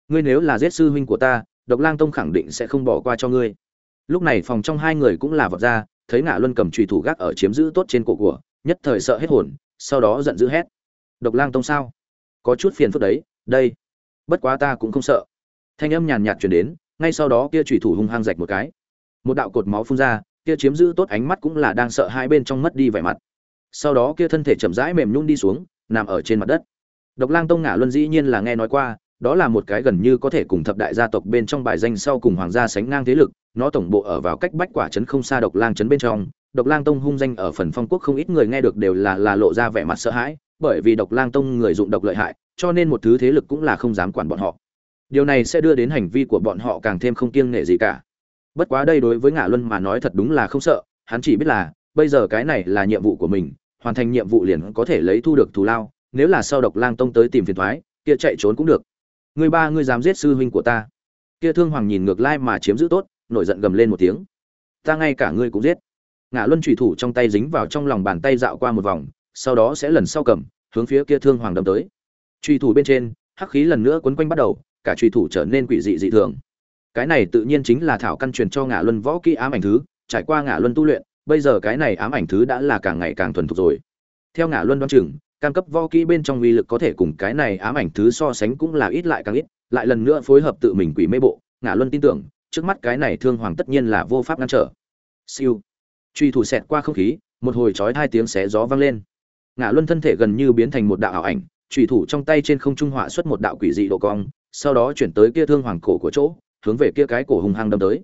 Ngươi nếu là giết sư huynh của ta, độc lang tông khẳng định sẽ không bỏ qua cho ngươi. Lúc này phòng trong hai người cũng là vọt ra, thấy ngạ luân cầm trùy thủ gác ở chiếm giữ tốt trên cổ của, nhất thời sợ hết hồn, sau đó giận dữ hét. Độc lang tông sao? Có chút phiền phức đấy, đây. Bất quá ta cũng không sợ. Thanh âm nhàn nhạt chuyển đến, ngay sau đó kia trùy thủ hung hăng rạch một cái. Một đạo cột máu phun ra kia chiếm giữ tốt ánh mắt cũng là đang sợ hai bên trong mất đi vẻ mặt. Sau đó kia thân thể chậm rãi mềm nhún đi xuống, nằm ở trên mặt đất. Độc lang tông ngả luân dĩ nhiên là nghe nói qua, đó là một cái gần như có thể cùng thập đại gia tộc bên trong bài danh sau cùng hoàng gia sánh ngang thế lực, nó tổng bộ ở vào cách bách quả trấn không xa độc lang trấn bên trong. Độc lang tông hung danh ở phần phong quốc không ít người nghe được đều là là lộ ra vẻ mặt sợ hãi, bởi vì độc lang tông người dụng độc lợi hại, cho nên một thứ thế lực cũng là không dám quản bọn họ. Điều này sẽ đưa đến hành vi của bọn họ càng thêm không kiêng nể gì cả bất quá đây đối với ngạ luân mà nói thật đúng là không sợ, hắn chỉ biết là, bây giờ cái này là nhiệm vụ của mình, hoàn thành nhiệm vụ liền có thể lấy thu được thù lao, nếu là sau độc lang tông tới tìm phiền thoái, kia chạy trốn cũng được. Người ba ngươi dám giết sư huynh của ta. Kia thương hoàng nhìn ngược lai mà chiếm giữ tốt, nổi giận gầm lên một tiếng. Ta ngay cả ngươi cũng giết. Ngạ luân trùy thủ trong tay dính vào trong lòng bàn tay dạo qua một vòng, sau đó sẽ lần sau cầm, hướng phía kia thương hoàng đâm tới. Trùy thủ bên trên, hắc khí lần nữa quấn quanh bắt đầu, cả trùy thủ trở nên quỷ dị dị thường cái này tự nhiên chính là thảo căn truyền cho ngã luân võ kỹ ám ảnh thứ, trải qua ngã luân tu luyện, bây giờ cái này ám ảnh thứ đã là càng ngày càng thuần thục rồi. Theo ngã luân đoán chừng, cam cấp võ kỹ bên trong uy lực có thể cùng cái này ám ảnh thứ so sánh cũng là ít lại càng ít, lại lần nữa phối hợp tự mình quỷ mê bộ ngã luân tin tưởng, trước mắt cái này thương hoàng tất nhiên là vô pháp ngăn trở. Siêu. Truy thủ xẹt qua không khí, một hồi chói hai tiếng xé gió vang lên. Ngã luân thân thể gần như biến thành một đạo ảo ảnh, truy thủ trong tay trên không trung họa xuất một đạo quỷ dị độ cong, sau đó chuyển tới kia thương hoàng cổ của chỗ hướng về kia cái cổ hùng hăng đâm tới.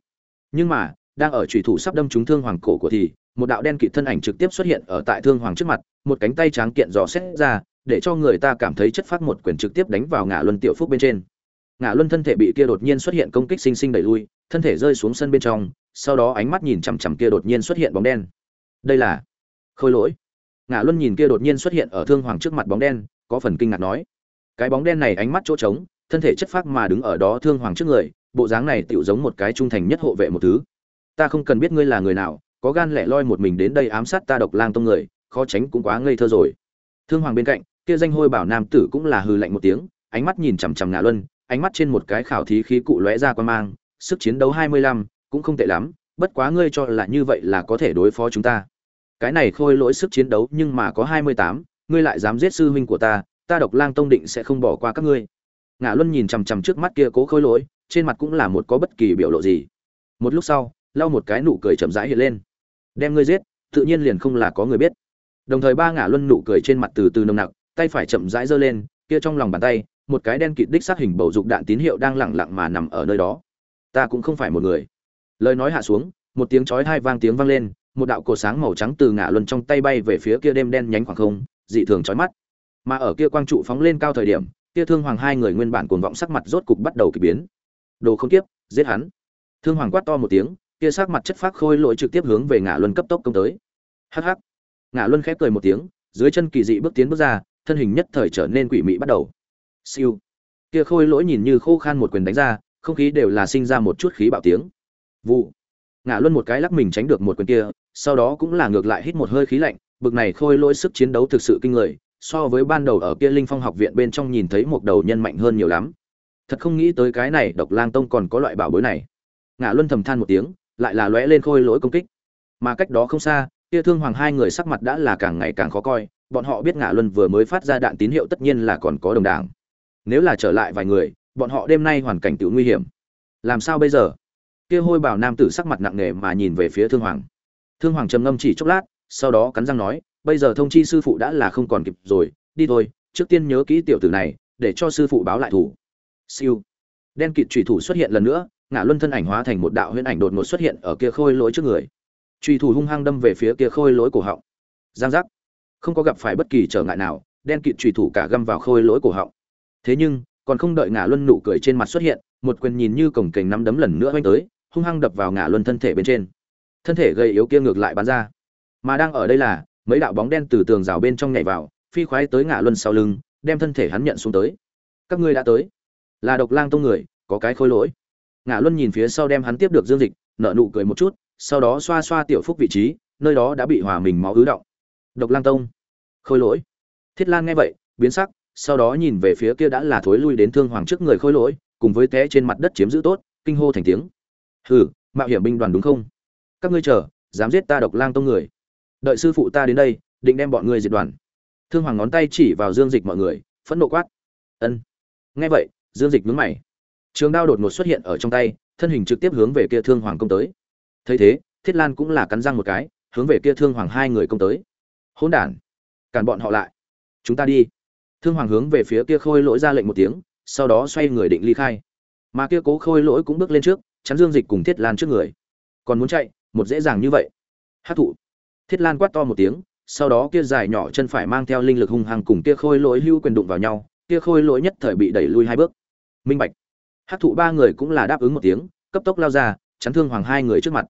Nhưng mà, đang ở chủy thủ sắp đâm trúng thương hoàng cổ của thì, một đạo đen kịt thân ảnh trực tiếp xuất hiện ở tại thương hoàng trước mặt, một cánh tay tráng kiện dò xét ra, để cho người ta cảm thấy chất phát một quyền trực tiếp đánh vào ngã luân tiểu phúc bên trên. Ngã luân thân thể bị kia đột nhiên xuất hiện công kích sinh sinh đẩy lui, thân thể rơi xuống sân bên trong, sau đó ánh mắt nhìn chằm chằm kia đột nhiên xuất hiện bóng đen. Đây là khôi lỗi. Ngã luân nhìn kia đột nhiên xuất hiện ở thương hoàng trước mặt bóng đen, có phần kinh ngạc nói. Cái bóng đen này ánh mắt chỗ trống, thân thể chất phác mà đứng ở đó thương hoàng trước người bộ dáng này tựu giống một cái trung thành nhất hộ vệ một thứ. Ta không cần biết ngươi là người nào, có gan lẻ loi một mình đến đây ám sát ta độc lang tông người, khó tránh cũng quá ngây thơ rồi. Thương hoàng bên cạnh, kia danh hôi bảo nam tử cũng là hừ lạnh một tiếng, ánh mắt nhìn chằm chằm ngạ luân, ánh mắt trên một cái khảo thí khí cụ lóe ra quan mang, sức chiến đấu hai mươi lăm, cũng không tệ lắm, bất quá ngươi cho là như vậy là có thể đối phó chúng ta. Cái này khôi lỗi sức chiến đấu nhưng mà có hai mươi tám, ngươi lại dám giết sư huynh của ta ta độc lang tông định sẽ không bỏ qua các ngươi. Ngạ luân nhìn chằm chằm trước mắt kia cố khôi lỗi trên mặt cũng là một có bất kỳ biểu lộ gì. Một lúc sau, lau một cái nụ cười chậm rãi hiện lên. Đem ngươi giết, tự nhiên liền không là có người biết. Đồng thời ba ngả luân nụ cười trên mặt từ từ nồng nặc, tay phải chậm rãi giơ lên, kia trong lòng bàn tay, một cái đen kịt đích sát hình bầu dục đạn tín hiệu đang lẳng lặng mà nằm ở nơi đó. Ta cũng không phải một người. Lời nói hạ xuống, một tiếng chói hai vang tiếng vang lên, một đạo cột sáng màu trắng từ ngã luân trong tay bay về phía kia đêm đen nhánh khoảng không, dị thường chói mắt. Mà ở kia quang trụ phóng lên cao thời điểm, kia thương hoàng hai người nguyên bản cuồng vọng sắc mặt rốt cục bắt đầu kỳ biến đồ không tiếp giết hắn. Thương hoàng quát to một tiếng, kia sắc mặt chất phác khôi lỗi trực tiếp hướng về ngã luân cấp tốc công tới. Hắc hắc. Ngã luân khép cười một tiếng, dưới chân kỳ dị bước tiến bước ra, thân hình nhất thời trở nên quỷ mị bắt đầu. Siêu. Kia khôi lỗi nhìn như khô khan một quyền đánh ra, không khí đều là sinh ra một chút khí bạo tiếng. Vụ. Ngã luân một cái lắc mình tránh được một quyền kia, sau đó cũng là ngược lại hít một hơi khí lạnh, bực này khôi lỗi sức chiến đấu thực sự kinh người, so với ban đầu ở kia linh phong học viện bên trong nhìn thấy một đầu nhân mạnh hơn nhiều lắm thật không nghĩ tới cái này độc lang tông còn có loại bảo bối này. Ngã luân thầm than một tiếng, lại là lóe lên khôi lỗi công kích. Mà cách đó không xa kia thương hoàng hai người sắc mặt đã là càng ngày càng khó coi, bọn họ biết ngã luân vừa mới phát ra đạn tín hiệu tất nhiên là còn có đồng đảng. Nếu là trở lại vài người, bọn họ đêm nay hoàn cảnh tự nguy hiểm. Làm sao bây giờ? Kia hôi bảo nam tử sắc mặt nặng nề mà nhìn về phía thương hoàng. Thương hoàng trầm ngâm chỉ chốc lát, sau đó cắn răng nói, bây giờ thông chi sư phụ đã là không còn kịp rồi, đi thôi, trước tiên nhớ kỹ tiểu tử này, để cho sư phụ báo lại thủ siêu. Đen kịt trùy thủ xuất hiện lần nữa ngã luân thân ảnh hóa thành một đạo huyễn ảnh đột ngột xuất hiện ở kia khôi lỗi trước người. Trùy thủ hung hăng đâm về phía kia khôi lỗi cổ họng. Giang giác. Không có gặp phải bất kỳ trở ngại nào, đen kịt trùy thủ cả găm vào khôi lỗi cổ họng. Thế nhưng, còn không đợi ngã luân nụ cười trên mặt xuất hiện, một quyền nhìn như cổng kềnh nắm đấm lần nữa oanh tới, hung hăng đập vào ngã luân thân thể bên trên. Thân thể gầy yếu kia ngược lại bắn ra. Mà đang ở đây là, mấy đạo bóng đen từ tường rào bên trong nhảy vào, phi khoái tới ngã luân sau lưng, đem thân thể hắn nhận xuống tới. Các ngươi đã tới là độc lang tông người, có cái khôi lỗi. Ngã luân nhìn phía sau đem hắn tiếp được dương dịch nợ nụ cười một chút, sau đó xoa xoa tiểu phúc vị trí, nơi đó đã bị hòa mình máu ứ động. Độc lang tông. Khôi lỗi. Thiết lan nghe vậy, biến sắc, sau đó nhìn về phía kia đã là thối lui đến thương hoàng trước người khôi lỗi, cùng với té trên mặt đất chiếm giữ tốt, kinh hô thành tiếng. Hừ, mạo hiểm binh đoàn đúng không? Các ngươi chờ, dám giết ta độc lang tông người. Đợi sư phụ ta đến đây, định đem bọn ngươi diệt đoàn. Thương hoàng ngón tay chỉ vào dương dịch mọi người, phẫn nộ quát. Ân. Nghe vậy dương dịch nhướng mày. Trường đao đột ngột xuất hiện ở trong tay, thân hình trực tiếp hướng về kia thương hoàng công tới. Thấy thế, thiết lan cũng là cắn răng một cái, hướng về kia thương hoàng hai người công tới. Hỗn đản, cản bọn họ lại. Chúng ta đi. Thương hoàng hướng về phía kia khôi lỗi ra lệnh một tiếng, sau đó xoay người định ly khai. Mà kia cố khôi lỗi cũng bước lên trước, chắn dương dịch cùng thiết lan trước người. Còn muốn chạy, một dễ dàng như vậy. Hát thụ thiết lan quát to một tiếng, sau đó kia dài nhỏ chân phải mang theo linh lực hung hăng cùng kia khôi lỗi hưu quyền đụng vào nhau, kia khôi lỗi nhất thời bị đẩy lui hai bước minh bạch. Hát thụ ba người cũng là đáp ứng một tiếng, cấp tốc lao ra, chắn thương hoàng hai người trước mặt.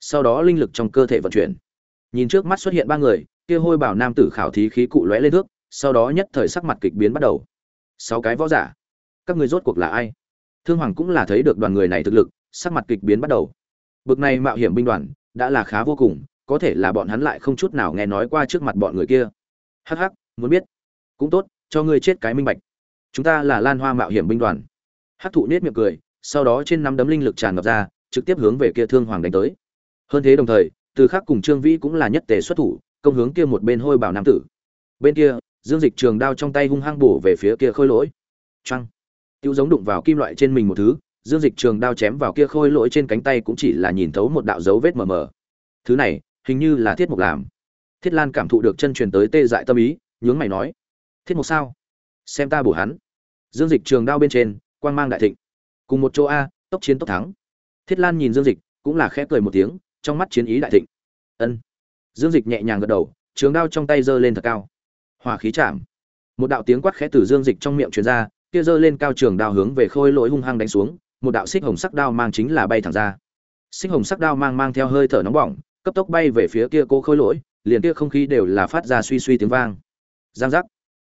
Sau đó linh lực trong cơ thể vận chuyển. Nhìn trước mắt xuất hiện ba người, kia hôi bảo nam tử khảo thí khí cụ lóe lên nước, sau đó nhất thời sắc mặt kịch biến bắt đầu. Sáu cái võ giả. Các người rốt cuộc là ai? Thương hoàng cũng là thấy được đoàn người này thực lực, sắc mặt kịch biến bắt đầu. Bực này mạo hiểm binh đoàn, đã là khá vô cùng, có thể là bọn hắn lại không chút nào nghe nói qua trước mặt bọn người kia. Hắc hắc, muốn biết. Cũng tốt, cho ngươi chết cái minh bạch. Chúng ta là lan hoa mạo hiểm binh đoàn hắc thụ nết miệng cười, sau đó trên năm đấm linh lực tràn ngập ra, trực tiếp hướng về kia thương hoàng đánh tới. Hơn thế đồng thời, từ khác cùng trương vĩ cũng là nhất tề xuất thủ, công hướng kia một bên hôi bảo nam tử. Bên kia, dương dịch trường đao trong tay hung hăng bổ về phía kia khôi lỗi. Choang. tiêu giống đụng vào kim loại trên mình một thứ, dương dịch trường đao chém vào kia khôi lỗi trên cánh tay cũng chỉ là nhìn thấu một đạo dấu vết mờ mờ. Thứ này, hình như là thiết mục làm. Thiết lan cảm thụ được chân truyền tới tê dại tâm ý, nhướng mày nói, thiết mục sao? Xem ta bổ hắn. Dương dịch trường đao bên trên quang mang đại thịnh. Cùng một chỗ a, tốc chiến tốc thắng. Thiết lan nhìn dương dịch, cũng là khẽ cười một tiếng, trong mắt chiến ý đại thịnh. Ân. Dương dịch nhẹ nhàng gật đầu, trường đao trong tay giơ lên thật cao. Hỏa khí chạm. Một đạo tiếng quát khẽ từ dương dịch trong miệng truyền ra, kia giơ lên cao trường đao hướng về khôi lỗi hung hăng đánh xuống, một đạo xích hồng sắc đao mang chính là bay thẳng ra. Xích hồng sắc đao mang mang theo hơi thở nóng bỏng, cấp tốc bay về phía kia cô khôi lỗi, liền kia không khí đều là phát ra suy suy tiếng vang. Giang giác.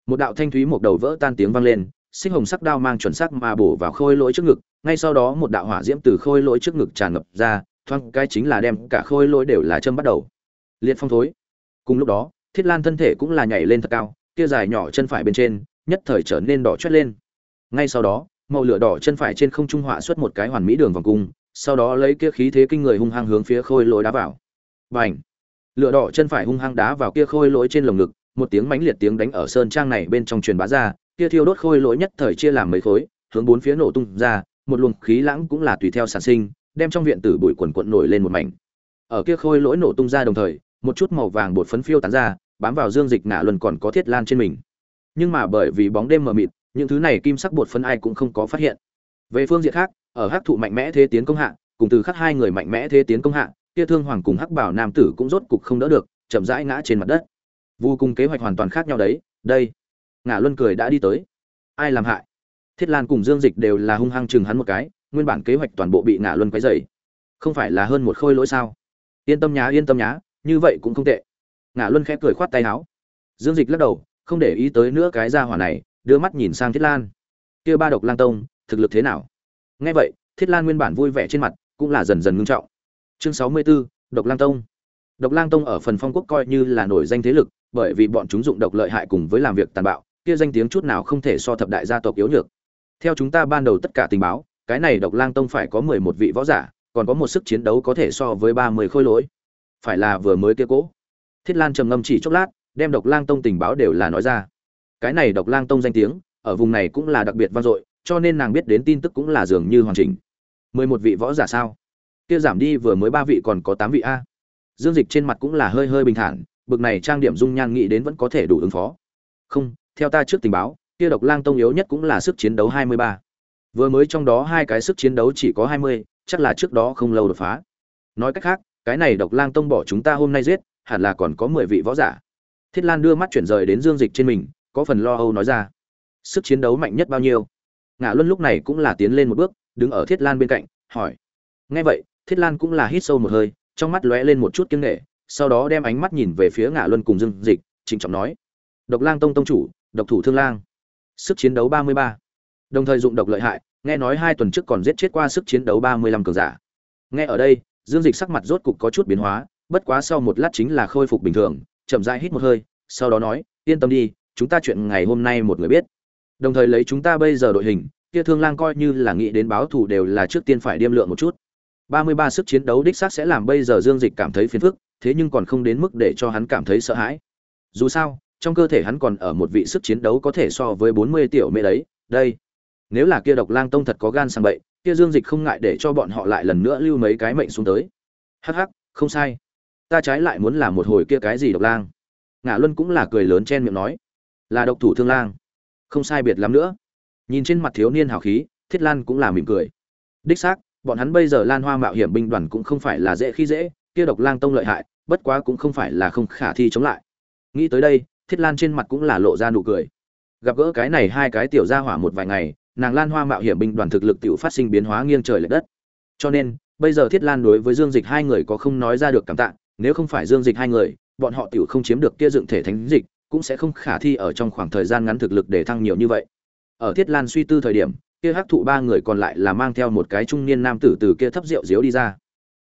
Một đạo thanh thúy một đầu vỡ tan tiếng vang lên xích hồng sắc đao mang chuẩn sắc mà bổ vào khôi lỗi trước ngực, ngay sau đó một đạo hỏa diễm từ khôi lỗi trước ngực tràn ngập ra, thoáng cái chính là đem cả khôi lỗi đều là châm bắt đầu. Liệt phong thối. Cùng lúc đó, thiết lan thân thể cũng là nhảy lên thật cao, kia dài nhỏ chân phải bên trên, nhất thời trở nên đỏ chót lên. Ngay sau đó, màu lửa đỏ chân phải trên không trung họa xuất một cái hoàn mỹ đường vòng cung, sau đó lấy kia khí thế kinh người hung hăng hướng phía khôi lỗi đá vào. Bành! Lửa đỏ chân phải hung hăng đá vào kia khôi lỗi trên lồng ngực, một tiếng mãnh liệt tiếng đánh ở sơn trang này bên trong truyền bá ra kia thiêu đốt khôi lỗi nhất thời chia làm mấy khối, hướng bốn phía nổ tung ra, một luồng khí lãng cũng là tùy theo sản sinh, đem trong viện tử bụi quần quận nổi lên một mảnh. Ở kia khôi lỗi nổ tung ra đồng thời, một chút màu vàng bột phấn phiêu tán ra, bám vào dương dịch ngã luân còn có thiết lan trên mình. Nhưng mà bởi vì bóng đêm mờ mịt, những thứ này kim sắc bột phấn ai cũng không có phát hiện. Về phương diện khác, ở hắc thụ mạnh mẽ thế tiến công hạ, cùng từ khắc hai người mạnh mẽ thế tiến công hạ, kia thương hoàng cùng hắc bảo nam tử cũng rốt cục không đỡ được, chậm rãi ngã trên mặt đất. Vu cùng kế hoạch hoàn toàn khác nhau đấy, đây ngã luân cười đã đi tới. Ai làm hại? Thiết lan cùng dương dịch đều là hung hăng chừng hắn một cái nguyên bản kế hoạch toàn bộ bị ngã luân quấy dày không phải là hơn một khôi lỗi sao? Yên tâm nhá yên tâm nhá như vậy cũng không tệ. Ngã luân khẽ cười khoát tay áo. Dương dịch lắc đầu không để ý tới nữa cái gia hỏa này đưa mắt nhìn sang thiết lan. Kia ba độc lang tông thực lực thế nào? Nghe vậy thiết lan nguyên bản vui vẻ trên mặt cũng là dần dần ngưng trọng. Chương sáu mươi 64, độc lang tông. Độc lang tông ở phần phong quốc coi như là nổi danh thế lực bởi vì bọn chúng dụng độc lợi hại cùng với làm việc tàn bạo kia danh tiếng chút nào không thể so thập đại gia tộc yếu nhược. Theo chúng ta ban đầu tất cả tình báo, cái này độc lang tông phải có mười một vị võ giả, còn có một sức chiến đấu có thể so với ba mươi khôi lỗi. Phải là vừa mới kia cố. Thiết lan trầm ngâm chỉ chốc lát, đem độc lang tông tình báo đều là nói ra. Cái này độc lang tông danh tiếng, ở vùng này cũng là đặc biệt vang dội, cho nên nàng biết đến tin tức cũng là dường như hoàn chỉnh. mười một vị võ giả sao? Kia giảm đi vừa mới ba vị còn có tám vị a. Dương dịch trên mặt cũng là hơi hơi bình thản, bực này trang điểm dung nhan nghĩ đến vẫn có thể đủ ứng phó. Không theo ta trước tình báo kia độc lang tông yếu nhất cũng là sức chiến đấu 23. vừa mới trong đó hai cái sức chiến đấu chỉ có 20, chắc là trước đó không lâu đột phá. Nói cách khác cái này độc lang tông bỏ chúng ta hôm nay giết hẳn là còn có 10 vị võ giả. Thiết lan đưa mắt chuyển rời đến dương dịch trên mình có phần lo âu nói ra. Sức chiến đấu mạnh nhất bao nhiêu? Ngã luân lúc này cũng là tiến lên một bước đứng ở thiết lan bên cạnh hỏi. Nghe vậy thiết lan cũng là hít sâu một hơi trong mắt lóe lên một chút kiêng nể, sau đó đem ánh mắt nhìn về phía ngã luân cùng dương dịch trịnh trọng nói. Độc lang tông tông chủ độc thủ thương lang. Sức chiến đấu ba mươi ba. Đồng thời dụng độc lợi hại, nghe nói hai tuần trước còn giết chết qua sức chiến đấu ba mươi lăm cường giả. Nghe ở đây, dương dịch sắc mặt rốt cục có chút biến hóa, bất quá sau một lát chính là khôi phục bình thường, chậm rãi hít một hơi, sau đó nói, yên tâm đi, chúng ta chuyện ngày hôm nay một người biết. Đồng thời lấy chúng ta bây giờ đội hình, kia thương lang coi như là nghĩ đến báo thù đều là trước tiên phải điêm lượng một chút. ba mươi ba sức chiến đấu đích xác sẽ làm bây giờ dương dịch cảm thấy phiền phức, thế nhưng còn không đến mức để cho hắn cảm thấy sợ hãi. Dù sao trong cơ thể hắn còn ở một vị sức chiến đấu có thể so với bốn mươi tiểu mê đấy, đây. Nếu là kia độc lang tông thật có gan sang bậy, kia dương dịch không ngại để cho bọn họ lại lần nữa lưu mấy cái mệnh xuống tới. Hắc hắc, không sai. Ta trái lại muốn làm một hồi kia cái gì độc lang? Ngã luân cũng là cười lớn chen miệng nói. Là độc thủ thương lang. Không sai biệt lắm nữa. Nhìn trên mặt thiếu niên hào khí, thiết lan cũng là mỉm cười. Đích xác, bọn hắn bây giờ lan hoa mạo hiểm binh đoàn cũng không phải là dễ khi dễ, kia độc lang tông lợi hại, bất quá cũng không phải là không khả thi chống lại. Nghĩ tới đây thiết lan trên mặt cũng là lộ ra nụ cười. Gặp gỡ cái này hai cái tiểu gia hỏa một vài ngày, nàng lan hoa mạo hiểm binh đoàn thực lực tiểu phát sinh biến hóa nghiêng trời lệch đất. Cho nên, bây giờ thiết lan đối với dương dịch hai người có không nói ra được cảm tạ, nếu không phải dương dịch hai người, bọn họ tiểu không chiếm được kia dựng thể thánh dịch, cũng sẽ không khả thi ở trong khoảng thời gian ngắn thực lực để thăng nhiều như vậy. Ở thiết lan suy tư thời điểm, kia hắc thụ ba người còn lại là mang theo một cái trung niên nam tử từ kia thấp rượu diếu đi ra.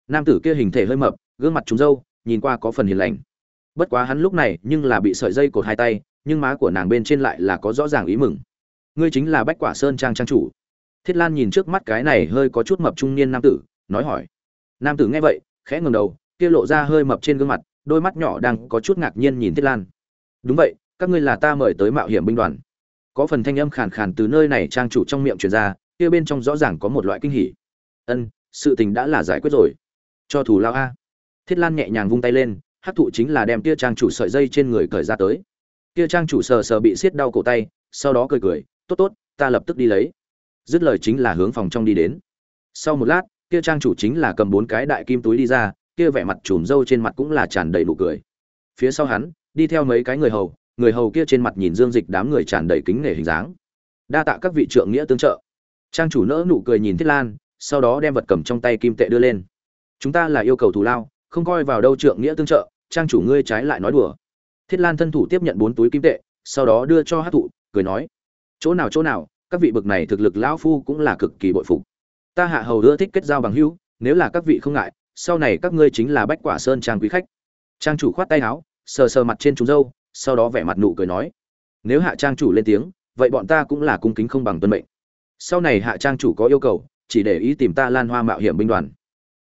Nam tử kia hình thể hơi mập, gương mặt trúng râu, nhìn qua có phần hiền lành bất quá hắn lúc này nhưng là bị sợi dây cột hai tay, nhưng má của nàng bên trên lại là có rõ ràng ý mừng. Ngươi chính là bách quả sơn trang trang chủ. Thiết lan nhìn trước mắt cái này hơi có chút mập trung niên nam tử, nói hỏi. Nam tử nghe vậy, khẽ ngầm đầu, kia lộ ra hơi mập trên gương mặt, đôi mắt nhỏ đang có chút ngạc nhiên nhìn thiết lan. Đúng vậy, các ngươi là ta mời tới mạo hiểm binh đoàn. Có phần thanh âm khàn khàn từ nơi này trang chủ trong miệng truyền ra, kia bên trong rõ ràng có một loại kinh hỉ. Ân, sự tình đã là giải quyết rồi. Cho thủ lao a. Thiết lan nhẹ nhàng vung tay lên hắc thụ chính là đem kia trang chủ sợi dây trên người cởi ra tới. Kia trang chủ sờ sờ bị siết đau cổ tay, sau đó cười cười, tốt tốt, ta lập tức đi lấy. Dứt lời chính là hướng phòng trong đi đến. Sau một lát kia trang chủ chính là cầm bốn cái đại kim túi đi ra, kia vẻ mặt trùm râu trên mặt cũng là tràn đầy nụ cười. Phía sau hắn, đi theo mấy cái người hầu người hầu kia trên mặt nhìn dương dịch đám người tràn đầy kính nể hình dáng. Đa tạ các vị trượng nghĩa tương trợ. Trang chủ nỡ nụ cười nhìn thiết lan, sau đó đem vật cầm trong tay kim tệ đưa lên. Chúng ta là yêu cầu thù lao, không coi vào đâu trượng nghĩa tương trợ trang chủ ngươi trái lại nói đùa. Thiết lan thân thủ tiếp nhận bốn túi kim tệ, sau đó đưa cho hát thụ, cười nói, chỗ nào chỗ nào, các vị bực này thực lực lão phu cũng là cực kỳ bội phục. Ta hạ hầu ưa thích kết giao bằng hữu, nếu là các vị không ngại, sau này các ngươi chính là bách quả sơn trang quý khách. Trang chủ khoát tay áo, sờ sờ mặt trên trúng dâu, sau đó vẻ mặt nụ cười nói, nếu hạ trang chủ lên tiếng, vậy bọn ta cũng là cung kính không bằng tuân mệnh. Sau này hạ trang chủ có yêu cầu, chỉ để ý tìm ta lan hoa mạo hiểm binh đoàn.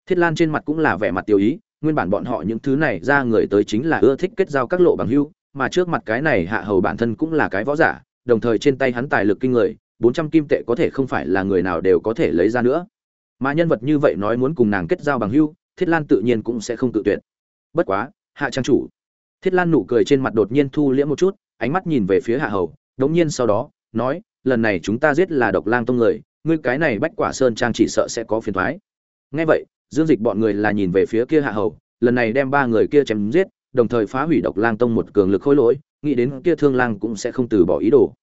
Thiết lan trên mặt cũng là vẻ mặt tiêu ý nguyên bản bọn họ những thứ này ra người tới chính là ưa thích kết giao các lộ bằng hưu, mà trước mặt cái này hạ hầu bản thân cũng là cái võ giả, đồng thời trên tay hắn tài lực kinh người, bốn trăm kim tệ có thể không phải là người nào đều có thể lấy ra nữa. Mà nhân vật như vậy nói muốn cùng nàng kết giao bằng hưu, thiết lan tự nhiên cũng sẽ không tự tuyệt. Bất quá, hạ trang chủ. Thiết lan nụ cười trên mặt đột nhiên thu liễm một chút, ánh mắt nhìn về phía hạ hầu, đống nhiên sau đó, nói, lần này chúng ta giết là độc lang tông người, ngươi cái này bách quả sơn trang chỉ sợ sẽ có phiền thoái. Nghe vậy dương dịch bọn người là nhìn về phía kia hạ hầu, lần này đem ba người kia chém giết, đồng thời phá hủy độc lang tông một cường lực khối lỗi, nghĩ đến kia thương lang cũng sẽ không từ bỏ ý đồ.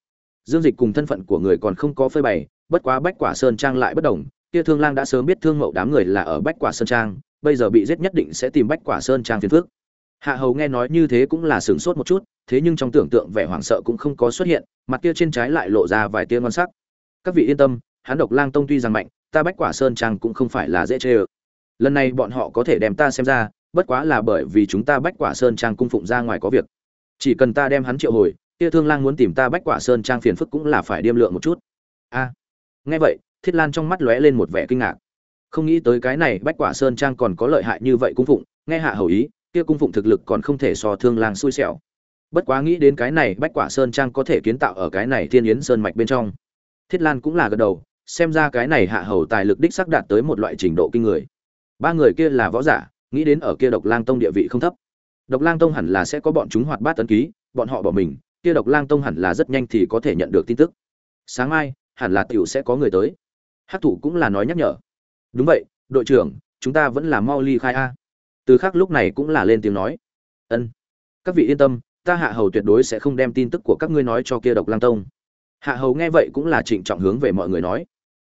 Dương dịch cùng thân phận của người còn không có phơi bày, bất quá bách quả sơn trang lại bất đồng, kia thương lang đã sớm biết thương mậu đám người là ở bách quả sơn trang, bây giờ bị giết nhất định sẽ tìm bách quả sơn trang phiền phước hạ hầu nghe nói như thế cũng là sửng sốt một chút, thế nhưng trong tưởng tượng vẻ hoảng sợ cũng không có xuất hiện, mặt kia trên trái lại lộ ra vài tia ngon sắc. Các vị yên tâm, hắn độc lang tông tuy rằng mạnh, ta bách quả sơn trang cũng không phải là dễ chê ơ lần này bọn họ có thể đem ta xem ra, bất quá là bởi vì chúng ta bách quả sơn trang cung phụng ra ngoài có việc. Chỉ cần ta đem hắn triệu hồi, kia thương lang muốn tìm ta bách quả sơn trang phiền phức cũng là phải điêm lượng một chút. A. Nghe vậy, thiết lan trong mắt lóe lên một vẻ kinh ngạc. Không nghĩ tới cái này bách quả sơn trang còn có lợi hại như vậy cung phụng, nghe hạ hầu ý, kia cung phụng thực lực còn không thể so thương lang xui xẻo. Bất quá nghĩ đến cái này bách quả sơn trang có thể kiến tạo ở cái này thiên yến sơn mạch bên trong. Thiết lan cũng là gật đầu, xem ra cái này hạ hầu tài lực đích sắc đạt tới một loại trình độ kinh người ba người kia là võ giả, nghĩ đến ở kia độc lang tông địa vị không thấp. Độc lang tông hẳn là sẽ có bọn chúng hoạt bát tấn ký, bọn họ bỏ mình, kia độc lang tông hẳn là rất nhanh thì có thể nhận được tin tức. Sáng mai, hẳn là tiểu sẽ có người tới. Hắc thủ cũng là nói nhắc nhở. Đúng vậy, đội trưởng, chúng ta vẫn là mau ly khai a. Từ khác lúc này cũng là lên tiếng nói. Ân. Các vị yên tâm, ta hạ hầu tuyệt đối sẽ không đem tin tức của các ngươi nói cho kia độc lang tông. Hạ hầu nghe vậy cũng là trịnh trọng hướng về mọi người nói.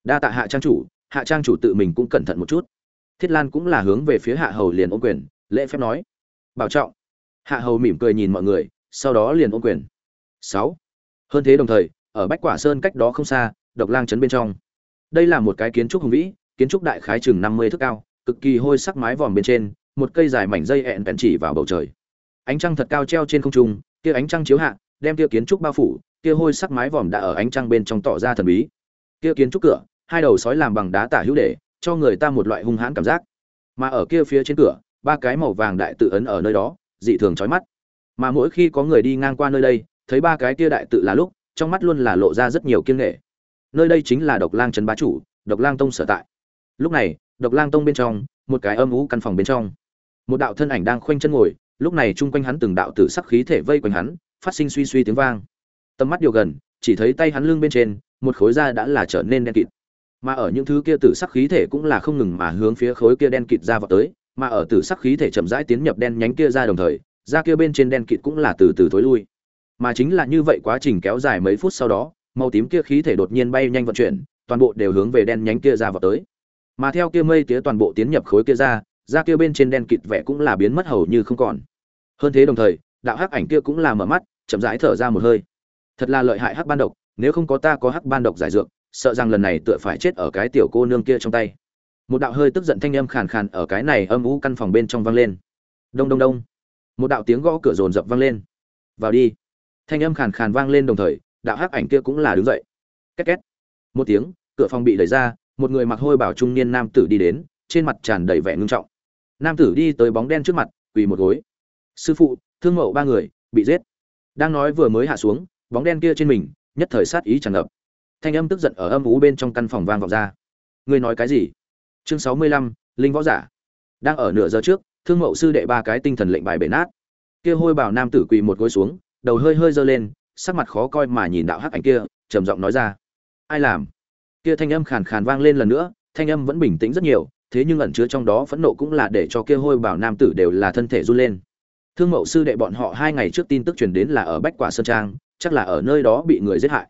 Đa tạ hạ trang chủ, hạ trang chủ tự mình cũng cẩn thận một chút thiết lan cũng là hướng về phía hạ hầu liền ôm quyền, lễ phép nói. Bảo trọng. Hạ hầu mỉm cười nhìn mọi người, sau đó liền ôm quyền. Sáu. Hơn thế đồng thời, ở bách quả sơn cách đó không xa, độc lang trấn bên trong. Đây là một cái kiến trúc hùng vĩ, kiến trúc đại khái chừng năm mươi thước cao, cực kỳ hôi sắc mái vòm bên trên, một cây dài mảnh dây ẹn vẹn chỉ vào bầu trời. Ánh trăng thật cao treo trên không trung, kia ánh trăng chiếu hạ, đem kia kiến trúc bao phủ, kia hôi sắc mái vòm đã ở ánh trăng bên trong tỏ ra thần bí. Kia kiến trúc cửa, hai đầu sói làm bằng đá tả hữu để cho người ta một loại hung hãn cảm giác. Mà ở kia phía trên cửa, ba cái màu vàng đại tự ấn ở nơi đó, dị thường chói mắt. Mà mỗi khi có người đi ngang qua nơi đây, thấy ba cái kia đại tự là lúc, trong mắt luôn là lộ ra rất nhiều kiêng nghệ nơi đây chính là độc lang trấn bá chủ, độc lang tông sở tại. Lúc này, độc lang tông bên trong, một cái âm ú căn phòng bên trong. Một đạo thân ảnh đang khoanh chân ngồi, lúc này chung quanh hắn từng đạo tử sắc khí thể vây quanh hắn, phát sinh suy suy tiếng vang. Tầm mắt điều gần, chỉ thấy tay hắn lưng bên trên, một khối da đã là trở nên đen kịt mà ở những thứ kia tử sắc khí thể cũng là không ngừng mà hướng phía khối kia đen kịt ra vào tới, mà ở tử sắc khí thể chậm rãi tiến nhập đen nhánh kia ra đồng thời, da kia bên trên đen kịt cũng là từ từ thối lui. Mà chính là như vậy quá trình kéo dài mấy phút sau đó, màu tím kia khí thể đột nhiên bay nhanh vận chuyển, toàn bộ đều hướng về đen nhánh kia ra vào tới. Mà theo kia mây tía toàn bộ tiến nhập khối kia ra, da kia bên trên đen kịt vẻ cũng là biến mất hầu như không còn. Hơn thế đồng thời, đạo hắc ảnh kia cũng là mở mắt, chậm rãi thở ra một hơi. Thật là lợi hại hắc ban độc, nếu không có ta có hắc ban độc giải dược sợ rằng lần này tựa phải chết ở cái tiểu cô nương kia trong tay. Một đạo hơi tức giận thanh âm khàn khàn ở cái này âm u căn phòng bên trong vang lên. Đông đông đông. Một đạo tiếng gõ cửa rồn rập vang lên. Vào đi. Thanh âm khàn khàn vang lên đồng thời, đạo hắc ảnh kia cũng là đứng dậy. Két két. Một tiếng, cửa phòng bị đẩy ra, một người mặc hôi bảo trung niên nam tử đi đến, trên mặt tràn đầy vẻ ngưng trọng. Nam tử đi tới bóng đen trước mặt, quỳ một gối. Sư phụ, thương mẫu ba người, bị giết. Đang nói vừa mới hạ xuống, bóng đen kia trên mình, nhất thời sát ý tràn ngập thanh âm tức giận ở âm ú bên trong căn phòng vang vọng ra. Ngươi nói cái gì? Chương sáu mươi lăm, linh võ giả. Đang ở nửa giờ trước, thương mậu sư đệ ba cái tinh thần lệnh bài bể nát. Kia hôi bảo nam tử quỳ một gối xuống, đầu hơi hơi giơ lên, sắc mặt khó coi mà nhìn đạo hắc ảnh kia, trầm giọng nói ra. Ai làm? Kia thanh âm khàn khàn vang lên lần nữa, thanh âm vẫn bình tĩnh rất nhiều, thế nhưng ẩn chứa trong đó phẫn nộ cũng là để cho kia hôi bảo nam tử đều là thân thể run lên. Thương mậu sư đệ bọn họ hai ngày trước tin tức truyền đến là ở bách quả sơn trang, chắc là ở nơi đó bị người giết hại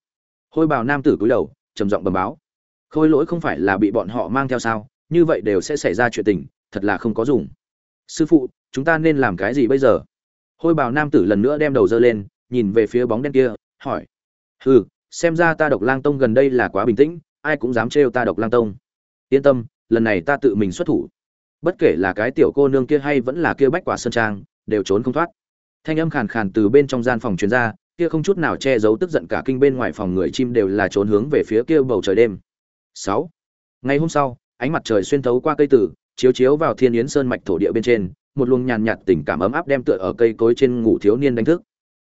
hôi bào nam tử cúi đầu, trầm giọng bẩm báo. Khôi lỗi không phải là bị bọn họ mang theo sao? Như vậy đều sẽ xảy ra chuyện tình, thật là không có dùng. Sư phụ, chúng ta nên làm cái gì bây giờ? Hôi bào nam tử lần nữa đem đầu dơ lên, nhìn về phía bóng đen kia, hỏi. Hừ, xem ra ta độc lang tông gần đây là quá bình tĩnh, ai cũng dám trêu ta độc lang tông. Yên tâm, lần này ta tự mình xuất thủ. Bất kể là cái tiểu cô nương kia hay vẫn là kia bách quả sơn trang, đều trốn không thoát. Thanh âm khàn khàn từ bên trong gian phòng truyền ra kia không chút nào che giấu tức giận cả kinh bên ngoài phòng người chim đều là trốn hướng về phía kia bầu trời đêm. Sáu. Ngày hôm sau, ánh mặt trời xuyên thấu qua cây tử, chiếu chiếu vào thiên yến sơn mạch thổ địa bên trên, một luồng nhàn nhạt tình cảm ấm áp đem tựa ở cây cối trên ngủ thiếu niên đánh thức.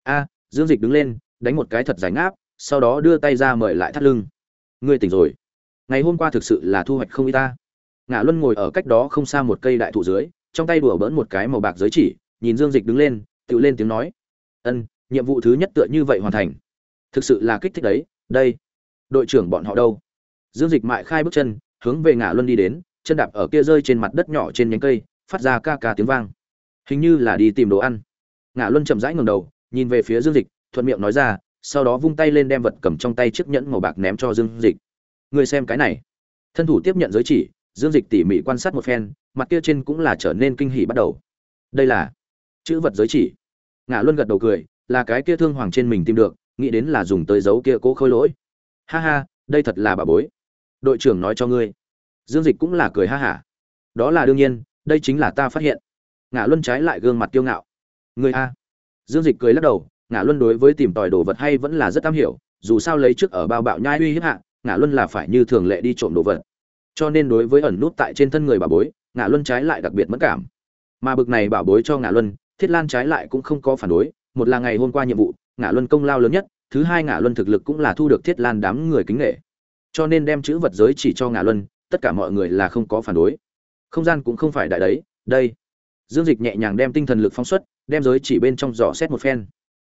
A, dương dịch đứng lên, đánh một cái thật rảnh áp sau đó đưa tay ra mời lại thắt lưng. Ngươi tỉnh rồi. Ngày hôm qua thực sự là thu hoạch không ít ta. Ngã luân ngồi ở cách đó không xa một cây đại thụ dưới, trong tay đùa bỡn một cái màu bạc giới chỉ, nhìn dương dịch đứng lên, tự lên tiếng nói. Ân nhiệm vụ thứ nhất tựa như vậy hoàn thành. Thực sự là kích thích đấy, đây. Đội trưởng bọn họ đâu? Dương dịch mại khai bước chân, hướng về ngã luân đi đến, chân đạp ở kia rơi trên mặt đất nhỏ trên nhánh cây, phát ra ca ca tiếng vang. Hình như là đi tìm đồ ăn. Ngã luân chậm rãi ngẩng đầu, nhìn về phía dương dịch, thuận miệng nói ra, sau đó vung tay lên đem vật cầm trong tay chiếc nhẫn màu bạc ném cho dương dịch. Người xem cái này. Thân thủ tiếp nhận giới chỉ, dương dịch tỉ mỉ quan sát một phen, mặt kia trên cũng là trở nên kinh hỉ bắt đầu. Đây là chữ vật giới chỉ. Ngã luân gật đầu cười là cái kia thương hoàng trên mình tìm được, nghĩ đến là dùng tới dấu kia cố khôi lỗi. Ha ha, đây thật là bà bối. Đội trưởng nói cho ngươi. Dương dịch cũng là cười ha hả. Đó là đương nhiên, đây chính là ta phát hiện. Ngã luân trái lại gương mặt kiêu ngạo. Người a. Dương dịch cười lắc đầu ngã luân đối với tìm tòi đồ vật hay vẫn là rất am hiểu, dù sao lấy trước ở bao bạo nhai uy hiếp hạ ngã luân là phải như thường lệ đi trộm đồ vật. Cho nên đối với ẩn nút tại trên thân người bà bối ngã luân trái lại đặc biệt mất cảm. Mà bực này bảo bối cho ngã luân, thiết lan trái lại cũng không có phản đối một là ngày hôm qua nhiệm vụ, ngã luân công lao lớn nhất, thứ hai ngã luân thực lực cũng là thu được thiết lan đám người kính nghệ cho nên đem chữ vật giới chỉ cho ngã luân, tất cả mọi người là không có phản đối. Không gian cũng không phải đại đấy, đây. Dương dịch nhẹ nhàng đem tinh thần lực phóng xuất, đem giới chỉ bên trong giỏ xét một phen.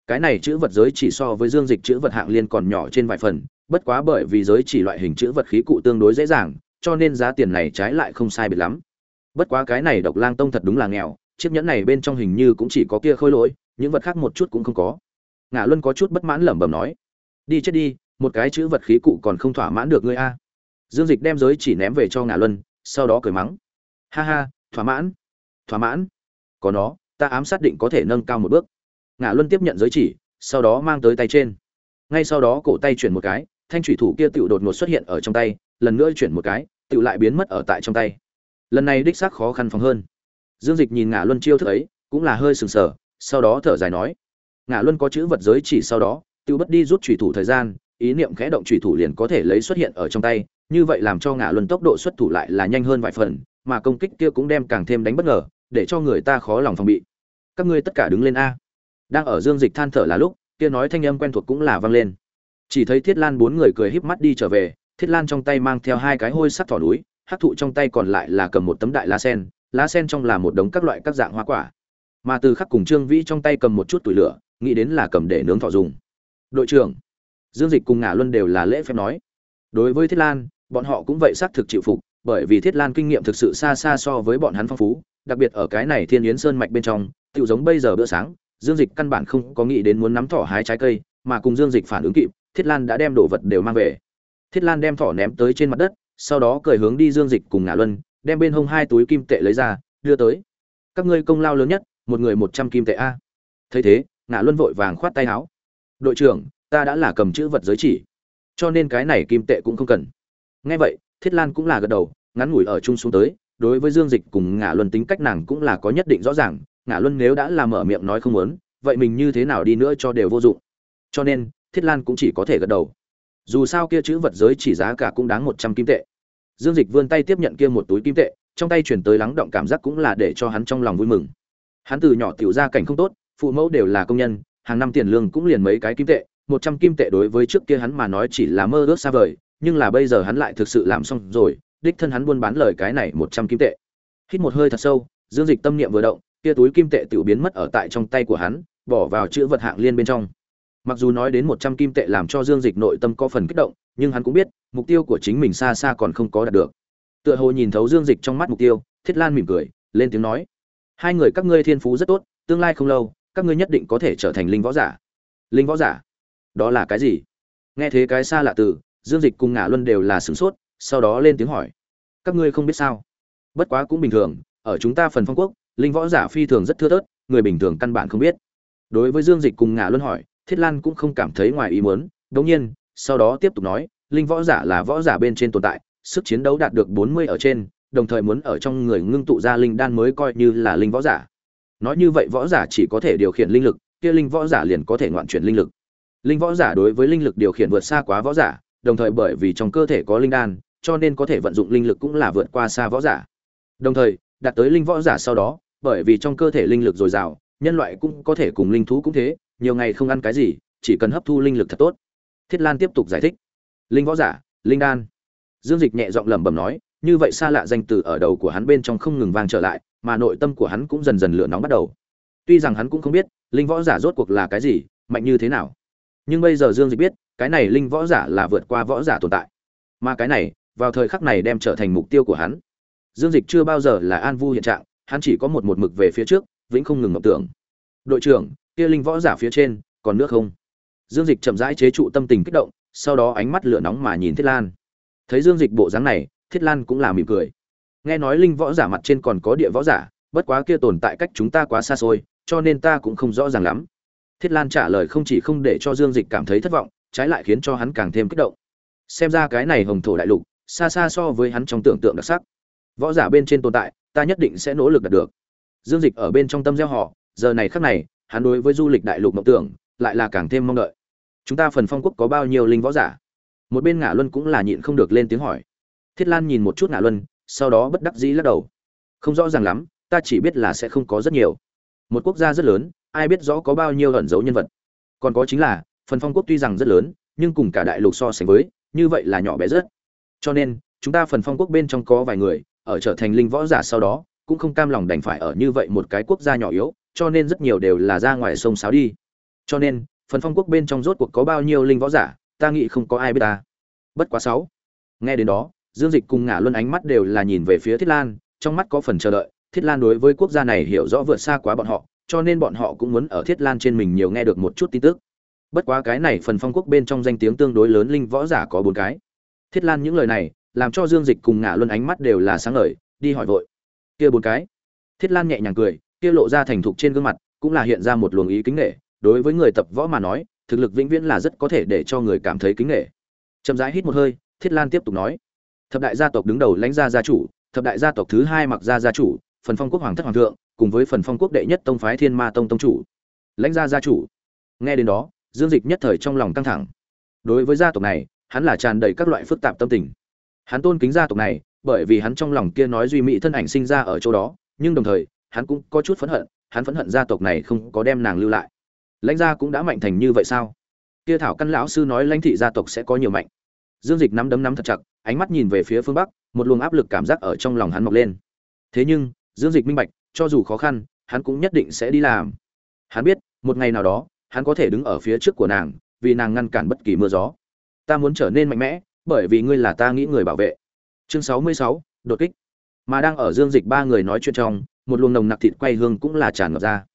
Cái này chữ vật giới chỉ so với dương dịch chữ vật hạng liên còn nhỏ trên vài phần, bất quá bởi vì giới chỉ loại hình chữ vật khí cụ tương đối dễ dàng, cho nên giá tiền này trái lại không sai biệt lắm. Bất quá cái này độc lang tông thật đúng là nghèo, chiếc nhẫn này bên trong hình như cũng chỉ có kia khôi lỗi những vật khác một chút cũng không có. Ngã luân có chút bất mãn lẩm bẩm nói, đi chết đi, một cái chữ vật khí cụ còn không thỏa mãn được ngươi a. Dương dịch đem giới chỉ ném về cho ngã luân, sau đó cười mắng, ha ha, thỏa mãn thỏa mãn. Có nó, ta ám sát định có thể nâng cao một bước. Ngã luân tiếp nhận giới chỉ, sau đó mang tới tay trên. Ngay sau đó cổ tay chuyển một cái, thanh thủy thủ kia tựu đột ngột xuất hiện ở trong tay, lần nữa chuyển một cái, tựu lại biến mất ở tại trong tay. Lần này đích xác khó khăn phòng hơn. Dương dịch nhìn ngã luân chiêu thức ấy, cũng là hơi sừng sờ sau đó thở dài nói ngã luân có chữ vật giới chỉ sau đó tiêu bất đi rút thủy thủ thời gian, ý niệm khẽ động thủy thủ liền có thể lấy xuất hiện ở trong tay, như vậy làm cho ngã luân tốc độ xuất thủ lại là nhanh hơn vài phần, mà công kích kia cũng đem càng thêm đánh bất ngờ, để cho người ta khó lòng phòng bị. Các ngươi tất cả đứng lên a. Đang ở dương dịch than thở là lúc, kia nói thanh âm quen thuộc cũng là vang lên. Chỉ thấy thiết lan bốn người cười híp mắt đi trở về, thiết lan trong tay mang theo hai cái hôi sắt thỏ núi hát thụ trong tay còn lại là cầm một tấm đại lá sen lá sen trong là một đống các loại các dạng hoa quả mà từ khắc cùng trương vĩ trong tay cầm một chút tuổi lửa, nghĩ đến là cầm để nướng thọ dùng. Đội trưởng, dương dịch cùng ngả luân đều là lễ phép nói. Đối với thiết lan, bọn họ cũng vậy xác thực chịu phục, bởi vì thiết lan kinh nghiệm thực sự xa xa so với bọn hắn phong phú, đặc biệt ở cái này thiên yến sơn mạch bên trong tự giống bây giờ bữa sáng, dương dịch căn bản không có nghĩ đến muốn nắm thỏ hái trái cây, mà cùng dương dịch phản ứng kịp, thiết lan đã đem đồ vật đều mang về. Thiết lan đem thỏ ném tới trên mặt đất, sau đó cởi hướng đi dương dịch cùng ngả luân, đem bên hông hai túi kim tệ lấy ra, đưa tới. Các ngươi công lao lớn nhất một người một trăm kim tệ a. Thấy thế ngã luân vội vàng khoát tay áo. Đội trưởng, ta đã là cầm chữ vật giới chỉ, cho nên cái này kim tệ cũng không cần. Nghe vậy, thiết lan cũng là gật đầu, ngắn ngủi ở chung xuống tới, đối với dương dịch cùng ngã luân tính cách nàng cũng là có nhất định rõ ràng ngã luân nếu đã làm mở miệng nói không muốn, vậy mình như thế nào đi nữa cho đều vô dụng. Cho nên, thiết lan cũng chỉ có thể gật đầu. Dù sao kia chữ vật giới chỉ giá cả cũng đáng một trăm kim tệ. Dương dịch vươn tay tiếp nhận kia một túi kim tệ, trong tay chuyển tới lắng động cảm giác cũng là để cho hắn trong lòng vui mừng hắn từ nhỏ tiểu gia cảnh không tốt, phụ mẫu đều là công nhân, hàng năm tiền lương cũng liền mấy cái kim tệ, một trăm kim tệ đối với trước kia hắn mà nói chỉ là mơ ước xa vời, nhưng là bây giờ hắn lại thực sự làm xong rồi, đích thân hắn buôn bán lời cái này một trăm kim tệ. Hít một hơi thật sâu, dương dịch tâm niệm vừa động, kia túi kim tệ tự biến mất ở tại trong tay của hắn, bỏ vào chữ vật hạng liên bên trong. Mặc dù nói đến một trăm kim tệ làm cho dương dịch nội tâm có phần kích động, nhưng hắn cũng biết, mục tiêu của chính mình xa xa còn không có đạt được. Tựa hồ nhìn thấu dương dịch trong mắt mục tiêu, thiết lan mỉm cười, lên tiếng nói hai người các ngươi thiên phú rất tốt, tương lai không lâu, các ngươi nhất định có thể trở thành linh võ giả. Linh võ giả? Đó là cái gì? Nghe thế cái xa lạ từ, dương dịch cùng ngả luân đều là sửng sốt, sau đó lên tiếng hỏi. Các ngươi không biết sao? Bất quá cũng bình thường, ở chúng ta phần phong quốc, linh võ giả phi thường rất thưa thớt, người bình thường căn bản không biết. Đối với dương dịch cùng ngả luân hỏi, thiết lan cũng không cảm thấy ngoài ý muốn, đống nhiên, sau đó tiếp tục nói, linh võ giả là võ giả bên trên tồn tại, sức chiến đấu đạt được bốn mươi ở trên đồng thời muốn ở trong người ngưng tụ ra linh đan mới coi như là linh võ giả. Nói như vậy võ giả chỉ có thể điều khiển linh lực, kia linh võ giả liền có thể ngoạn chuyển linh lực. Linh võ giả đối với linh lực điều khiển vượt xa quá võ giả, đồng thời bởi vì trong cơ thể có linh đan, cho nên có thể vận dụng linh lực cũng là vượt qua xa võ giả. Đồng thời, đạt tới linh võ giả sau đó, bởi vì trong cơ thể linh lực dồi dào, nhân loại cũng có thể cùng linh thú cũng thế, nhiều ngày không ăn cái gì, chỉ cần hấp thu linh lực thật tốt. Thiết lan tiếp tục giải thích. Linh võ giả, linh đan. Dương dịch nhẹ giọng lẩm bẩm nói như vậy xa lạ danh từ ở đầu của hắn bên trong không ngừng vang trở lại, mà nội tâm của hắn cũng dần dần lửa nóng bắt đầu. Tuy rằng hắn cũng không biết, linh võ giả rốt cuộc là cái gì, mạnh như thế nào. Nhưng bây giờ dương dịch biết, cái này linh võ giả là vượt qua võ giả tồn tại. Mà cái này, vào thời khắc này đem trở thành mục tiêu của hắn. Dương dịch chưa bao giờ là an vu hiện trạng, hắn chỉ có một một mực về phía trước, vĩnh không ngừng ngập tưởng. Đội trưởng, kia linh võ giả phía trên, còn nước không? Dương dịch chậm rãi chế trụ tâm tình kích động, sau đó ánh mắt lửa nóng mà nhìn thiết lan. Thấy dương dịch bộ dáng này thiết lan cũng là mỉm cười. Nghe nói linh võ giả mặt trên còn có địa võ giả, bất quá kia tồn tại cách chúng ta quá xa xôi, cho nên ta cũng không rõ ràng lắm. Thiết lan trả lời không chỉ không để cho dương dịch cảm thấy thất vọng, trái lại khiến cho hắn càng thêm kích động. Xem ra cái này hồng thổ đại lục, xa xa so với hắn trong tưởng tượng đặc sắc. Võ giả bên trên tồn tại, ta nhất định sẽ nỗ lực đạt được. Dương dịch ở bên trong tâm gieo họ, giờ này khắc này, hắn đối với du lịch đại lục mộng tưởng, lại là càng thêm mong đợi. Chúng ta phần phong quốc có bao nhiêu linh võ giả? Một bên ngã luân cũng là nhịn không được lên tiếng hỏi thiết lan nhìn một chút ngạ luân, sau đó bất đắc dĩ lắc đầu. Không rõ ràng lắm, ta chỉ biết là sẽ không có rất nhiều. Một quốc gia rất lớn, ai biết rõ có bao nhiêu ẩn dấu nhân vật. Còn có chính là, phần phong quốc tuy rằng rất lớn, nhưng cùng cả đại lục so sánh với, như vậy là nhỏ bé rất. Cho nên, chúng ta phần phong quốc bên trong có vài người, ở trở thành linh võ giả sau đó, cũng không cam lòng đành phải ở như vậy một cái quốc gia nhỏ yếu, cho nên rất nhiều đều là ra ngoài sông sáo đi. Cho nên, phần phong quốc bên trong rốt cuộc có bao nhiêu linh võ giả, ta nghĩ không có ai biết ta. Bất quá sáu. Nghe đến đó dương dịch cùng ngả luân ánh mắt đều là nhìn về phía thiết lan, trong mắt có phần chờ đợi. Thiết lan đối với quốc gia này hiểu rõ vượt xa quá bọn họ, cho nên bọn họ cũng muốn ở thiết lan trên mình nhiều nghe được một chút tin tức. Bất quá cái này phần phong quốc bên trong danh tiếng tương đối lớn linh võ giả có bốn cái. Thiết lan những lời này, làm cho dương dịch cùng ngả luân ánh mắt đều là sáng ngời, đi hỏi vội. Kia bốn cái. Thiết lan nhẹ nhàng cười, kia lộ ra thành thục trên gương mặt, cũng là hiện ra một luồng ý kính nghệ. Đối với người tập võ mà nói, thực lực vĩnh viễn là rất có thể để cho người cảm thấy kính nghệ. Chậm rãi hít một hơi, thiết lan tiếp tục nói thập đại gia tộc đứng đầu lãnh gia gia chủ, thập đại gia tộc thứ hai mặc gia gia chủ, phần phong quốc hoàng thất hoàng thượng, cùng với phần phong quốc đệ nhất tông phái thiên ma tông tông chủ. Lãnh gia gia chủ. Nghe đến đó, dương dịch nhất thời trong lòng căng thẳng. Đối với gia tộc này, hắn là tràn đầy các loại phức tạp tâm tình. Hắn tôn kính gia tộc này, bởi vì hắn trong lòng kia nói duy mỹ thân ảnh sinh ra ở chỗ đó, nhưng đồng thời, hắn cũng có chút phẫn hận, hắn phẫn hận gia tộc này không có đem nàng lưu lại. Lãnh gia cũng đã mạnh thành như vậy sao? Kia thảo căn lão sư nói lãnh thị gia tộc sẽ có nhiều mạnh. Dương dịch nắm đấm nắm thật chặt ánh mắt nhìn về phía phương bắc, một luồng áp lực cảm giác ở trong lòng hắn mọc lên. Thế nhưng, dương dịch minh bạch, cho dù khó khăn, hắn cũng nhất định sẽ đi làm. Hắn biết, một ngày nào đó, hắn có thể đứng ở phía trước của nàng, vì nàng ngăn cản bất kỳ mưa gió. Ta muốn trở nên mạnh mẽ, bởi vì ngươi là ta nghĩ người bảo vệ. Chương sáu mươi sáu, đột kích. Mà đang ở dương dịch ba người nói chuyện trong, một luồng nồng nặc thịt quay hương cũng là tràn ngập ra.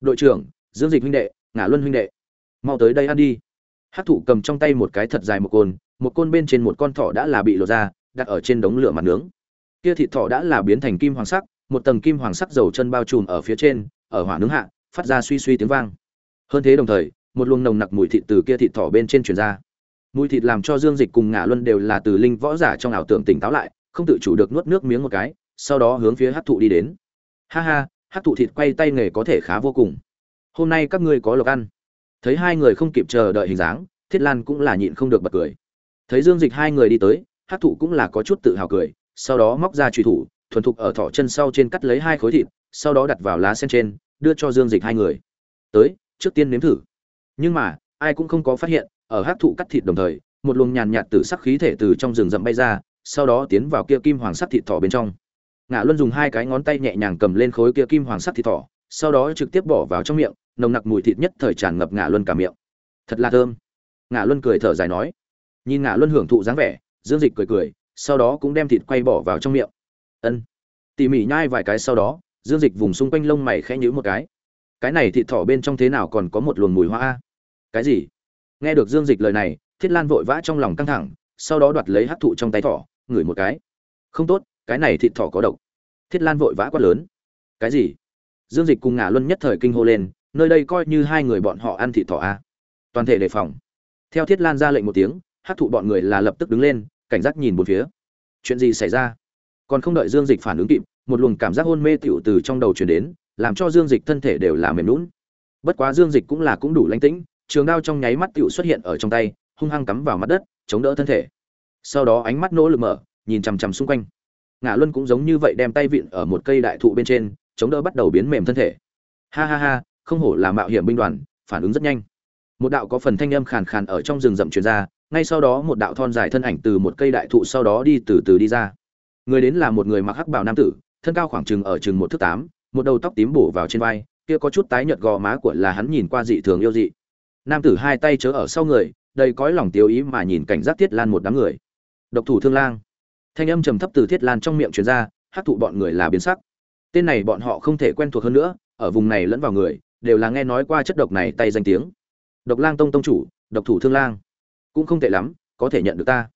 Đội trưởng, dương dịch huynh đệ ngã luân huynh đệ, mau tới đây ăn đi hát thủ cầm trong tay một cái thật dài một côn một côn bên trên một con thỏ đã là bị lột ra, đặt ở trên đống lửa mặt nướng. Kia thịt thỏ đã là biến thành kim hoàng sắc, một tầng kim hoàng sắc dầu chân bao trùm ở phía trên, ở hỏa nướng hạ, phát ra suy suy tiếng vang. Hơn thế đồng thời, một luồng nồng nặc mùi thịt từ kia thịt thỏ bên trên truyền ra. Mùi thịt làm cho dương dịch cùng ngả luân đều là từ linh võ giả trong ảo tưởng tỉnh táo lại, không tự chủ được nuốt nước miếng một cái, sau đó hướng phía hát thụ đi đến. Ha ha, hát thụ thịt quay tay nghề có thể khá vô cùng. Hôm nay các ngươi có lộc ăn thấy hai người không kịp chờ đợi hình dáng, thiết lan cũng là nhịn không được bật cười. Thấy dương dịch hai người đi tới hát thụ cũng là có chút tự hào cười, sau đó móc ra truy thủ, thuần thục ở thỏ chân sau trên cắt lấy hai khối thịt, sau đó đặt vào lá sen trên, đưa cho dương dịch hai người. Tới, trước tiên nếm thử. Nhưng mà, ai cũng không có phát hiện, ở hát thụ cắt thịt đồng thời, một luồng nhàn nhạt từ sắc khí thể từ trong rừng rậm bay ra, sau đó tiến vào kia kim hoàng sắc thịt thỏ bên trong. Ngã luân dùng hai cái ngón tay nhẹ nhàng cầm lên khối kia kim hoàng sắc thịt thỏ, sau đó trực tiếp bỏ vào trong miệng nồng nặc mùi thịt nhất thời tràn ngập ngã luân cả miệng. Thật là thơm. Ngã luân cười thở dài nói. Nhìn ngã luân hưởng thụ dáng vẻ, dương dịch cười cười, sau đó cũng đem thịt quay bỏ vào trong miệng. Ân. Tỉ mỉ nhai vài cái sau đó, dương dịch vùng xung quanh lông mày khẽ nhíu một cái. Cái này thịt thỏ bên trong thế nào còn có một luồng mùi hoa cái gì? Nghe được dương dịch lời này, thiết lan vội vã trong lòng căng thẳng, sau đó đoạt lấy hát thụ trong tay thỏ, ngửi một cái. Không tốt, cái này thịt thỏ có độc. Thiết lan vội vã quát lớn. Cái gì? Dương dịch cùng ngả luân nhất thời kinh hô lên nơi đây coi như hai người bọn họ ăn thịt thỏ a. Toàn thể đề phòng. Theo thiết lan ra lệnh một tiếng, hắc thụ bọn người là lập tức đứng lên, cảnh giác nhìn một phía. Chuyện gì xảy ra? Còn không đợi dương dịch phản ứng kịp, một luồng cảm giác hôn mê tựu từ trong đầu chuyển đến, làm cho dương dịch thân thể đều là mềm lún bất quá dương dịch cũng là cũng đủ lánh tĩnh, trường đao trong nháy mắt tựu xuất hiện ở trong tay, hung hăng cắm vào mặt đất, chống đỡ thân thể. Sau đó ánh mắt nỗ lực mở, nhìn chằm chằm xung quanh. Ngã luân cũng giống như vậy đem tay vịn ở một cây đại thụ bên trên, chống đỡ bắt đầu biến mềm thân thể. Ha ha ha không hổ là mạo hiểm binh đoàn, phản ứng rất nhanh. Một đạo có phần thanh âm khàn khàn ở trong rừng rậm truyền ra, ngay sau đó một đạo thon dài thân ảnh từ một cây đại thụ sau đó đi từ từ đi ra. Người đến là một người mặc hắc bào nam tử, thân cao khoảng chừng ở chừng một thước tám, một đầu tóc tím bổ vào trên vai, kia có chút tái nhợt gò má của là hắn nhìn qua dị thường yêu dị. Nam tử hai tay chớ ở sau người, đầy cõi lòng tiêu ý mà nhìn cảnh giác thiết lan một đám người. Độc thủ thương lang. Thanh âm trầm thấp từ thiết lan trong miệng truyền ra, hắc thụ bọn người là biến sắc. Tên này bọn họ không thể quen thuộc hơn nữa, ở vùng này lẫn vào người đều là nghe nói qua chất độc này tay danh tiếng. Độc lang tông tông chủ, độc thủ thương lang. Cũng không tệ lắm, có thể nhận được ta.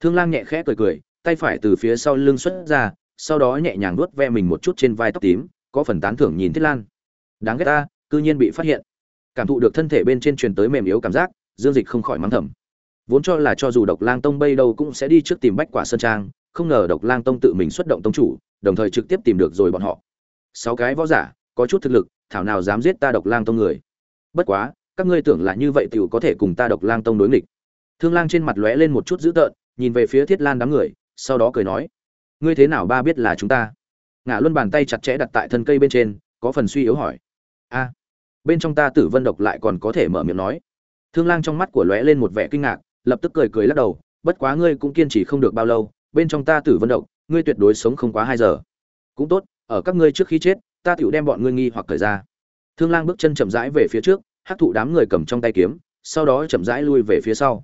Thương lang nhẹ khẽ cười cười, tay phải từ phía sau lưng xuất ra, sau đó nhẹ nhàng nuốt ve mình một chút trên vai tóc tím, có phần tán thưởng nhìn thiết lan. Đáng ghét ta, cư nhiên bị phát hiện. Cảm thụ được thân thể bên trên truyền tới mềm yếu cảm giác, dương dịch không khỏi mắng thầm. Vốn cho là cho dù độc lang tông bây đâu cũng sẽ đi trước tìm bách quả sơn trang, không ngờ độc lang tông tự mình xuất động tông chủ, đồng thời trực tiếp tìm được rồi bọn họ. Sáu cái võ giả có chút thực lực, thảo nào dám giết ta độc lang tông người. Bất quá, các ngươi tưởng là như vậy tiểu có thể cùng ta độc lang tông đối nghịch. Thương lang trên mặt lóe lên một chút dữ tợn, nhìn về phía thiết lan đám người, sau đó cười nói, ngươi thế nào ba biết là chúng ta? Ngã luân bàn tay chặt chẽ đặt tại thân cây bên trên, có phần suy yếu hỏi, a, bên trong ta tử vân độc lại còn có thể mở miệng nói? Thương lang trong mắt của lóe lên một vẻ kinh ngạc, lập tức cười cười lắc đầu, bất quá ngươi cũng kiên trì không được bao lâu, bên trong ta tử vân độc, ngươi tuyệt đối sống không quá hai giờ. Cũng tốt, ở các ngươi trước khi chết ta tựu đem bọn ngươi nghi hoặc thời ra. Thương lang bước chân chậm rãi về phía trước, hắc thụ đám người cầm trong tay kiếm, sau đó chậm rãi lui về phía sau.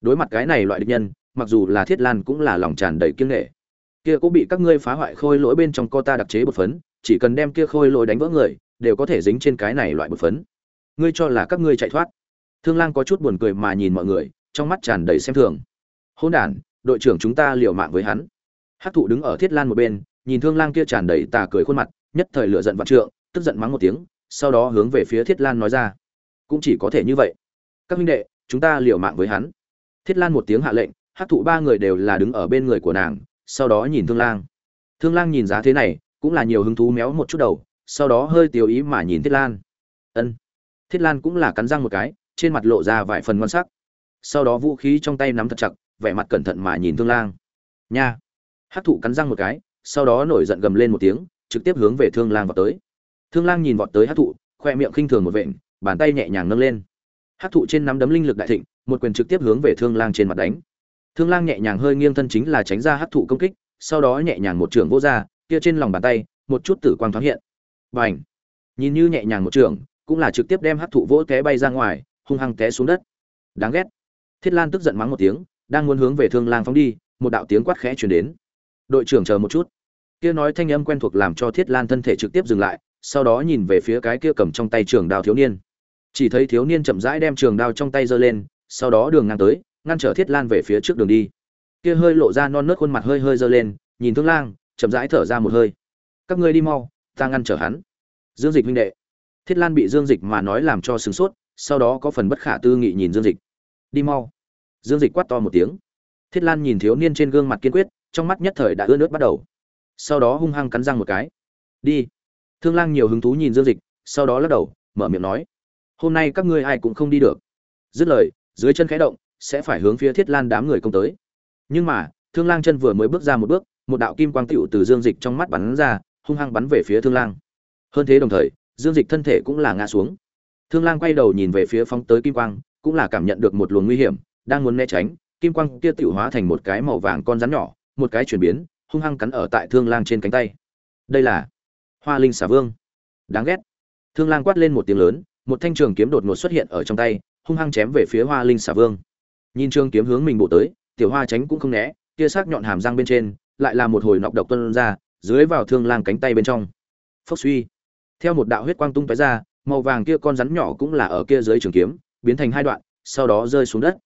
Đối mặt cái này loại địch nhân, mặc dù là thiết lan cũng là lòng tràn đầy kiêng nghệ kia cũng bị các ngươi phá hoại khôi lỗi bên trong co ta đặc chế bột phấn, chỉ cần đem kia khôi lỗi đánh vỡ người, đều có thể dính trên cái này loại bột phấn. Ngươi cho là các ngươi chạy thoát. Thương lang có chút buồn cười mà nhìn mọi người, trong mắt tràn đầy xem thường. Hôn đản, đội trưởng chúng ta liều mạng với hắn. Hát thụ đứng ở thiết lan một bên, nhìn thương lang kia tràn đầy tà cười khuôn mặt nhất thời lửa giận vạn trượng, tức giận mắng một tiếng, sau đó hướng về phía thiết lan nói ra. Cũng chỉ có thể như vậy. Các huynh đệ, chúng ta liều mạng với hắn. Thiết lan một tiếng hạ lệnh, hắc thụ ba người đều là đứng ở bên người của nàng, sau đó nhìn thương lang. Thương lang nhìn giá thế này, cũng là nhiều hứng thú méo một chút đầu, sau đó hơi tiêu ý mà nhìn thiết lan. Ân. Thiết lan cũng là cắn răng một cái, trên mặt lộ ra vài phần ngon sắc. Sau đó vũ khí trong tay nắm thật chặt, vẻ mặt cẩn thận mà nhìn thương lang. Nha. Hắc thụ cắn răng một cái, sau đó nổi giận gầm lên một tiếng trực tiếp hướng về thương lang vọt tới. Thương lang nhìn vọt tới hát thụ, khoe miệng khinh thường một vện, bàn tay nhẹ nhàng nâng lên. Hát thụ trên nắm đấm linh lực đại thịnh, một quyền trực tiếp hướng về thương lang trên mặt đánh. Thương lang nhẹ nhàng hơi nghiêng thân chính là tránh ra hát thụ công kích, sau đó nhẹ nhàng một trường vô ra, kia trên lòng bàn tay, một chút tử quang thoáng hiện. Bành! Ảnh nhìn như nhẹ nhàng một trường cũng là trực tiếp đem hát thụ vỗ té bay ra ngoài, hung hăng té xuống đất. Đáng ghét! Thiết lan tức giận mắng một tiếng, đang muốn hướng về thương lang phóng đi, một đạo tiếng quát khẽ chuyển đến. Đội trưởng chờ một chút kia nói thanh âm quen thuộc làm cho thiết lan thân thể trực tiếp dừng lại, sau đó nhìn về phía cái kia cầm trong tay trường đao thiếu niên. Chỉ thấy thiếu niên chậm rãi đem trường đao trong tay giơ lên, sau đó đường ngang tới, ngăn trở thiết lan về phía trước đường đi. Kia hơi lộ ra non nớt khuôn mặt hơi hơi giơ lên, nhìn thương lang, chậm rãi thở ra một hơi. Các ngươi đi mau, ta ngăn trở hắn. Dương dịch huynh đệ. Thiết lan bị dương dịch mà nói làm cho sửng sốt, sau đó có phần bất khả tư nghị nhìn dương dịch. Đi mau. Dương dịch quát to một tiếng. Thiết lan nhìn thiếu niên trên gương mặt kiên quyết, trong mắt nhất thời đã ướt nước bắt đầu sau đó hung hăng cắn răng một cái. Đi. Thương lang nhiều hứng thú nhìn dương dịch, sau đó lắc đầu, mở miệng nói, hôm nay các ngươi ai cũng không đi được. Dứt lời, dưới chân khẽ động, sẽ phải hướng phía thiết lan đám người công tới. Nhưng mà, thương lang chân vừa mới bước ra một bước, một đạo kim quang tựu từ dương dịch trong mắt bắn ra, hung hăng bắn về phía thương lang. Hơn thế đồng thời, dương dịch thân thể cũng là ngã xuống. Thương lang quay đầu nhìn về phía phóng tới kim quang, cũng là cảm nhận được một luồng nguy hiểm, đang muốn né tránh, kim quang kia tựu hóa thành một cái màu vàng con rắn nhỏ, một cái chuyển biến hung hăng cắn ở tại thương lang trên cánh tay. Đây là hoa linh xà vương. Đáng ghét. Thương lang quát lên một tiếng lớn, một thanh trường kiếm đột ngột xuất hiện ở trong tay, hung hăng chém về phía hoa linh xà vương. Nhìn trường kiếm hướng mình bộ tới, tiểu hoa tránh cũng không né kia sắc nhọn hàm răng bên trên, lại là một hồi nọc độc tuân ra, dưới vào thương lang cánh tay bên trong. Phốc suy. Theo một đạo huyết quang tung tóe ra, màu vàng kia con rắn nhỏ cũng là ở kia dưới trường kiếm, biến thành hai đoạn, sau đó rơi xuống đất.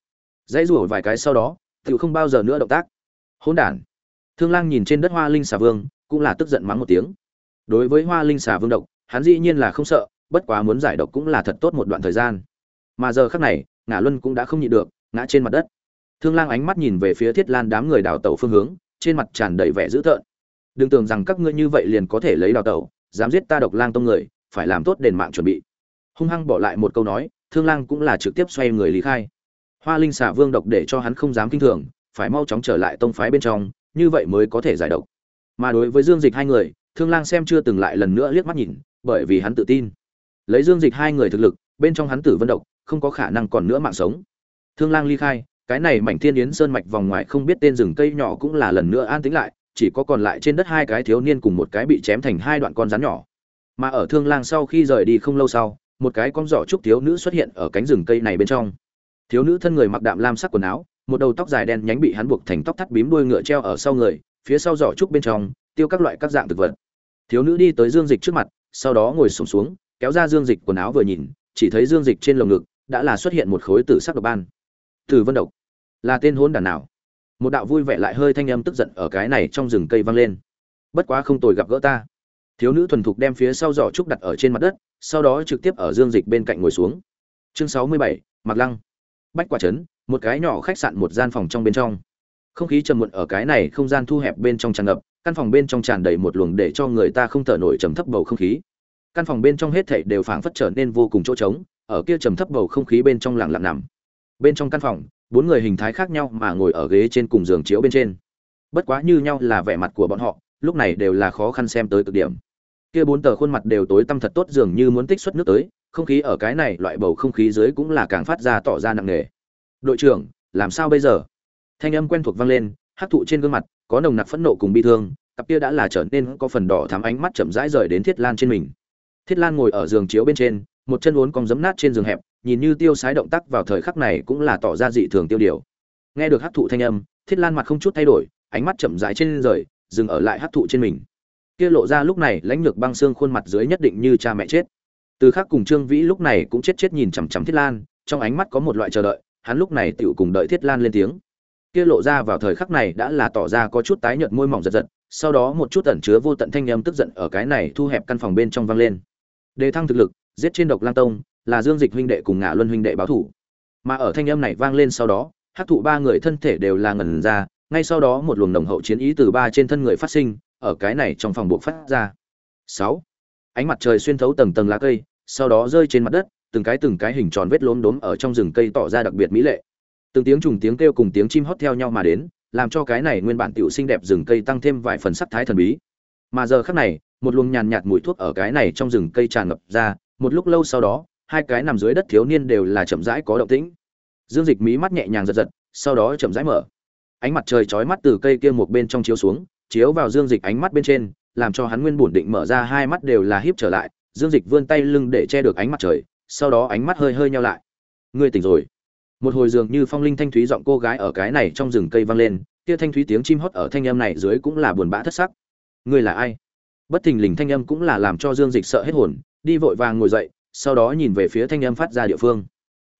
Dãy rủa vài cái sau đó tự không bao giờ nữa động tác. Hỗn đản thương lang nhìn trên đất hoa linh xà vương, cũng là tức giận mắng một tiếng. Đối với hoa linh xà vương độc, hắn dĩ nhiên là không sợ, bất quá muốn giải độc cũng là thật tốt một đoạn thời gian. Mà giờ khắc này ngã luân cũng đã không nhịn được, ngã trên mặt đất. Thương lang ánh mắt nhìn về phía thiết lan đám người đào tẩu phương hướng, trên mặt tràn đầy vẻ dữ tợn. Đừng tưởng rằng các ngươi như vậy liền có thể lấy đào tẩu, dám giết ta độc lang tông người, phải làm tốt đền mạng chuẩn bị. Hung hăng bỏ lại một câu nói, thương lang cũng là trực tiếp xoay người lý khai. Hoa linh xà vương độc để cho hắn không dám kinh thường, phải mau chóng trở lại tông phái bên trong như vậy mới có thể giải độc. Mà đối với dương dịch hai người, thương lang xem chưa từng lại lần nữa liếc mắt nhìn, bởi vì hắn tự tin. Lấy dương dịch hai người thực lực, bên trong hắn tử vân độc, không có khả năng còn nữa mạng sống. Thương lang ly khai, cái này mảnh thiên yến sơn mạch vòng ngoài không biết tên rừng cây nhỏ cũng là lần nữa an tĩnh lại, chỉ có còn lại trên đất hai cái thiếu niên cùng một cái bị chém thành hai đoạn con rắn nhỏ. Mà ở thương lang sau khi rời đi không lâu sau, một cái con giỏ trúc thiếu nữ xuất hiện ở cánh rừng cây này bên trong. Thiếu nữ thân người mặc đạm lam sắc quần áo một đầu tóc dài đen nhánh bị hắn buộc thành tóc thắt bím đuôi ngựa treo ở sau người phía sau giỏ trúc bên trong tiêu các loại các dạng thực vật. Thiếu nữ đi tới dương dịch trước mặt sau đó ngồi xổm xuống, xuống kéo ra dương dịch quần áo vừa nhìn chỉ thấy dương dịch trên lồng ngực đã là xuất hiện một khối tử sắc độc ban. Tử vân độc. Là tên hôn đàn nào? Một đạo vui vẻ lại hơi thanh âm tức giận ở cái này trong rừng cây vang lên. Bất quá không tồi gặp gỡ ta. Thiếu nữ thuần thục đem phía sau giỏ trúc đặt ở trên mặt đất sau đó trực tiếp ở dương dịch bên cạnh ngồi xuống. Chương sáu mươi bảy mặc lăng. Bách quả trấn một cái nhỏ khách sạn một gian phòng trong bên trong. Không khí trầm muộn ở cái này không gian thu hẹp bên trong tràn ngập, căn phòng bên trong tràn đầy một luồng để cho người ta không thở nổi trầm thấp bầu không khí. Căn phòng bên trong hết thảy đều phảng phất trở nên vô cùng chỗ trống, ở kia trầm thấp bầu không khí bên trong lặng lặng nằm. Bên trong căn phòng, bốn người hình thái khác nhau mà ngồi ở ghế trên cùng giường chiếu bên trên. Bất quá như nhau là vẻ mặt của bọn họ, lúc này đều là khó khăn xem tới cực điểm. Kia bốn tờ khuôn mặt đều tối tăm thật tốt dường như muốn tích xuất nước tới, không khí ở cái này loại bầu không khí dưới cũng là càng phát ra tỏ ra nặng nề đội trưởng, làm sao bây giờ? Thanh âm quen thuộc vang lên, hắc thụ trên gương mặt, có nồng nặc phẫn nộ cùng bi thương, cặp kia đã là trở nên có phần đỏ thắm ánh mắt chậm rãi rời đến thiết lan trên mình. Thiết lan ngồi ở giường chiếu bên trên, một chân uốn cong giấm nát trên giường hẹp, nhìn như tiêu sái động tác vào thời khắc này cũng là tỏ ra dị thường tiêu điều. Nghe được hắc thụ thanh âm, thiết lan mặt không chút thay đổi, ánh mắt chậm rãi trên rời, dừng ở lại hắc thụ trên mình. Kia lộ ra lúc này lãnh lược băng xương khuôn mặt dưới nhất định như cha mẹ chết. Từ khác cùng trương vĩ lúc này cũng chết chết nhìn chằm chằm thiết lan, trong ánh mắt có một loại chờ đợi hắn lúc này tựu cùng đợi thiết lan lên tiếng. Kia lộ ra vào thời khắc này đã là tỏ ra có chút tái nhợt môi mỏng giật giật, sau đó một chút ẩn chứa vô tận thanh âm tức giận ở cái này thu hẹp căn phòng bên trong vang lên. Đề thăng thực lực, giết trên độc lang tông, là dương dịch huynh đệ cùng ngã luân huynh đệ báo thủ. Mà ở thanh âm này vang lên sau đó hát thụ ba người thân thể đều là ngẩn ra, ngay sau đó một luồng nồng hậu chiến ý từ ba trên thân người phát sinh, ở cái này trong phòng buộc phát ra. Sáu. Ánh mặt trời xuyên thấu tầng tầng lá cây, sau đó rơi trên mặt đất từng cái từng cái hình tròn vết lốm đốm ở trong rừng cây tỏ ra đặc biệt mỹ lệ. Từng tiếng trùng tiếng kêu cùng tiếng chim hót theo nhau mà đến, làm cho cái này nguyên bản tiểu xinh đẹp rừng cây tăng thêm vài phần sắc thái thần bí. Mà giờ khắc này, một luồng nhàn nhạt mùi thuốc ở cái này trong rừng cây tràn ngập ra, một lúc lâu sau đó, hai cái nằm dưới đất thiếu niên đều là chậm rãi có động tĩnh. Dương dịch mí mắt nhẹ nhàng giật giật, sau đó chậm rãi mở. Ánh mặt trời chói mắt từ cây kia một bên trong chiếu xuống, chiếu vào dương dịch ánh mắt bên trên, làm cho hắn nguyên bổn định mở ra hai mắt đều là híp trở lại. Dương dịch vươn tay lưng để che được ánh mặt trời sau đó ánh mắt hơi hơi nhau lại. Ngươi tỉnh rồi. Một hồi dường như phong linh thanh thúy giọng cô gái ở cái này trong rừng cây vang lên, kia thanh thúy tiếng chim hót ở thanh âm này dưới cũng là buồn bã thất sắc. Ngươi là ai? Bất thình lình thanh âm cũng là làm cho dương dịch sợ hết hồn, đi vội vàng ngồi dậy, sau đó nhìn về phía thanh âm phát ra địa phương.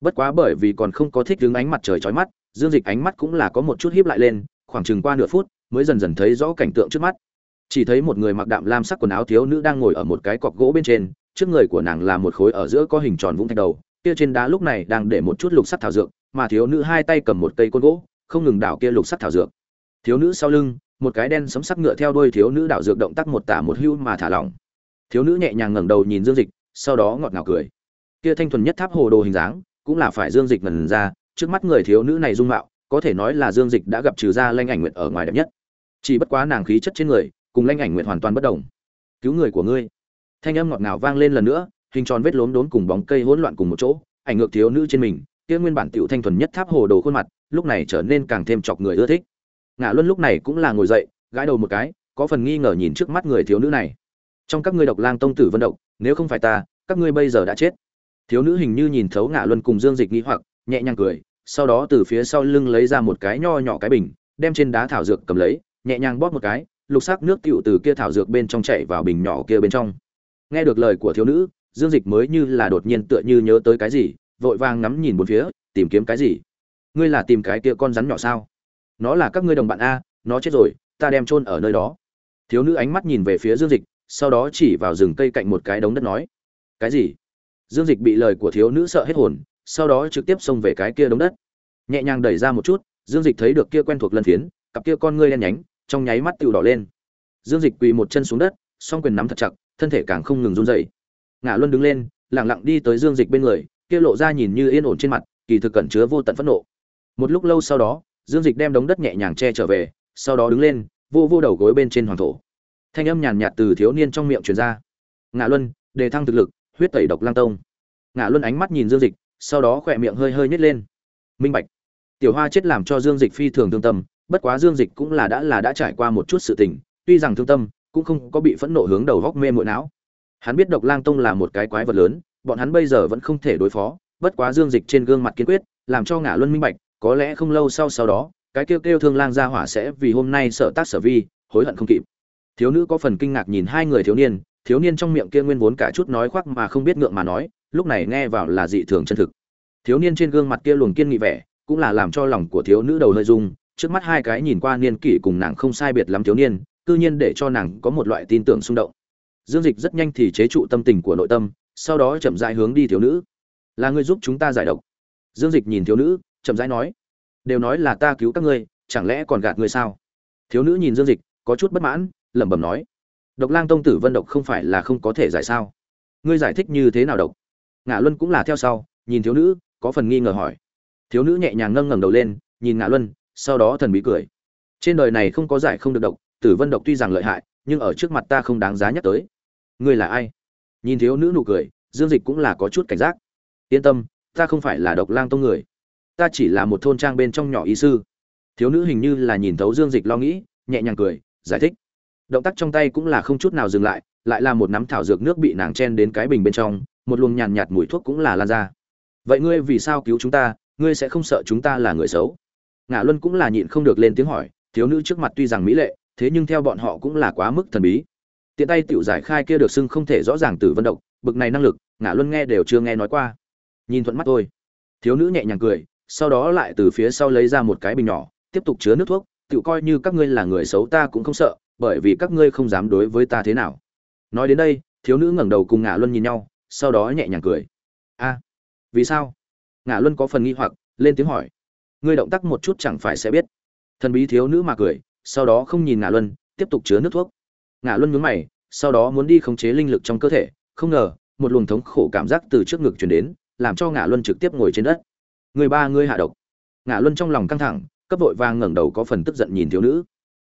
Bất quá bởi vì còn không có thích đứng ánh mặt trời chói mắt, dương dịch ánh mắt cũng là có một chút híp lại lên, khoảng chừng qua nửa phút, mới dần dần thấy rõ cảnh tượng trước mắt. Chỉ thấy một người mặc đạm lam sắc quần áo thiếu nữ đang ngồi ở một cái cọc gỗ bên trên trước người của nàng là một khối ở giữa có hình tròn vũng thạch đầu, kia trên đá lúc này đang để một chút lục sắt thảo dược, mà thiếu nữ hai tay cầm một cây côn gỗ, không ngừng đảo kia lục sắt thảo dược. Thiếu nữ sau lưng, một cái đen sấm sắc ngựa theo đuôi thiếu nữ đảo dược động tác một tả một hưu mà thả lỏng. Thiếu nữ nhẹ nhàng ngẩng đầu nhìn dương dịch, sau đó ngọt ngào cười. Kia thanh thuần nhất tháp hồ đồ hình dáng, cũng là phải dương dịch ngần ra, trước mắt người thiếu nữ này dung mạo, có thể nói là dương dịch đã gặp trừ ra lanh ảnh nguyện ở ngoài đẹp nhất. Chỉ bất quá nàng khí chất trên người, cùng lanh ảnh nguyện hoàn toàn bất đồng. Cứu người của ngươi thanh âm ngọt ngào vang lên lần nữa, hình tròn vết lốm đốn cùng bóng cây hỗn loạn cùng một chỗ, ảnh ngược thiếu nữ trên mình, kia nguyên bản tiểu thanh thuần nhất tháp hồ đồ khuôn mặt, lúc này trở nên càng thêm chọc người ưa thích. Ngã luân lúc này cũng là ngồi dậy, gãi đầu một cái, có phần nghi ngờ nhìn trước mắt người thiếu nữ này. Trong các ngươi độc lang tông tử vân động nếu không phải ta, các ngươi bây giờ đã chết. Thiếu nữ hình như nhìn thấu ngã luân cùng dương dịch nghĩ hoặc, nhẹ nhàng cười, sau đó từ phía sau lưng lấy ra một cái nho nhỏ cái bình, đem trên đá thảo dược cầm lấy, nhẹ nhàng bóp một cái, lục sắc nước tiểu từ kia thảo dược bên trong chảy vào bình nhỏ kia bên trong nghe được lời của thiếu nữ, dương dịch mới như là đột nhiên tựa như nhớ tới cái gì, vội vàng ngắm nhìn bốn phía, tìm kiếm cái gì. Ngươi là tìm cái kia con rắn nhỏ sao? Nó là các ngươi đồng bạn a, nó chết rồi, ta đem chôn ở nơi đó. Thiếu nữ ánh mắt nhìn về phía dương dịch, sau đó chỉ vào rừng cây cạnh một cái đống đất nói, cái gì? Dương dịch bị lời của thiếu nữ sợ hết hồn, sau đó trực tiếp xông về cái kia đống đất. Nhẹ nhàng đẩy ra một chút, dương dịch thấy được kia quen thuộc lân phiến, cặp kia con ngươi đen nhánh, trong nháy mắt tựu đỏ lên. Dương dịch quỳ một chân xuống đất, song quyền nắm thật chặt thân thể càng không ngừng run rẩy. Ngã luân đứng lên, lặng lặng đi tới dương dịch bên người, kia lộ ra nhìn như yên ổn trên mặt, kỳ thực cẩn chứa vô tận phẫn nộ. Một lúc lâu sau đó, dương dịch đem đống đất nhẹ nhàng che trở về, sau đó đứng lên, vô vô đầu gối bên trên hoàng thổ. Thanh âm nhàn nhạt từ thiếu niên trong miệng truyền ra. Ngã luân, đề thăng thực lực, huyết tẩy độc lang tông. Ngã luân ánh mắt nhìn dương dịch, sau đó khỏe miệng hơi hơi nhếch lên. Minh bạch. Tiểu hoa chết làm cho dương dịch phi thường thương tâm, bất quá dương dịch cũng là đã là đã trải qua một chút sự tình, tuy rằng thương tâm cũng không có bị phẫn nộ hướng đầu góc mê muội não. Hắn biết độc lang tông là một cái quái vật lớn, bọn hắn bây giờ vẫn không thể đối phó, bất quá dương dịch trên gương mặt kiên quyết, làm cho ngã luân minh bạch, có lẽ không lâu sau sau đó, cái kêu kêu thương lang gia hỏa sẽ vì hôm nay sợ tác sở vi, hối hận không kịp. Thiếu nữ có phần kinh ngạc nhìn hai người thiếu niên thiếu niên trong miệng kia nguyên vốn cả chút nói khoác mà không biết ngượng mà nói, lúc này nghe vào là dị thường chân thực. Thiếu niên trên gương mặt kia luồng kiên nghị vẻ, cũng là làm cho lòng của thiếu nữ đầu hơi rung, trước mắt hai cái nhìn qua niên kỷ cùng nàng không sai biệt lắm thiếu niên cư nhiên để cho nàng có một loại tin tưởng xung động. Dương dịch rất nhanh thì chế trụ tâm tình của nội tâm, sau đó chậm rãi hướng đi thiếu nữ. Là người giúp chúng ta giải độc. Dương dịch nhìn thiếu nữ, chậm rãi nói. Đều nói là ta cứu các ngươi, chẳng lẽ còn gạt ngươi sao? Thiếu nữ nhìn dương dịch, có chút bất mãn, lẩm bẩm nói. Độc lang tông tử vân độc không phải là không có thể giải sao? Ngươi giải thích như thế nào độc? Ngạ luân cũng là theo sau, nhìn thiếu nữ, có phần nghi ngờ hỏi. Thiếu nữ nhẹ nhàng nâng ngẩng đầu lên, nhìn ngạ luân, sau đó thần bí cười. Trên đời này không có giải không được độc tử vân độc tuy rằng lợi hại nhưng ở trước mặt ta không đáng giá nhắc tới. Ngươi là ai? Nhìn thiếu nữ nụ cười dương dịch cũng là có chút cảnh giác. Yên tâm ta không phải là độc lang tông người. Ta chỉ là một thôn trang bên trong nhỏ y sư. Thiếu nữ hình như là nhìn thấu dương dịch lo nghĩ nhẹ nhàng cười giải thích. Động tác trong tay cũng là không chút nào dừng lại lại là một nắm thảo dược nước bị nàng chen đến cái bình bên trong một luồng nhàn nhạt, nhạt mùi thuốc cũng là lan ra. Vậy ngươi vì sao cứu chúng ta ngươi sẽ không sợ chúng ta là người xấu? Ngã luân cũng là nhịn không được lên tiếng hỏi thiếu nữ trước mặt tuy rằng mỹ lệ thế nhưng theo bọn họ cũng là quá mức thần bí. Tiện tay tiểu giải khai kia được xưng không thể rõ ràng từ vận động, bực này năng lực ngã luân nghe đều chưa nghe nói qua. Nhìn thuận mắt thôi. Thiếu nữ nhẹ nhàng cười, sau đó lại từ phía sau lấy ra một cái bình nhỏ, tiếp tục chứa nước thuốc tự coi như các ngươi là người xấu ta cũng không sợ, bởi vì các ngươi không dám đối với ta thế nào. Nói đến đây, thiếu nữ ngẩng đầu cùng ngã luân nhìn nhau, sau đó nhẹ nhàng cười. A, vì sao? Ngã luân có phần nghi hoặc, lên tiếng hỏi. Ngươi động tác một chút chẳng phải sẽ biết. Thần bí thiếu nữ mà cười sau đó không nhìn ngã luân, tiếp tục chứa nước thuốc. Ngã luân nhướng mày, sau đó muốn đi khống chế linh lực trong cơ thể, không ngờ, một luồng thống khổ cảm giác từ trước ngực truyền đến, làm cho ngã luân trực tiếp ngồi trên đất. Người ba ngươi hạ độc. Ngã luân trong lòng căng thẳng, cấp vội vàng ngẩng đầu có phần tức giận nhìn thiếu nữ.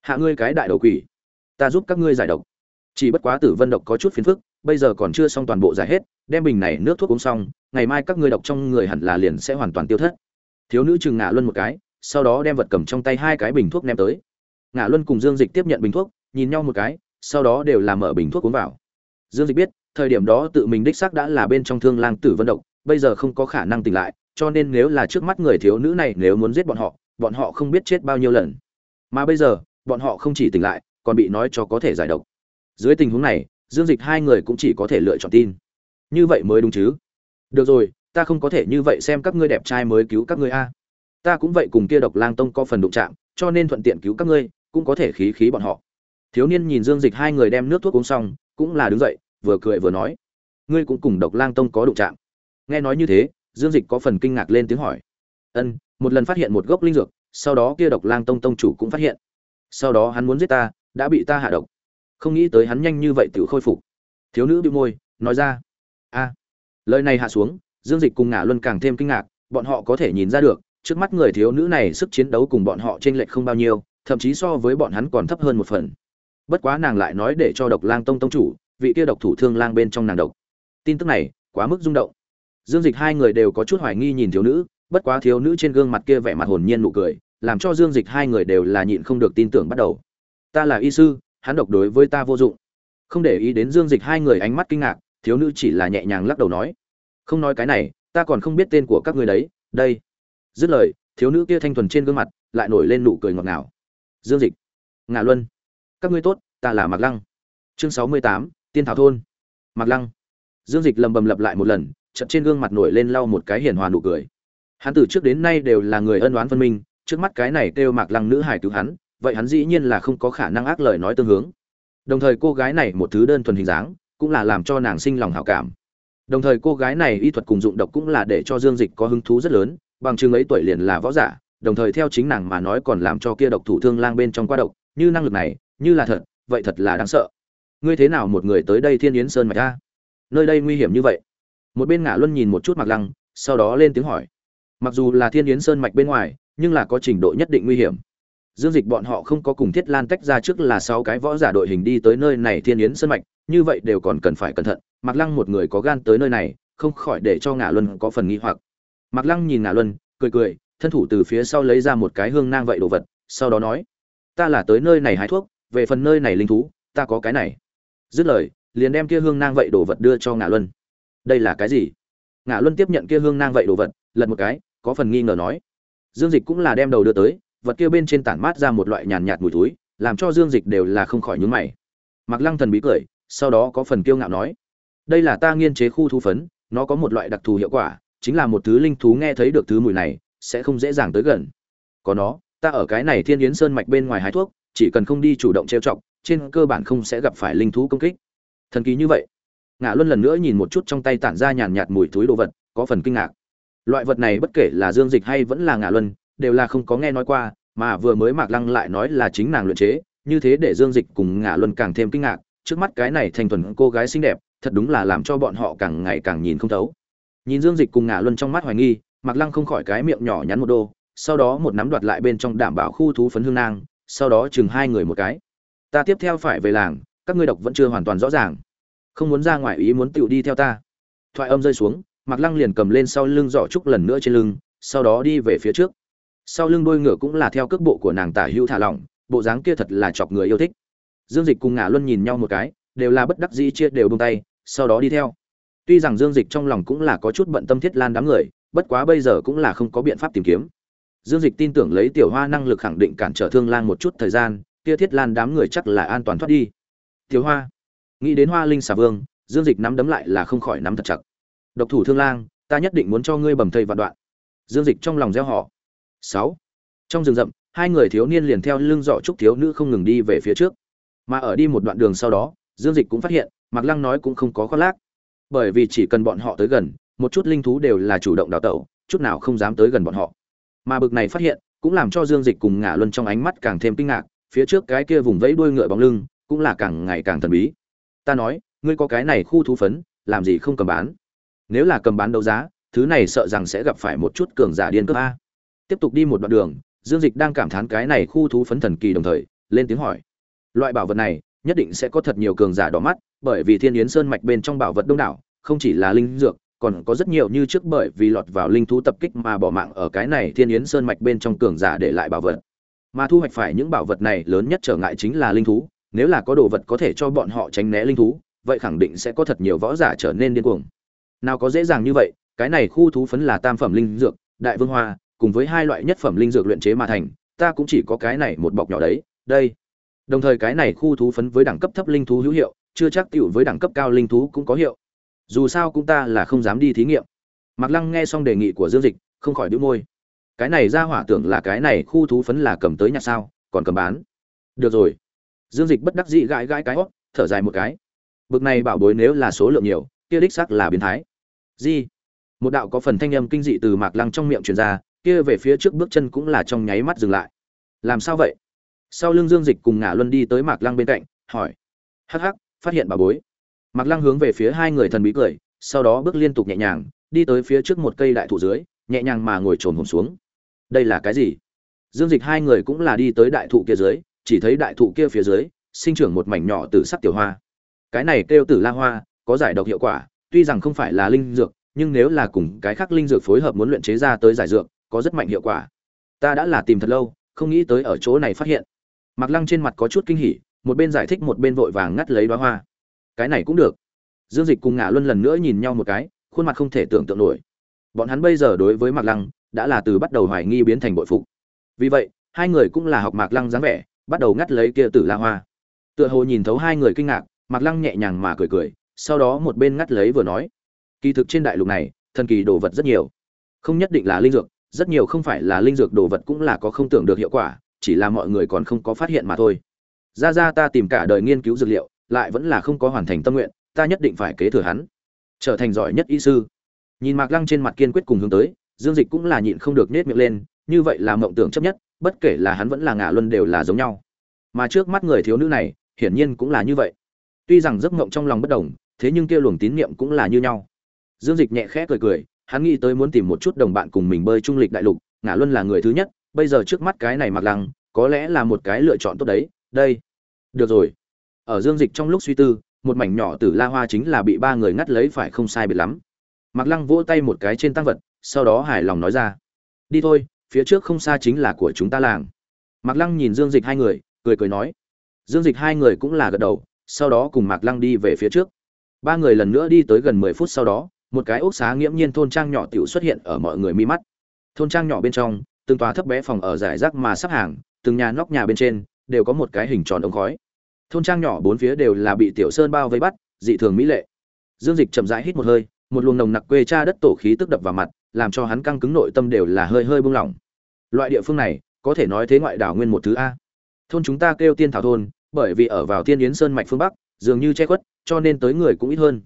Hạ ngươi cái đại đầu quỷ. Ta giúp các ngươi giải độc. Chỉ bất quá tử vân độc có chút phiền phức, bây giờ còn chưa xong toàn bộ giải hết, đem bình này nước thuốc uống xong, ngày mai các ngươi độc trong người hẳn là liền sẽ hoàn toàn tiêu thất. Thiếu nữ chừng ngã luân một cái, sau đó đem vật cầm trong tay hai cái bình thuốc ném tới ngã luân cùng dương dịch tiếp nhận bình thuốc, nhìn nhau một cái, sau đó đều làm mở bình thuốc uống vào. Dương dịch biết, thời điểm đó tự mình đích xác đã là bên trong thương lang tử vân độc, bây giờ không có khả năng tỉnh lại, cho nên nếu là trước mắt người thiếu nữ này nếu muốn giết bọn họ bọn họ không biết chết bao nhiêu lần. Mà bây giờ, bọn họ không chỉ tỉnh lại, còn bị nói cho có thể giải độc. Dưới tình huống này, dương dịch hai người cũng chỉ có thể lựa chọn tin. Như vậy mới đúng chứ? Được rồi, ta không có thể như vậy xem các ngươi đẹp trai mới cứu các ngươi a. Ta cũng vậy cùng kia độc lang tông có phần đụng chạm, cho nên thuận tiện cứu các ngươi cũng có thể khí khí bọn họ. Thiếu niên nhìn dương dịch hai người đem nước thuốc uống xong, cũng là đứng dậy, vừa cười vừa nói, ngươi cũng cùng độc lang tông có đụng chạm. Nghe nói như thế, dương dịch có phần kinh ngạc lên tiếng hỏi, ân, một lần phát hiện một gốc linh dược, sau đó kia độc lang tông tông chủ cũng phát hiện. Sau đó hắn muốn giết ta, đã bị ta hạ độc. Không nghĩ tới hắn nhanh như vậy tự khôi phục. Thiếu nữ bị môi, nói ra, a. Lời này hạ xuống, dương dịch cùng ngả luân càng thêm kinh ngạc, bọn họ có thể nhìn ra được, trước mắt người thiếu nữ này sức chiến đấu cùng bọn họ t r ê n lệch không bao nhiêu thậm chí so với bọn hắn còn thấp hơn một phần. Bất quá nàng lại nói để cho độc lang tông tông chủ, vị kia độc thủ thương lang bên trong nàng độc. Tin tức này, quá mức rung động. Dương dịch hai người đều có chút hoài nghi nhìn thiếu nữ, bất quá thiếu nữ trên gương mặt kia vẻ mặt hồn nhiên nụ cười, làm cho dương dịch hai người đều là nhịn không được tin tưởng bắt đầu. Ta là y sư, hắn độc đối với ta vô dụng. Không để ý đến dương dịch hai người ánh mắt kinh ngạc, thiếu nữ chỉ là nhẹ nhàng lắc đầu nói, không nói cái này, ta còn không biết tên của các người đấy, đây. Dứt lời, thiếu nữ kia thanh thuần trên gương mặt lại nổi lên nụ cười ngọt ngào dương dịch. Ngạ luân. Các ngươi tốt, ta là mạc lăng. Chương sáu mươi tám, tiên thảo thôn. Mạc lăng. Dương dịch lầm bầm lặp lại một lần chậm trên gương mặt nổi lên lau một cái hiền hòa nụ cười. Hắn từ trước đến nay đều là người ân oán phân minh, trước mắt cái này kêu mạc lăng nữ hải cứu hắn, vậy hắn dĩ nhiên là không có khả năng ác lời nói tương hướng. Đồng thời cô gái này một thứ đơn thuần hình dáng, cũng là làm cho nàng sinh lòng hảo cảm. Đồng thời cô gái này y thuật cùng dụng độc cũng là để cho dương dịch có hứng thú rất lớn, bằng chứng ấy tuổi liền là võ giả đồng thời theo chính nàng mà nói còn làm cho kia độc thủ thương lang bên trong qua độc như năng lực này như là thật vậy thật là đáng sợ. Ngươi thế nào một người tới đây thiên yến sơn mạch ta nơi đây nguy hiểm như vậy. Một bên ngã luân nhìn một chút mặc lăng sau đó lên tiếng hỏi. Mặc dù là thiên yến sơn mạch bên ngoài nhưng là có trình độ nhất định nguy hiểm. Dương Dịch bọn họ không có cùng Thiết Lan tách ra trước là sáu cái võ giả đội hình đi tới nơi này Thiên Yến Sơn mạch, như vậy đều còn cần phải cẩn thận. Mạc Lăng một người có gan tới nơi này, không khỏi để cho Ngạ Luân có phần nghi hoặc. Mạc Lăng nhìn Ngạ Luân, cười cười, thân thủ từ phía sau lấy ra một cái hương nang vậy đồ vật, sau đó nói: "Ta là tới nơi này hái thuốc, về phần nơi này linh thú, ta có cái này." Dứt lời, liền đem kia hương nang vậy đồ vật đưa cho Ngạ Luân. "Đây là cái gì?" Ngạ Luân tiếp nhận kia hương nang vậy đồ vật, lật một cái, có phần nghi ngờ nói: Dương Dịch cũng là đem đầu đưa tới, vật kia bên trên tản mát ra một loại nhàn nhạt mùi túi làm cho dương dịch đều là không khỏi nhướng mày mặc lăng thần bí cười sau đó có phần kiêu ngạo nói đây là ta nghiên chế khu thú phấn nó có một loại đặc thù hiệu quả chính là một thứ linh thú nghe thấy được thứ mùi này sẽ không dễ dàng tới gần. Có nó, ta ở cái này thiên yến sơn mạch bên ngoài hái thuốc, chỉ cần không đi chủ động trêu chọc, trên cơ bản không sẽ gặp phải linh thú công kích. Thần kỳ như vậy. Ngã luân lần nữa nhìn một chút trong tay tản ra nhàn nhạt mùi túi đồ vật, có phần kinh ngạc. Loại vật này bất kể là dương dịch hay vẫn là ngã luân, đều là không có nghe nói qua, mà vừa mới mạc lăng lại nói là chính nàng luyện chế, như thế để dương dịch cùng ngạ luân càng thêm kinh ngạc, trước mắt cái này thành thuần cô gái xinh đẹp, thật đúng là làm cho bọn họ càng ngày càng nhìn không thấu. Nhìn dương dịch cùng ngạ luân trong mắt hoài nghi mạc lăng không khỏi cái miệng nhỏ nhắn một đô, sau đó một nắm đoạt lại bên trong đảm bảo khu thú phấn hương nang, sau đó chừng hai người một cái. Ta tiếp theo phải về làng, các ngươi độc vẫn chưa hoàn toàn rõ ràng. Không muốn ra ngoài ý muốn tựu đi theo ta. Thoại âm rơi xuống, mạc lăng liền cầm lên sau lưng giỏ trúc lần nữa trên lưng, sau đó đi về phía trước. Sau lưng đôi ngựa cũng là theo cước bộ của nàng tả hữu thả lỏng, bộ dáng kia thật là chọc người yêu thích. Dương dịch cùng ngả luân nhìn nhau một cái, đều là bất đắc dĩ chia đều buông tay, sau đó đi theo. Tuy rằng dương dịch trong lòng cũng là có chút bận tâm thiết lan đám người bất quá bây giờ cũng là không có biện pháp tìm kiếm. Dương dịch tin tưởng lấy tiểu hoa năng lực khẳng định cản trở thương lan một chút thời gian, kia thiết lan đám người chắc là an toàn thoát đi. Tiểu hoa, nghĩ đến hoa linh xà vương, dương dịch nắm đấm lại là không khỏi nắm thật chặt. Độc thủ thương lang, ta nhất định muốn cho ngươi bầm thây vạn đoạn. Dương dịch trong lòng gieo họ sáu, trong rừng rậm, hai người thiếu niên liền theo lưng dọ trúc thiếu nữ không ngừng đi về phía trước. Mà ở đi một đoạn đường sau đó, dương dịch cũng phát hiện, mạc lăng nói cũng không có khoác lác. Bởi vì chỉ cần bọn họ tới gần một chút linh thú đều là chủ động đào tẩu, chút nào không dám tới gần bọn họ. Mà bực này phát hiện, cũng làm cho dương dịch cùng ngả luân trong ánh mắt càng thêm kinh ngạc, phía trước cái kia vùng vẫy đuôi ngựa bóng lưng, cũng là càng ngày càng thần bí. Ta nói, ngươi có cái này khu thú phấn, làm gì không cầm bán? Nếu là cầm bán đấu giá, thứ này sợ rằng sẽ gặp phải một chút cường giả điên cướp a. Tiếp tục đi một đoạn đường, dương dịch đang cảm thán cái này khu thú phấn thần kỳ đồng thời, lên tiếng hỏi. Loại bảo vật này, nhất định sẽ có thật nhiều cường giả đỏ mắt, bởi vì thiên yến sơn mạch bên trong bảo vật đông đảo, không chỉ là linh dược còn có rất nhiều như trước bởi vì lọt vào linh thú tập kích mà bỏ mạng ở cái này thiên yến sơn mạch bên trong cường giả để lại bảo vật. Mà thu hoạch phải những bảo vật này lớn nhất trở ngại chính là linh thú, nếu là có đồ vật có thể cho bọn họ tránh né linh thú, vậy khẳng định sẽ có thật nhiều võ giả trở nên điên cuồng. Nào có dễ dàng như vậy, cái này khu thú phấn là tam phẩm linh dược, đại vương hoa, cùng với hai loại nhất phẩm linh dược luyện chế mà thành, ta cũng chỉ có cái này một bọc nhỏ đấy, đây. Đồng thời cái này khu thú phấn với đẳng cấp thấp linh thú hữu hiệu, chưa chắc tiểu với đẳng cấp cao linh thú cũng có hiệu dù sao cũng ta là không dám đi thí nghiệm Mạc Lăng nghe xong đề nghị của Dương Dịch, không khỏi đĩu môi. Cái này ra hỏa tưởng là cái này khu thú phấn là cầm tới nhà sao, còn cầm bán. Được rồi. Dương Dịch bất đắc dĩ gãi gãi cái hót, thở dài một cái. Bực này bảo bối nếu là số lượng nhiều, kia đích xác là biến thái. Gì? Một đạo có phần thanh âm kinh dị từ Mạc Lăng trong miệng truyền ra, kia về phía trước bước chân cũng là trong nháy mắt dừng lại. Làm sao vậy? Sau lưng Dương Dịch cùng ngả Luân đi tới Mạc Lăng bên cạnh, hỏi: "Hắc hắc, phát hiện bảo bối." Mạc Lăng hướng về phía hai người thần bí cười, sau đó bước liên tục nhẹ nhàng, đi tới phía trước một cây đại thụ dưới, nhẹ nhàng mà ngồi trồn hổm xuống. Đây là cái gì? Dương Dịch hai người cũng là đi tới đại thụ kia dưới, chỉ thấy đại thụ kia phía dưới sinh trưởng một mảnh nhỏ tử sắc tiểu hoa. Cái này kêu Tử La hoa, có giải độc hiệu quả, tuy rằng không phải là linh dược, nhưng nếu là cùng cái khác linh dược phối hợp muốn luyện chế ra tới giải dược, có rất mạnh hiệu quả. Ta đã là tìm thật lâu, không nghĩ tới ở chỗ này phát hiện. Mạc Lăng trên mặt có chút kinh hỉ, một bên giải thích một bên vội vàng ngắt lấy đóa hoa cái này cũng được. Dương dịch cùng ngả luân lần nữa nhìn nhau một cái, khuôn mặt không thể tưởng tượng nổi. Bọn hắn bây giờ đối với mạc lăng, đã là từ bắt đầu hoài nghi biến thành bội phục. Vì vậy, hai người cũng là học mạc lăng dáng vẻ, bắt đầu ngắt lấy kia tử la hoa. Tựa hồ nhìn thấu hai người kinh ngạc, mạc lăng nhẹ nhàng mà cười cười, sau đó một bên ngắt lấy vừa nói. Kỳ thực trên đại lục này, thần kỳ đồ vật rất nhiều. Không nhất định là linh dược, rất nhiều không phải là linh dược đồ vật cũng là có không tưởng được hiệu quả, chỉ là mọi người còn không có phát hiện mà thôi. Ra ra ta tìm cả đời nghiên cứu dược liệu lại vẫn là không có hoàn thành tâm nguyện, ta nhất định phải kế thừa hắn. Trở thành giỏi nhất y sư. Nhìn mạc lăng trên mặt kiên quyết cùng hướng tới, dương dịch cũng là nhịn không được nết miệng lên, như vậy là mộng tưởng chấp nhất, bất kể là hắn vẫn là ngả luân đều là giống nhau. Mà trước mắt người thiếu nữ này, hiển nhiên cũng là như vậy. Tuy rằng giấc mộng trong lòng bất đồng, thế nhưng kia luồng tín niệm cũng là như nhau. Dương dịch nhẹ khẽ cười cười, hắn nghĩ tới muốn tìm một chút đồng bạn cùng mình bơi trung lịch đại lục ngả luân là người thứ nhất, bây giờ trước mắt cái này mặc lăng, có lẽ là một cái lựa chọn tốt đấy, đây. Được rồi ở dương dịch trong lúc suy tư, một mảnh nhỏ tử la hoa chính là bị ba người ngắt lấy phải không sai biệt lắm. Mặc lăng vỗ tay một cái trên tăng vật, sau đó hài lòng nói ra, đi thôi, phía trước không xa chính là của chúng ta làng. Mặc lăng nhìn dương dịch hai người, cười cười nói. Dương dịch hai người cũng là gật đầu, sau đó cùng mạc lăng đi về phía trước. Ba người lần nữa đi tới gần mười phút sau đó, một cái ốc xá nghiễm nhiên thôn trang nhỏ tiểu xuất hiện ở mọi người mi mắt. Thôn trang nhỏ bên trong, từng tòa thấp bé phòng ở giải rác mà sắp hàng, từng nhà nóc nhà bên trên, đều có một cái hình tròn ống khói thôn trang nhỏ bốn phía đều là bị tiểu sơn bao vây bắt, dị thường mỹ lệ. Dương dịch chậm rãi hít một hơi, một luồng nồng nặc quê cha đất tổ khí tức đập vào mặt, làm cho hắn căng cứng nội tâm đều là hơi hơi buông lỏng. Loại địa phương này, có thể nói thế ngoại đảo nguyên một thứ a. Thôn chúng ta kêu tiên thảo thôn, bởi vì ở vào tiên yến sơn mạch phương bắc, dường như che khuất, cho nên tới người cũng ít hơn.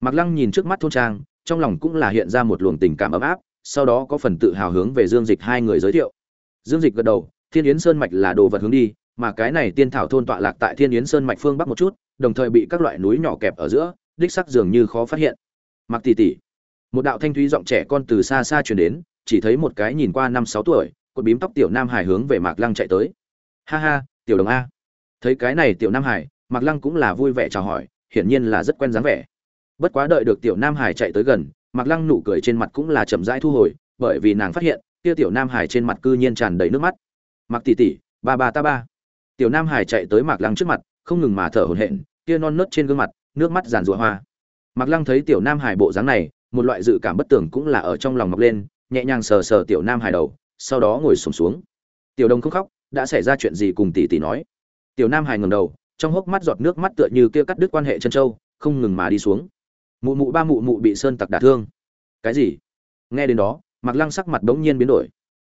Mặc lăng nhìn trước mắt thôn trang, trong lòng cũng là hiện ra một luồng tình cảm ấm áp, sau đó có phần tự hào hướng về dương dịch hai người giới thiệu. Dương dịch gật đầu thiên yến sơn mạch là đồ vật hướng đi mà cái này tiên thảo thôn tọa lạc tại Thiên Yến Sơn mạch phương bắc một chút, đồng thời bị các loại núi nhỏ kẹp ở giữa, đích sắc dường như khó phát hiện. Mặc tỷ tỷ, một đạo thanh thúy giọng trẻ con từ xa xa truyền đến, chỉ thấy một cái nhìn qua năm sáu tuổi, cột bím tóc tiểu nam hải hướng về Mạc Lăng chạy tới. Ha ha, tiểu đồng a. Thấy cái này tiểu nam hải, Mạc Lăng cũng là vui vẻ chào hỏi, hiển nhiên là rất quen dáng vẻ. Bất quá đợi được tiểu nam hải chạy tới gần, Mạc Lăng nụ cười trên mặt cũng là chậm rãi thu hồi, bởi vì nàng phát hiện, kia tiểu nam hải trên mặt cư nhiên tràn đầy nước mắt. Mặc tỷ tỷ, ba ba ta ba tiểu nam hải chạy tới mạc lăng trước mặt không ngừng mà thở hổn hển kia non nớt trên gương mặt nước mắt giàn rụa hoa Mạc Lăng thấy tiểu Nam Hải bộ dáng này, một loại dự cảm bất tưởng cũng là ở trong lòng mọc lên, nhẹ nhàng sờ sờ tiểu Nam Hải đầu, sau đó ngồi sùng xuống, xuống. Tiểu Đồng không khóc, đã xảy ra chuyện gì cùng tỷ tỷ nói. Tiểu Nam Hải ngẩng đầu, trong hốc mắt giọt nước mắt tựa như kia cắt đứt quan hệ chân châu, không ngừng mà đi xuống. Mụ mụ ba mụ mụ bị sơn tặc đả thương. Cái gì? Nghe đến đó, Mạc Lăng sắc mặt bỗng nhiên biến đổi.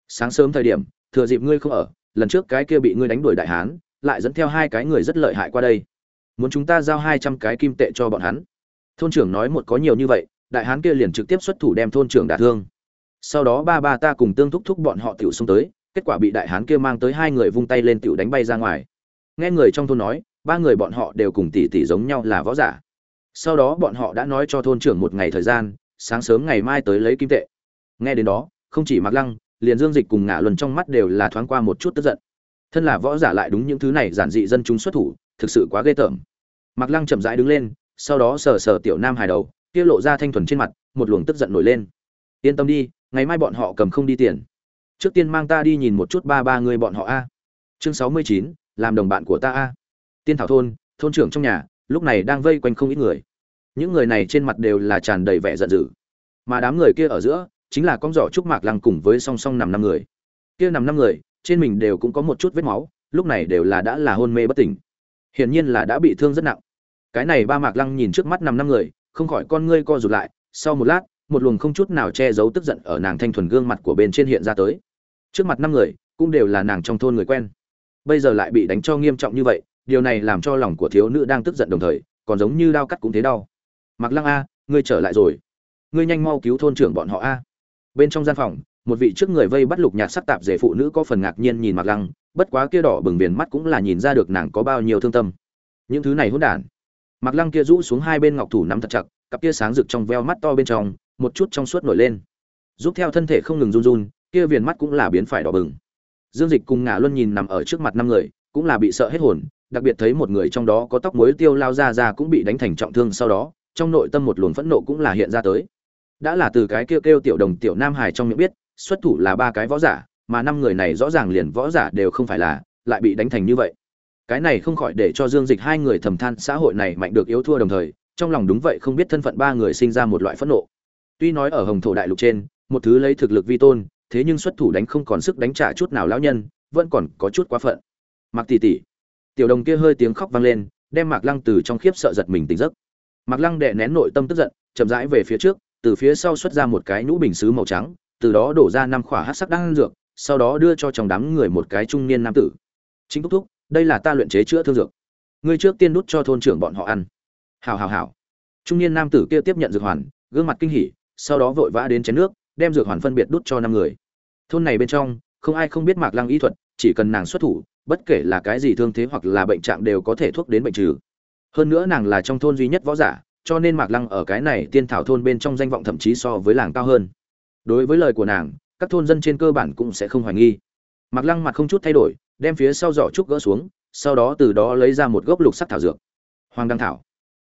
Sáng sớm thời điểm, thừa dịp ngươi không ở, lần trước cái kia bị ngươi đánh đuổi đại hán, lại dẫn theo hai cái người rất lợi hại qua đây. Muốn chúng ta giao hai trăm cái kim tệ cho bọn hắn. Thôn trưởng nói một có nhiều như vậy đại hán kia liền trực tiếp xuất thủ đem thôn trưởng đả thương. Sau đó ba ba ta cùng tương thúc thúc bọn họ tiểu xông tới kết quả bị đại hán kia mang tới hai người vung tay lên tiểu đánh bay ra ngoài. Nghe người trong thôn nói ba người bọn họ đều cùng tỷ tỷ giống nhau là võ giả. Sau đó bọn họ đã nói cho thôn trưởng một ngày thời gian sáng sớm ngày mai tới lấy kim tệ. Nghe đến đó không chỉ mặc lăng liền dương dịch cùng ngả luân trong mắt đều là thoáng qua một chút tức giận. Thân là võ giả lại đúng những thứ này giản dị dân chúng xuất thủ, thực sự quá ghê tởm. Mặc lăng chậm rãi đứng lên, sau đó sờ sờ tiểu nam hài đầu, kia lộ ra thanh thuần trên mặt, một luồng tức giận nổi lên. Yên tâm đi, ngày mai bọn họ cầm không đi tiền. Trước tiên mang ta đi nhìn một chút ba ba người bọn họ a. Chương sáu mươi chín, làm đồng bạn của ta a. Tiên thảo thôn thôn trưởng trong nhà, lúc này đang vây quanh không ít người. Những người này trên mặt đều là tràn đầy vẻ giận dữ. Mà đám người kia ở giữa chính là con giỏ trúc mạc lăng cùng với song song nằm năm người. Kia nằm năm người, trên mình đều cũng có một chút vết máu, lúc này đều là đã là hôn mê bất tỉnh. Hiển nhiên là đã bị thương rất nặng. Cái này ba mạc lăng nhìn trước mắt nằm năm người, không khỏi con ngươi co rụt lại, sau một lát, một luồng không chút nào che giấu tức giận ở nàng thanh thuần gương mặt của bên trên hiện ra tới. Trước mặt năm người, cũng đều là nàng trong thôn người quen. Bây giờ lại bị đánh cho nghiêm trọng như vậy, điều này làm cho lòng của thiếu nữ đang tức giận đồng thời, còn giống như đau cắt cũng thế đau. Mặc lăng a, ngươi trở lại rồi. Ngươi nhanh mau cứu thôn trưởng bọn họ a bên trong gian phòng một vị trước người vây bắt lục nhạc sắc tạp dề phụ nữ có phần ngạc nhiên nhìn mặc lăng bất quá kia đỏ bừng viền mắt cũng là nhìn ra được nàng có bao nhiêu thương tâm những thứ này hỗn đản Mặc Lăng kia rũ xuống hai bên ngọc thủ nắm thật chặt, cặp kia sáng rực trong veo mắt to bên trong, một chút trong suốt nổi lên. Giúp theo thân thể không ngừng run run, kia viền mắt cũng là biến phải đỏ bừng. Dương Dịch cùng Ngạ Luân nhìn nằm ở trước mặt năm người, cũng là bị sợ hết hồn, đặc biệt thấy một người trong đó có tóc muối tiêu lao ra ra cũng bị đánh thành trọng thương sau đó, trong nội tâm một luồng phẫn nộ cũng là hiện ra tới. Đã là từ cái kêu kêu tiểu đồng tiểu nam hải trong miệng biết, xuất thủ là ba cái võ giả, mà năm người này rõ ràng liền võ giả đều không phải là, lại bị đánh thành như vậy. Cái này không khỏi để cho dương dịch hai người thầm than xã hội này mạnh được yếu thua đồng thời trong lòng đúng vậy không biết thân phận ba người sinh ra một loại phẫn nộ. Tuy nói ở hồng thổ đại lục trên một thứ lấy thực lực vi tôn thế nhưng xuất thủ đánh không còn sức đánh trả chút nào lão nhân vẫn còn có chút quá phận. Mặc tỷ tỷ tiểu đồng kia hơi tiếng khóc vang lên đem mạc lăng từ trong khiếp sợ giật mình tỉnh giấc. Mạc lăng đệ nén nội tâm tức giận chậm rãi về phía trước từ phía sau xuất ra một cái nhũ bình xứ màu trắng, từ đó đổ ra năm khỏa hát sắc đan dược, sau đó đưa cho trong đám người một cái trung niên nam tử. Chính thúc thúc, đây là ta luyện chế chữa thương dược. Ngươi trước tiên đút cho thôn trưởng bọn họ ăn. Hào hào hào trung niên nam tử kia tiếp nhận dược hoàn, gương mặt kinh hỉ, sau đó vội vã đến chén nước, đem dược hoàn phân biệt đút cho năm người. Thôn này bên trong, không ai không biết mạc lăng y thuật, chỉ cần nàng xuất thủ, bất kể là cái gì thương thế hoặc là bệnh trạng đều có thể thuốc đến bệnh trừ. Hơn nữa nàng là trong thôn duy nhất võ giả cho nên mạc lăng ở cái này tiên thảo thôn bên trong danh vọng thậm chí so với làng cao hơn. Đối với lời của nàng, các thôn dân trên cơ bản cũng sẽ không hoài nghi. Mạc lăng mặt không chút thay đổi, đem phía sau giỏ trúc gỡ xuống, sau đó từ đó lấy ra một gốc lục sắc thảo dược. Hoàng đăng thảo.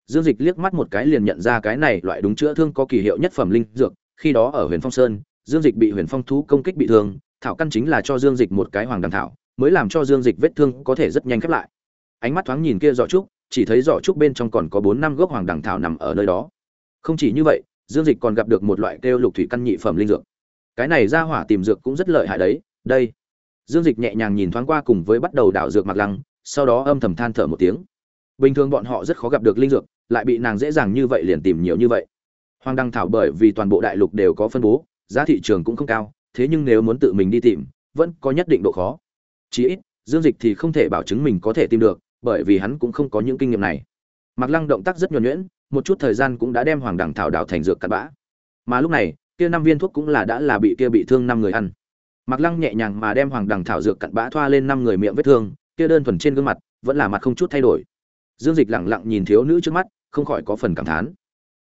Dương dịch liếc mắt một cái liền nhận ra cái này loại đúng chữa thương có kỳ hiệu nhất phẩm linh dược, khi đó ở huyền phong sơn, dương dịch bị huyền phong thú công kích bị thương, thảo căn chính là cho dương dịch một cái hoàng đăng thảo, mới làm cho dương dịch vết thương có thể rất nhanh khép lại. Ánh mắt thoáng nhìn kia giỏ trúc chỉ thấy giỏ trúc bên trong còn có bốn năm gốc hoàng đằng thảo nằm ở nơi đó không chỉ như vậy dương dịch còn gặp được một loại kêu lục thủy căn nhị phẩm linh dược cái này ra hỏa tìm dược cũng rất lợi hại đấy đây Dương Dịch nhẹ nhàng nhìn thoáng qua cùng với bắt đầu đảo dược Mạc Lăng, sau đó âm thầm than thở một tiếng. Bình thường bọn họ rất khó gặp được linh dược, lại bị nàng dễ dàng như vậy liền tìm nhiều như vậy. Hoàng đăng thảo bởi vì toàn bộ đại lục đều có phân bố, giá thị trường cũng không cao, thế nhưng nếu muốn tự mình đi tìm, vẫn có nhất định độ khó. Chỉ ít, Dương Dịch thì không thể bảo chứng mình có thể tìm được, bởi vì hắn cũng không có những kinh nghiệm này. Mạc Lăng động tác rất nhuần nhuyễn, một chút thời gian cũng đã đem hoàng đằng thảo đào thành dược cặn bã. Mà lúc này, kia năm viên thuốc cũng là đã là bị kia bị thương năm người ăn. Mạc Lăng nhẹ nhàng mà đem hoàng đằng thảo dược cặn bã thoa lên năm người miệng vết thương, kia đơn thuần trên gương mặt vẫn là mặt không chút thay đổi. Dương Dịch lặng lặng nhìn thiếu nữ trước mắt, không khỏi có phần cảm thán.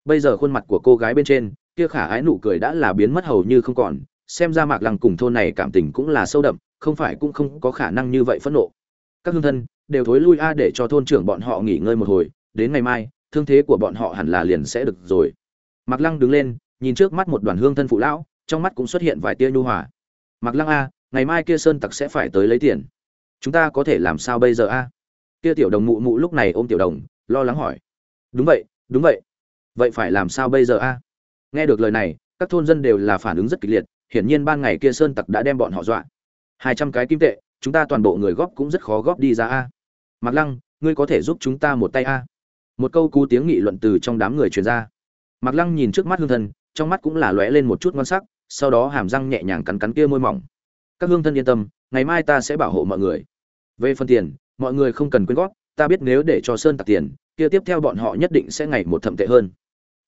Bây giờ khuôn mặt của cô gái bên trên, kia khả ái nụ cười đã là biến mất hầu như không còn, xem ra Mạc Lăng cùng thôn này cảm tình cũng là sâu đậm, không phải cũng không có khả năng như vậy phẫn nộ. Các hương thân đều thối lui a để cho thôn trưởng bọn họ nghỉ ngơi một hồi, đến ngày mai, thương thế của bọn họ hẳn là liền sẽ được rồi. Mạc Lăng đứng lên, nhìn trước mắt một đoàn hương thân phụ lão, trong mắt cũng xuất hiện vài tia nhu hòa. Mặc lăng a ngày mai kia sơn tặc sẽ phải tới lấy tiền. Chúng ta có thể làm sao bây giờ a? Kia tiểu đồng mụ mụ lúc này ôm tiểu đồng lo lắng hỏi. Đúng vậy đúng vậy. Vậy phải làm sao bây giờ a? Nghe được lời này các thôn dân đều là phản ứng rất kịch liệt hiển nhiên ban ngày kia sơn tặc đã đem bọn họ dọa. Hai trăm cái kim tệ chúng ta toàn bộ người góp cũng rất khó góp đi ra a mặc lăng, ngươi có thể giúp chúng ta một tay a? Một câu cú tiếng nghị luận từ trong đám người truyền ra. Mặc lăng nhìn trước mắt hương thân, trong mắt cũng là lóe lên một chút ngon sắc, sau đó hàm răng nhẹ nhàng cắn cắn kia môi mỏng. Các hương thân yên tâm, ngày mai ta sẽ bảo hộ mọi người. Về phần tiền, mọi người không cần quyên góp, ta biết nếu để cho sơn tặc tiền, kia tiếp theo bọn họ nhất định sẽ ngày một thậm tệ hơn.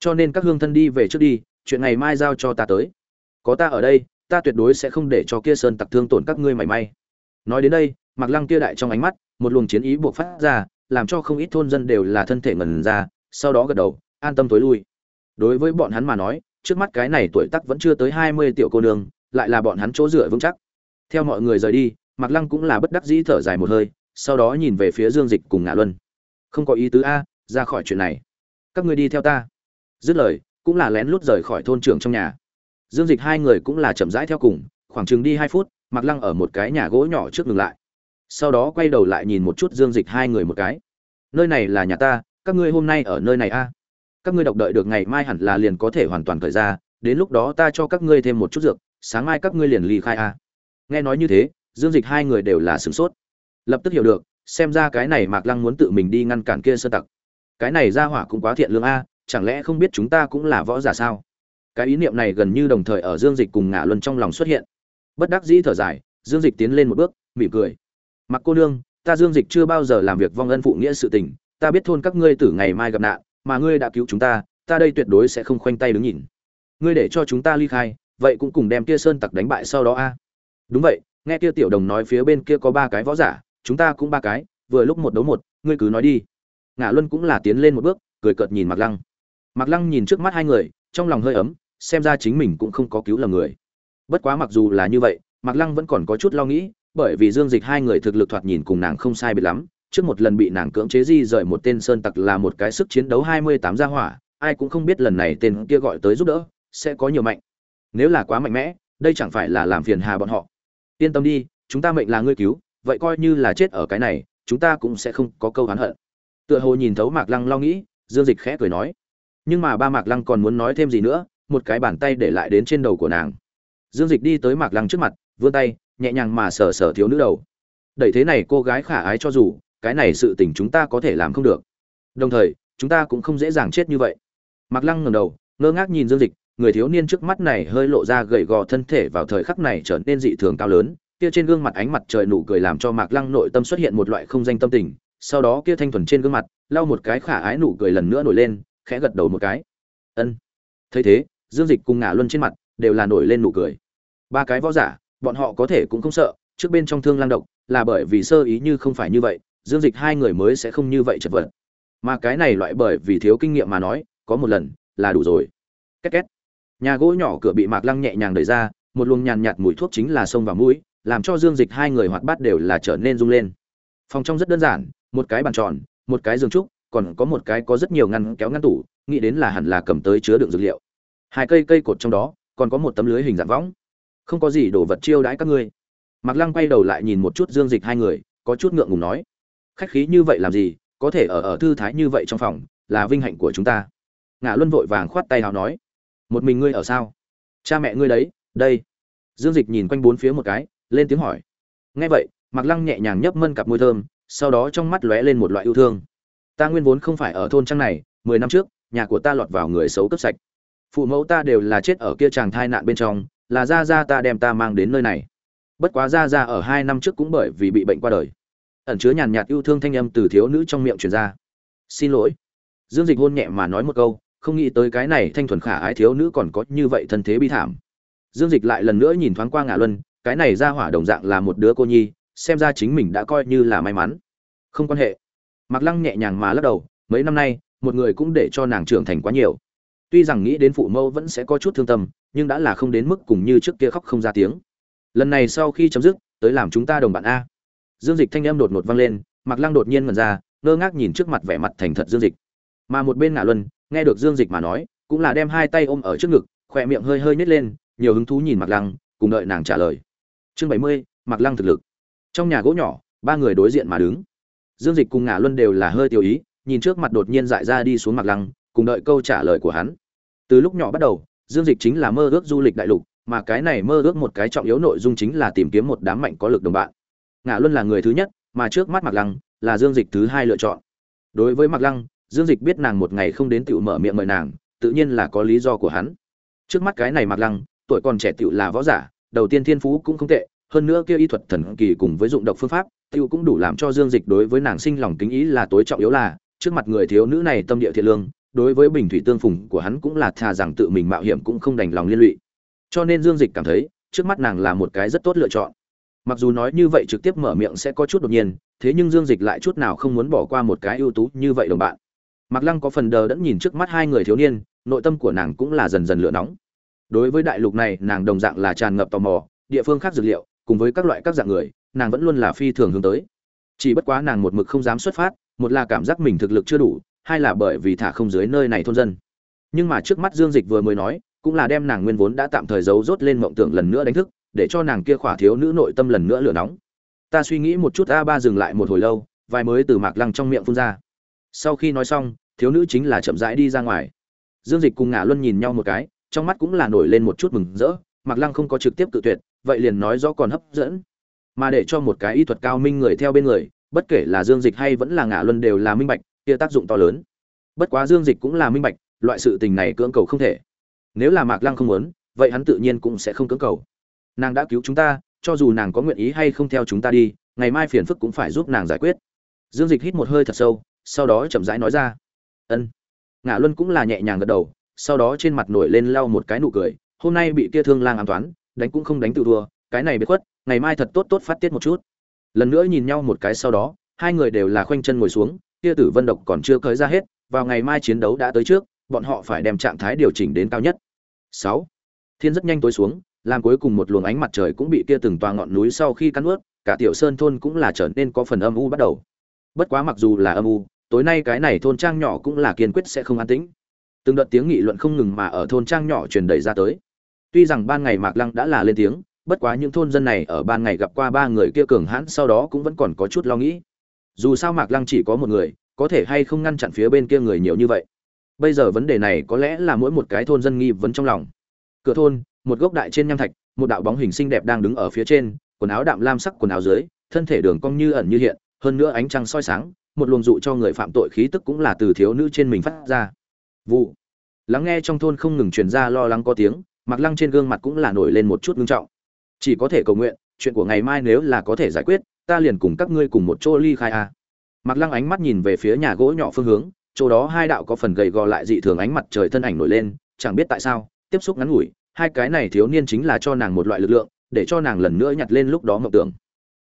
Cho nên các hương thân đi về trước đi, chuyện ngày mai giao cho ta tới. Có ta ở đây, ta tuyệt đối sẽ không để cho kia sơn tặc thương tổn các ngươi mảy may. Nói đến đây Mạc lăng kia đại trong ánh mắt, một luồng chiến ý buộc phát ra, làm cho không ít thôn dân đều là thân thể ngẩn ra, sau đó gật đầu, an tâm tối lui. Đối với bọn hắn mà nói, trước mắt cái này tuổi tác vẫn chưa tới hai mươi tiểu cô nương, lại là bọn hắn chỗ dựa vững chắc. Theo mọi người rời đi, Mạc lăng cũng là bất đắc dĩ thở dài một hơi, sau đó nhìn về phía dương dịch cùng ngạ luân. Không có ý tứ a, ra khỏi chuyện này. Các ngươi đi theo ta. Dứt lời, cũng là lén lút rời khỏi thôn trưởng trong nhà. Dương dịch hai người cũng là chậm rãi theo cùng, khoảng chừng đi hai phút, Mạc lăng ở một cái nhà gỗ nhỏ trước ngừng lại sau đó quay đầu lại nhìn một chút dương dịch hai người một cái. Nơi này là nhà ta, các ngươi hôm nay ở nơi này a các ngươi độc đợi được ngày mai hẳn là liền có thể hoàn toàn khởi ra, đến lúc đó ta cho các ngươi thêm một chút dược, sáng mai các ngươi liền ly khai a nghe nói như thế, dương dịch hai người đều là sửng sốt. Lập tức hiểu được, xem ra cái này mạc lăng muốn tự mình đi ngăn cản kia sơ tặc. Cái này ra hỏa cũng quá thiện lương a, chẳng lẽ không biết chúng ta cũng là võ giả sao? Cái ý niệm này gần như đồng thời ở dương dịch cùng ngã luân trong lòng xuất hiện. Bất đắc dĩ thở dài, dương dịch tiến lên một bước, mỉm cười mặc cô nương, ta dương dịch chưa bao giờ làm việc vong ân phụ nghĩa sự tình, ta biết thôn các ngươi từ ngày mai gặp nạn, mà ngươi đã cứu chúng ta ta đây tuyệt đối sẽ không khoanh tay đứng nhìn. Ngươi để cho chúng ta ly khai, vậy cũng cùng đem kia sơn tặc đánh bại sau đó a. Đúng vậy, nghe kia tiểu đồng nói phía bên kia có ba cái võ giả, chúng ta cũng ba cái, vừa lúc một đấu một, ngươi cứ nói đi. Ngã luân cũng là tiến lên một bước, cười cợt nhìn mặc lăng. Mặc lăng nhìn trước mắt hai người, trong lòng hơi ấm, xem ra chính mình cũng không có cứu lầm người. Bất quá mặc dù là như vậy mặc lăng vẫn còn có chút lo nghĩ bởi vì dương dịch hai người thực lực thoạt nhìn cùng nàng không sai biệt lắm, trước một lần bị nàng cưỡng chế di rời một tên sơn tặc là một cái sức chiến đấu hai mươi tám gia hỏa, ai cũng không biết lần này tên kia gọi tới giúp đỡ, sẽ có nhiều mạnh. Nếu là quá mạnh mẽ, đây chẳng phải là làm phiền hà bọn họ. Yên tâm đi, chúng ta mệnh là ngươi cứu, vậy coi như là chết ở cái này, chúng ta cũng sẽ không có câu oán hận. Tựa hồ nhìn thấu mạc lăng lo nghĩ, dương dịch khẽ cười nói. Nhưng mà ba mạc lăng còn muốn nói thêm gì nữa, một cái bàn tay để lại đến trên đầu của nàng. Dương dịch đi tới mạc lăng trước mặt, vươn tay nhẹ nhàng mà sờ sờ thiếu nữ đầu. Đẩy thế này cô gái khả ái cho dù, cái này sự tình chúng ta có thể làm không được. Đồng thời, chúng ta cũng không dễ dàng chết như vậy. Mặc lăng ngầm đầu, ngơ ngác nhìn dương dịch, người thiếu niên trước mắt này hơi lộ ra gầy gò thân thể vào thời khắc này trở nên dị thường cao lớn, kia trên gương mặt ánh mặt trời nụ cười làm cho mạc lăng nội tâm xuất hiện một loại không danh tâm tình, sau đó kia thanh thuần trên gương mặt, lau một cái khả ái nụ cười lần nữa nổi lên, khẽ gật đầu một cái. Ân. Thấy thế, dương dịch cùng ngả luân trên mặt đều là nổi lên nụ cười. Ba cái võ giả bọn họ có thể cũng không sợ, trước bên trong thương lang độc, là bởi vì sơ ý như không phải như vậy, dương dịch hai người mới sẽ không như vậy chật vật. Mà cái này loại bởi vì thiếu kinh nghiệm mà nói, có một lần, là đủ rồi. Két két. Nhà gỗ nhỏ cửa bị mạc lăng nhẹ nhàng đẩy ra, một luồng nhàn nhạt mùi thuốc chính là sông vào mũi, làm cho dương dịch hai người hoạt bát đều là trở nên rung lên. Phòng trong rất đơn giản, một cái bàn tròn, một cái giường trúc, còn có một cái có rất nhiều ngăn kéo ngăn tủ, nghĩ đến là hẳn là cầm tới chứa đựng dược liệu. Hai cây cây cột trong đó, còn có một tấm lưới hình dạng võng không có gì đồ vật chiêu đãi các ngươi. Mạc lăng quay đầu lại nhìn một chút dương dịch hai người, có chút ngượng ngùng nói, khách khí như vậy làm gì, có thể ở ở thư thái như vậy trong phòng, là vinh hạnh của chúng ta. Ngã luân vội vàng khoát tay hào nói, một mình ngươi ở sao? Cha mẹ ngươi đấy, đây. Dương dịch nhìn quanh bốn phía một cái, lên tiếng hỏi. Nghe vậy, mạc lăng nhẹ nhàng nhấp mân cặp môi thơm, sau đó trong mắt lóe lên một loại yêu thương. Ta nguyên vốn không phải ở thôn trang này, mười năm trước, nhà của ta lọt vào người xấu cướp sạch. Phụ mẫu ta đều là chết ở kia chàng thai nạn bên trong là ra ra ta đem ta mang đến nơi này. Bất quá ra ra ở hai năm trước cũng bởi vì bị bệnh qua đời. Ẩn chứa nhàn nhạt yêu thương thanh âm từ thiếu nữ trong miệng truyền ra. Xin lỗi. Dương dịch hôn nhẹ mà nói một câu, không nghĩ tới cái này thanh thuần khả ái thiếu nữ còn có như vậy thân thế bi thảm. Dương dịch lại lần nữa nhìn thoáng qua ngã luân, cái này ra hỏa đồng dạng là một đứa cô nhi, xem ra chính mình đã coi như là may mắn. Không quan hệ. Mặc lăng nhẹ nhàng mà lắc đầu, mấy năm nay, một người cũng để cho nàng trưởng thành quá nhiều. Tuy rằng nghĩ đến phụ mẫu vẫn sẽ có chút thương tâm nhưng đã là không đến mức cùng như trước kia khóc không ra tiếng. Lần này sau khi chấm dứt, tới làm chúng ta đồng bạn a. Dương dịch thanh âm đột ngột vang lên mặc lăng đột nhiên ngần ra, ngơ ngác nhìn trước mặt vẻ mặt thành thật dương dịch. Mà một bên ngã luân, nghe được dương dịch mà nói, cũng là đem hai tay ôm ở trước ngực, khỏe miệng hơi hơi nhét lên, nhiều hứng thú nhìn mặc lăng, cùng đợi nàng trả lời. Chương bảy mươi mặc lăng thực lực. Trong nhà gỗ nhỏ, ba người đối diện mà đứng. Dương dịch cùng ngả luân đều là hơi tiêu ý, nhìn trước mặt đột nhiên dại ra đi xuống Mặc lăng, cùng đợi câu trả lời của hắn. Từ lúc nhỏ bắt đầu dương dịch chính là mơ ước du lịch đại lục, mà cái này mơ ước một cái trọng yếu nội dung chính là tìm kiếm một đám mạnh có lực đồng bạn. Ngã luân là người thứ nhất, mà trước mắt mặc lăng là dương dịch thứ hai lựa chọn. Đối với mặc lăng, dương dịch biết nàng một ngày không đến tựu mở miệng mời nàng, tự nhiên là có lý do của hắn. Trước mắt cái này mặc lăng, tuổi còn trẻ tựu là võ giả, đầu tiên thiên phú cũng không tệ, hơn nữa kia y thuật thần kỳ cùng với dụng độc phương pháp, tựu cũng đủ làm cho dương dịch đối với nàng sinh lòng kính ý là tối trọng yếu là, trước mặt người thiếu nữ này tâm địa thiện lương đối với bình thủy tương phùng của hắn cũng là thà rằng tự mình mạo hiểm cũng không đành lòng liên lụy cho nên dương dịch cảm thấy trước mắt nàng là một cái rất tốt lựa chọn mặc dù nói như vậy trực tiếp mở miệng sẽ có chút đột nhiên thế nhưng dương dịch lại chút nào không muốn bỏ qua một cái ưu tú như vậy đồng bạn Mặc Lăng có phần đờ đẫn nhìn trước mắt hai người thiếu niên, nội tâm của nàng cũng là dần dần lửa nóng. Đối với đại lục này, nàng đồng dạng là tràn ngập tò mò, địa phương khác dược liệu, cùng với các loại các dạng người, nàng vẫn luôn là phi thường hướng tới. Chỉ bất quá nàng một mực không dám xuất phát, một là cảm giác mình thực lực chưa đủ, hai là bởi vì thả không dưới nơi này thôn dân. Nhưng mà trước mắt Dương Dịch vừa mới nói, cũng là đem nàng nguyên vốn đã tạm thời giấu rốt lên mộng tưởng lần nữa đánh thức, để cho nàng kia khỏa thiếu nữ nội tâm lần nữa lửa nóng. Ta suy nghĩ một chút a ba dừng lại một hồi lâu, vài mới từ Mạc Lăng trong miệng phun ra sau khi nói xong thiếu nữ chính là chậm rãi đi ra ngoài dương dịch cùng ngả luân nhìn nhau một cái trong mắt cũng là nổi lên một chút mừng rỡ mặc lăng không có trực tiếp cự tuyệt vậy liền nói rõ còn hấp dẫn mà để cho một cái y thuật cao minh người theo bên người bất kể là dương dịch hay vẫn là ngả luân đều là minh bạch kia tác dụng to lớn. Bất quá dương dịch cũng là minh bạch, loại sự tình này cưỡng cầu không thể. Nếu là mạc lăng không muốn, vậy hắn tự nhiên cũng sẽ không cưỡng cầu. Nàng đã cứu chúng ta, cho dù nàng có nguyện ý hay không theo chúng ta đi, ngày mai phiền phức cũng phải giúp nàng giải quyết. Dương dịch hít một hơi thật sâu, sau đó chậm rãi nói ra. Ân. Ngã luân cũng là nhẹ nhàng gật đầu, sau đó trên mặt nổi lên lau một cái nụ cười. Hôm nay bị kia thương lang ám toán, đánh cũng không đánh tự thua, cái này biết khuất, ngày mai thật tốt tốt phát tiết một chút. Lần nữa nhìn nhau một cái sau đó, hai người đều là khoanh chân ngồi xuống kia tử vân độc còn chưa cởi ra hết vào ngày mai chiến đấu đã tới trước bọn họ phải đem trạng thái điều chỉnh đến cao nhất. Sáu. Thiên rất nhanh tối xuống làm cuối cùng một luồng ánh mặt trời cũng bị kia từng toa ngọn núi sau khi cắn nuốt, cả tiểu sơn thôn cũng là trở nên có phần âm u bắt đầu. Bất quá mặc dù là âm u tối nay cái này thôn trang nhỏ cũng là kiên quyết sẽ không an tĩnh. Từng đợt tiếng nghị luận không ngừng mà ở thôn trang nhỏ truyền đầy ra tới. Tuy rằng ban ngày mạc lăng đã là lên tiếng bất quá những thôn dân này ở ban ngày gặp qua ba người kia cường hãn sau đó cũng vẫn còn có chút lo nghĩ dù sao mạc lăng chỉ có một người, có thể hay không ngăn chặn phía bên kia người nhiều như vậy. Bây giờ vấn đề này có lẽ là mỗi một cái thôn dân nghi vấn trong lòng. Cửa thôn, một gốc đại trên nham thạch, một đạo bóng hình xinh đẹp đang đứng ở phía trên, quần áo đạm lam sắc quần áo dưới, thân thể đường cong như ẩn như hiện, hơn nữa ánh trăng soi sáng, một luồng dụ cho người phạm tội khí tức cũng là từ thiếu nữ trên mình phát ra. Vụ. Lắng nghe trong thôn không ngừng truyền ra lo lắng có tiếng mặc lăng trên gương mặt cũng là nổi lên một chút ngưng trọng. Chỉ có thể cầu nguyện, chuyện của ngày mai nếu là có thể giải quyết ta liền cùng các ngươi cùng một chỗ ly khai a à. mặc lăng ánh mắt nhìn về phía nhà gỗ nhỏ phương hướng, chỗ đó hai đạo có phần gầy gò lại dị thường ánh mặt trời thân ảnh nổi lên, chẳng biết tại sao, tiếp xúc ngắn ngủi, hai cái này thiếu niên chính là cho nàng một loại lực lượng, để cho nàng lần nữa nhặt lên lúc đó mộng tưởng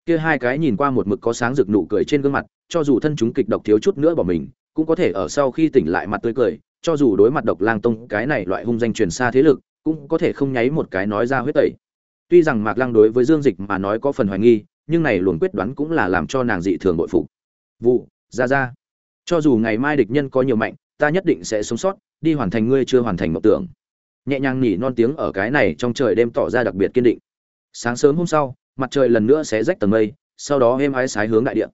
kia hai cái nhìn qua một mực có sáng rực nụ cười trên gương mặt, cho dù thân chúng kịch độc thiếu chút nữa bỏ mình, cũng có thể ở sau khi tỉnh lại mặt tươi cười, cho dù đối mặt độc lang tông, cái này loại hung danh truyền xa thế lực, cũng có thể không nháy một cái nói ra huyết tẩy tuy rằng mạc lăng đối với dương dịch mà nói có phần hoài nghi nhưng này luồn quyết đoán cũng là làm cho nàng dị thường bội phục. Vụ, ra ra. Cho dù ngày mai địch nhân có nhiều mạnh, ta nhất định sẽ sống sót, đi hoàn thành ngươi chưa hoàn thành mộng tưởng. Nhẹ nhàng nỉ non tiếng ở cái này trong trời đêm tỏ ra đặc biệt kiên định. Sáng sớm hôm sau, mặt trời lần nữa sẽ rách tầng mây, sau đó êm ái sái hướng đại địa.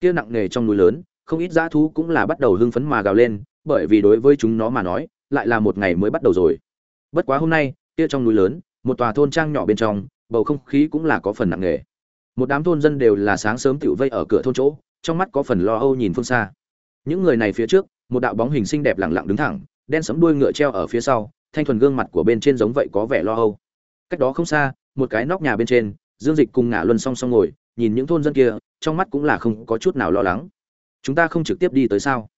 Kia nặng nề trong núi lớn, không ít dã thú cũng là bắt đầu hưng phấn mà gào lên, bởi vì đối với chúng nó mà nói, lại là một ngày mới bắt đầu rồi. Bất quá hôm nay, kia trong núi lớn, một tòa thôn trang nhỏ bên trong, bầu không khí cũng là có phần nặng nề một đám thôn dân đều là sáng sớm tiểu vây ở cửa thôn chỗ, trong mắt có phần lo âu nhìn phương xa. Những người này phía trước, một đạo bóng hình xinh đẹp lẳng lặng đứng thẳng, đen sẫm đuôi ngựa treo ở phía sau, thanh thuần gương mặt của bên trên giống vậy có vẻ lo âu. Cách đó không xa, một cái nóc nhà bên trên, dương dịch cùng ngả luân song song ngồi, nhìn những thôn dân kia, trong mắt cũng là không có chút nào lo lắng. Chúng ta không trực tiếp đi tới sao?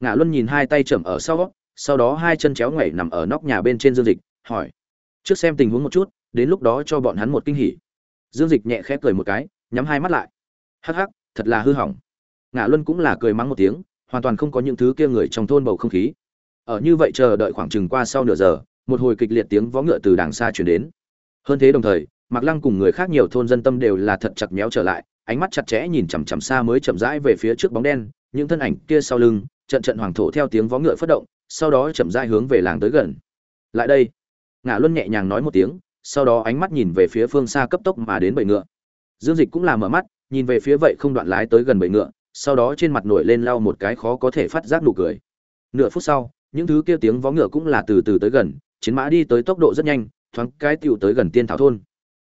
Ngả luân nhìn hai tay chầm ở sau sau đó hai chân chéo ngoảy nằm ở nóc nhà bên trên dương dịch, hỏi. Trước xem tình huống một chút, đến lúc đó cho bọn hắn một kinh hỉ dương dịch nhẹ khẽ cười một cái nhắm hai mắt lại hắc hắc thật là hư hỏng Ngã luân cũng là cười mắng một tiếng hoàn toàn không có những thứ kia người trong thôn bầu không khí ở như vậy chờ đợi khoảng chừng qua sau nửa giờ một hồi kịch liệt tiếng vó ngựa từ đàng xa chuyển đến hơn thế đồng thời Mạc Lăng cùng người khác nhiều thôn dân tâm đều là thật chặt méo trở lại, ánh mắt chặt chẽ nhìn chằm chằm xa mới chậm rãi về phía trước bóng đen, những thân ảnh kia sau lưng, trận trận hoàng thổ theo tiếng vó ngựa phất động, sau đó chậm rãi hướng về làng tới gần. Lại đây. Ngã Luân nhẹ nhàng nói một tiếng, sau đó ánh mắt nhìn về phía phương xa cấp tốc mà đến bầy ngựa. Dương Dịch cũng là mở mắt, nhìn về phía vậy không đoạn lái tới gần bầy ngựa, sau đó trên mặt nổi lên lau một cái khó có thể phát giác nụ cười. Nửa phút sau những thứ kia tiếng vó ngựa cũng là từ từ tới gần chiến mã đi tới tốc độ rất nhanh thoáng cái tựu tới gần tiên thảo thôn.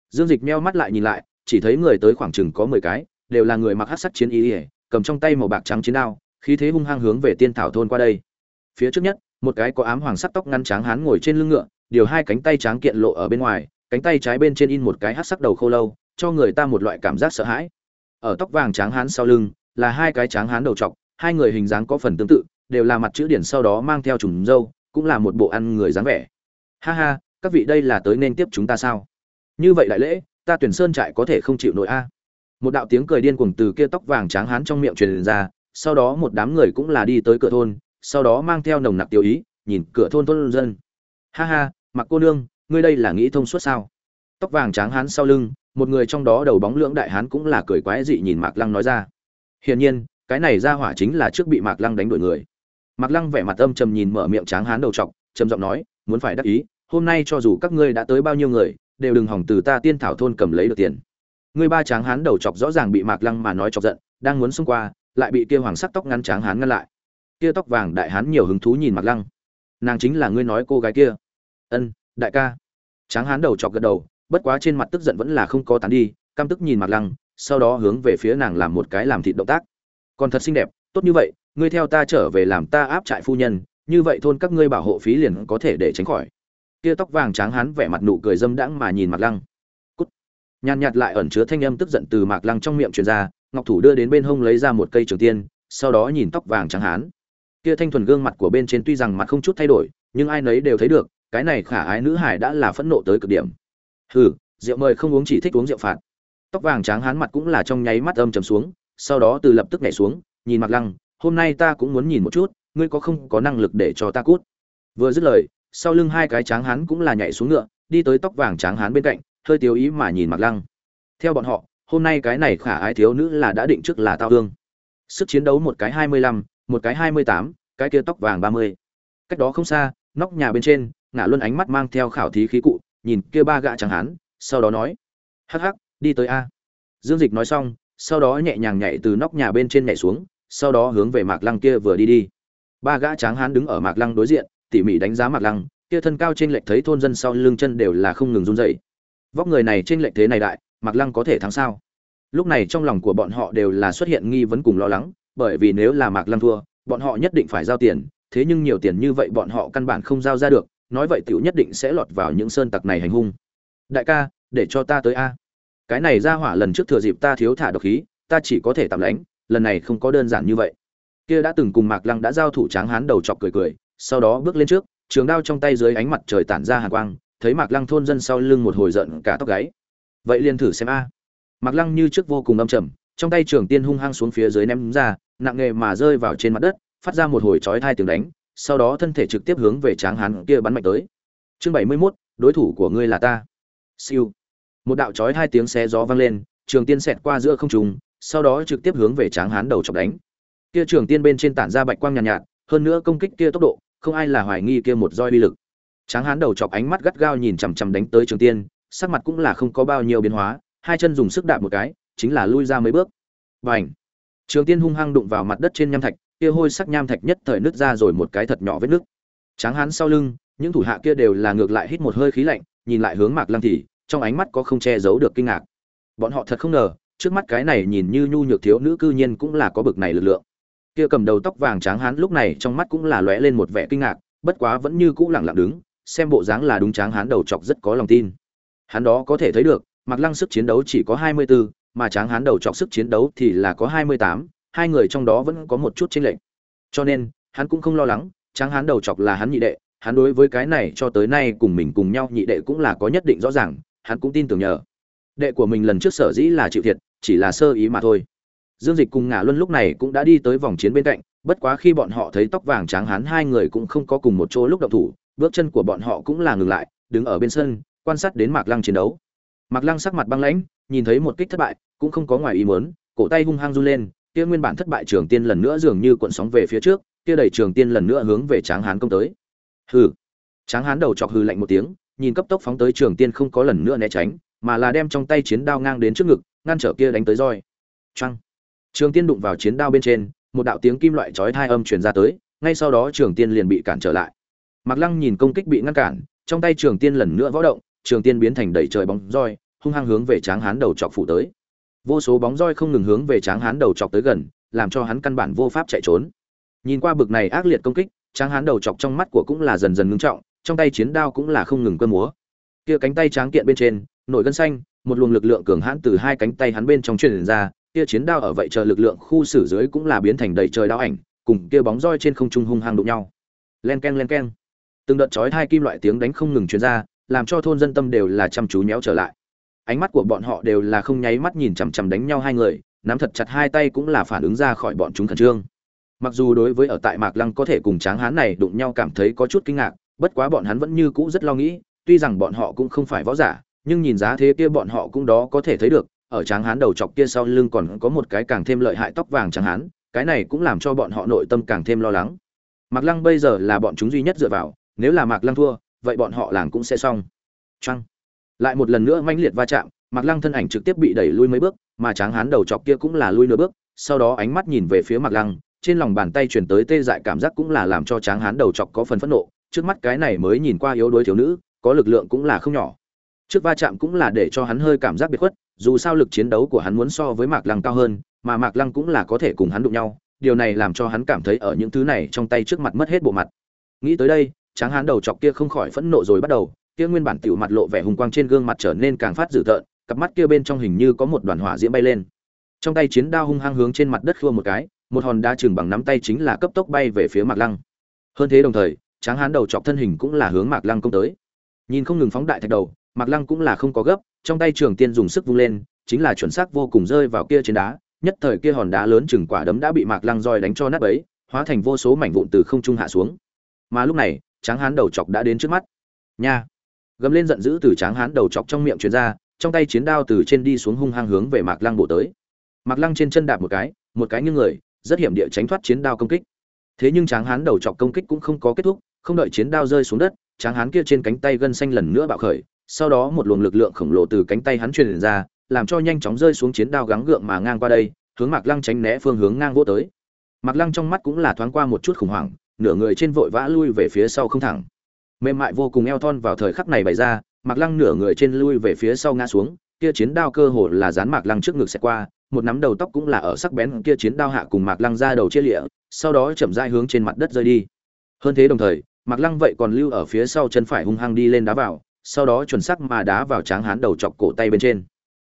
Dương dịch meo mắt lại nhìn lại chỉ thấy người tới khoảng chừng có mười cái đều là người mặc hát sắc chiến y ỉa cầm trong tay màu bạc trắng chiến đao khí thế hung hăng hướng về tiên thảo thôn qua đây. Phía trước nhất một cái có ám hoàng sắc tóc ngăn trắng hán ngồi trên lưng ngựa điều hai cánh tay trắng kiện lộ ở bên ngoài, cánh tay trái bên trên in một cái hát sắc đầu khô lâu, cho người ta một loại cảm giác sợ hãi. Ở tóc vàng trắng hán sau lưng, là hai cái trắng hán đầu trọc, hai người hình dáng có phần tương tự, đều là mặt chữ điển sau đó mang theo trùng dâu cũng là một bộ ăn người dáng vẻ. Ha ha, các vị đây là tới nên tiếp chúng ta sao? Như vậy đại lễ, ta tuyển sơn trại có thể không chịu nổi a. Một đạo tiếng cười điên cuồng từ kia tóc vàng trắng hán trong miệng truyền ra, sau đó một đám người cũng là đi tới cửa thôn, sau đó mang theo nồng nặc tiêu ý, nhìn cửa thôn thôn dân. Ha ha mặc cô nương, ngươi đây là nghĩ thông suốt sao? Tóc vàng trắng hán sau lưng, một người trong đó đầu bóng lưỡng đại hán cũng là cười quái dị nhìn mạc lăng nói ra. Hiển nhiên, cái này ra hỏa chính là trước bị mạc lăng đánh đuổi người. Mạc lăng vẻ mặt âm trầm nhìn mở miệng tráng hán đầu trọc, trầm giọng nói, muốn phải đắc ý, hôm nay cho dù các ngươi đã tới bao nhiêu người, đều đừng hỏng từ ta tiên thảo thôn cầm lấy được tiền. Ngươi ba tráng hán đầu chọc rõ ràng bị mạc lăng mà nói chọc giận, đang muốn xông qua, lại bị kia hoàng sắc tóc ngắn tráng hán ngăn lại. Kia tóc vàng đại hán nhiều hứng thú nhìn mạc lăng. Nàng chính là ngươi nói cô gái kia ân, đại ca. Tráng hán đầu chọc gật đầu, bất quá trên mặt tức giận vẫn là không có tán đi, căm tức nhìn mặt lăng, sau đó hướng về phía nàng làm một cái làm thịt động tác. Còn thật xinh đẹp, tốt như vậy, ngươi theo ta trở về làm ta áp trại phu nhân, như vậy thôn các ngươi bảo hộ phí liền có thể để tránh khỏi. Kia tóc vàng tráng hán vẻ mặt nụ cười dâm đãng mà nhìn mặt lăng. Cút. Nhàn nhạt lại ẩn chứa thanh âm tức giận từ mạc lăng trong miệng truyền ra, ngọc thủ đưa đến bên hông lấy ra một cây trường tiên, sau đó nhìn tóc vàng trắng hán. Kia thanh thuần gương mặt của bên trên tuy rằng mặt không chút thay đổi, nhưng ai nấy đều thấy được cái này khả ái nữ hải đã là phẫn nộ tới cực điểm. Hừ, rượu mời không uống chỉ thích uống rượu phạt. Tóc vàng trắng hán mặt cũng là trong nháy mắt âm trầm xuống, sau đó từ lập tức nhảy xuống, nhìn mặt lăng, hôm nay ta cũng muốn nhìn một chút, ngươi có không có năng lực để cho ta cút. Vừa dứt lời, sau lưng hai cái tráng hán cũng là nhảy xuống ngựa, đi tới tóc vàng tráng hán bên cạnh, hơi tiêu ý mà nhìn mặt lăng. Theo bọn họ, hôm nay cái này khả ái thiếu nữ là đã định trước là tao hương sức chiến đấu một cái hai mươi lăm, một cái hai mươi tám, cái kia tóc vàng ba mươi. Cách đó không xa, nóc nhà bên trên ngã luân ánh mắt mang theo khảo thí khí cụ, nhìn kia ba gã trắng hán, sau đó nói, hắc hắc, đi tới a. Dương dịch nói xong, sau đó nhẹ nhàng nhảy từ nóc nhà bên trên nhảy xuống, sau đó hướng về mạc lăng kia vừa đi đi. Ba gã tráng hán đứng ở mạc lăng đối diện, tỉ mỉ đánh giá mạc lăng, kia thân cao trên lệch thấy thôn dân sau lưng chân đều là không ngừng run dậy vóc người này trên lệch thế này đại, mạc lăng có thể thắng sao? Lúc này trong lòng của bọn họ đều là xuất hiện nghi vấn cùng lo lắng, bởi vì nếu là mạc lăng thua, bọn họ nhất định phải giao tiền, thế nhưng nhiều tiền như vậy bọn họ căn bản không giao ra được nói vậy tiểu nhất định sẽ lọt vào những sơn tặc này hành hung. Đại ca, để cho ta tới a. Cái này ra hỏa lần trước thừa dịp ta thiếu thả độc khí, ta chỉ có thể tạm lánh, lần này không có đơn giản như vậy. Kia đã từng cùng mạc lăng đã giao thủ tráng hán đầu chọc cười cười, sau đó bước lên trước, trường đao trong tay dưới ánh mặt trời tản ra hàn quang, thấy mạc lăng thôn dân sau lưng một hồi giận cả tóc gáy. Vậy liền thử xem a. Mạc lăng như trước vô cùng âm trầm, trong tay trường tiên hung hăng xuống phía dưới ném ra, nặng nghề mà rơi vào trên mặt đất, phát ra một hồi chói tai tiếng đánh sau đó thân thể trực tiếp hướng về tráng hán kia bắn mạnh tới. Chương bảy mươi 71, đối thủ của ngươi là ta. Siêu. Một đạo chói hai tiếng xé gió vang lên trường tiên xẹt qua giữa không trung sau đó trực tiếp hướng về tráng hán đầu chọc đánh. Kia trường tiên bên trên tản ra bạch quang nhàn nhạt, nhạt hơn nữa công kích kia tốc độ không ai là hoài nghi kia một roi uy lực. Tráng hán đầu chọc ánh mắt gắt gao nhìn chằm chằm đánh tới trường tiên sắc mặt cũng là không có bao nhiêu biến hóa hai chân dùng sức đạp một cái chính là lui ra mấy bước. Bành! Trường tiên hung hăng đụng vào mặt đất trên nham thạch kia hôi sắc nham thạch nhất thời nứt ra rồi một cái thật nhỏ vết nứt. Tráng hán sau lưng những thủ hạ kia đều là ngược lại hít một hơi khí lạnh nhìn lại hướng mạc lăng thì trong ánh mắt có không che giấu được kinh ngạc. Bọn họ thật không ngờ trước mắt cái này nhìn như nhu nhược thiếu nữ cư nhiên cũng là có bực này lực lượng. Kia cầm đầu tóc vàng tráng hán lúc này trong mắt cũng là lóe lên một vẻ kinh ngạc bất quá vẫn như cũ lặng lặng đứng xem bộ dáng là đúng tráng hán đầu chọc rất có lòng tin. Hắn đó có thể thấy được mặc lăng sức chiến đấu chỉ có hai mươi 24, mà tráng hán đầu chọc sức chiến đấu thì là có hai mươi tám, hai người trong đó vẫn có một chút chênh lệch. Cho nên, hắn cũng không lo lắng, tráng hán đầu chọc là hắn nhị đệ, hắn đối với cái này cho tới nay cùng mình cùng nhau nhị đệ cũng là có nhất định rõ ràng, hắn cũng tin tưởng nhờ. Đệ của mình lần trước sở dĩ là chịu thiệt, chỉ là sơ ý mà thôi. Dương dịch cùng Ngạ luân lúc này cũng đã đi tới vòng chiến bên cạnh, bất quá khi bọn họ thấy tóc vàng Tráng hán hai người cũng không có cùng một chỗ lúc động thủ, bước chân của bọn họ cũng là ngừng lại, đứng ở bên sân, quan sát đến mạc lăng chiến đấu. Mạc lăng sắc mặt băng lãnh, nhìn thấy một kích thất bại, cũng không có ngoài ý muốn, cổ tay hung hăng run lên kia nguyên bản thất bại trường tiên lần nữa dường như cuộn sóng về phía trước, kia đẩy trường tiên lần nữa hướng về tráng hán công tới. Hừ. Tráng hán đầu chọc hừ lạnh một tiếng, nhìn cấp tốc phóng tới trường tiên không có lần nữa né tránh, mà là đem trong tay chiến đao ngang đến trước ngực, ngăn trở kia đánh tới roi. Trăng trường tiên đụng vào chiến đao bên trên, một đạo tiếng kim loại chói thai âm truyền ra tới, ngay sau đó trường tiên liền bị cản trở lại. Mặc lăng nhìn công kích bị ngăn cản, trong tay trường tiên lần nữa võ động, trường tiên biến thành đầy trời bóng roi, hung hăng hướng về tráng hán đầu chọc phủ tới vô số bóng roi không ngừng hướng về tráng hán đầu chọc tới gần, làm cho hắn căn bản vô pháp chạy trốn. Nhìn qua bực này ác liệt công kích, tráng hán đầu chọc trong mắt của cũng là dần dần ngưng trọng, trong tay chiến đao cũng là không ngừng cơ múa. Kia cánh tay tráng kiện bên trên nổi gân xanh, một luồng lực lượng cường hãn từ hai cánh tay hắn bên trong truyền ra, kia chiến đao ở vậy chờ lực lượng khu xử dưới cũng là biến thành đầy trời đao ảnh, cùng kia bóng roi trên không trung hung hăng đụng nhau. Len keng len keng. Từng đợt chói hai kim loại tiếng đánh không ngừng truyền ra, làm cho thôn dân tâm đều là chăm chú nhéo trở lại ánh mắt của bọn họ đều là không nháy mắt nhìn chằm chằm đánh nhau hai người, nắm thật chặt hai tay cũng là phản ứng ra khỏi bọn chúng khẩn trương. Mặc dù đối với ở tại mạc lăng có thể cùng tráng hán này đụng nhau cảm thấy có chút kinh ngạc, bất quá bọn hắn vẫn như cũ rất lo nghĩ, tuy rằng bọn họ cũng không phải võ giả, nhưng nhìn giá thế kia bọn họ cũng đó có thể thấy được, ở tráng hán đầu chọc kia sau lưng còn có một cái càng thêm lợi hại tóc vàng tráng hán, cái này cũng làm cho bọn họ nội tâm càng thêm lo lắng. Mạc lăng bây giờ là bọn chúng duy nhất dựa vào, nếu là mạc lăng thua, vậy bọn họ làng cũng sẽ xong. Trăng lại một lần nữa manh liệt va chạm, mạc lăng thân ảnh trực tiếp bị đẩy lui mấy bước, mà tráng hán đầu chọc kia cũng là lui nửa bước, sau đó ánh mắt nhìn về phía mạc lăng, trên lòng bàn tay chuyển tới tê dại cảm giác cũng là làm cho tráng hán đầu chọc có phần phẫn nộ, trước mắt cái này mới nhìn qua yếu đuối thiếu nữ, có lực lượng cũng là không nhỏ. Trước va chạm cũng là để cho hắn hơi cảm giác biệt khuất, dù sao lực chiến đấu của hắn muốn so với mạc lăng cao hơn, mà mạc lăng cũng là có thể cùng hắn đụng nhau, điều này làm cho hắn cảm thấy ở những thứ này trong tay trước mặt mất hết bộ mặt. Nghĩ tới đây, tráng hán đầu chọc kia không khỏi phẫn nộ rồi bắt đầu kia nguyên bản tiểu mặt lộ vẻ hùng quang trên gương mặt trở nên càng phát dữ tợn cặp mắt kia bên trong hình như có một đoàn hỏa diễm bay lên. Trong tay chiến đao hung hăng hướng trên mặt đất khua một cái một hòn đá chừng bằng nắm tay chính là cấp tốc bay về phía mạc lăng. Hơn thế đồng thời tráng hán đầu chọc thân hình cũng là hướng mạc lăng công tới. Nhìn không ngừng phóng đại thạch đầu mạc lăng cũng là không có gấp trong tay trường tiên dùng sức vung lên chính là chuẩn xác vô cùng rơi vào kia trên đá nhất thời kia hòn đá lớn chừng quả đấm đã bị mạc lăng roi đánh cho nát bấy, hóa thành vô số mảnh vụn từ không trung hạ xuống. Mà lúc này tráng hán đầu chọc đã đến trước mắt. Nha! Gầm lên giận dữ từ tráng hán đầu chọc trong miệng truyền ra, trong tay chiến đao từ trên đi xuống hung hăng hướng về mạc lăng bổ tới. Mạc lăng trên chân đạp một cái một cái như người, rất hiểm địa tránh thoát chiến đao công kích. Thế nhưng tráng hán đầu chọc công kích cũng không có kết thúc, không đợi chiến đao rơi xuống đất, tráng hán kia trên cánh tay gân xanh lần nữa bạo khởi, sau đó một luồng lực lượng khổng lồ từ cánh tay hắn truyền ra, làm cho nhanh chóng rơi xuống chiến đao gắng gượng mà ngang qua đây, hướng mạc lăng tránh né phương hướng ngang vô tới. Mạc lăng trong mắt cũng là thoáng qua một chút khủng hoảng, nửa người trên vội vã lui về phía sau không thẳng mềm mại vô cùng eo thon vào thời khắc này bày ra, mạc lăng nửa người trên lui về phía sau ngã xuống, kia chiến đao cơ hồ là dán mạc lăng trước ngực xẹt qua, một nắm đầu tóc cũng là ở sắc bén kia chiến đao hạ cùng mạc lăng ra đầu chia lịa, sau đó chậm rãi hướng trên mặt đất rơi đi. Hơn thế đồng thời, mạc lăng vậy còn lưu ở phía sau chân phải hung hăng đi lên đá vào, sau đó chuẩn sắc mà đá vào tráng hán đầu chọc cổ tay bên trên.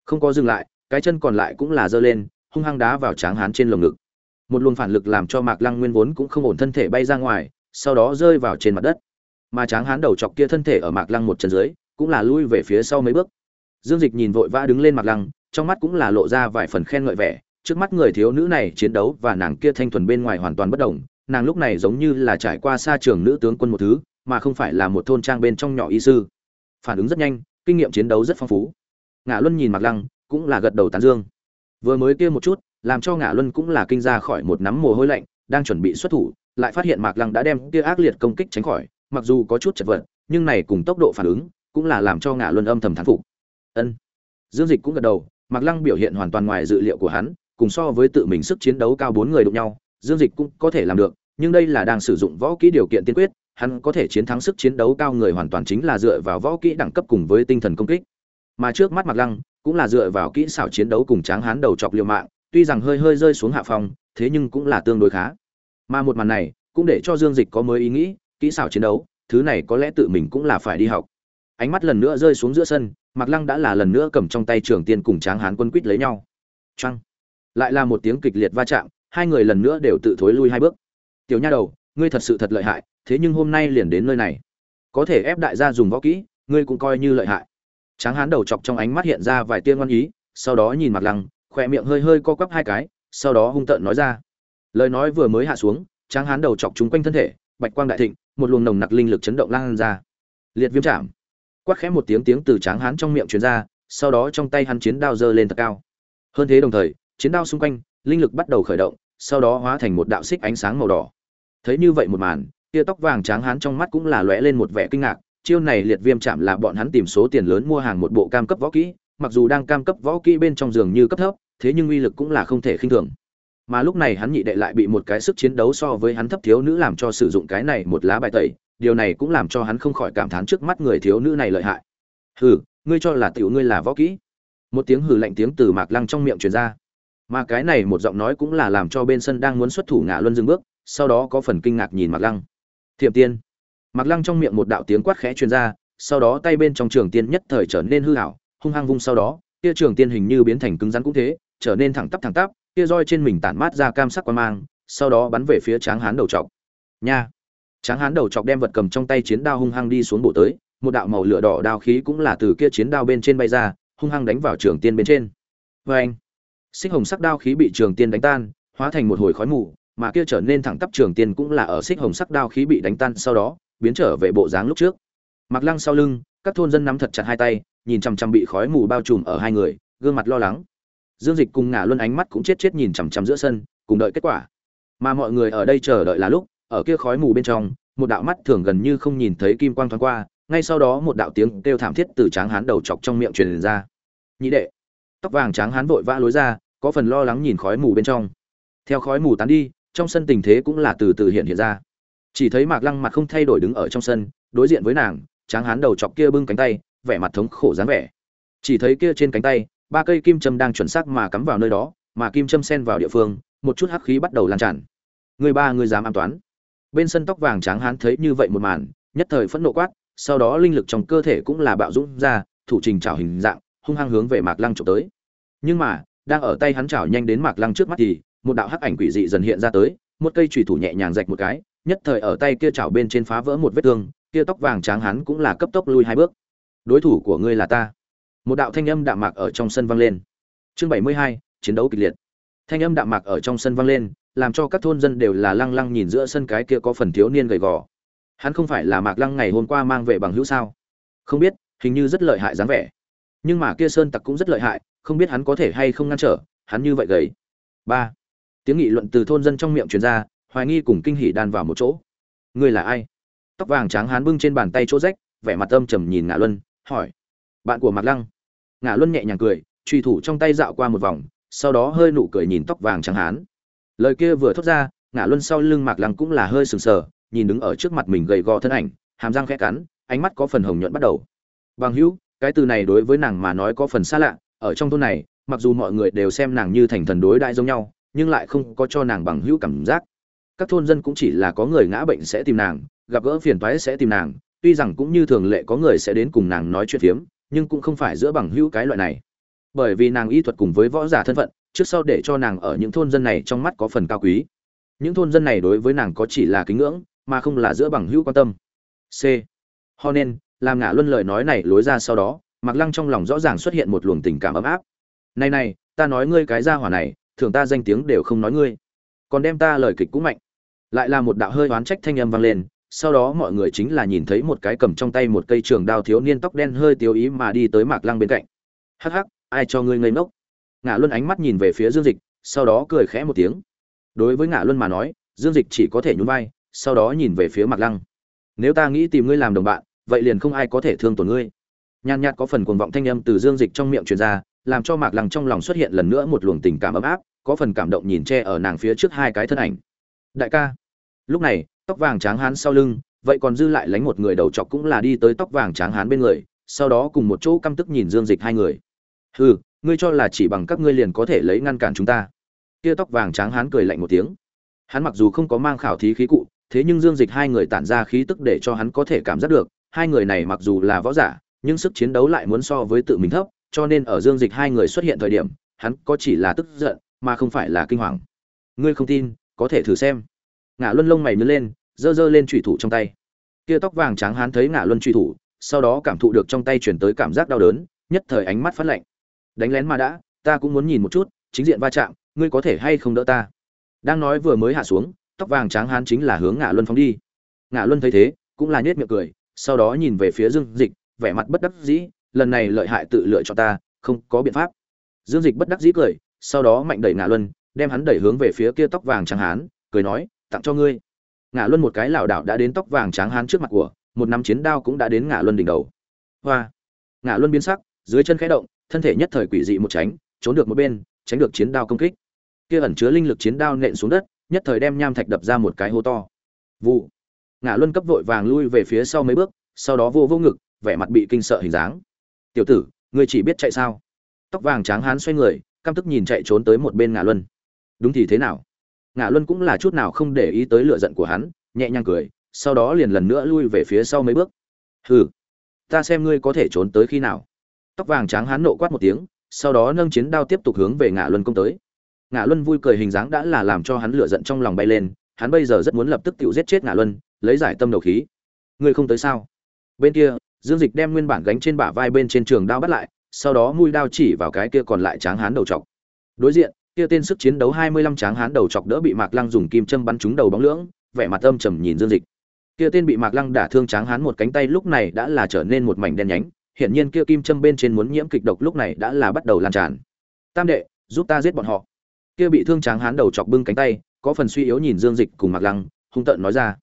Không có dừng lại, cái chân còn lại cũng là giơ lên, hung hăng đá vào tráng hán trên lồng ngực. Một luồng phản lực làm cho mạc lăng nguyên vốn cũng không ổn thân thể bay ra ngoài, sau đó rơi vào trên mặt đất mà tráng hán đầu chọc kia thân thể ở mạc lăng một chân dưới, cũng là lui về phía sau mấy bước. Dương dịch nhìn vội vã đứng lên mạc lăng, trong mắt cũng là lộ ra vài phần khen ngợi vẻ, trước mắt người thiếu nữ này chiến đấu và nàng kia thanh thuần bên ngoài hoàn toàn bất đồng, nàng lúc này giống như là trải qua xa trường nữ tướng quân một thứ, mà không phải là một thôn trang bên trong nhỏ y sư. Phản ứng rất nhanh, kinh nghiệm chiến đấu rất phong phú. Ngã luân nhìn mạc lăng, cũng là gật đầu tán dương. Vừa mới kia một chút, làm cho ngã luân cũng là kinh ra khỏi một nắm mồ hôi lạnh, đang chuẩn bị xuất thủ, lại phát hiện mạc lăng đã đem kia ác liệt công kích tránh khỏi mặc dù có chút chật vật, nhưng này cùng tốc độ phản ứng cũng là làm cho ngã luân âm thầm thán phục. Ân. Dương dịch cũng gật đầu, mạc lăng biểu hiện hoàn toàn ngoài dự liệu của hắn, cùng so với tự mình sức chiến đấu cao bốn người đụng nhau, dương dịch cũng có thể làm được, nhưng đây là đang sử dụng võ kỹ điều kiện tiên quyết, hắn có thể chiến thắng sức chiến đấu cao người hoàn toàn chính là dựa vào võ kỹ đẳng cấp cùng với tinh thần công kích. Mà trước mắt mạc lăng cũng là dựa vào kỹ xảo chiến đấu cùng tráng hán đầu chọc liều mạng, tuy rằng hơi hơi rơi xuống hạ phòng thế nhưng cũng là tương đối khá. Mà một màn này cũng để cho dương dịch có mới ý nghĩ kỹ xảo chiến đấu, thứ này có lẽ tự mình cũng là phải đi học. Ánh mắt lần nữa rơi xuống giữa sân, mạc lăng đã là lần nữa cầm trong tay trường tiên cùng tráng hán quân quýt lấy nhau. Trăng lại là một tiếng kịch liệt va chạm, hai người lần nữa đều tự thối lui hai bước. Tiểu nha đầu, ngươi thật sự thật lợi hại, thế nhưng hôm nay liền đến nơi này. Có thể ép đại gia dùng võ kỹ, ngươi cũng coi như lợi hại. Tráng hán đầu chọc trong ánh mắt hiện ra vài tiên ngoan ý, sau đó nhìn mặt lăng, khỏe miệng hơi hơi co quắp hai cái, sau đó hung tợn nói ra. Lời nói vừa mới hạ xuống, tráng hán đầu chọc chúng quanh thân thể, bạch quang đại thịnh một luồng nồng nặc linh lực chấn động lan ra. Liệt viêm chạm. Quát khẽ một tiếng tiếng từ tráng hán trong miệng truyền ra, sau đó trong tay hắn chiến đao giơ lên thật cao. Hơn thế đồng thời, chiến đao xung quanh, linh lực bắt đầu khởi động, sau đó hóa thành một đạo xích ánh sáng màu đỏ. Thấy như vậy một màn, tia tóc vàng tráng hán trong mắt cũng là lóe lên một vẻ kinh ngạc, chiêu này liệt viêm chạm là bọn hắn tìm số tiền lớn mua hàng một bộ cam cấp võ kỹ, mặc dù đang cam cấp võ kỹ bên trong giường như cấp thấp, thế nhưng uy lực cũng là không thể khinh thường mà lúc này hắn nhị đệ lại bị một cái sức chiến đấu so với hắn thấp thiếu nữ làm cho sử dụng cái này một lá bài tẩy, điều này cũng làm cho hắn không khỏi cảm thán trước mắt người thiếu nữ này lợi hại. Hừ, ngươi cho là tiểu ngươi là võ kỹ? Một tiếng hừ lạnh tiếng từ mạc lăng trong miệng truyền ra. Mà cái này một giọng nói cũng là làm cho bên sân đang muốn xuất thủ ngã luân dừng bước, sau đó có phần kinh ngạc nhìn mạc lăng. Thiệm tiên. Mạc lăng trong miệng một đạo tiếng quát khẽ truyền ra, sau đó tay bên trong trường tiên nhất thời trở nên hư hảo hung hăng vung sau đó tia trường tiên hình như biến thành cứng rắn cũng thế, trở nên thẳng tắp thẳng tắp kia roi trên mình tản mát ra cam sắc quan mang, sau đó bắn về phía tráng hán đầu Chọc. nha! Tráng hán đầu chọc đem vật cầm trong tay chiến đao hung hăng đi xuống bộ tới, một đạo màu lửa đỏ đao khí cũng là từ kia chiến đao bên trên bay ra, hung hăng đánh vào trường tiên bên trên. Vê anh xích hồng sắc đao khí bị trường tiên đánh tan, hóa thành một hồi khói mù, mà kia trở nên thẳng tắp trường tiên cũng là ở xích hồng sắc đao khí bị đánh tan sau đó, biến trở về bộ dáng lúc trước. Mặc lăng sau lưng, các thôn dân nắm thật chặt hai tay, nhìn chằm chằm bị khói mù bao trùm ở hai người, gương mặt lo lắng dương dịch cùng ngả luân ánh mắt cũng chết chết nhìn chằm chằm giữa sân, cùng đợi kết quả. Mà mọi người ở đây chờ đợi là lúc, ở kia khói mù bên trong, một đạo mắt thường gần như không nhìn thấy kim quang thoáng qua, ngay sau đó một đạo tiếng kêu thảm thiết từ tráng hán đầu chọc trong miệng truyền ra. Nhị đệ. Tóc vàng tráng hán vội vã lối ra, có phần lo lắng nhìn khói mù bên trong. Theo khói mù tán đi, trong sân tình thế cũng là từ từ hiện hiện ra. Chỉ thấy mạc lăng mặt không thay đổi đứng ở trong sân, đối diện với nàng, tráng hán đầu chọc kia bưng cánh tay, vẻ mặt thống khổ dáng vẻ. Chỉ thấy kia trên cánh tay ba cây kim châm đang chuẩn xác mà cắm vào nơi đó, mà kim châm xen vào địa phương, một chút hắc khí bắt đầu lan tràn. Người ba, người dám an toán. Bên sân tóc vàng trắng hán thấy như vậy một màn, nhất thời phẫn nộ quát, sau đó linh lực trong cơ thể cũng là bạo dũng ra, thủ trình trảo hình dạng, hung hăng hướng về mạc lăng chụp tới. Nhưng mà, đang ở tay hắn trảo nhanh đến mạc lăng trước mắt thì, một đạo hắc ảnh quỷ dị dần hiện ra tới, một cây chùy thủ nhẹ nhàng rạch một cái, nhất thời ở tay kia chảo bên trên phá vỡ một vết thương, kia tóc vàng trắng hắn cũng là cấp tốc lui hai bước. Đối thủ của ngươi là ta một đạo thanh âm đạm mạc ở trong sân vang lên. Chương bảy mươi hai, chiến đấu kịch liệt. Thanh âm đạm mạc ở trong sân vang lên, làm cho các thôn dân đều là lăng lăng nhìn giữa sân cái kia có phần thiếu niên gầy gò. Hắn không phải là mạc lăng ngày hôm qua mang về bằng hữu sao? Không biết, hình như rất lợi hại dáng vẻ. Nhưng mà kia sơn tặc cũng rất lợi hại, không biết hắn có thể hay không ngăn trở, hắn như vậy gầy. Ba. Tiếng nghị luận từ thôn dân trong miệng truyền ra, hoài nghi cùng kinh hỉ đan vào một chỗ. Ngươi là ai? Tóc vàng trắng hắn bưng trên bàn tay chỗ rách, vẻ mặt âm trầm nhìn ngạ luân, hỏi bạn của mạc lăng. Ngã luân nhẹ nhàng cười trùy thủ trong tay dạo qua một vòng, sau đó hơi nụ cười nhìn tóc vàng trắng hán. Lời kia vừa thốt ra ngã luân sau lưng mạc lăng cũng là hơi sừng sờ, nhìn đứng ở trước mặt mình gầy gò thân ảnh, hàm răng khẽ cắn, ánh mắt có phần hồng nhuận bắt đầu. Bằng hữu, cái từ này đối với nàng mà nói có phần xa lạ, ở trong thôn này, mặc dù mọi người đều xem nàng như thành thần đối đại giống nhau, nhưng lại không có cho nàng bằng hữu cảm giác. Các thôn dân cũng chỉ là có người ngã bệnh sẽ tìm nàng, gặp gỡ phiền toái sẽ tìm nàng, tuy rằng cũng như thường lệ có người sẽ đến cùng nàng nói chuyện phiếm nhưng cũng không phải giữa bằng hữu cái loại này. Bởi vì nàng y thuật cùng với võ giả thân phận, trước sau để cho nàng ở những thôn dân này trong mắt có phần cao quý. Những thôn dân này đối với nàng có chỉ là kính ngưỡng, mà không là giữa bằng hữu quan tâm. C. Ho nên làm ngả luân lời nói này lối ra sau đó mặc lăng trong lòng rõ ràng xuất hiện một luồng tình cảm ấm áp. Này này, ta nói ngươi cái gia hỏa này, thường ta danh tiếng đều không nói ngươi. Còn đem ta lời kịch cũng mạnh. Lại là một đạo hơi oán trách thanh âm vang lên sau đó mọi người chính là nhìn thấy một cái cầm trong tay một cây trường đao thiếu niên tóc đen hơi tiêu ý mà đi tới mạc lăng bên cạnh. Hắc hắc, ai cho ngươi ngây ngốc? Ngã luân ánh mắt nhìn về phía dương dịch, sau đó cười khẽ một tiếng. Đối với ngã luân mà nói, dương dịch chỉ có thể nhún vai, sau đó nhìn về phía mạc lăng. Nếu ta nghĩ tìm ngươi làm đồng bạn, vậy liền không ai có thể thương tổn ngươi. Nhàn nhạt có phần cuồng vọng thanh âm từ dương dịch trong miệng truyền ra, làm cho mạc lăng trong lòng xuất hiện lần nữa một luồng tình cảm ấm áp, có phần cảm động nhìn che ở nàng phía trước hai cái thân ảnh. Đại ca lúc này, tóc vàng tráng hán sau lưng, vậy còn dư lại lánh một người đầu chọc cũng là đi tới tóc vàng tráng hán bên người, sau đó cùng một chỗ căm tức nhìn dương dịch hai người. Hừ, ngươi cho là chỉ bằng các ngươi liền có thể lấy ngăn cản chúng ta. Kia tóc vàng trắng hán cười lạnh một tiếng. Hắn mặc dù không có mang khảo thí khí cụ, thế nhưng dương dịch hai người tản ra khí tức để cho hắn có thể cảm giác được, hai người này mặc dù là võ giả, nhưng sức chiến đấu lại muốn so với tự mình thấp, cho nên ở dương dịch hai người xuất hiện thời điểm, hắn có chỉ là tức giận, mà không phải là kinh hoàng. Ngươi không tin, có thể thử xem ngã luân lông mày nhướng lên, giơ giơ lên trùy thủ trong tay. Kia tóc vàng trắng hán thấy ngã luân trùy thủ, sau đó cảm thụ được trong tay chuyển tới cảm giác đau đớn, nhất thời ánh mắt phát lạnh. Đánh lén mà đã, ta cũng muốn nhìn một chút, chính diện va chạm, ngươi có thể hay không đỡ ta? Đang nói vừa mới hạ xuống, tóc vàng trắng hán chính là hướng ngã luân phóng đi. Ngã luân thấy thế, cũng là nhếch miệng cười, sau đó nhìn về phía dương dịch, vẻ mặt bất đắc dĩ, lần này lợi hại tự lựa cho ta, không có biện pháp. Dương dịch bất đắc dĩ cười, sau đó mạnh đẩy ngã luân, đem hắn đẩy hướng về phía kia tóc vàng trắng hán, cười nói tặng cho ngươi. Ngã luân một cái lảo đảo đã đến tóc vàng trắng hán trước mặt của, một nắm chiến đao cũng đã đến ngã luân đỉnh đầu. Hoa. Ngã luân biến sắc, dưới chân khẽ động, thân thể nhất thời quỷ dị một tránh, trốn được một bên, tránh được chiến đao công kích. Kia ẩn chứa linh lực chiến đao nện xuống đất, nhất thời đem nham thạch đập ra một cái hố to. Vụ. Ngã luân cấp vội vàng lui về phía sau mấy bước, sau đó vô vô ngực, vẻ mặt bị kinh sợ hình dáng. Tiểu tử, ngươi chỉ biết chạy sao? Tóc vàng tráng hán xoay người, căm tức nhìn chạy trốn tới một bên ngã luân. Đúng thì thế nào? Ngã luân cũng là chút nào không để ý tới lựa giận của hắn, nhẹ nhàng cười, sau đó liền lần nữa lui về phía sau mấy bước. Hừ, ta xem ngươi có thể trốn tới khi nào. Tóc vàng tráng hán nộ quát một tiếng, sau đó nâng chiến đao tiếp tục hướng về ngã luân công tới. Ngã luân vui cười hình dáng đã là làm cho hắn lựa giận trong lòng bay lên, hắn bây giờ rất muốn lập tức tự giết chết ngã luân, lấy giải tâm đầu khí. Ngươi không tới sao? Bên kia, dương dịch đem nguyên bản gánh trên bả vai bên trên trường đao bắt lại, sau đó mùi đao chỉ vào cái kia còn lại tráng hán đầu trọc. Đối diện kia tên sức chiến đấu hai mươi lăm tráng hán đầu chọc đỡ bị Mạc Lăng dùng kim châm bắn trúng đầu bóng lưỡng, vẻ mặt âm trầm nhìn Dương Dịch. Kia tên bị Mạc Lăng đả thương tráng hán một cánh tay lúc này đã là trở nên một mảnh đen nhánh, hiện nhiên kia kim châm bên trên muốn nhiễm kịch độc lúc này đã là bắt đầu lan tràn. Tam đệ, giúp ta giết bọn họ. Kia bị thương tráng hán đầu chọc bưng cánh tay, có phần suy yếu nhìn Dương Dịch cùng Mạc Lăng, hung tợn nói ra: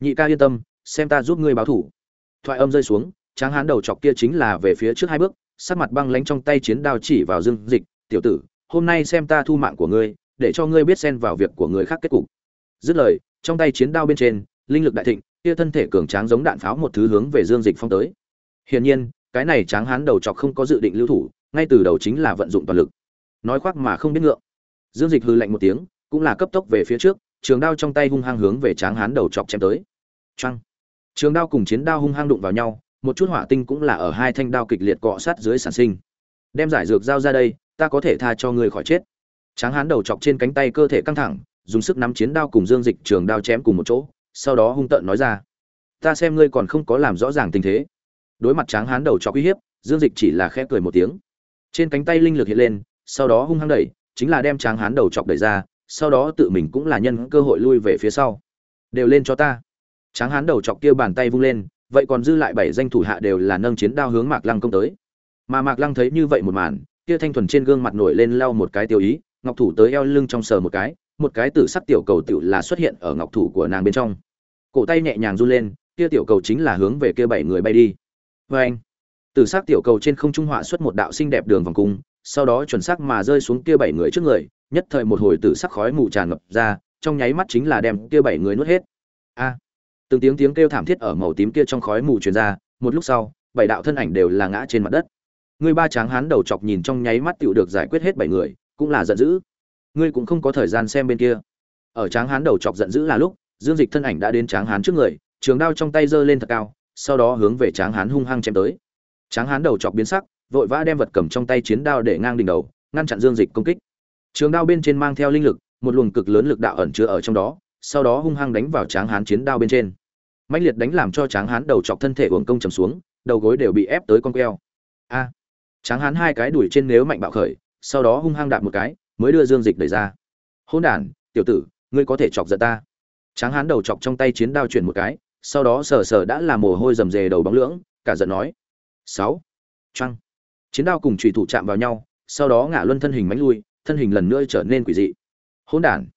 "Nhị ca yên tâm, xem ta giúp ngươi báo thủ." Thoại âm rơi xuống, tráng hán đầu chọc kia chính là về phía trước hai bước, sát mặt băng lãnh trong tay chiến đao chỉ vào Dương Dịch, "Tiểu tử, hôm nay xem ta thu mạng của ngươi, để cho ngươi biết xen vào việc của người khác kết cục. Dứt lời, trong tay chiến đao bên trên, linh lực đại thịnh, kia thân thể cường tráng giống đạn pháo một thứ hướng về dương dịch phong tới. Hiển nhiên, cái này tráng hán đầu chọc không có dự định lưu thủ, ngay từ đầu chính là vận dụng toàn lực. Nói khoác mà không biết ngượng. Dương dịch hư lạnh một tiếng, cũng là cấp tốc về phía trước, trường đao trong tay hung hăng hướng về tráng hán đầu chọc chém tới. Trăng trường đao cùng chiến đao hung hăng đụng vào nhau, một chút hỏa tinh cũng là ở hai thanh đao kịch liệt cọ sát dưới sản sinh. Đem giải dược giao ra đây ta có thể tha cho ngươi khỏi chết. Tráng hán đầu chọc trên cánh tay cơ thể căng thẳng, dùng sức nắm chiến đao cùng dương dịch trường đao chém cùng một chỗ, sau đó hung tợn nói ra, ta xem ngươi còn không có làm rõ ràng tình thế. Đối mặt tráng hán đầu chọc uy hiếp, dương dịch chỉ là khẽ cười một tiếng. Trên cánh tay linh lực hiện lên, sau đó hung hăng đẩy, chính là đem tráng hán đầu chọc đẩy ra, sau đó tự mình cũng là nhân cơ hội lui về phía sau. Đều lên cho ta. Tráng hán đầu chọc kia bàn tay vung lên, vậy còn dư lại bảy danh thủ hạ đều là nâng chiến đao hướng mạc lăng công tới. Mà mạc lăng thấy như vậy một màn kia thanh thuần trên gương mặt nổi lên lau một cái tiêu ý, ngọc thủ tới eo lưng trong sờ một cái một cái tử sắc tiểu cầu tiểu là xuất hiện ở ngọc thủ của nàng bên trong. Cổ tay nhẹ nhàng run lên, kia tiểu cầu chính là hướng về kia bảy người bay đi. Vê anh, tử sắc tiểu cầu trên không trung họa xuất một đạo xinh đẹp đường vòng cung, sau đó chuẩn xác mà rơi xuống kia bảy người trước người, nhất thời một hồi tử sắc khói mù tràn ngập ra, trong nháy mắt chính là đem kia bảy người nuốt hết. A, từng tiếng tiếng kêu thảm thiết ở màu tím kia trong khói mù truyền ra, một lúc sau, bảy đạo thân ảnh đều là ngã trên mặt đất ngươi ba tráng hán đầu chọc nhìn trong nháy mắt tựu được giải quyết hết bảy người, cũng là giận dữ. Ngươi cũng không có thời gian xem bên kia. Ở tráng hán đầu chọc giận dữ là lúc, dương dịch thân ảnh đã đến tráng hán trước người, trường đao trong tay giơ lên thật cao, sau đó hướng về tráng hán hung hăng chém tới. Tráng hán đầu chọc biến sắc, vội vã đem vật cầm trong tay chiến đao để ngang đỉnh đầu, ngăn chặn dương dịch công kích. Trường đao bên trên mang theo linh lực, một luồng cực lớn lực đạo ẩn chứa ở trong đó, sau đó hung hăng đánh vào tráng hán chiến đao bên trên. Mạnh liệt đánh làm cho tráng hán đầu chọc thân thể uổng công trầm xuống, đầu gối đều bị ép tới con queo. A! Tráng hán hai cái đuổi trên nếu mạnh bạo khởi, sau đó hung hăng đạp một cái, mới đưa dương dịch đẩy ra. Hỗn đản, tiểu tử, ngươi có thể chọc giận ta. Tráng hán đầu chọc trong tay chiến đao chuyển một cái, sau đó sờ sờ đã làm mồ hôi rầm rề đầu bóng lưỡng, cả giận nói. Sáu. Choang. chiến đao cùng chủy thủ chạm vào nhau, sau đó ngã luân thân hình mãnh lui, thân hình lần nữa trở nên quỷ dị. Hỗn đản.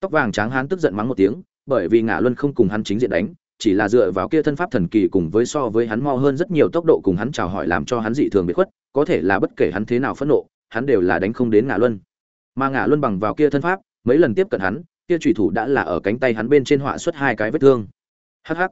Tóc vàng tráng hán tức giận mắng một tiếng, bởi vì ngã luân không cùng hắn chính diện đánh, chỉ là dựa vào kia thân pháp thần kỳ cùng với so với hắn mau hơn rất nhiều tốc độ cùng hắn chào hỏi làm cho hắn dị thường bị khuất có thể là bất kể hắn thế nào phẫn nộ, hắn đều là đánh không đến ngã luân. Mà ngã luân bằng vào kia thân pháp, mấy lần tiếp cận hắn, kia trùy thủ đã là ở cánh tay hắn bên trên họa xuất hai cái vết thương. Hắc hắc.